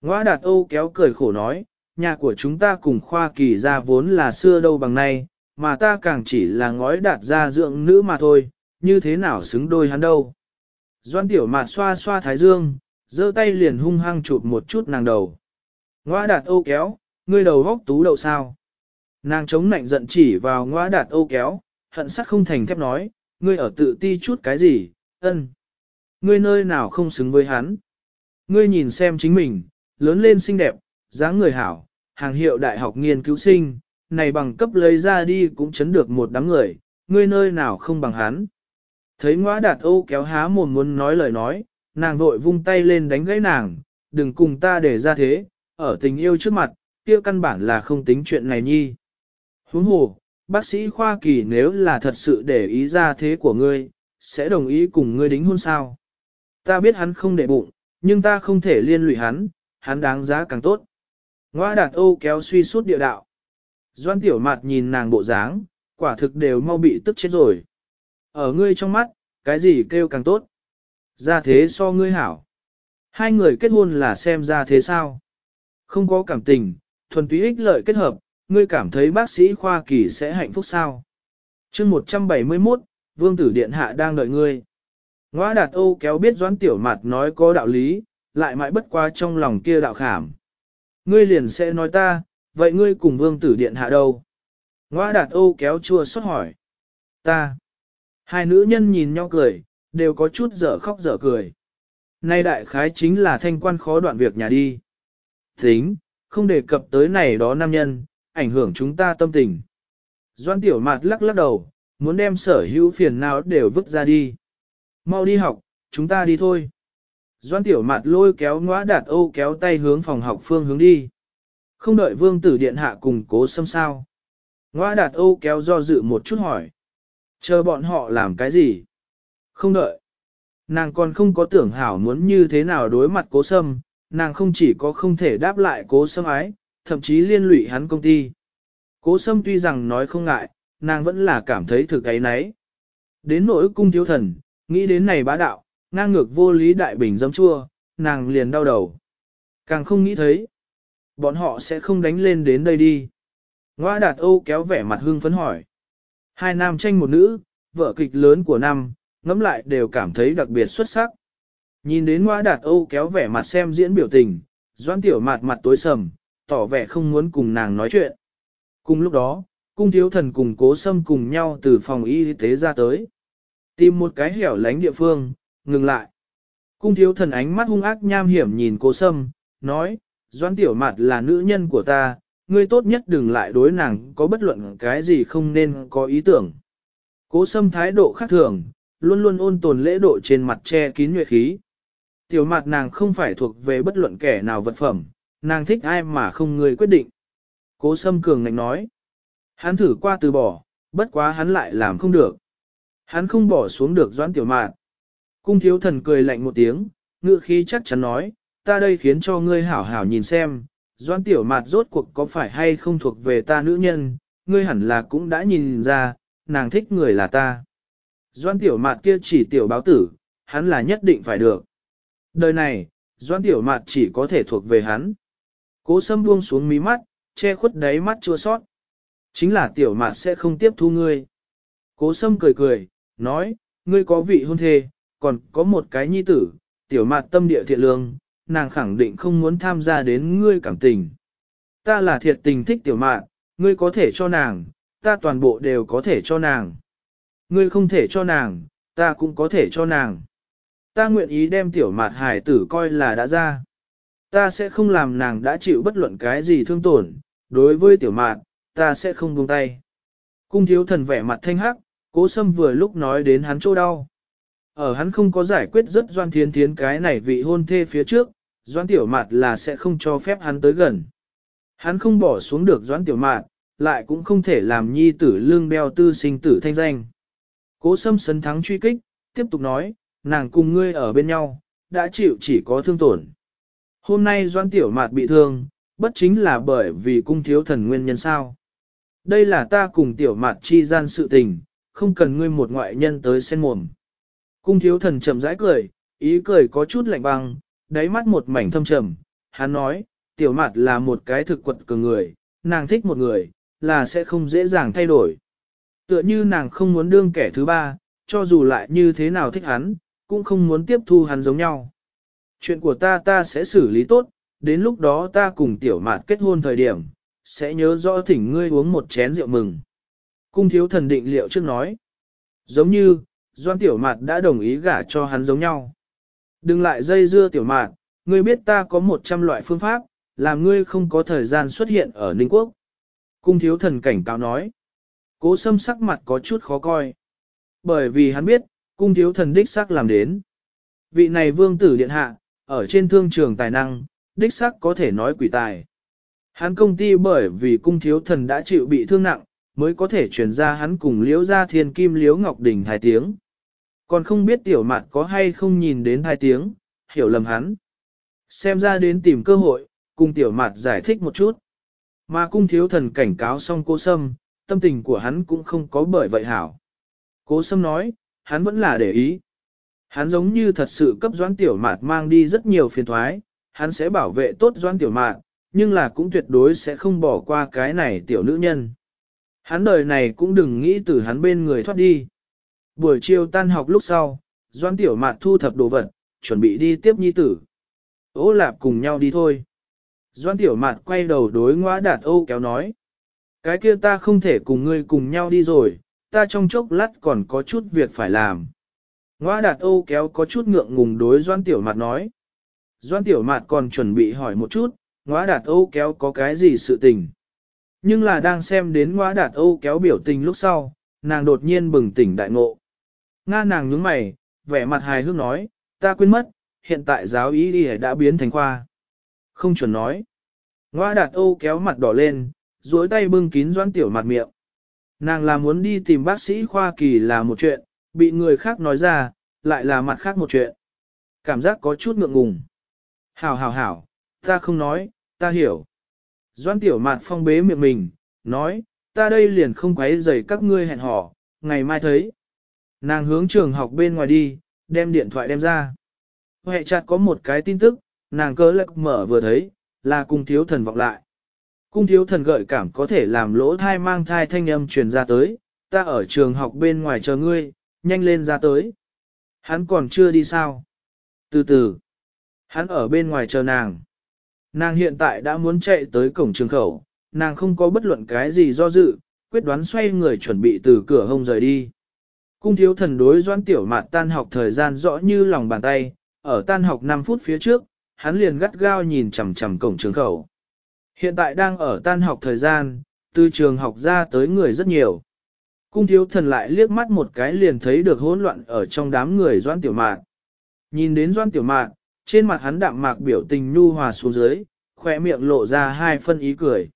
Ngoa đạt Âu kéo cười khổ nói, nhà của chúng ta cùng Khoa Kỳ ra vốn là xưa đâu bằng nay, mà ta càng chỉ là ngói đạt ra dưỡng nữ mà thôi, như thế nào xứng đôi hắn đâu. Doan tiểu mạt xoa xoa thái dương, giơ tay liền hung hăng chụp một chút nàng đầu. Ngoa đạt ô kéo, ngươi đầu góc tú đậu sao. Nàng chống nạnh giận chỉ vào ngoa đạt ô kéo, hận sắc không thành thép nói, ngươi ở tự ti chút cái gì, ân. Ngươi nơi nào không xứng với hắn. Ngươi nhìn xem chính mình, lớn lên xinh đẹp, dáng người hảo, hàng hiệu đại học nghiên cứu sinh, này bằng cấp lấy ra đi cũng chấn được một đám người, ngươi nơi nào không bằng hắn. Thấy ngõa đạt ô kéo há mồm muốn nói lời nói, nàng vội vung tay lên đánh gãy nàng, đừng cùng ta để ra thế, ở tình yêu trước mặt, kia căn bản là không tính chuyện này nhi. Huống hồ, bác sĩ Khoa Kỳ nếu là thật sự để ý ra thế của ngươi, sẽ đồng ý cùng ngươi đính hôn sao. Ta biết hắn không để bụng, nhưng ta không thể liên lụy hắn, hắn đáng giá càng tốt. Ngoa đạt ô kéo suy suốt địa đạo. Doan tiểu mặt nhìn nàng bộ dáng, quả thực đều mau bị tức chết rồi. Ở ngươi trong mắt, cái gì kêu càng tốt? Ra thế so ngươi hảo. Hai người kết hôn là xem ra thế sao? Không có cảm tình, thuần túy ích lợi kết hợp, ngươi cảm thấy bác sĩ khoa kỳ sẽ hạnh phúc sao? chương 171, Vương tử Điện Hạ đang đợi ngươi. Ngoa đạt ô kéo biết doãn tiểu mặt nói có đạo lý, lại mãi bất qua trong lòng kia đạo khảm. Ngươi liền sẽ nói ta, vậy ngươi cùng vương tử điện hạ đâu? Ngoa đạt ô kéo chua xót hỏi. Ta. Hai nữ nhân nhìn nhau cười, đều có chút dở khóc dở cười. Nay đại khái chính là thanh quan khó đoạn việc nhà đi. Tính, không đề cập tới này đó nam nhân, ảnh hưởng chúng ta tâm tình. Doan tiểu mạt lắc lắc đầu, muốn đem sở hữu phiền nào đều vứt ra đi. Mau đi học, chúng ta đi thôi. Doan tiểu mạt lôi kéo ngõa đạt ô kéo tay hướng phòng học phương hướng đi. Không đợi vương tử điện hạ cùng cố xâm sao. Ngoa đạt ô kéo do dự một chút hỏi. Chờ bọn họ làm cái gì? Không đợi. Nàng còn không có tưởng hảo muốn như thế nào đối mặt cố sâm, nàng không chỉ có không thể đáp lại cố sâm ái, thậm chí liên lụy hắn công ty. Cố sâm tuy rằng nói không ngại, nàng vẫn là cảm thấy thực ấy nấy. Đến nỗi cung thiếu thần, nghĩ đến này bá đạo, ngang ngược vô lý đại bình dâm chua, nàng liền đau đầu. Càng không nghĩ thấy, bọn họ sẽ không đánh lên đến đây đi. Ngoa đạt Âu kéo vẻ mặt hương phấn hỏi. Hai nam tranh một nữ, vợ kịch lớn của năm, ngẫm lại đều cảm thấy đặc biệt xuất sắc. Nhìn đến Ngoa đạt Âu kéo vẻ mặt xem diễn biểu tình, doãn tiểu mặt mặt tối sầm, tỏ vẻ không muốn cùng nàng nói chuyện. Cùng lúc đó, cung thiếu thần cùng cố sâm cùng nhau từ phòng y tế ra tới. Tìm một cái hẻo lánh địa phương, ngừng lại. Cung thiếu thần ánh mắt hung ác nham hiểm nhìn cố sâm, nói, doãn Tiểu Mạt là nữ nhân của ta, ngươi tốt nhất đừng lại đối nàng có bất luận cái gì không nên có ý tưởng. Cố sâm thái độ khác thường, luôn luôn ôn tồn lễ độ trên mặt che kín nhuệ khí. Tiểu mặt nàng không phải thuộc về bất luận kẻ nào vật phẩm, nàng thích ai mà không người quyết định. Cố sâm cường ngạnh nói. Hắn thử qua từ bỏ, bất quá hắn lại làm không được. Hắn không bỏ xuống được doãn tiểu mạn. Cung thiếu thần cười lạnh một tiếng, ngựa khí chắc chắn nói, ta đây khiến cho ngươi hảo hảo nhìn xem, Doan tiểu mạt rốt cuộc có phải hay không thuộc về ta nữ nhân, ngươi hẳn là cũng đã nhìn ra, nàng thích người là ta. Doan tiểu mạt kia chỉ tiểu báo tử, hắn là nhất định phải được. Đời này, Doan tiểu mạt chỉ có thể thuộc về hắn. Cố sâm buông xuống mí mắt, che khuất đáy mắt chua sót. Chính là tiểu mạt sẽ không tiếp thu ngươi. Cố sâm cười cười, nói, ngươi có vị hôn thê, còn có một cái nhi tử, tiểu mạt tâm địa thiện lương, nàng khẳng định không muốn tham gia đến ngươi cảm tình. Ta là thiệt tình thích tiểu mạn ngươi có thể cho nàng, ta toàn bộ đều có thể cho nàng. Ngươi không thể cho nàng, ta cũng có thể cho nàng. Ta nguyện ý đem tiểu mạt hải tử coi là đã ra. Ta sẽ không làm nàng đã chịu bất luận cái gì thương tổn, đối với tiểu mạt, ta sẽ không buông tay. Cung thiếu thần vẻ mặt thanh hắc, cố sâm vừa lúc nói đến hắn chỗ đau. Ở hắn không có giải quyết rất doan thiến thiến cái này vị hôn thê phía trước, Doãn tiểu mạt là sẽ không cho phép hắn tới gần. Hắn không bỏ xuống được Doãn tiểu mạt, lại cũng không thể làm nhi tử lương beo tư sinh tử thanh danh. Cố sâm sấn thắng truy kích, tiếp tục nói, nàng cùng ngươi ở bên nhau, đã chịu chỉ có thương tổn. Hôm nay Doãn tiểu mạt bị thương, bất chính là bởi vì cung thiếu thần nguyên nhân sao. Đây là ta cùng tiểu mạt chi gian sự tình, không cần ngươi một ngoại nhân tới xen mồm. Cung thiếu thần chậm rãi cười, ý cười có chút lạnh băng, đáy mắt một mảnh thâm trầm. Hắn nói, tiểu mặt là một cái thực quật cường người, nàng thích một người, là sẽ không dễ dàng thay đổi. Tựa như nàng không muốn đương kẻ thứ ba, cho dù lại như thế nào thích hắn, cũng không muốn tiếp thu hắn giống nhau. Chuyện của ta ta sẽ xử lý tốt, đến lúc đó ta cùng tiểu mạt kết hôn thời điểm, sẽ nhớ rõ thỉnh ngươi uống một chén rượu mừng. Cung thiếu thần định liệu trước nói. Giống như, Doan Tiểu Mạt đã đồng ý gả cho hắn giống nhau. Đừng lại dây dưa Tiểu mạn, ngươi biết ta có một trăm loại phương pháp, làm ngươi không có thời gian xuất hiện ở Ninh Quốc. Cung thiếu thần cảnh cáo nói. Cố sâm sắc mặt có chút khó coi. Bởi vì hắn biết, cung thiếu thần đích sắc làm đến. Vị này vương tử điện hạ, ở trên thương trường tài năng, đích sắc có thể nói quỷ tài. Hắn công ty bởi vì cung thiếu thần đã chịu bị thương nặng, mới có thể chuyển ra hắn cùng liễu ra thiên kim liễu ngọc đỉnh hài tiếng. Còn không biết tiểu mặt có hay không nhìn đến hai tiếng, hiểu lầm hắn. Xem ra đến tìm cơ hội, cùng tiểu mặt giải thích một chút. Mà cung thiếu thần cảnh cáo xong cô Sâm, tâm tình của hắn cũng không có bởi vậy hảo. Cố Sâm nói, hắn vẫn là để ý. Hắn giống như thật sự cấp doãn tiểu mạt mang đi rất nhiều phiền thoái, hắn sẽ bảo vệ tốt doãn tiểu mạt, nhưng là cũng tuyệt đối sẽ không bỏ qua cái này tiểu nữ nhân. Hắn đời này cũng đừng nghĩ từ hắn bên người thoát đi. Buổi chiều tan học lúc sau, doãn tiểu mạt thu thập đồ vật, chuẩn bị đi tiếp nhi tử. Ô lạp cùng nhau đi thôi. Doãn tiểu mạt quay đầu đối ngõa đạt ô kéo nói. Cái kia ta không thể cùng ngươi cùng nhau đi rồi, ta trong chốc lát còn có chút việc phải làm. Ngoa đạt ô kéo có chút ngượng ngùng đối Doan Tiểu Mạt nói. Doan Tiểu Mạt còn chuẩn bị hỏi một chút, ngoa đạt ô kéo có cái gì sự tình. Nhưng là đang xem đến ngoa đạt ô kéo biểu tình lúc sau, nàng đột nhiên bừng tỉnh đại ngộ. Nga nàng nhướng mày, vẻ mặt hài hước nói, ta quên mất, hiện tại giáo ý đi đã biến thành khoa. Không chuẩn nói. Ngoa đạt ô kéo mặt đỏ lên, duỗi tay bưng kín Doan Tiểu mặt miệng. Nàng là muốn đi tìm bác sĩ khoa kỳ là một chuyện, bị người khác nói ra, lại là mặt khác một chuyện. Cảm giác có chút ngượng ngùng. Hảo hảo hảo, ta không nói, ta hiểu. Doan tiểu mạt phong bế miệng mình, nói, ta đây liền không quấy rầy các ngươi hẹn hò, ngày mai thấy. Nàng hướng trường học bên ngoài đi, đem điện thoại đem ra. Hệ chặt có một cái tin tức, nàng cơ lạc mở vừa thấy, là cung thiếu thần vọng lại. Cung thiếu thần gợi cảm có thể làm lỗ thai mang thai thanh âm truyền ra tới, ta ở trường học bên ngoài chờ ngươi, nhanh lên ra tới. Hắn còn chưa đi sao? Từ từ. Hắn ở bên ngoài chờ nàng. Nàng hiện tại đã muốn chạy tới cổng trường khẩu, nàng không có bất luận cái gì do dự, quyết đoán xoay người chuẩn bị từ cửa hông rời đi. Cung thiếu thần đối doan tiểu Mạn tan học thời gian rõ như lòng bàn tay, ở tan học 5 phút phía trước, hắn liền gắt gao nhìn chằm chằm cổng trường khẩu. Hiện tại đang ở tan học thời gian, từ trường học ra tới người rất nhiều. Cung thiếu thần lại liếc mắt một cái liền thấy được hỗn loạn ở trong đám người doan tiểu mạn. Nhìn đến doan tiểu mạn, trên mặt hắn đạm mạc biểu tình nhu hòa xuống dưới, khỏe miệng lộ ra hai phân ý cười.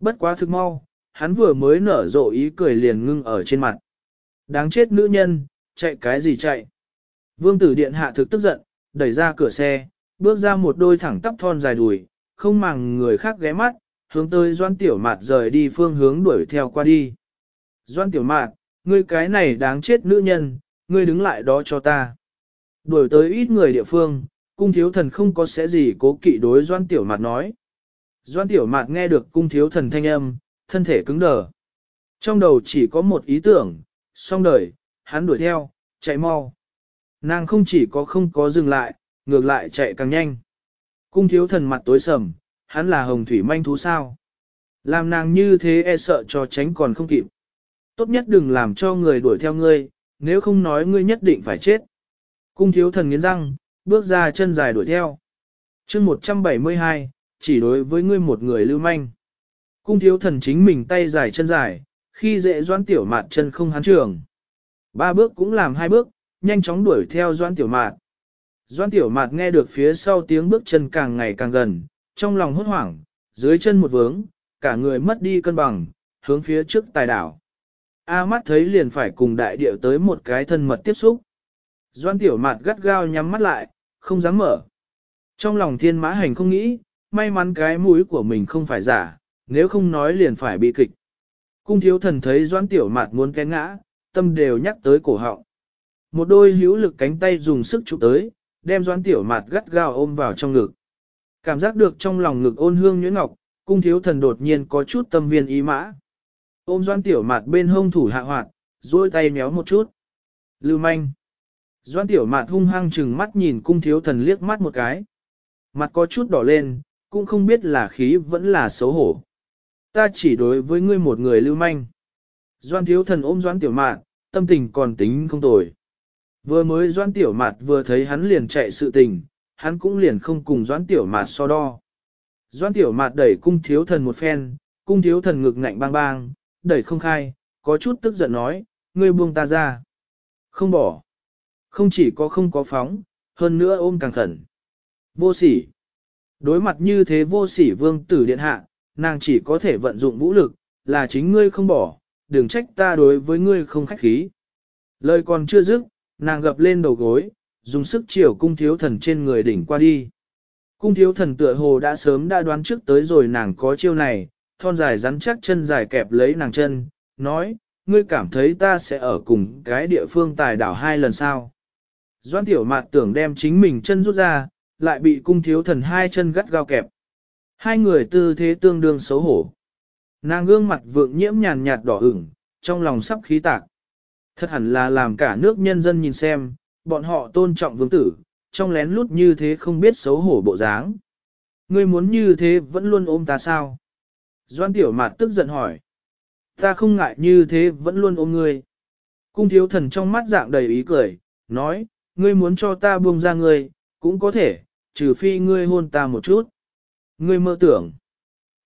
Bất quá thực mau, hắn vừa mới nở rộ ý cười liền ngưng ở trên mặt. Đáng chết nữ nhân, chạy cái gì chạy. Vương tử điện hạ thực tức giận, đẩy ra cửa xe, bước ra một đôi thẳng tắp thon dài đùi, không màng người khác ghé mắt, hướng tới doan tiểu mạt rời đi phương hướng đuổi theo qua đi. Doan tiểu mạt, ngươi cái này đáng chết nữ nhân, ngươi đứng lại đó cho ta. Đuổi tới ít người địa phương, cung thiếu thần không có sẽ gì cố kỵ đối doan tiểu mạt nói. Doan tiểu mạt nghe được cung thiếu thần thanh âm, thân thể cứng đờ. Trong đầu chỉ có một ý tưởng, xong đời, hắn đuổi theo, chạy mau. Nàng không chỉ có không có dừng lại, ngược lại chạy càng nhanh. Cung thiếu thần mặt tối sầm, hắn là hồng thủy manh thú sao. Làm nàng như thế e sợ cho tránh còn không kịp. Tốt nhất đừng làm cho người đuổi theo ngươi, nếu không nói ngươi nhất định phải chết. Cung thiếu thần nghiến răng, bước ra chân dài đuổi theo. chương 172, chỉ đối với ngươi một người lưu manh. Cung thiếu thần chính mình tay dài chân dài, khi dễ doan tiểu mạt chân không hắn trường. Ba bước cũng làm hai bước, nhanh chóng đuổi theo doan tiểu mạt. Doan tiểu mạt nghe được phía sau tiếng bước chân càng ngày càng gần, trong lòng hốt hoảng, dưới chân một vướng, cả người mất đi cân bằng, hướng phía trước tài đảo. A mắt thấy liền phải cùng đại điệu tới một cái thân mật tiếp xúc. Doan tiểu mạt gắt gao nhắm mắt lại, không dám mở. Trong lòng thiên mã hành không nghĩ, may mắn cái mũi của mình không phải giả, nếu không nói liền phải bị kịch. Cung thiếu thần thấy Doãn tiểu mạt muốn té ngã, tâm đều nhắc tới cổ họng. Một đôi hữu lực cánh tay dùng sức chụp tới, đem Doãn tiểu mạt gắt gao ôm vào trong ngực. Cảm giác được trong lòng ngực ôn hương nhuyễn ngọc, cung thiếu thần đột nhiên có chút tâm viên ý mã. Ôm Doãn tiểu mạt bên hông thủ hạ hoạt, duỗi tay méo một chút. Lưu manh. Doãn tiểu mạt hung hăng chừng mắt nhìn cung thiếu thần liếc mắt một cái. Mặt có chút đỏ lên, cũng không biết là khí vẫn là xấu hổ. Ta chỉ đối với ngươi một người lưu manh. Doan thiếu thần ôm doan tiểu mạn, tâm tình còn tính không tồi. Vừa mới doan tiểu mạt vừa thấy hắn liền chạy sự tình, hắn cũng liền không cùng doan tiểu mạt so đo. Doan tiểu mạt đẩy cung thiếu thần một phen, cung thiếu thần ngực ngạnh bang bang, đẩy không khai, có chút tức giận nói, ngươi buông ta ra. Không bỏ. Không chỉ có không có phóng, hơn nữa ôm càng khẩn. Vô sỉ. Đối mặt như thế vô sỉ vương tử điện hạ, nàng chỉ có thể vận dụng vũ lực, là chính ngươi không bỏ, đừng trách ta đối với ngươi không khách khí. Lời còn chưa dứt, nàng gập lên đầu gối, dùng sức chiều cung thiếu thần trên người đỉnh qua đi. Cung thiếu thần tựa hồ đã sớm đã đoán trước tới rồi nàng có chiêu này, thon dài rắn chắc chân dài kẹp lấy nàng chân, nói, ngươi cảm thấy ta sẽ ở cùng cái địa phương tài đảo hai lần sao. Doan tiểu mạt tưởng đem chính mình chân rút ra, lại bị cung thiếu thần hai chân gắt gao kẹp. Hai người tư thế tương đương xấu hổ. Nàng gương mặt vượng nhiễm nhàn nhạt đỏ ửng, trong lòng sắp khí tạc. Thật hẳn là làm cả nước nhân dân nhìn xem, bọn họ tôn trọng vương tử, trong lén lút như thế không biết xấu hổ bộ dáng. Ngươi muốn như thế vẫn luôn ôm ta sao? Doan tiểu mạt tức giận hỏi. Ta không ngại như thế vẫn luôn ôm ngươi. Cung thiếu thần trong mắt dạng đầy ý cười, nói, ngươi muốn cho ta buông ra ngươi, cũng có thể, trừ phi ngươi hôn ta một chút. Ngươi mơ tưởng.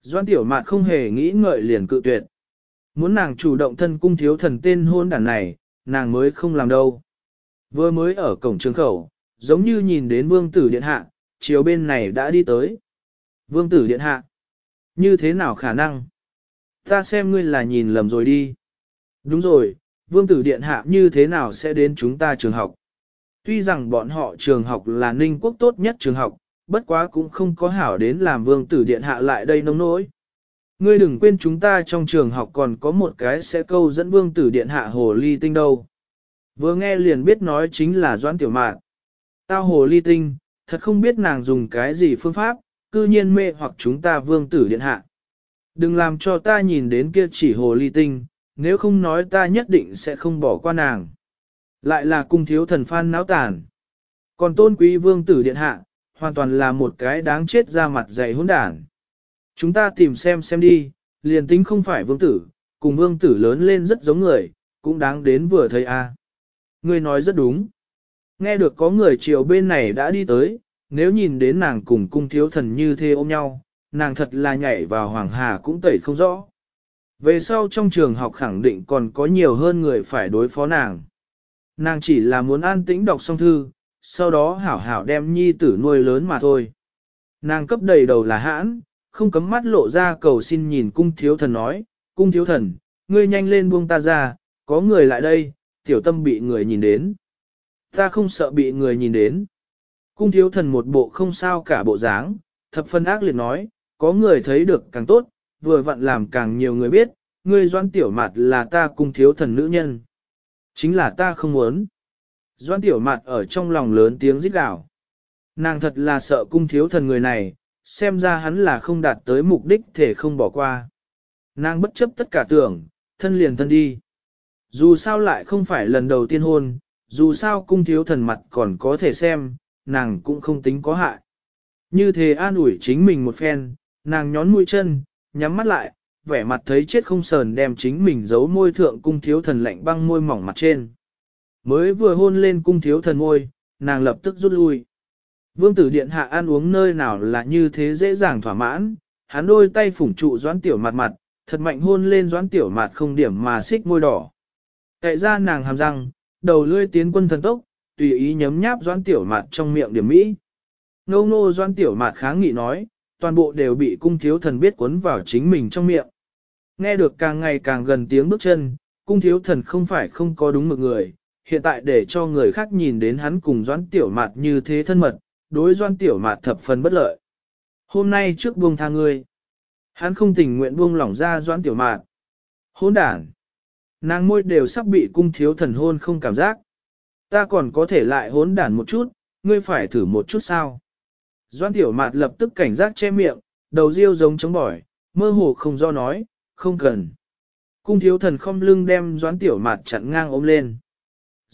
Doan tiểu mạt không hề nghĩ ngợi liền cự tuyệt. Muốn nàng chủ động thân cung thiếu thần tên hôn đàn này, nàng mới không làm đâu. Vừa mới ở cổng trường khẩu, giống như nhìn đến vương tử điện hạ, chiều bên này đã đi tới. Vương tử điện hạ. Như thế nào khả năng? Ta xem ngươi là nhìn lầm rồi đi. Đúng rồi, vương tử điện hạ như thế nào sẽ đến chúng ta trường học? Tuy rằng bọn họ trường học là ninh quốc tốt nhất trường học, bất quá cũng không có hảo đến làm vương tử điện hạ lại đây nông nỗi. Ngươi đừng quên chúng ta trong trường học còn có một cái sẽ câu dẫn vương tử điện hạ hồ ly tinh đâu. Vừa nghe liền biết nói chính là doãn tiểu mạn. Tao hồ ly tinh, thật không biết nàng dùng cái gì phương pháp, cư nhiên mê hoặc chúng ta vương tử điện hạ. Đừng làm cho ta nhìn đến kia chỉ hồ ly tinh, nếu không nói ta nhất định sẽ không bỏ qua nàng. Lại là cung thiếu thần phan náo tàn. Còn tôn quý vương tử điện hạ, hoàn toàn là một cái đáng chết ra mặt dày hỗn đản. Chúng ta tìm xem xem đi, liền tính không phải vương tử, cùng vương tử lớn lên rất giống người, cũng đáng đến vừa thấy a. Ngươi nói rất đúng. Nghe được có người chiều bên này đã đi tới, nếu nhìn đến nàng cùng cung thiếu thần như thế ôm nhau, nàng thật là nhảy vào hoàng hà cũng tẩy không rõ. Về sau trong trường học khẳng định còn có nhiều hơn người phải đối phó nàng. Nàng chỉ là muốn an tĩnh đọc xong thư, sau đó hảo hảo đem nhi tử nuôi lớn mà thôi. Nàng cấp đầy đầu là hãn, không cấm mắt lộ ra cầu xin nhìn cung thiếu thần nói, cung thiếu thần, ngươi nhanh lên buông ta ra, có người lại đây, tiểu tâm bị người nhìn đến. Ta không sợ bị người nhìn đến. Cung thiếu thần một bộ không sao cả bộ dáng, thập phân ác liệt nói, có người thấy được càng tốt, vừa vặn làm càng nhiều người biết, ngươi doan tiểu mặt là ta cung thiếu thần nữ nhân. Chính là ta không muốn. Doan tiểu mặt ở trong lòng lớn tiếng rít gào. Nàng thật là sợ cung thiếu thần người này, xem ra hắn là không đạt tới mục đích thể không bỏ qua. Nàng bất chấp tất cả tưởng, thân liền thân đi. Dù sao lại không phải lần đầu tiên hôn, dù sao cung thiếu thần mặt còn có thể xem, nàng cũng không tính có hại. Như thế an ủi chính mình một phen, nàng nhón mũi chân, nhắm mắt lại, vẻ mặt thấy chết không sờn đem chính mình giấu môi thượng cung thiếu thần lạnh băng môi mỏng mặt trên. Mới vừa hôn lên cung thiếu thần môi, nàng lập tức rút lui. Vương tử điện hạ ăn uống nơi nào là như thế dễ dàng thỏa mãn, hắn đôi tay phủng trụ doãn tiểu mặt mặt, thật mạnh hôn lên doãn tiểu mặt không điểm mà xích môi đỏ. Cậy ra nàng hàm răng, đầu lươi tiến quân thần tốc, tùy ý nhấm nháp doãn tiểu mặt trong miệng điểm mỹ. Ngô ngô doãn tiểu mặt kháng nghị nói, toàn bộ đều bị cung thiếu thần biết cuốn vào chính mình trong miệng. Nghe được càng ngày càng gần tiếng bước chân, cung thiếu thần không phải không có đúng mực người, hiện tại để cho người khác nhìn đến hắn cùng doãn tiểu mạt như thế thân mật, đối doãn tiểu mạt thập phần bất lợi. Hôm nay trước buông tha ngươi, hắn không tình nguyện buông lỏng ra doãn tiểu mạt. Hôn đản, nàng môi đều sắp bị cung thiếu thần hôn không cảm giác. Ta còn có thể lại hốn đản một chút, ngươi phải thử một chút sao. Doan tiểu mạt lập tức cảnh giác che miệng, đầu riêu giống chống bỏi, mơ hồ không do nói, không cần. Cung thiếu thần không lưng đem doan tiểu mạt chặn ngang ôm lên.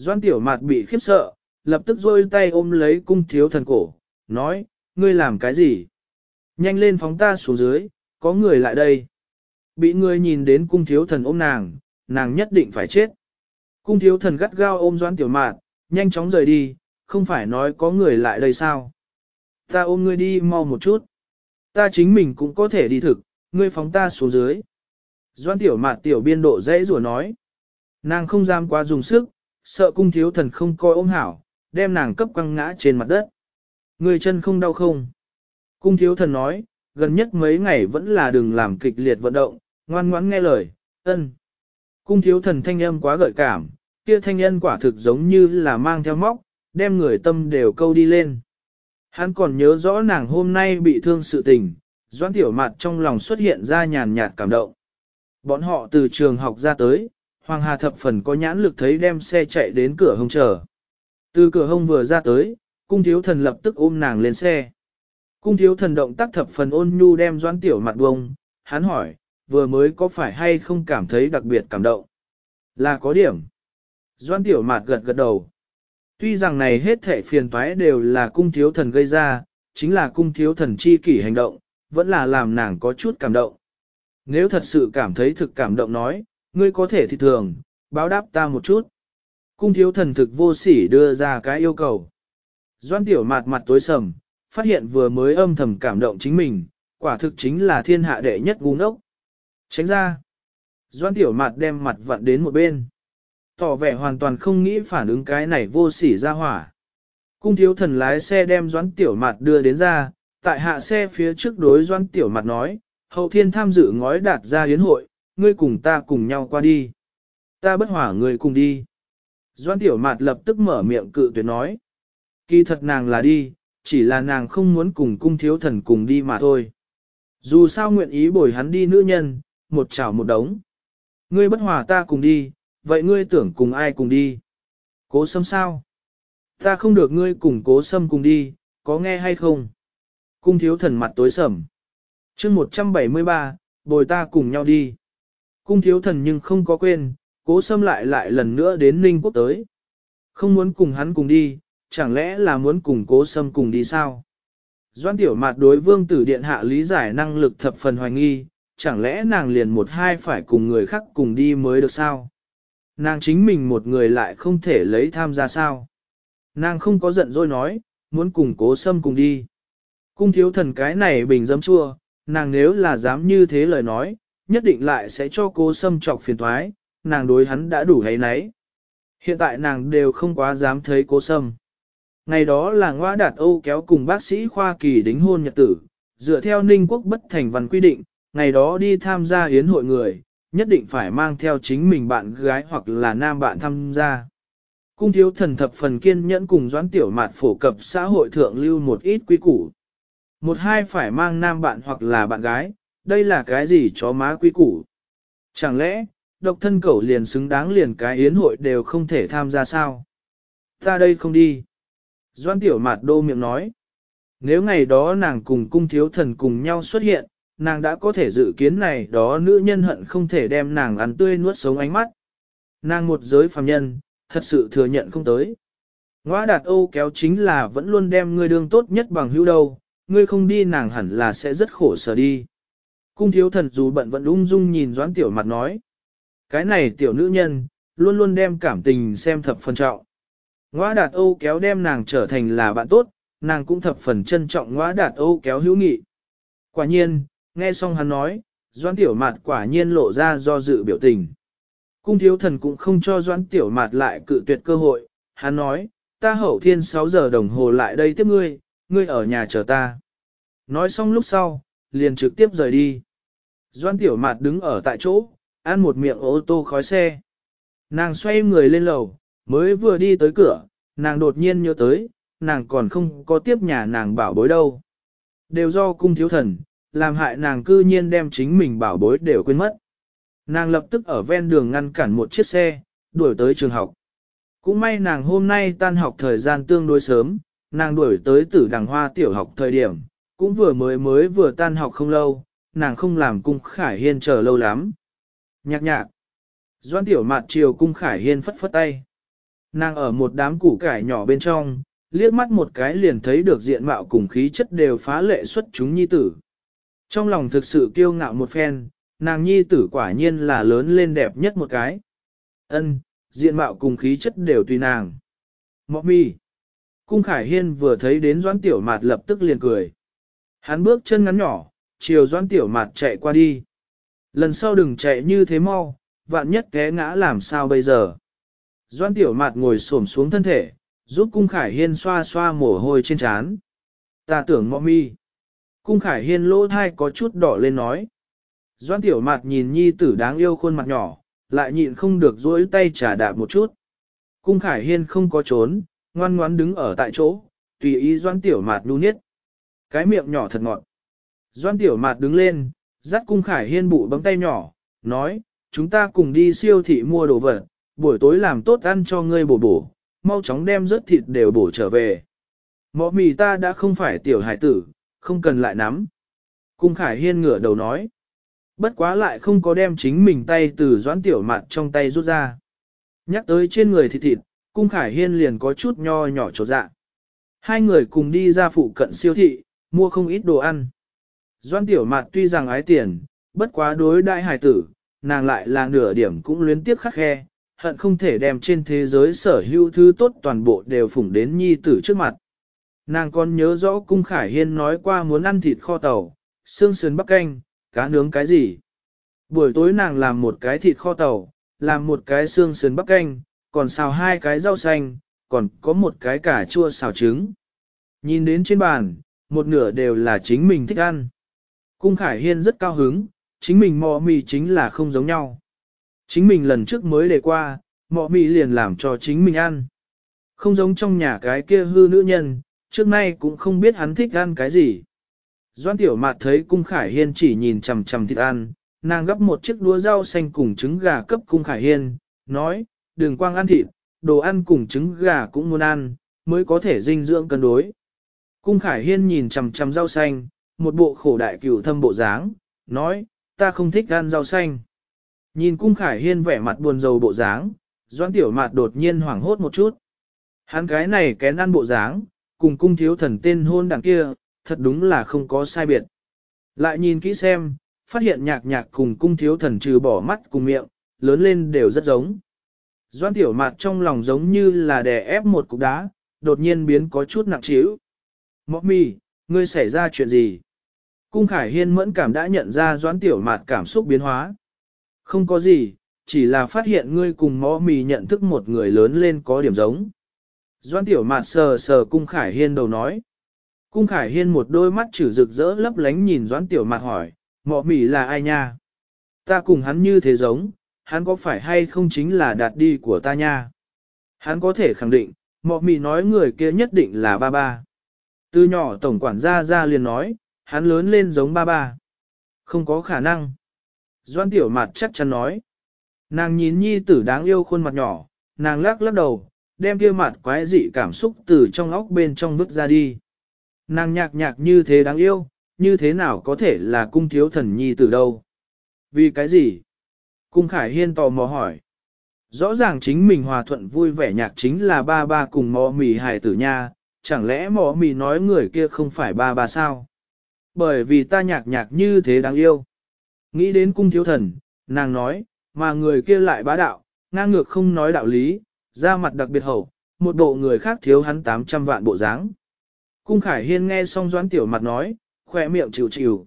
Doan tiểu mạt bị khiếp sợ, lập tức rôi tay ôm lấy cung thiếu thần cổ, nói, ngươi làm cái gì? Nhanh lên phóng ta xuống dưới, có người lại đây. Bị người nhìn đến cung thiếu thần ôm nàng, nàng nhất định phải chết. Cung thiếu thần gắt gao ôm doan tiểu mạt, nhanh chóng rời đi, không phải nói có người lại đây sao? Ta ôm ngươi đi mau một chút. Ta chính mình cũng có thể đi thực, ngươi phóng ta xuống dưới. Doan tiểu mạt tiểu biên độ dễ rùa nói. Nàng không dám quá dùng sức, sợ cung thiếu thần không coi ôm hảo, đem nàng cấp quăng ngã trên mặt đất. Người chân không đau không? Cung thiếu thần nói, gần nhất mấy ngày vẫn là đừng làm kịch liệt vận động, ngoan ngoãn nghe lời, ân. Cung thiếu thần thanh âm quá gợi cảm, kia thanh âm quả thực giống như là mang theo móc, đem người tâm đều câu đi lên. Hắn còn nhớ rõ nàng hôm nay bị thương sự tình, doãn tiểu mặt trong lòng xuất hiện ra nhàn nhạt cảm động. Bọn họ từ trường học ra tới, Hoàng Hà thập phần có nhãn lực thấy đem xe chạy đến cửa hông chờ. Từ cửa hông vừa ra tới, cung thiếu thần lập tức ôm nàng lên xe. Cung thiếu thần động tác thập phần ôn nhu đem doãn tiểu mặt bông, hắn hỏi, vừa mới có phải hay không cảm thấy đặc biệt cảm động? Là có điểm. Doãn tiểu mặt gật gật đầu. Tuy rằng này hết thể phiền toái đều là cung thiếu thần gây ra, chính là cung thiếu thần chi kỷ hành động, vẫn là làm nàng có chút cảm động. Nếu thật sự cảm thấy thực cảm động nói, ngươi có thể thì thường, báo đáp ta một chút. Cung thiếu thần thực vô sỉ đưa ra cái yêu cầu. Doan tiểu mặt mặt tối sầm, phát hiện vừa mới âm thầm cảm động chính mình, quả thực chính là thiên hạ đệ nhất ngu ngốc. Tránh ra. Doan tiểu mặt đem mặt vặn đến một bên tỏ vẻ hoàn toàn không nghĩ phản ứng cái này vô sỉ ra hỏa. Cung thiếu thần lái xe đem doãn tiểu mặt đưa đến ra, tại hạ xe phía trước đối doãn tiểu mặt nói, hậu thiên tham dự ngói đạt ra hiến hội, ngươi cùng ta cùng nhau qua đi. Ta bất hỏa ngươi cùng đi. Doãn tiểu mạt lập tức mở miệng cự tuyệt nói. Kỳ thật nàng là đi, chỉ là nàng không muốn cùng cung thiếu thần cùng đi mà thôi. Dù sao nguyện ý bồi hắn đi nữ nhân, một chảo một đống. Ngươi bất hòa ta cùng đi, vậy ngươi tưởng cùng ai cùng đi? Cố sâm sao? Ta không được ngươi cùng cố sâm cùng đi, có nghe hay không? Cung thiếu thần mặt tối sầm. chương 173, bồi ta cùng nhau đi. Cung thiếu thần nhưng không có quên, cố sâm lại lại lần nữa đến Ninh Quốc tới. Không muốn cùng hắn cùng đi, chẳng lẽ là muốn cùng cố sâm cùng đi sao? Doan tiểu mặt đối vương tử điện hạ lý giải năng lực thập phần hoài nghi, chẳng lẽ nàng liền một hai phải cùng người khác cùng đi mới được sao? Nàng chính mình một người lại không thể lấy tham gia sao. Nàng không có giận dỗi nói, muốn cùng cố sâm cùng đi. Cung thiếu thần cái này bình dấm chua, nàng nếu là dám như thế lời nói, nhất định lại sẽ cho cô xâm trọc phiền thoái, nàng đối hắn đã đủ hay nấy. Hiện tại nàng đều không quá dám thấy cô xâm Ngày đó là ngoa đạt Âu kéo cùng bác sĩ khoa kỳ đính hôn nhật tử, dựa theo Ninh Quốc bất thành văn quy định, ngày đó đi tham gia hiến hội người, nhất định phải mang theo chính mình bạn gái hoặc là nam bạn tham gia. Cung thiếu thần thập phần kiên nhẫn cùng doãn tiểu mạt phổ cập xã hội thượng lưu một ít quý củ. Một hai phải mang nam bạn hoặc là bạn gái, đây là cái gì chó má quý củ. Chẳng lẽ, độc thân cẩu liền xứng đáng liền cái yến hội đều không thể tham gia sao? Ta đây không đi. Doan tiểu mạt đô miệng nói. Nếu ngày đó nàng cùng cung thiếu thần cùng nhau xuất hiện, nàng đã có thể dự kiến này đó nữ nhân hận không thể đem nàng ăn tươi nuốt sống ánh mắt. Nàng một giới phàm nhân, thật sự thừa nhận không tới. Ngoa đạt Âu kéo chính là vẫn luôn đem ngươi đương tốt nhất bằng hữu đâu, ngươi không đi nàng hẳn là sẽ rất khổ sở đi. Cung thiếu thần dù bận vẫn ung dung nhìn doãn tiểu mặt nói. Cái này tiểu nữ nhân, luôn luôn đem cảm tình xem thập phần trọng. Ngoa đạt Âu kéo đem nàng trở thành là bạn tốt, nàng cũng thập phần trân trọng ngoa đạt Âu kéo hữu nghị. Quả nhiên, nghe xong hắn nói, doãn tiểu mặt quả nhiên lộ ra do dự biểu tình. Cung thiếu thần cũng không cho doãn tiểu mặt lại cự tuyệt cơ hội, hắn nói, ta hậu thiên 6 giờ đồng hồ lại đây tiếp ngươi, ngươi ở nhà chờ ta. Nói xong lúc sau, liền trực tiếp rời đi. Doan tiểu mạt đứng ở tại chỗ, ăn một miệng ô tô khói xe. Nàng xoay người lên lầu, mới vừa đi tới cửa, nàng đột nhiên nhớ tới, nàng còn không có tiếp nhà nàng bảo bối đâu. Đều do cung thiếu thần, làm hại nàng cư nhiên đem chính mình bảo bối đều quên mất. Nàng lập tức ở ven đường ngăn cản một chiếc xe, đuổi tới trường học. Cũng may nàng hôm nay tan học thời gian tương đối sớm, nàng đuổi tới tử đằng hoa tiểu học thời điểm, cũng vừa mới mới vừa tan học không lâu, nàng không làm cung khải hiên chờ lâu lắm. Nhạc nhạc. Doan tiểu mạt chiều cung khải hiên phất phất tay. Nàng ở một đám củ cải nhỏ bên trong, liếc mắt một cái liền thấy được diện mạo cùng khí chất đều phá lệ xuất chúng nhi tử. Trong lòng thực sự kiêu ngạo một phen, nàng nhi tử quả nhiên là lớn lên đẹp nhất một cái. Ân, diện mạo cùng khí chất đều tùy nàng. Mọ mi. Cung Khải Hiên vừa thấy đến Doãn Tiểu Mạt lập tức liền cười. Hắn bước chân ngắn nhỏ, chiều Doãn Tiểu Mạt chạy qua đi. Lần sau đừng chạy như thế mau, vạn nhất té ngã làm sao bây giờ. Doãn Tiểu Mạt ngồi xổm xuống thân thể, giúp Cung Khải Hiên xoa xoa mồ hôi trên trán. Ta tưởng mọ mi. Cung Khải Hiên lỗ thai có chút đỏ lên nói. Doãn Tiểu Mạt nhìn nhi tử đáng yêu khuôn mặt nhỏ, lại nhịn không được duỗi tay trả đạp một chút. Cung Khải Hiên không có trốn, ngoan ngoãn đứng ở tại chỗ, tùy ý Doan Tiểu Mạt nu niết. Cái miệng nhỏ thật ngọt. Doan Tiểu Mạt đứng lên, dắt Cung Khải Hiên bụ bấm tay nhỏ, nói, chúng ta cùng đi siêu thị mua đồ vật, buổi tối làm tốt ăn cho ngươi bổ bổ, mau chóng đem rớt thịt đều bổ trở về. Mọ mì ta đã không phải tiểu hải tử, không cần lại nắm. Cung Khải Hiên ngửa đầu nói. Bất quá lại không có đem chính mình tay từ doãn tiểu Mạt trong tay rút ra. Nhắc tới trên người thịt thịt, cung khải hiên liền có chút nho nhỏ trột dạ. Hai người cùng đi ra phụ cận siêu thị, mua không ít đồ ăn. Doan tiểu mạt tuy rằng ái tiền, bất quá đối đại hài tử, nàng lại là nửa điểm cũng luyến tiếc khắc khe, hận không thể đem trên thế giới sở hữu thứ tốt toàn bộ đều phủng đến nhi tử trước mặt. Nàng còn nhớ rõ cung khải hiên nói qua muốn ăn thịt kho tàu, xương sườn bắc canh, cá nướng cái gì. Buổi tối nàng làm một cái thịt kho tàu, làm một cái xương sườn bắc canh, còn xào hai cái rau xanh, còn có một cái cà chua xào trứng. Nhìn đến trên bàn, một nửa đều là chính mình thích ăn. Cung Khải Hiên rất cao hứng, chính mình mò mì chính là không giống nhau. Chính mình lần trước mới đề qua, mọ mì liền làm cho chính mình ăn. Không giống trong nhà cái kia hư nữ nhân, trước nay cũng không biết hắn thích ăn cái gì. Doan tiểu mạt thấy cung khải hiên chỉ nhìn chằm chằm thịt ăn, nàng gấp một chiếc đũa rau xanh cùng trứng gà cấp cung khải hiên, nói, đừng quang ăn thịt, đồ ăn cùng trứng gà cũng muốn ăn, mới có thể dinh dưỡng cân đối. Cung khải hiên nhìn chằm chằm rau xanh, một bộ khổ đại cửu thâm bộ dáng, nói, ta không thích ăn rau xanh. Nhìn cung khải hiên vẻ mặt buồn rầu bộ dáng, doãn tiểu mạt đột nhiên hoảng hốt một chút. Hắn cái này kén ăn bộ dáng, cùng cung thiếu thần tên hôn đằng kia, thật đúng là không có sai biệt. Lại nhìn kỹ xem, phát hiện nhạc nhạc cùng cung thiếu thần trừ bỏ mắt cùng miệng, lớn lên đều rất giống. Doan tiểu mạt trong lòng giống như là đè ép một cục đá, đột nhiên biến có chút nặng trĩu. Mọc mì, ngươi xảy ra chuyện gì? Cung Khải Hiên mẫn cảm đã nhận ra doãn tiểu mạt cảm xúc biến hóa. Không có gì, chỉ là phát hiện ngươi cùng mõ mì nhận thức một người lớn lên có điểm giống. Doãn tiểu mạt sờ sờ cung Khải Hiên đầu nói. Cung Khải Hiên một đôi mắt chữ rực rỡ lấp lánh nhìn doãn tiểu mạt hỏi, mọ mì là ai nha? Ta cùng hắn như thế giống, hắn có phải hay không chính là đạt đi của ta nha? Hắn có thể khẳng định, mọ mì nói người kia nhất định là ba ba. Từ nhỏ tổng quản gia ra liền nói, hắn lớn lên giống ba ba. Không có khả năng. Doan tiểu mặt chắc chắn nói. Nàng nhìn nhi tử đáng yêu khuôn mặt nhỏ, nàng lắc lắc đầu, đem kia mặt quái dị cảm xúc từ trong óc bên trong vứt ra đi. Nàng nhạc nhạc như thế đáng yêu, như thế nào có thể là cung thiếu thần nhi tử đâu? Vì cái gì? Cung Khải Hiên tò mò hỏi. Rõ ràng chính mình hòa thuận vui vẻ nhạc chính là ba ba cùng mò mì hài tử nha, chẳng lẽ mò mì nói người kia không phải ba ba sao? Bởi vì ta nhạc nhạc như thế đáng yêu. Nghĩ đến cung thiếu thần, nàng nói, mà người kia lại bá đạo, ngang ngược không nói đạo lý, ra mặt đặc biệt hậu, một bộ người khác thiếu hắn 800 vạn bộ dáng. Cung Khải Hiên nghe xong doãn tiểu mặt nói, khỏe miệng chịu chịu.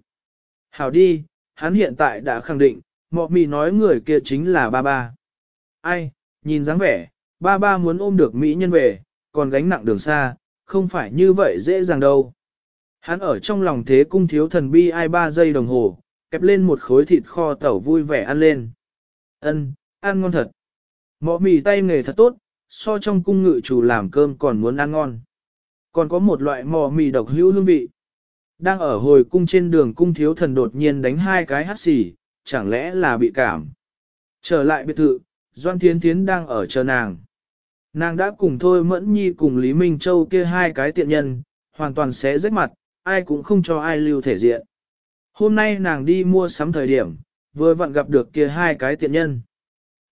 Hảo đi, hắn hiện tại đã khẳng định, mọ mì nói người kia chính là ba ba. Ai, nhìn dáng vẻ, ba ba muốn ôm được Mỹ nhân về, còn gánh nặng đường xa, không phải như vậy dễ dàng đâu. Hắn ở trong lòng thế cung thiếu thần bi ai ba giây đồng hồ, kẹp lên một khối thịt kho tẩu vui vẻ ăn lên. Ân, ăn ngon thật. Mọ mì tay nghề thật tốt, so trong cung ngự chủ làm cơm còn muốn ăn ngon. Còn có một loại mò mì độc hữu hương vị. Đang ở hồi cung trên đường cung thiếu thần đột nhiên đánh hai cái hát xì, chẳng lẽ là bị cảm. Trở lại biệt thự, Doan Thiến Thiến đang ở chờ nàng. Nàng đã cùng Thôi Mẫn Nhi cùng Lý Minh Châu kia hai cái tiện nhân, hoàn toàn sẽ rách mặt, ai cũng không cho ai lưu thể diện. Hôm nay nàng đi mua sắm thời điểm, vừa vặn gặp được kia hai cái tiện nhân.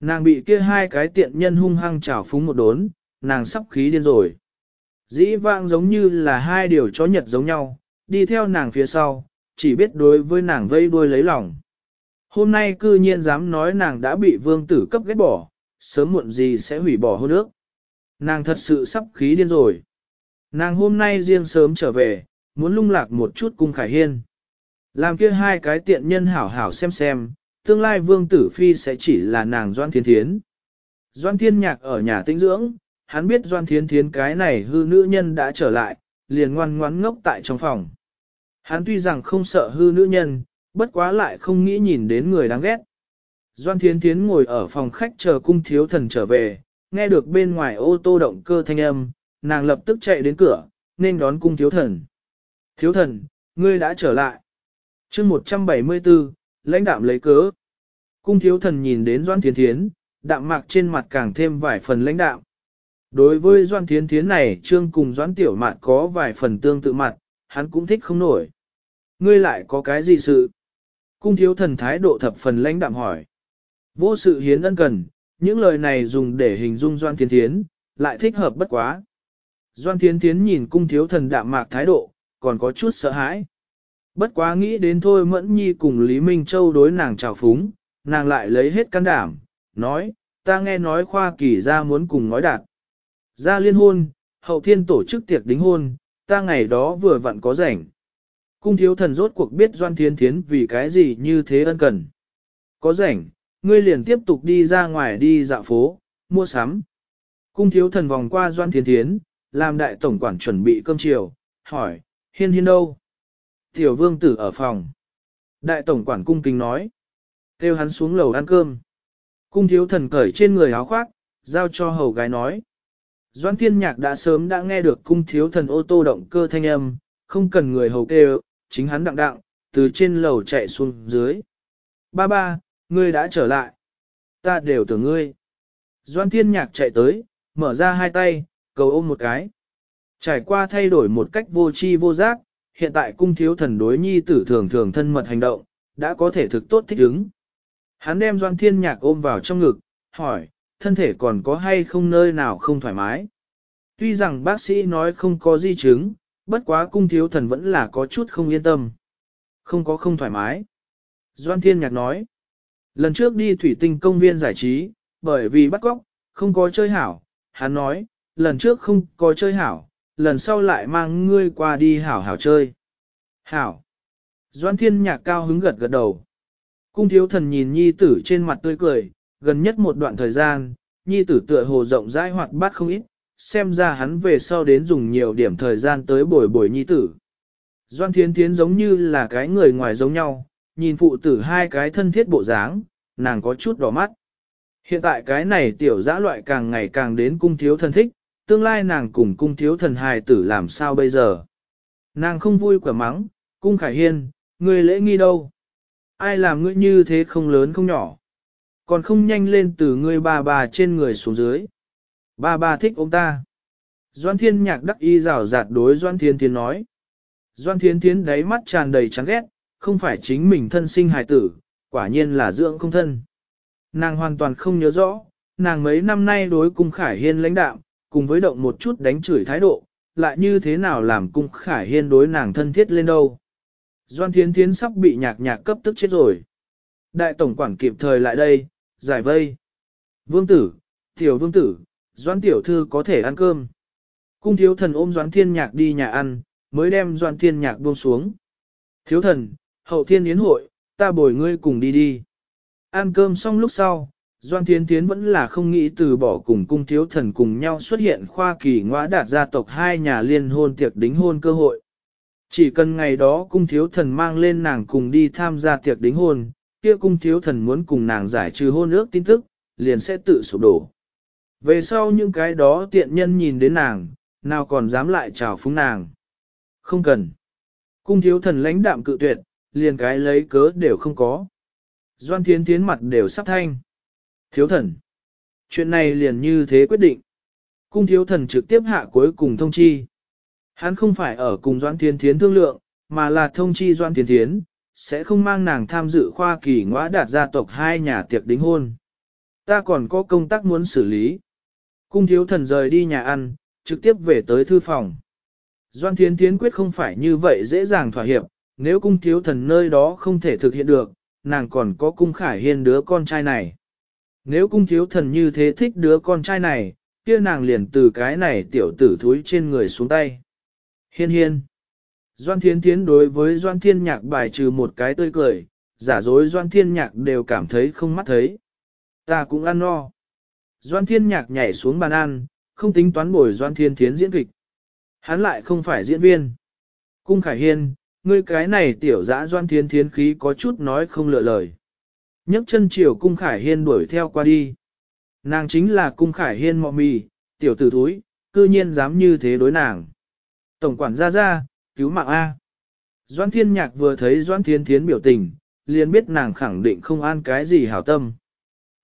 Nàng bị kia hai cái tiện nhân hung hăng chảo phúng một đốn, nàng sắp khí điên rồi. Dĩ vãng giống như là hai điều chó nhật giống nhau, đi theo nàng phía sau, chỉ biết đối với nàng vây đuôi lấy lòng. Hôm nay cư nhiên dám nói nàng đã bị vương tử cấp ghét bỏ, sớm muộn gì sẽ hủy bỏ hôn ước. Nàng thật sự sắp khí điên rồi. Nàng hôm nay riêng sớm trở về, muốn lung lạc một chút cung khải hiên. Làm kia hai cái tiện nhân hảo hảo xem xem, tương lai vương tử phi sẽ chỉ là nàng Doan Thiên Thiến. Doan Thiên Nhạc ở nhà tĩnh dưỡng, hắn biết Doan Thiên Thiến cái này hư nữ nhân đã trở lại, liền ngoan ngoãn ngốc tại trong phòng. Hắn tuy rằng không sợ hư nữ nhân, bất quá lại không nghĩ nhìn đến người đáng ghét. Doan Thiên Thiến ngồi ở phòng khách chờ cung thiếu thần trở về, nghe được bên ngoài ô tô động cơ thanh âm, nàng lập tức chạy đến cửa, nên đón cung thiếu thần. Thiếu thần, ngươi đã trở lại. chương 174, lãnh đạm lấy cớ. Cung thiếu thần nhìn đến Doan Thiến Thiến, đạm mạc trên mặt càng thêm vài phần lãnh đạm. Đối với Doan Thiến Thiến này, trương cùng Doan Tiểu Mạn có vài phần tương tự mặt, hắn cũng thích không nổi. Ngươi lại có cái gì sự? Cung thiếu thần thái độ thập phần lãnh đạm hỏi. Vô sự hiến ân cần, những lời này dùng để hình dung Doan Thiến Thiến, lại thích hợp bất quá. Doan Thiến Thiến nhìn cung thiếu thần đạm mạc thái độ, còn có chút sợ hãi. Bất quá nghĩ đến thôi Mẫn Nhi cùng Lý Minh Châu đối nàng chào phúng, nàng lại lấy hết can đảm, nói, ta nghe nói khoa kỳ ra muốn cùng nói đạt. Ra liên hôn, hậu thiên tổ chức tiệc đính hôn, ta ngày đó vừa vặn có rảnh. Cung thiếu thần rốt cuộc biết Doan Thiên Thiến vì cái gì như thế ân cần. Có rảnh, ngươi liền tiếp tục đi ra ngoài đi dạo phố, mua sắm. Cung thiếu thần vòng qua Doan Thiên Thiến, làm đại tổng quản chuẩn bị cơm chiều, hỏi, hiên hiên đâu? Tiểu vương tử ở phòng. Đại tổng quản cung kính nói. Kêu hắn xuống lầu ăn cơm. Cung thiếu thần cởi trên người áo khoác, giao cho hầu gái nói. Doan thiên nhạc đã sớm đã nghe được cung thiếu thần ô tô động cơ thanh âm, không cần người hầu kêu, chính hắn đặng đặng, từ trên lầu chạy xuống dưới. Ba ba, ngươi đã trở lại. Ta đều tưởng ngươi. Doan thiên nhạc chạy tới, mở ra hai tay, cầu ôm một cái. Trải qua thay đổi một cách vô tri vô giác, hiện tại cung thiếu thần đối nhi tử thường thường thân mật hành động, đã có thể thực tốt thích ứng. Hắn đem Doan Thiên Nhạc ôm vào trong ngực, hỏi, thân thể còn có hay không nơi nào không thoải mái. Tuy rằng bác sĩ nói không có di chứng, bất quá cung thiếu thần vẫn là có chút không yên tâm. Không có không thoải mái. Doan Thiên Nhạc nói, lần trước đi thủy tinh công viên giải trí, bởi vì bắt góc, không có chơi hảo, hắn nói, lần trước không có chơi hảo, lần sau lại mang ngươi qua đi hảo hảo chơi. Hảo. Doan thiên nhạc cao hứng gật gật đầu. Cung thiếu thần nhìn nhi tử trên mặt tươi cười, gần nhất một đoạn thời gian, nhi tử tựa hồ rộng rãi hoạt bát không ít, xem ra hắn về sau đến dùng nhiều điểm thời gian tới bồi bồi nhi tử. Doan Thiến Thiến giống như là cái người ngoài giống nhau, nhìn phụ tử hai cái thân thiết bộ dáng, nàng có chút đỏ mắt. Hiện tại cái này tiểu dã loại càng ngày càng đến cung thiếu thần thích, tương lai nàng cùng cung thiếu thần hài tử làm sao bây giờ. Nàng không vui quả mắng, cung khải hiên, ngươi lễ nghi đâu? Ai làm ngươi như thế không lớn không nhỏ? Còn không nhanh lên từ ngươi bà bà trên người xuống dưới. Bà bà thích ông ta. Doan thiên nhạc đắc y rào rạt đối Doan thiên thiên nói. Doan thiên thiên đáy mắt tràn đầy chán ghét, không phải chính mình thân sinh hài tử, quả nhiên là dưỡng không thân. Nàng hoàn toàn không nhớ rõ, nàng mấy năm nay đối cung khải hiên lãnh đạm, cùng với động một chút đánh chửi thái độ, lại như thế nào làm cung khải hiên đối nàng thân thiết lên đâu. Doan Thiến Thiến sắp bị nhạc nhạc cấp tức chết rồi. Đại tổng quản kịp thời lại đây, giải vây. Vương tử, tiểu vương tử, Doan tiểu thư có thể ăn cơm. Cung thiếu thần ôm Doan Thiên Nhạc đi nhà ăn, mới đem Doan Thiên Nhạc buông xuống. Thiếu thần, hậu thiên yến hội, ta bồi ngươi cùng đi đi. Ăn cơm xong lúc sau, Doan Thiên Thiến vẫn là không nghĩ từ bỏ cùng cung thiếu thần cùng nhau xuất hiện khoa kỳ ngõa đạt gia tộc hai nhà liên hôn tiệc đính hôn cơ hội. Chỉ cần ngày đó cung thiếu thần mang lên nàng cùng đi tham gia tiệc đính hôn, kia cung thiếu thần muốn cùng nàng giải trừ hôn ước tin tức, liền sẽ tự sụp đổ. Về sau những cái đó tiện nhân nhìn đến nàng, nào còn dám lại chào phúng nàng. Không cần. Cung thiếu thần lãnh đạm cự tuyệt, liền cái lấy cớ đều không có. Doan thiến Thiến mặt đều sắp thanh. Thiếu thần. Chuyện này liền như thế quyết định. Cung thiếu thần trực tiếp hạ cuối cùng thông chi. Hắn không phải ở cùng Doan Thiên Thiến thương lượng, mà là thông chi Doan Thiên Thiến, sẽ không mang nàng tham dự khoa kỳ ngõa đạt gia tộc hai nhà tiệc đính hôn. Ta còn có công tác muốn xử lý. Cung thiếu thần rời đi nhà ăn, trực tiếp về tới thư phòng. Doan Thiên Thiến quyết không phải như vậy dễ dàng thỏa hiệp, nếu cung thiếu thần nơi đó không thể thực hiện được, nàng còn có cung khải hiên đứa con trai này. Nếu cung thiếu thần như thế thích đứa con trai này, kia nàng liền từ cái này tiểu tử thúi trên người xuống tay. Hiên hiên. Doan Thiên Thiến đối với Doan Thiên Nhạc bài trừ một cái tươi cười, giả dối Doan Thiên Nhạc đều cảm thấy không mắt thấy. Ta cũng ăn no. Doan Thiên Nhạc nhảy xuống bàn ăn, không tính toán bồi Doan Thiên Thiến diễn kịch. Hắn lại không phải diễn viên. Cung Khải Hiên, ngươi cái này tiểu dã Doan Thiên Thiến khí có chút nói không lựa lời nhấc chân chiều Cung Khải Hiên đuổi theo qua đi. Nàng chính là Cung Khải Hiên mọ mì, tiểu tử thúi, cư nhiên dám như thế đối nàng. Tổng quản ra ra, cứu mạng A. Doan Thiên Nhạc vừa thấy Doan Thiên Thiến biểu tình, liền biết nàng khẳng định không an cái gì hảo tâm.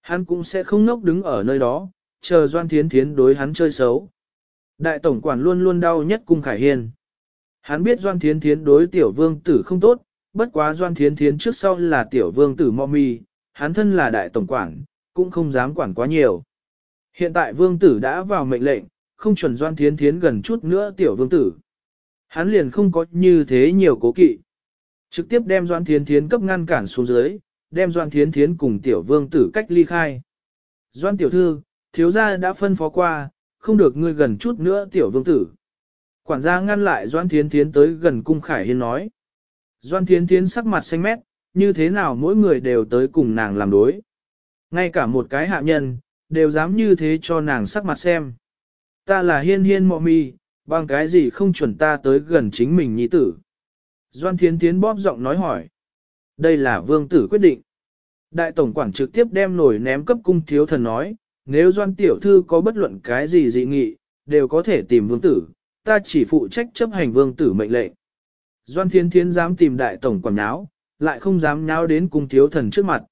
Hắn cũng sẽ không nốc đứng ở nơi đó, chờ Doan Thiên Thiến đối hắn chơi xấu. Đại tổng quản luôn luôn đau nhất cung Khải Hiên. Hắn biết Doan Thiên Thiến đối tiểu vương tử không tốt, bất quá Doan Thiên Thiến trước sau là tiểu vương tử mọ mì, hắn thân là đại tổng quản, cũng không dám quản quá nhiều. Hiện tại vương tử đã vào mệnh lệnh, không chuẩn Doan Thiến Thiến gần chút nữa tiểu vương tử. Hắn liền không có như thế nhiều cố kỵ. Trực tiếp đem Doan Thiến Thiến cấp ngăn cản xuống dưới, đem Doan Thiến Thiến cùng tiểu vương tử cách ly khai. Doan tiểu thư, thiếu gia đã phân phó qua, không được ngươi gần chút nữa tiểu vương tử. Quản gia ngăn lại Doan Thiến Thiến tới gần cung Khải Hiên nói. Doan Thiến Thiến sắc mặt xanh mét, như thế nào mỗi người đều tới cùng nàng làm đối. Ngay cả một cái hạ nhân, đều dám như thế cho nàng sắc mặt xem. Ta là hiên hiên mọ mi, Bằng cái gì không chuẩn ta tới gần chính mình nhi tử? Doan Thiến Thiến bóp giọng nói hỏi. Đây là vương tử quyết định. Đại tổng quản trực tiếp đem nổi ném cấp cung thiếu thần nói, nếu doan tiểu thư có bất luận cái gì dị nghị, đều có thể tìm vương tử, ta chỉ phụ trách chấp hành vương tử mệnh lệnh. Doan Thiến Thiến dám tìm đại tổng quản nháo, lại không dám nháo đến cung thiếu thần trước mặt.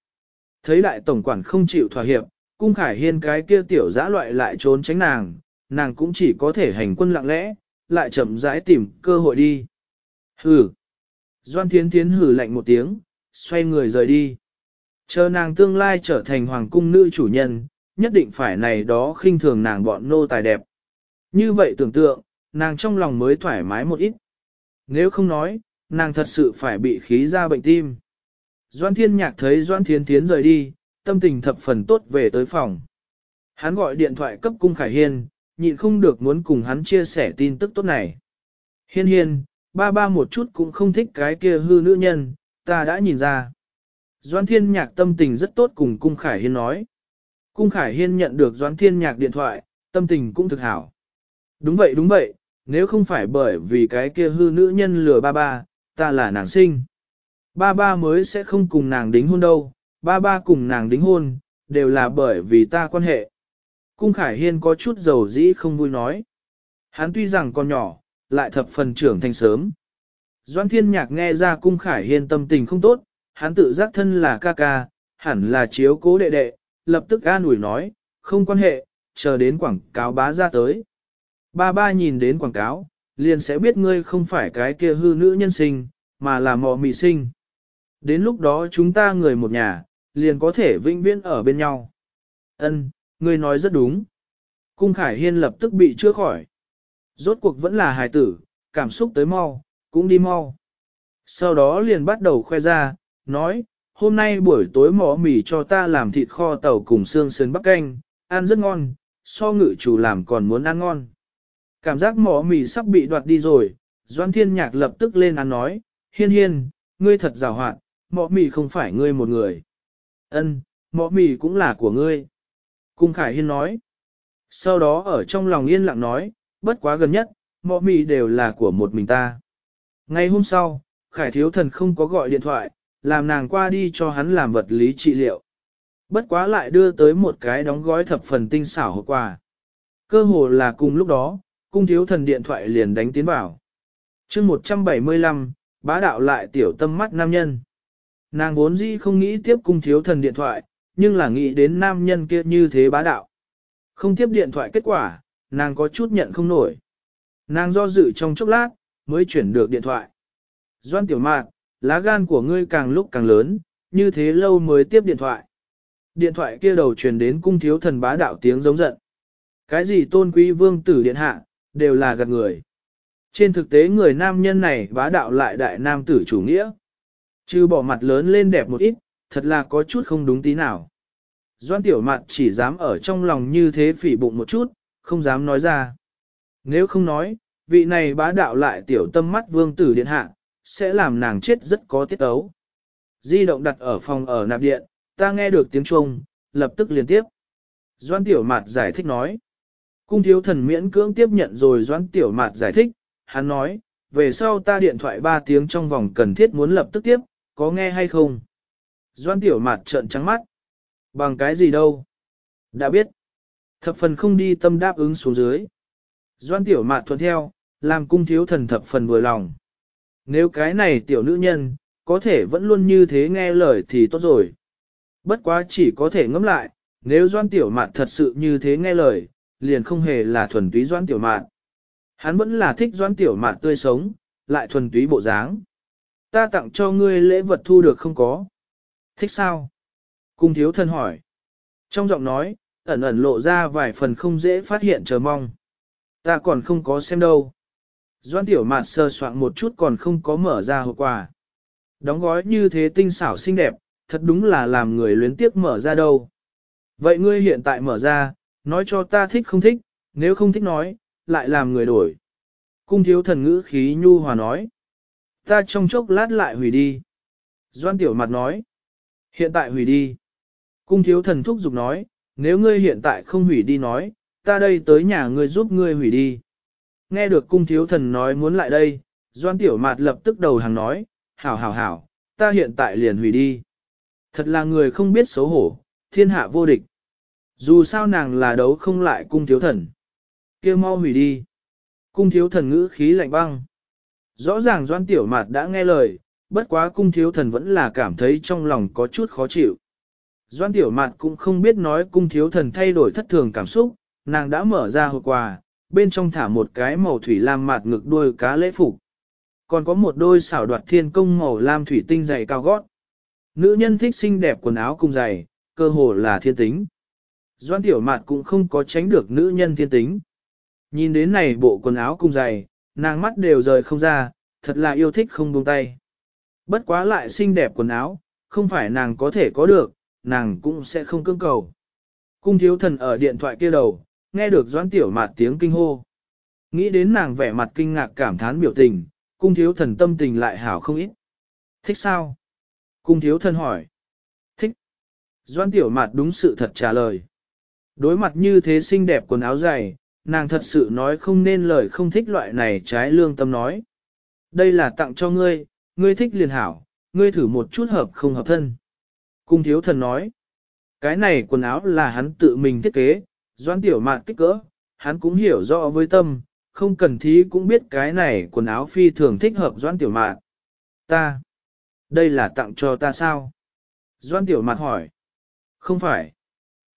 Thấy đại tổng quản không chịu thỏa hiệp, cung khải hiên cái kia tiểu giã loại lại trốn tránh nàng, nàng cũng chỉ có thể hành quân lặng lẽ, lại chậm rãi tìm cơ hội đi. Hừ. Doan Thiến Thiến hử lạnh một tiếng, xoay người rời đi. Chờ nàng tương lai trở thành hoàng cung nữ chủ nhân, nhất định phải này đó khinh thường nàng bọn nô tài đẹp. Như vậy tưởng tượng, nàng trong lòng mới thoải mái một ít. Nếu không nói, nàng thật sự phải bị khí ra bệnh tim. Doan Thiên Nhạc thấy Doan Thiên Thiến rời đi, tâm tình thập phần tốt về tới phòng. Hắn gọi điện thoại cấp cung Khải Hiên, nhịn không được muốn cùng hắn chia sẻ tin tức tốt này. Hiên hiên, ba ba một chút cũng không thích cái kia hư nữ nhân, ta đã nhìn ra. Doan Thiên Nhạc tâm tình rất tốt cùng Cung Khải Hiên nói. Cung Khải Hiên nhận được Doan Thiên Nhạc điện thoại, tâm tình cũng thực hảo. Đúng vậy đúng vậy, nếu không phải bởi vì cái kia hư nữ nhân lừa ba ba, ta là nàng sinh. Ba ba mới sẽ không cùng nàng đính hôn đâu, ba ba cùng nàng đính hôn, đều là bởi vì ta quan hệ. Cung Khải Hiên có chút dầu dĩ không vui nói. Hắn tuy rằng còn nhỏ, lại thập phần trưởng thành sớm. Doan Thiên Nhạc nghe ra Cung Khải Hiên tâm tình không tốt, hắn tự giác thân là ca ca, hẳn là chiếu cố đệ đệ, lập tức an ủi nói, không quan hệ, chờ đến quảng cáo bá ra tới. Ba ba nhìn đến quảng cáo, liền sẽ biết ngươi không phải cái kia hư nữ nhân sinh, mà là mò mị sinh. Đến lúc đó chúng ta người một nhà, liền có thể vĩnh viễn ở bên nhau. Ân, ngươi nói rất đúng. Cung Khải Hiên lập tức bị chữa khỏi. Rốt cuộc vẫn là hài tử, cảm xúc tới mau, cũng đi mau. Sau đó liền bắt đầu khoe ra, nói, hôm nay buổi tối mỏ mì cho ta làm thịt kho tàu cùng xương sườn bắc canh, ăn rất ngon, so ngự chủ làm còn muốn ăn ngon. Cảm giác mỏ mì sắp bị đoạt đi rồi, Doan Thiên Nhạc lập tức lên án nói, hiên hiên, ngươi thật rào hoạn, mỏ mì không phải ngươi một người. Ân, mỏ mì cũng là của ngươi. Cung Khải Hiên nói. Sau đó ở trong lòng yên lặng nói, bất quá gần nhất, mỏ mì đều là của một mình ta. Ngày hôm sau, Khải Thiếu Thần không có gọi điện thoại, làm nàng qua đi cho hắn làm vật lý trị liệu. Bất quá lại đưa tới một cái đóng gói thập phần tinh xảo hộp quà. Cơ hồ là cùng lúc đó, cung thiếu thần điện thoại liền đánh tiến vào. chương 175, bá đạo lại tiểu tâm mắt nam nhân. Nàng vốn dĩ không nghĩ tiếp cung thiếu thần điện thoại, nhưng là nghĩ đến nam nhân kia như thế bá đạo. Không tiếp điện thoại kết quả, nàng có chút nhận không nổi. Nàng do dự trong chốc lát, mới chuyển được điện thoại. Doan tiểu mạn, lá gan của ngươi càng lúc càng lớn, như thế lâu mới tiếp điện thoại. Điện thoại kia đầu truyền đến cung thiếu thần bá đạo tiếng giống giận. Cái gì tôn quý vương tử điện hạ, đều là gạt người. Trên thực tế người nam nhân này bá đạo lại đại nam tử chủ nghĩa. Chứ bỏ mặt lớn lên đẹp một ít, thật là có chút không đúng tí nào. Doan tiểu mặt chỉ dám ở trong lòng như thế phỉ bụng một chút, không dám nói ra. Nếu không nói, vị này bá đạo lại tiểu tâm mắt vương tử điện hạ, sẽ làm nàng chết rất có tiết ấu. Di động đặt ở phòng ở nạp điện, ta nghe được tiếng chuông, lập tức liên tiếp. Doan Tiểu mặt giải thích nói. Cung thiếu thần miễn cưỡng tiếp nhận rồi doãn Tiểu Mạt giải thích, hắn nói, về sau ta điện thoại 3 tiếng trong vòng cần thiết muốn lập tức tiếp, có nghe hay không? Doan Tiểu Mạt trợn trắng mắt. Bằng cái gì đâu? Đã biết. Thập phần không đi tâm đáp ứng xuống dưới. Doan Tiểu Mạt thuận theo, làm cung thiếu thần thập phần vừa lòng. Nếu cái này tiểu nữ nhân, có thể vẫn luôn như thế nghe lời thì tốt rồi. Bất quá chỉ có thể ngẫm lại, nếu doan tiểu mạt thật sự như thế nghe lời, liền không hề là thuần túy doãn tiểu mạn. Hắn vẫn là thích doãn tiểu mạn tươi sống, lại thuần túy bộ dáng. Ta tặng cho ngươi lễ vật thu được không có. Thích sao? Cung thiếu thân hỏi. Trong giọng nói, ẩn ẩn lộ ra vài phần không dễ phát hiện chờ mong. Ta còn không có xem đâu. Doan tiểu mạn sơ soạn một chút còn không có mở ra hộp quà. Đóng gói như thế tinh xảo xinh đẹp, thật đúng là làm người luyến tiếc mở ra đâu. Vậy ngươi hiện tại mở ra, nói cho ta thích không thích, nếu không thích nói, lại làm người đổi. Cung thiếu thần ngữ khí nhu hòa nói. Ta trong chốc lát lại hủy đi. Doan tiểu mặt nói. Hiện tại hủy đi. Cung thiếu thần thúc giục nói, nếu ngươi hiện tại không hủy đi nói, ta đây tới nhà ngươi giúp ngươi hủy đi. Nghe được cung thiếu thần nói muốn lại đây, Doan Tiểu Mạt lập tức đầu hàng nói, hảo hảo hảo, ta hiện tại liền hủy đi. Thật là người không biết xấu hổ, thiên hạ vô địch. Dù sao nàng là đấu không lại cung thiếu thần. kia mau hủy đi. Cung thiếu thần ngữ khí lạnh băng. Rõ ràng Doan Tiểu Mạt đã nghe lời, bất quá cung thiếu thần vẫn là cảm thấy trong lòng có chút khó chịu. Doan Tiểu Mạt cũng không biết nói cung thiếu thần thay đổi thất thường cảm xúc, nàng đã mở ra hộp quà, bên trong thả một cái màu thủy lam mạt ngực đuôi cá lễ phục. Còn có một đôi xảo đoạt thiên công màu lam thủy tinh dày cao gót. Nữ nhân thích xinh đẹp quần áo cùng dày, cơ hồ là thiên tính. Doan tiểu mạt cũng không có tránh được nữ nhân thiên tính. Nhìn đến này bộ quần áo cùng dày, nàng mắt đều rời không ra, thật là yêu thích không buông tay. Bất quá lại xinh đẹp quần áo, không phải nàng có thể có được, nàng cũng sẽ không cưỡng cầu. Cung thiếu thần ở điện thoại kia đầu, nghe được doãn tiểu mạt tiếng kinh hô. Nghĩ đến nàng vẻ mặt kinh ngạc cảm thán biểu tình, cung thiếu thần tâm tình lại hảo không ít. Thích sao? Cung thiếu thần hỏi. Thích. Doãn tiểu mạt đúng sự thật trả lời. Đối mặt như thế xinh đẹp quần áo dày, nàng thật sự nói không nên lời không thích loại này trái lương tâm nói. Đây là tặng cho ngươi, ngươi thích liền hảo, ngươi thử một chút hợp không hợp thân. Cung thiếu thần nói, cái này quần áo là hắn tự mình thiết kế, doan tiểu mạn kích cỡ, hắn cũng hiểu rõ với tâm, không cần thí cũng biết cái này quần áo phi thường thích hợp doan tiểu mạn. Ta, đây là tặng cho ta sao? Doan tiểu mạn hỏi, không phải.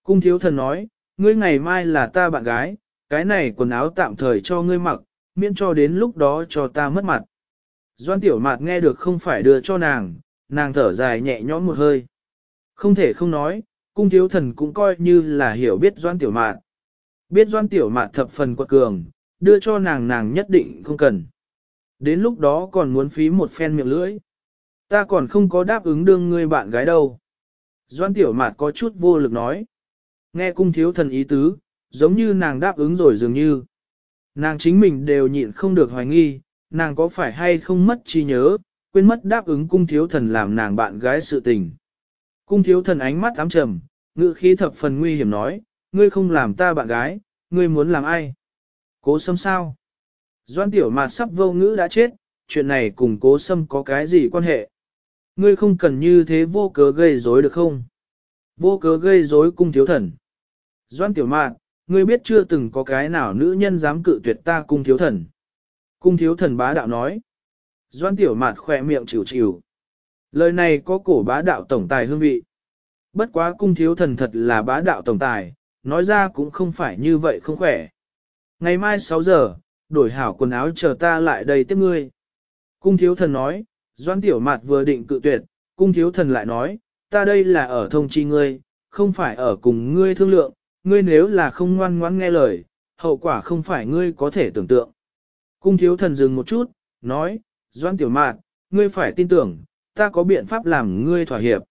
Cung thiếu thần nói, ngươi ngày mai là ta bạn gái, cái này quần áo tạm thời cho ngươi mặc, miễn cho đến lúc đó cho ta mất mặt. Doan tiểu mạt nghe được không phải đưa cho nàng, nàng thở dài nhẹ nhõm một hơi. Không thể không nói, cung thiếu thần cũng coi như là hiểu biết doan tiểu mạt. Biết doan tiểu mạt thập phần quật cường, đưa cho nàng nàng nhất định không cần. Đến lúc đó còn muốn phí một phen miệng lưỡi. Ta còn không có đáp ứng đương ngươi bạn gái đâu. Doan tiểu mạt có chút vô lực nói. Nghe cung thiếu thần ý tứ, giống như nàng đáp ứng rồi dường như. Nàng chính mình đều nhịn không được hoài nghi, nàng có phải hay không mất trí nhớ, quên mất đáp ứng cung thiếu thần làm nàng bạn gái sự tình. Cung thiếu thần ánh mắt ám trầm, ngự khí thập phần nguy hiểm nói, ngươi không làm ta bạn gái, ngươi muốn làm ai? Cố sâm sao? Doan tiểu mạt sắp vô ngữ đã chết, chuyện này cùng cố sâm có cái gì quan hệ? Ngươi không cần như thế vô cớ gây rối được không? Vô cớ gây rối cung thiếu thần. Doan tiểu mạn, ngươi biết chưa từng có cái nào nữ nhân dám cự tuyệt ta cung thiếu thần. Cung thiếu thần bá đạo nói. Doan tiểu mạn khỏe miệng chịu chịu. Lời này có cổ bá đạo tổng tài hương vị. Bất quá cung thiếu thần thật là bá đạo tổng tài, nói ra cũng không phải như vậy không khỏe. Ngày mai 6 giờ, đổi hảo quần áo chờ ta lại đây tiếp ngươi. Cung thiếu thần nói, doan tiểu mạt vừa định cự tuyệt, cung thiếu thần lại nói, ta đây là ở thông chi ngươi, không phải ở cùng ngươi thương lượng, ngươi nếu là không ngoan ngoãn nghe lời, hậu quả không phải ngươi có thể tưởng tượng. Cung thiếu thần dừng một chút, nói, Doan Tiểu Mạt, ngươi phải tin tưởng, ta có biện pháp làm ngươi thỏa hiệp.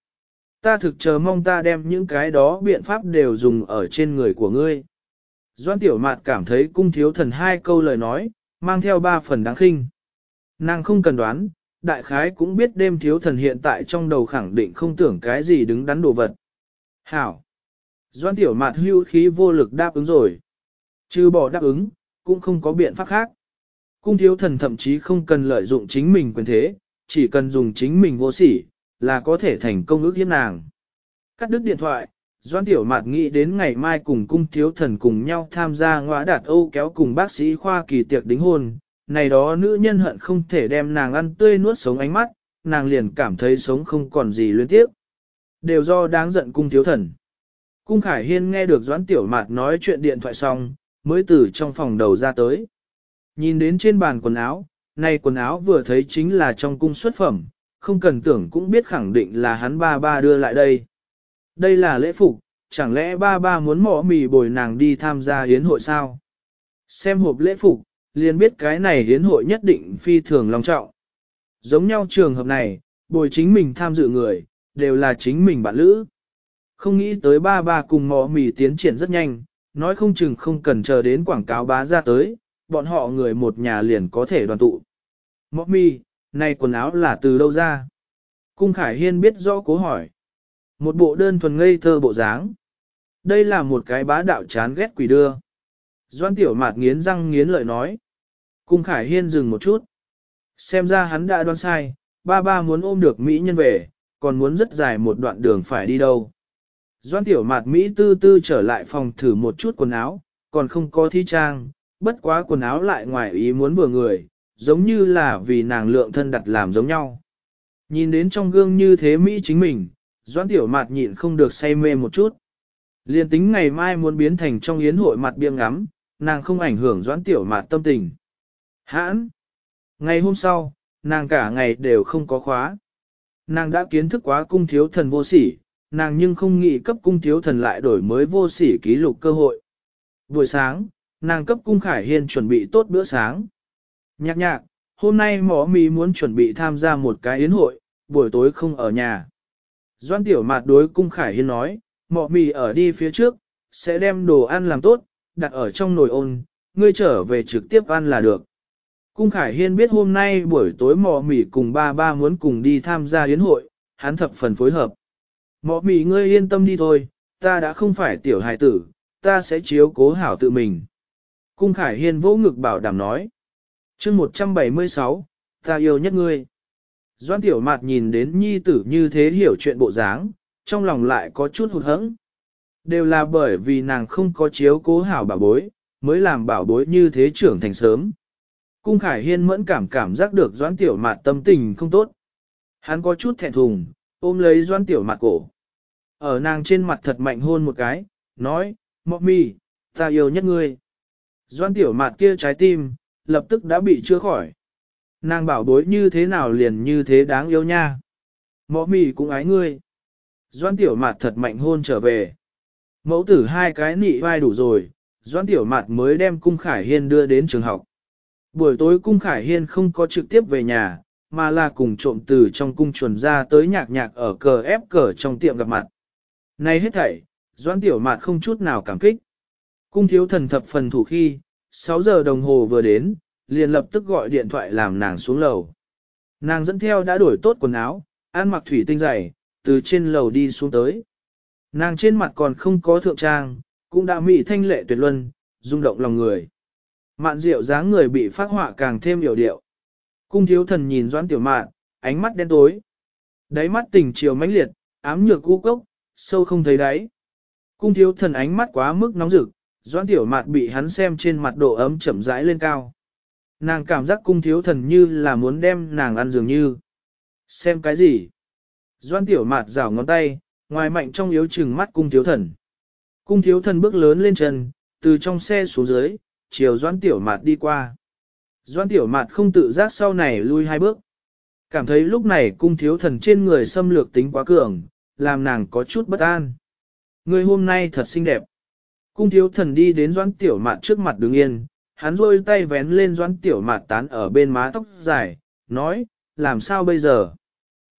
Ta thực chờ mong ta đem những cái đó biện pháp đều dùng ở trên người của ngươi. Doan Tiểu Mạt cảm thấy cung thiếu thần hai câu lời nói, mang theo ba phần đáng khinh. Nàng không cần đoán, đại khái cũng biết đêm thiếu thần hiện tại trong đầu khẳng định không tưởng cái gì đứng đắn đồ vật. Hảo! Doan Tiểu Mạt hưu khí vô lực đáp ứng rồi. Chứ bỏ đáp ứng, cũng không có biện pháp khác. Cung thiếu thần thậm chí không cần lợi dụng chính mình quyền thế, chỉ cần dùng chính mình vô sỉ, là có thể thành công ước hiếp nàng. Cắt đứt điện thoại, Doan Tiểu Mạt nghĩ đến ngày mai cùng cung thiếu thần cùng nhau tham gia ngõa đạt Âu kéo cùng bác sĩ khoa kỳ tiệc đính hôn, này đó nữ nhân hận không thể đem nàng ăn tươi nuốt sống ánh mắt, nàng liền cảm thấy sống không còn gì luyến tiếc Đều do đáng giận cung thiếu thần. Cung Khải Hiên nghe được Doãn Tiểu Mạt nói chuyện điện thoại xong, mới từ trong phòng đầu ra tới. Nhìn đến trên bàn quần áo, này quần áo vừa thấy chính là trong cung xuất phẩm, không cần tưởng cũng biết khẳng định là hắn ba ba đưa lại đây. Đây là lễ phục, chẳng lẽ ba ba muốn mỏ mì bồi nàng đi tham gia hiến hội sao? Xem hộp lễ phục, liền biết cái này hiến hội nhất định phi thường long trọng. Giống nhau trường hợp này, bồi chính mình tham dự người, đều là chính mình bạn lữ. Không nghĩ tới ba ba cùng mò mì tiến triển rất nhanh, nói không chừng không cần chờ đến quảng cáo bá ra tới, bọn họ người một nhà liền có thể đoàn tụ. Mò mì, này quần áo là từ đâu ra? Cung Khải Hiên biết rõ cố hỏi. Một bộ đơn thuần ngây thơ bộ dáng. Đây là một cái bá đạo chán ghét quỷ đưa. Doan tiểu mạt nghiến răng nghiến lợi nói. Cung Khải Hiên dừng một chút. Xem ra hắn đã đoán sai, ba ba muốn ôm được Mỹ nhân về, còn muốn rất dài một đoạn đường phải đi đâu. Doan tiểu mạt Mỹ tư tư trở lại phòng thử một chút quần áo, còn không có thi trang, bất quá quần áo lại ngoài ý muốn vừa người, giống như là vì nàng lượng thân đặt làm giống nhau. Nhìn đến trong gương như thế Mỹ chính mình, Doan tiểu mạt nhịn không được say mê một chút. Liên tính ngày mai muốn biến thành trong yến hội mặt biêng ngắm, nàng không ảnh hưởng Doan tiểu mạt tâm tình. Hãn! Ngày hôm sau, nàng cả ngày đều không có khóa. Nàng đã kiến thức quá cung thiếu thần vô sỉ, nàng nhưng không nghĩ cấp cung thiếu thần lại đổi mới vô sỉ ký lục cơ hội. Buổi sáng, nàng cấp cung khải hiên chuẩn bị tốt bữa sáng. Nhạc nhạc, hôm nay mỏ mì muốn chuẩn bị tham gia một cái yến hội, buổi tối không ở nhà. Doan tiểu mạt đối cung khải hiên nói, mỏ mì ở đi phía trước, sẽ đem đồ ăn làm tốt, đặt ở trong nồi ôn, ngươi trở về trực tiếp ăn là được. Cung Khải Hiên biết hôm nay buổi tối mò mỉ cùng ba ba muốn cùng đi tham gia yến hội, hắn thập phần phối hợp. Mọ mỉ ngươi yên tâm đi thôi, ta đã không phải tiểu hài tử, ta sẽ chiếu cố hảo tự mình. Cung Khải Hiên vỗ ngực bảo đảm nói. chương 176, ta yêu nhất ngươi. Doan tiểu mạt nhìn đến nhi tử như thế hiểu chuyện bộ dáng, trong lòng lại có chút hụt hẫng. Đều là bởi vì nàng không có chiếu cố hảo bảo bối, mới làm bảo bối như thế trưởng thành sớm. Cung Khải Hiên mẫn cảm cảm giác được Doãn Tiểu Mạt tâm tình không tốt. Hắn có chút thẹn thùng, ôm lấy Doãn Tiểu Mạt cổ. Ở nàng trên mặt thật mạnh hôn một cái, nói, Mọc mi, ta yêu nhất ngươi. Doãn Tiểu Mạt kia trái tim, lập tức đã bị chữa khỏi. Nàng bảo bối như thế nào liền như thế đáng yêu nha. Mọc mi cũng ái ngươi. Doãn Tiểu Mạt thật mạnh hôn trở về. Mẫu tử hai cái nị vai đủ rồi, Doãn Tiểu Mạt mới đem Cung Khải Hiên đưa đến trường học. Buổi tối Cung Khải Hiên không có trực tiếp về nhà, mà là cùng trộm từ trong cung chuẩn ra tới nhạc nhạc ở cờ ép cờ trong tiệm gặp mặt. Này hết thảy, Doãn Tiểu Mạt không chút nào cảm kích. Cung thiếu thần thập phần thủ khi, 6 giờ đồng hồ vừa đến, liền lập tức gọi điện thoại làm nàng xuống lầu. Nàng dẫn theo đã đổi tốt quần áo, ăn mặc thủy tinh dày, từ trên lầu đi xuống tới. Nàng trên mặt còn không có thượng trang, cũng đã mị thanh lệ tuyệt luân, rung động lòng người. Mạn diệu dáng người bị phát họa càng thêm hiểu điệu. Cung thiếu thần nhìn doãn tiểu mạn, ánh mắt đen tối. Đáy mắt tình chiều mãnh liệt, ám nhược u cốc, sâu không thấy đáy. Cung thiếu thần ánh mắt quá mức nóng rực, doãn tiểu mạn bị hắn xem trên mặt độ ấm chậm rãi lên cao. Nàng cảm giác cung thiếu thần như là muốn đem nàng ăn dường như. Xem cái gì? Doan tiểu mạt rảo ngón tay, ngoài mạnh trong yếu chừng mắt cung thiếu thần. Cung thiếu thần bước lớn lên chân, từ trong xe xuống dưới, chiều Doãn tiểu mạt đi qua. Doãn tiểu mạt không tự giác sau này lui hai bước. Cảm thấy lúc này cung thiếu thần trên người xâm lược tính quá cường, làm nàng có chút bất an. Người hôm nay thật xinh đẹp. Cung thiếu thần đi đến Doãn tiểu mạt trước mặt đứng yên, hắn rôi tay vén lên Doãn tiểu mạt tán ở bên má tóc dài, nói, làm sao bây giờ?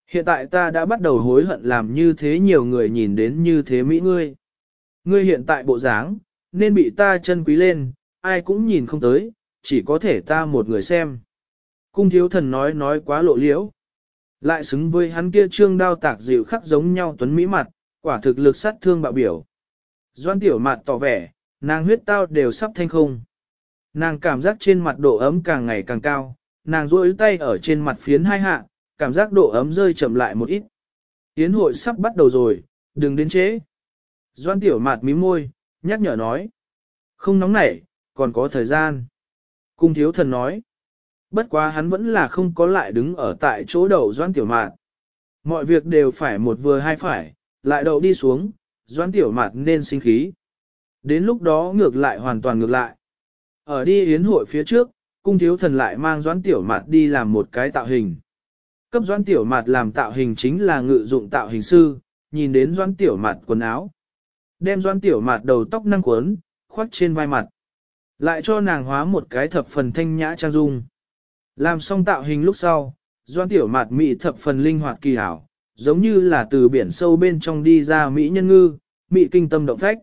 Hiện tại ta đã bắt đầu hối hận làm như thế nhiều người nhìn đến như thế Mỹ ngươi. Ngươi hiện tại bộ dáng, nên bị ta chân quý lên, ai cũng nhìn không tới, chỉ có thể ta một người xem. Cung thiếu thần nói nói quá lộ liễu. Lại xứng với hắn kia trương đao tạc dịu khắc giống nhau tuấn Mỹ mặt, quả thực lực sát thương bạo biểu. Doan tiểu mặt tỏ vẻ, nàng huyết tao đều sắp thanh không. Nàng cảm giác trên mặt độ ấm càng ngày càng cao, nàng duỗi tay ở trên mặt phiến hai hạ, cảm giác độ ấm rơi chậm lại một ít. Yến hội sắp bắt đầu rồi, đừng đến chế. Doan tiểu mạt mím môi, nhắc nhở nói. Không nóng nảy, còn có thời gian. Cung thiếu thần nói. Bất quá hắn vẫn là không có lại đứng ở tại chỗ đầu doan tiểu mạn, Mọi việc đều phải một vừa hai phải, lại đậu đi xuống, doan tiểu mạn nên sinh khí. Đến lúc đó ngược lại hoàn toàn ngược lại. Ở đi yến hội phía trước, cung thiếu thần lại mang doan tiểu mạt đi làm một cái tạo hình. Cấp doan tiểu mạt làm tạo hình chính là ngự dụng tạo hình sư, nhìn đến doan tiểu mạt quần áo. Đem doan tiểu mạt đầu tóc năng quấn, khoác trên vai mặt. Lại cho nàng hóa một cái thập phần thanh nhã trang dung. Làm xong tạo hình lúc sau, doan tiểu mạt mỹ thập phần linh hoạt kỳ hảo, giống như là từ biển sâu bên trong đi ra mỹ nhân ngư, mỹ kinh tâm động phách.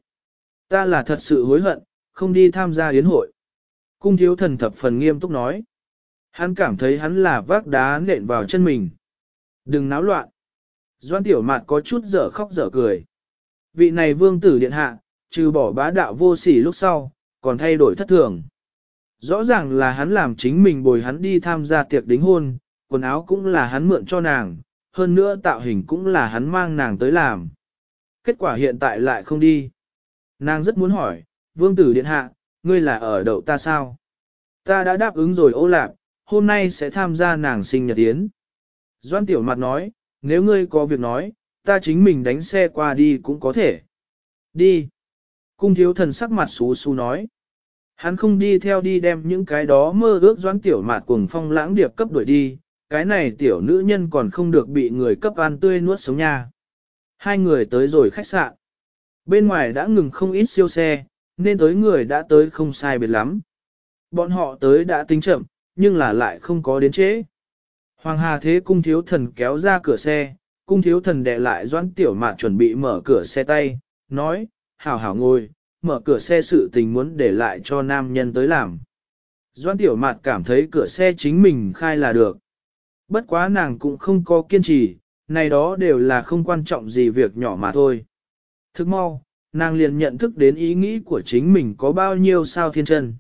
Ta là thật sự hối hận, không đi tham gia yến hội. Cung thiếu thần thập phần nghiêm túc nói. Hắn cảm thấy hắn là vác đá nện vào chân mình. Đừng náo loạn. Doan tiểu mạt có chút dở khóc dở cười. Vị này vương tử điện hạ, trừ bỏ bá đạo vô sỉ lúc sau, còn thay đổi thất thường. Rõ ràng là hắn làm chính mình bồi hắn đi tham gia tiệc đính hôn, quần áo cũng là hắn mượn cho nàng, hơn nữa tạo hình cũng là hắn mang nàng tới làm. Kết quả hiện tại lại không đi. Nàng rất muốn hỏi, vương tử điện hạ, ngươi là ở đậu ta sao? Ta đã đáp ứng rồi ô lạc, hôm nay sẽ tham gia nàng sinh nhật yến. Doan tiểu mặt nói, nếu ngươi có việc nói, ta chính mình đánh xe qua đi cũng có thể. Đi. Cung thiếu thần sắc mặt xú xú nói. Hắn không đi theo đi đem những cái đó mơ ước doãn tiểu mạt cùng phong lãng điệp cấp đuổi đi, cái này tiểu nữ nhân còn không được bị người cấp ăn tươi nuốt sống nha. Hai người tới rồi khách sạn. Bên ngoài đã ngừng không ít siêu xe, nên tới người đã tới không sai biệt lắm. Bọn họ tới đã tính chậm, nhưng là lại không có đến trễ. Hoàng Hà Thế cung thiếu thần kéo ra cửa xe, cung thiếu thần đệ lại doãn tiểu mạt chuẩn bị mở cửa xe tay, nói, hảo hảo ngồi, mở cửa xe sự tình muốn để lại cho nam nhân tới làm. Doan tiểu mạt cảm thấy cửa xe chính mình khai là được. Bất quá nàng cũng không có kiên trì, này đó đều là không quan trọng gì việc nhỏ mà thôi. Thức mau, nàng liền nhận thức đến ý nghĩ của chính mình có bao nhiêu sao thiên chân.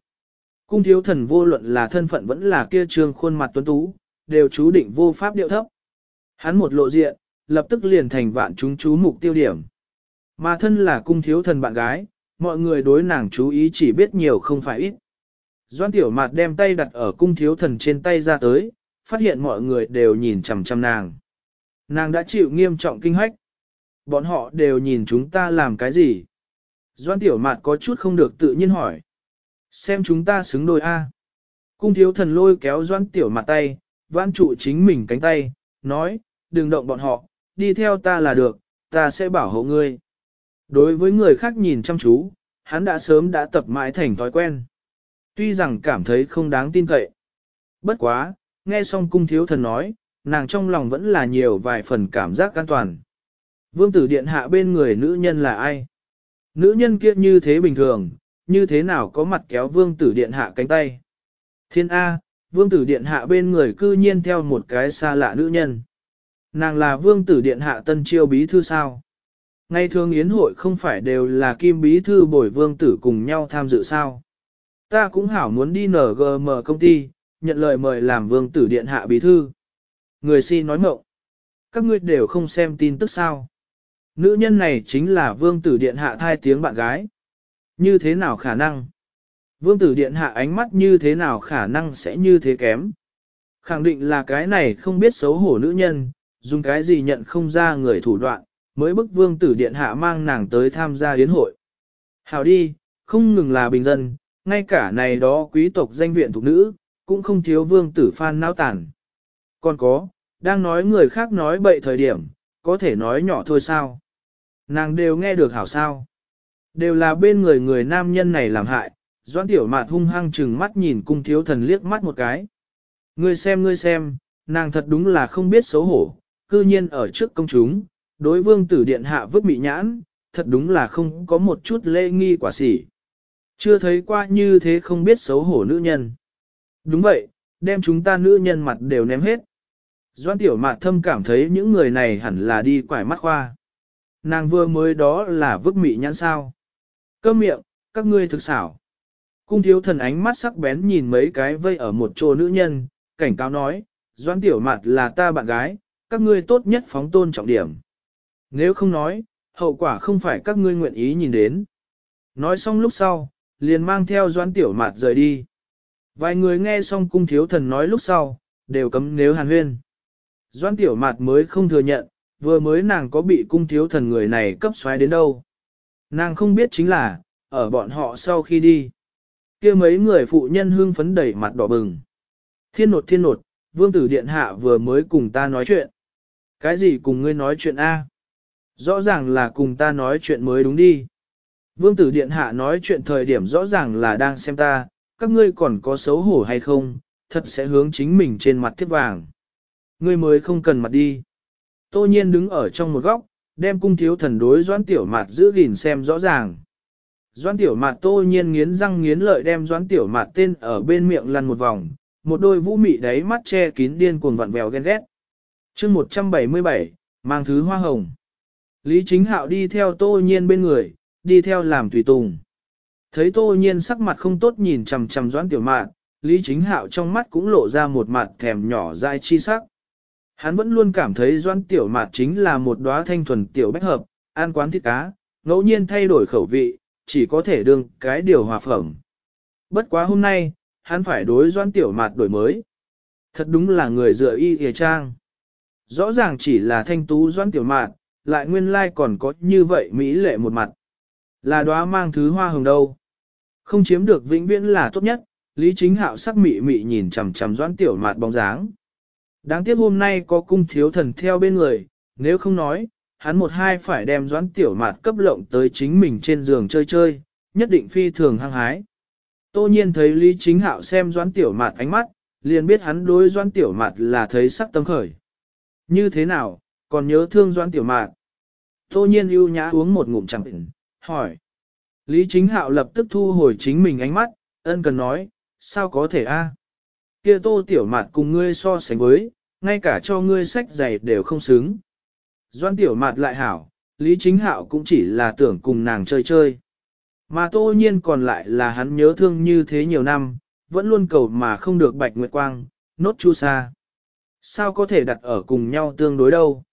Cung thiếu thần vô luận là thân phận vẫn là kia trương khuôn mặt tuấn tú, đều chú định vô pháp điệu thấp. Hắn một lộ diện, lập tức liền thành vạn chúng chú mục tiêu điểm. Mà thân là cung thiếu thần bạn gái, mọi người đối nàng chú ý chỉ biết nhiều không phải ít. Doan tiểu mạt đem tay đặt ở cung thiếu thần trên tay ra tới, phát hiện mọi người đều nhìn chằm chằm nàng. Nàng đã chịu nghiêm trọng kinh hách. Bọn họ đều nhìn chúng ta làm cái gì? Doan tiểu mạt có chút không được tự nhiên hỏi. Xem chúng ta xứng đôi A. Cung thiếu thần lôi kéo doan tiểu mạt tay, vãn trụ chính mình cánh tay, nói, đừng động bọn họ, đi theo ta là được, ta sẽ bảo hộ ngươi. Đối với người khác nhìn chăm chú, hắn đã sớm đã tập mãi thành thói quen. Tuy rằng cảm thấy không đáng tin cậy. Bất quá, nghe xong cung thiếu thần nói, nàng trong lòng vẫn là nhiều vài phần cảm giác an toàn. Vương tử điện hạ bên người nữ nhân là ai? Nữ nhân kia như thế bình thường, như thế nào có mặt kéo vương tử điện hạ cánh tay? Thiên A, vương tử điện hạ bên người cư nhiên theo một cái xa lạ nữ nhân. Nàng là vương tử điện hạ tân chiêu bí thư sao? Ngày thường yến hội không phải đều là kim bí thư bồi vương tử cùng nhau tham dự sao? Ta cũng hảo muốn đi NGM công ty, nhận lời mời làm vương tử điện hạ bí thư. Người si nói mộng. Các ngươi đều không xem tin tức sao. Nữ nhân này chính là vương tử điện hạ thai tiếng bạn gái. Như thế nào khả năng? Vương tử điện hạ ánh mắt như thế nào khả năng sẽ như thế kém? Khẳng định là cái này không biết xấu hổ nữ nhân, dùng cái gì nhận không ra người thủ đoạn, mới bức vương tử điện hạ mang nàng tới tham gia yến hội. Hào đi, không ngừng là bình dân, ngay cả này đó quý tộc danh viện thuộc nữ, cũng không thiếu vương tử phan náo tản. Còn có, đang nói người khác nói bậy thời điểm, có thể nói nhỏ thôi sao? Nàng đều nghe được hảo sao? Đều là bên người người nam nhân này làm hại, doãn tiểu mạt hung hăng chừng mắt nhìn cung thiếu thần liếc mắt một cái. Ngươi xem ngươi xem, nàng thật đúng là không biết xấu hổ, cư nhiên ở trước công chúng, đối vương tử điện hạ vứt mị nhãn, thật đúng là không có một chút lễ nghi quả sỉ. Chưa thấy qua như thế không biết xấu hổ nữ nhân. Đúng vậy, đem chúng ta nữ nhân mặt đều ném hết. Doan tiểu mạt thâm cảm thấy những người này hẳn là đi quải mắt khoa. Nàng vừa mới đó là vứt mị nhãn sao. Cơm miệng, các ngươi thực xảo. Cung thiếu thần ánh mắt sắc bén nhìn mấy cái vây ở một chỗ nữ nhân, cảnh cáo nói, Doan tiểu mạt là ta bạn gái, các ngươi tốt nhất phóng tôn trọng điểm. Nếu không nói, hậu quả không phải các ngươi nguyện ý nhìn đến. Nói xong lúc sau, liền mang theo Doan tiểu mạt rời đi. Vài người nghe xong cung thiếu thần nói lúc sau, đều cấm nếu hàn huyên. Doan tiểu mạt mới không thừa nhận, vừa mới nàng có bị cung thiếu thần người này cấp xoáy đến đâu. Nàng không biết chính là, ở bọn họ sau khi đi. kia mấy người phụ nhân hương phấn đẩy mặt đỏ bừng. Thiên nột thiên nột, vương tử điện hạ vừa mới cùng ta nói chuyện. Cái gì cùng ngươi nói chuyện A? Rõ ràng là cùng ta nói chuyện mới đúng đi. Vương tử điện hạ nói chuyện thời điểm rõ ràng là đang xem ta, các ngươi còn có xấu hổ hay không, thật sẽ hướng chính mình trên mặt thiết vàng. Ngươi mới không cần mặt đi. Tô nhiên đứng ở trong một góc, đem cung thiếu thần đối doãn tiểu mạt giữ gìn xem rõ ràng. Doãn tiểu mạt tô nhiên nghiến răng nghiến lợi đem doãn tiểu mạt tên ở bên miệng lăn một vòng, một đôi vũ mị đáy mắt che kín điên cuồng vặn vèo ghen ghét. chương 177, mang thứ hoa hồng. Lý chính hạo đi theo tô nhiên bên người, đi theo làm tùy tùng. Thấy tô nhiên sắc mặt không tốt nhìn chằm chằm doãn tiểu mạn, Lý Chính Hạo trong mắt cũng lộ ra một mặt thèm nhỏ dai chi sắc. Hắn vẫn luôn cảm thấy doãn tiểu Mạn chính là một đóa thanh thuần tiểu bách hợp, an quán thịt cá, ngẫu nhiên thay đổi khẩu vị, chỉ có thể đương cái điều hòa phẩm. Bất quá hôm nay, hắn phải đối doãn tiểu Mạn đổi mới. Thật đúng là người dựa y hề trang. Rõ ràng chỉ là thanh tú doãn tiểu Mạn lại nguyên lai còn có như vậy mỹ lệ một mặt. Là đóa mang thứ hoa hồng đâu. Không chiếm được vĩnh viễn là tốt nhất, Lý Chính Hạo sắc mị mị nhìn chằm chằm doãn tiểu mạt bóng dáng. Đáng tiếc hôm nay có cung thiếu thần theo bên người, nếu không nói, hắn một hai phải đem doãn tiểu mạt cấp lộng tới chính mình trên giường chơi chơi, nhất định phi thường hăng hái. Tô nhiên thấy Lý Chính Hạo xem doãn tiểu mạt ánh mắt, liền biết hắn đối doãn tiểu mạt là thấy sắc tâm khởi. Như thế nào, còn nhớ thương doãn tiểu mạt? Tô nhiên ưu nhã uống một ngụm chẳng tỉnh, hỏi. Lý Chính Hạo lập tức thu hồi chính mình ánh mắt, ân cần nói, sao có thể a? À? Kia tô tiểu mạt cùng ngươi so sánh với, ngay cả cho ngươi sách giày đều không xứng. Doan tiểu mạt lại hảo, Lý Chính Hạo cũng chỉ là tưởng cùng nàng chơi chơi. Mà tô nhiên còn lại là hắn nhớ thương như thế nhiều năm, vẫn luôn cầu mà không được bạch nguyệt quang, nốt chu sa. Sao có thể đặt ở cùng nhau tương đối đâu?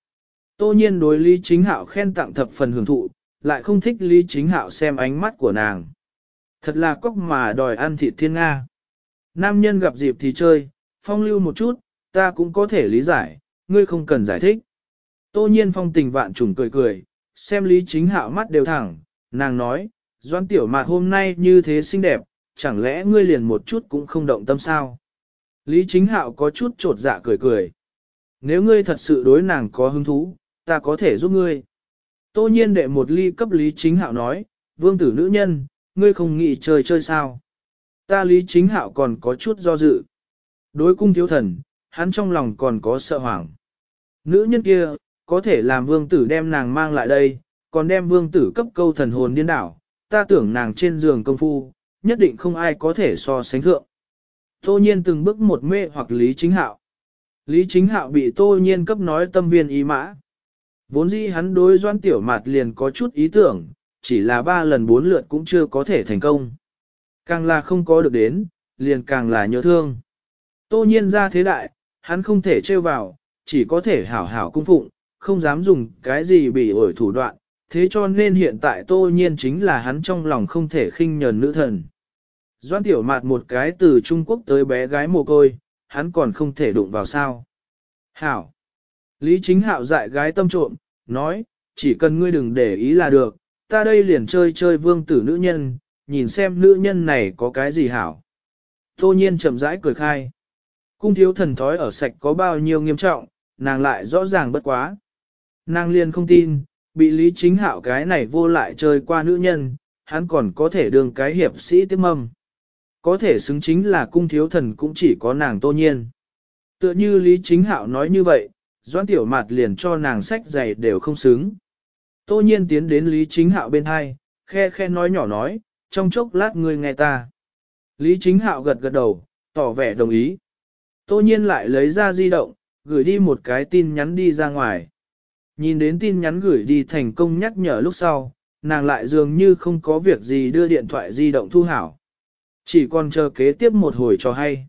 Tô nhiên đối Lý Chính Hạo khen tặng thập phần hưởng thụ, lại không thích Lý Chính Hạo xem ánh mắt của nàng. Thật là cóc mà đòi ăn thịt thiên Nga. Nam nhân gặp dịp thì chơi, phong lưu một chút, ta cũng có thể lý giải, ngươi không cần giải thích. Tô nhiên phong tình vạn trùng cười cười, xem Lý Chính Hạo mắt đều thẳng, nàng nói, Doan Tiểu Mạt hôm nay như thế xinh đẹp, chẳng lẽ ngươi liền một chút cũng không động tâm sao? Lý Chính Hạo có chút trột dạ cười cười. Nếu ngươi thật sự đối nàng có hứng thú, ta có thể giúp ngươi. Tô nhiên đệ một ly cấp Lý Chính Hạo nói, vương tử nữ nhân, ngươi không nghĩ chơi chơi sao? Ta Lý Chính Hạo còn có chút do dự. Đối cung thiếu thần, hắn trong lòng còn có sợ hoảng. Nữ nhân kia, có thể làm vương tử đem nàng mang lại đây, còn đem vương tử cấp câu thần hồn điên đảo, ta tưởng nàng trên giường công phu, nhất định không ai có thể so sánh thượng. Tô nhiên từng bước một mê hoặc Lý Chính Hạo. Lý Chính Hạo bị Tô nhiên cấp nói tâm viên ý mã. Vốn dĩ hắn đối doan tiểu mạt liền có chút ý tưởng, chỉ là ba lần bốn lượt cũng chưa có thể thành công. Càng là không có được đến, liền càng là nhớ thương. Tô nhiên ra thế đại, hắn không thể trêu vào, chỉ có thể hảo hảo cung phụng, không dám dùng cái gì bị ổi thủ đoạn, thế cho nên hiện tại tô nhiên chính là hắn trong lòng không thể khinh nhờn nữ thần. Doan tiểu mạt một cái từ Trung Quốc tới bé gái mồ côi, hắn còn không thể đụng vào sao. Hảo! Lý chính hạo dại gái tâm trộm, nói, chỉ cần ngươi đừng để ý là được, ta đây liền chơi chơi vương tử nữ nhân, nhìn xem nữ nhân này có cái gì hảo. Tô nhiên chậm rãi cười khai. Cung thiếu thần thói ở sạch có bao nhiêu nghiêm trọng, nàng lại rõ ràng bất quá. Nàng liền không tin, bị lý chính hạo cái này vô lại chơi qua nữ nhân, hắn còn có thể đường cái hiệp sĩ tiếp mâm. Có thể xứng chính là cung thiếu thần cũng chỉ có nàng tô nhiên. Tựa như lý chính hạo nói như vậy, doan tiểu mạt liền cho nàng sách giày đều không xứng. Tô nhiên tiến đến lý chính hạo bên hai, khe khe nói nhỏ nói, trong chốc lát ngươi nghe ta. Lý chính hạo gật gật đầu, tỏ vẻ đồng ý. Tô nhiên lại lấy ra di động, gửi đi một cái tin nhắn đi ra ngoài. Nhìn đến tin nhắn gửi đi thành công nhắc nhở lúc sau, nàng lại dường như không có việc gì đưa điện thoại di động thu hảo. Chỉ còn chờ kế tiếp một hồi cho hay.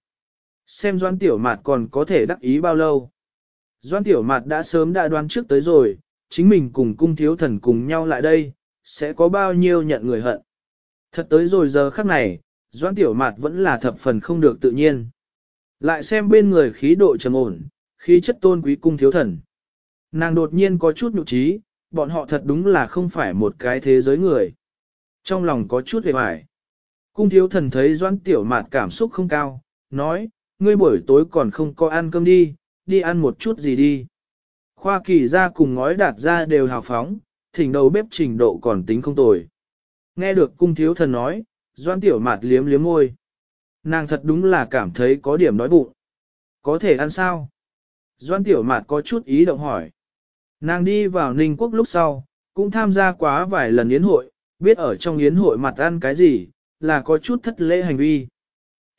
Xem Doan Tiểu Mạt còn có thể đắc ý bao lâu. Doan Tiểu Mạt đã sớm đã đoán trước tới rồi, chính mình cùng cung thiếu thần cùng nhau lại đây, sẽ có bao nhiêu nhận người hận. Thật tới rồi giờ khắc này, Doan Tiểu Mạt vẫn là thập phần không được tự nhiên. Lại xem bên người khí độ trầm ổn, khí chất tôn quý cung thiếu thần. Nàng đột nhiên có chút nhụ trí, bọn họ thật đúng là không phải một cái thế giới người. Trong lòng có chút hề hoài. Cung thiếu thần thấy doãn tiểu mạt cảm xúc không cao, nói, ngươi buổi tối còn không có ăn cơm đi, đi ăn một chút gì đi. Khoa kỳ ra cùng ngói đạt ra đều hào phóng, thỉnh đầu bếp trình độ còn tính không tồi. Nghe được cung thiếu thần nói, doan tiểu mạt liếm liếm môi. Nàng thật đúng là cảm thấy có điểm đói bụng. Có thể ăn sao? Doan tiểu mạt có chút ý động hỏi. Nàng đi vào Ninh Quốc lúc sau, cũng tham gia quá vài lần yến hội, biết ở trong yến hội mặt ăn cái gì, là có chút thất lễ hành vi.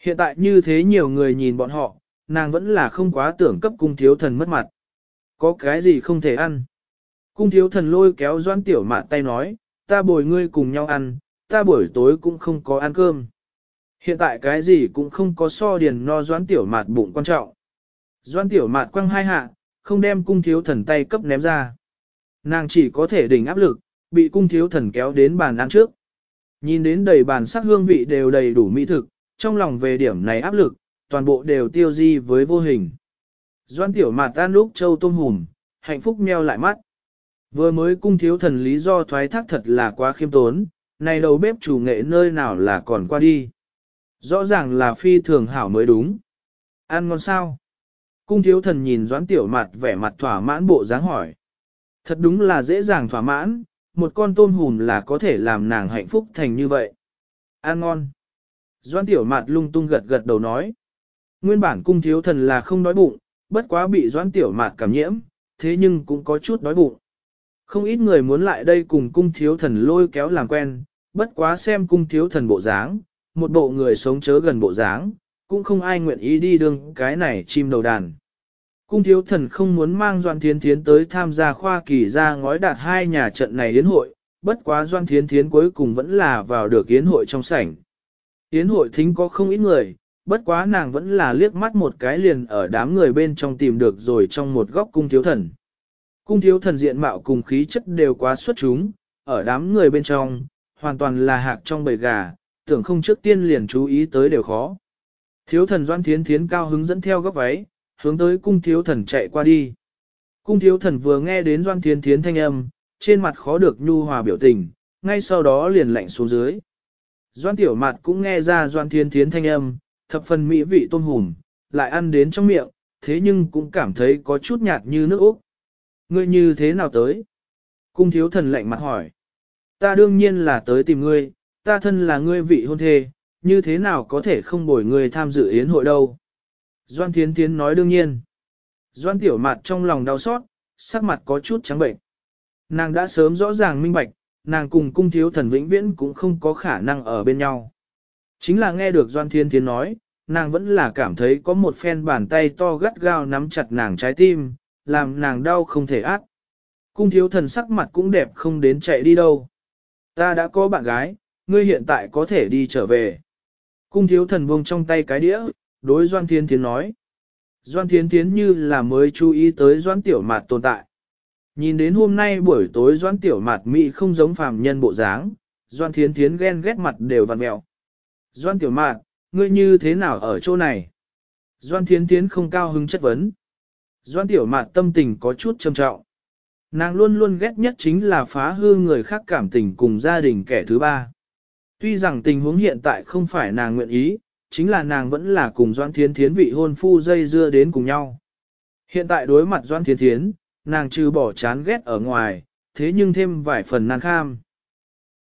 Hiện tại như thế nhiều người nhìn bọn họ, nàng vẫn là không quá tưởng cấp cung thiếu thần mất mặt. Có cái gì không thể ăn? Cung thiếu thần lôi kéo doan tiểu mạn tay nói, ta bồi ngươi cùng nhau ăn, ta buổi tối cũng không có ăn cơm. Hiện tại cái gì cũng không có so điền no doan tiểu mạt bụng quan trọng. Doan tiểu mạt quăng hai hạ, không đem cung thiếu thần tay cấp ném ra. Nàng chỉ có thể đỉnh áp lực, bị cung thiếu thần kéo đến bàn ăn trước. Nhìn đến đầy bàn sắc hương vị đều đầy đủ mỹ thực, trong lòng về điểm này áp lực, toàn bộ đều tiêu di với vô hình. Doan tiểu mạt tan lúc châu tôm hùm, hạnh phúc meo lại mắt. Vừa mới cung thiếu thần lý do thoái thác thật là quá khiêm tốn, này đầu bếp chủ nghệ nơi nào là còn qua đi. Rõ ràng là phi thường hảo mới đúng. Ăn ngon sao? Cung thiếu thần nhìn doãn tiểu mặt vẻ mặt thỏa mãn bộ dáng hỏi. Thật đúng là dễ dàng thỏa mãn, một con tôm hùm là có thể làm nàng hạnh phúc thành như vậy. Ăn ngon. Doãn tiểu mặt lung tung gật gật đầu nói. Nguyên bản cung thiếu thần là không đói bụng, bất quá bị doãn tiểu mạt cảm nhiễm, thế nhưng cũng có chút đói bụng. Không ít người muốn lại đây cùng cung thiếu thần lôi kéo làm quen, bất quá xem cung thiếu thần bộ dáng, một bộ người sống chớ gần bộ dáng, cũng không ai nguyện ý đi đương cái này chim đầu đàn. Cung thiếu thần không muốn mang Doan Thiến Thiến tới tham gia khoa kỳ ra ngói đạt hai nhà trận này đến hội, bất quá Doan Thiến Thiến cuối cùng vẫn là vào được yến hội trong sảnh. Yến hội thính có không ít người, bất quá nàng vẫn là liếc mắt một cái liền ở đám người bên trong tìm được rồi trong một góc cung thiếu thần. Cung thiếu thần diện mạo cùng khí chất đều quá xuất chúng, ở đám người bên trong, hoàn toàn là hạc trong bầy gà, tưởng không trước tiên liền chú ý tới đều khó. Thiếu thần Doan Thiến Thiến cao hứng dẫn theo góc váy, hướng tới cung thiếu thần chạy qua đi. Cung thiếu thần vừa nghe đến Doan Thiến Thiến thanh âm, trên mặt khó được nhu hòa biểu tình, ngay sau đó liền lạnh xuống dưới. Doan tiểu mặt cũng nghe ra Doan Thiến Thiến thanh âm, thập phần mỹ vị tôm hùm, lại ăn đến trong miệng, thế nhưng cũng cảm thấy có chút nhạt như nước Úc. Ngươi như thế nào tới? Cung thiếu thần lạnh mặt hỏi. Ta đương nhiên là tới tìm ngươi, ta thân là ngươi vị hôn thê, như thế nào có thể không bồi ngươi tham dự yến hội đâu? Doan Thiến Thiến nói đương nhiên. Doan Tiểu Mạt trong lòng đau xót, sắc mặt có chút trắng bệnh. Nàng đã sớm rõ ràng minh bạch, nàng cùng cung thiếu thần vĩnh viễn cũng không có khả năng ở bên nhau. Chính là nghe được Doan Thiên Thiến nói, nàng vẫn là cảm thấy có một phen bàn tay to gắt gao nắm chặt nàng trái tim, làm nàng đau không thể át. Cung thiếu thần sắc mặt cũng đẹp không đến chạy đi đâu. Ta đã có bạn gái, ngươi hiện tại có thể đi trở về. Cung thiếu thần buông trong tay cái đĩa, đối Doan Thiên Thiến nói. Doan Thiên Thiến như là mới chú ý tới Doan Tiểu Mạt tồn tại. Nhìn đến hôm nay buổi tối Doan Tiểu Mạt Mỹ không giống phàm nhân bộ dáng, Doan Thiên Thiến ghen ghét mặt đều vặn mẹo. Doan Tiểu Mạn, ngươi như thế nào ở chỗ này? Doan Thiến Thiến không cao hứng chất vấn. Doan Tiểu Mạn tâm tình có chút trầm trọng. Nàng luôn luôn ghét nhất chính là phá hư người khác cảm tình cùng gia đình kẻ thứ ba. Tuy rằng tình huống hiện tại không phải nàng nguyện ý, chính là nàng vẫn là cùng Doan Thiến Thiến vị hôn phu dây dưa đến cùng nhau. Hiện tại đối mặt Doan Thiến Thiến, nàng trừ bỏ chán ghét ở ngoài, thế nhưng thêm vài phần nàng kham.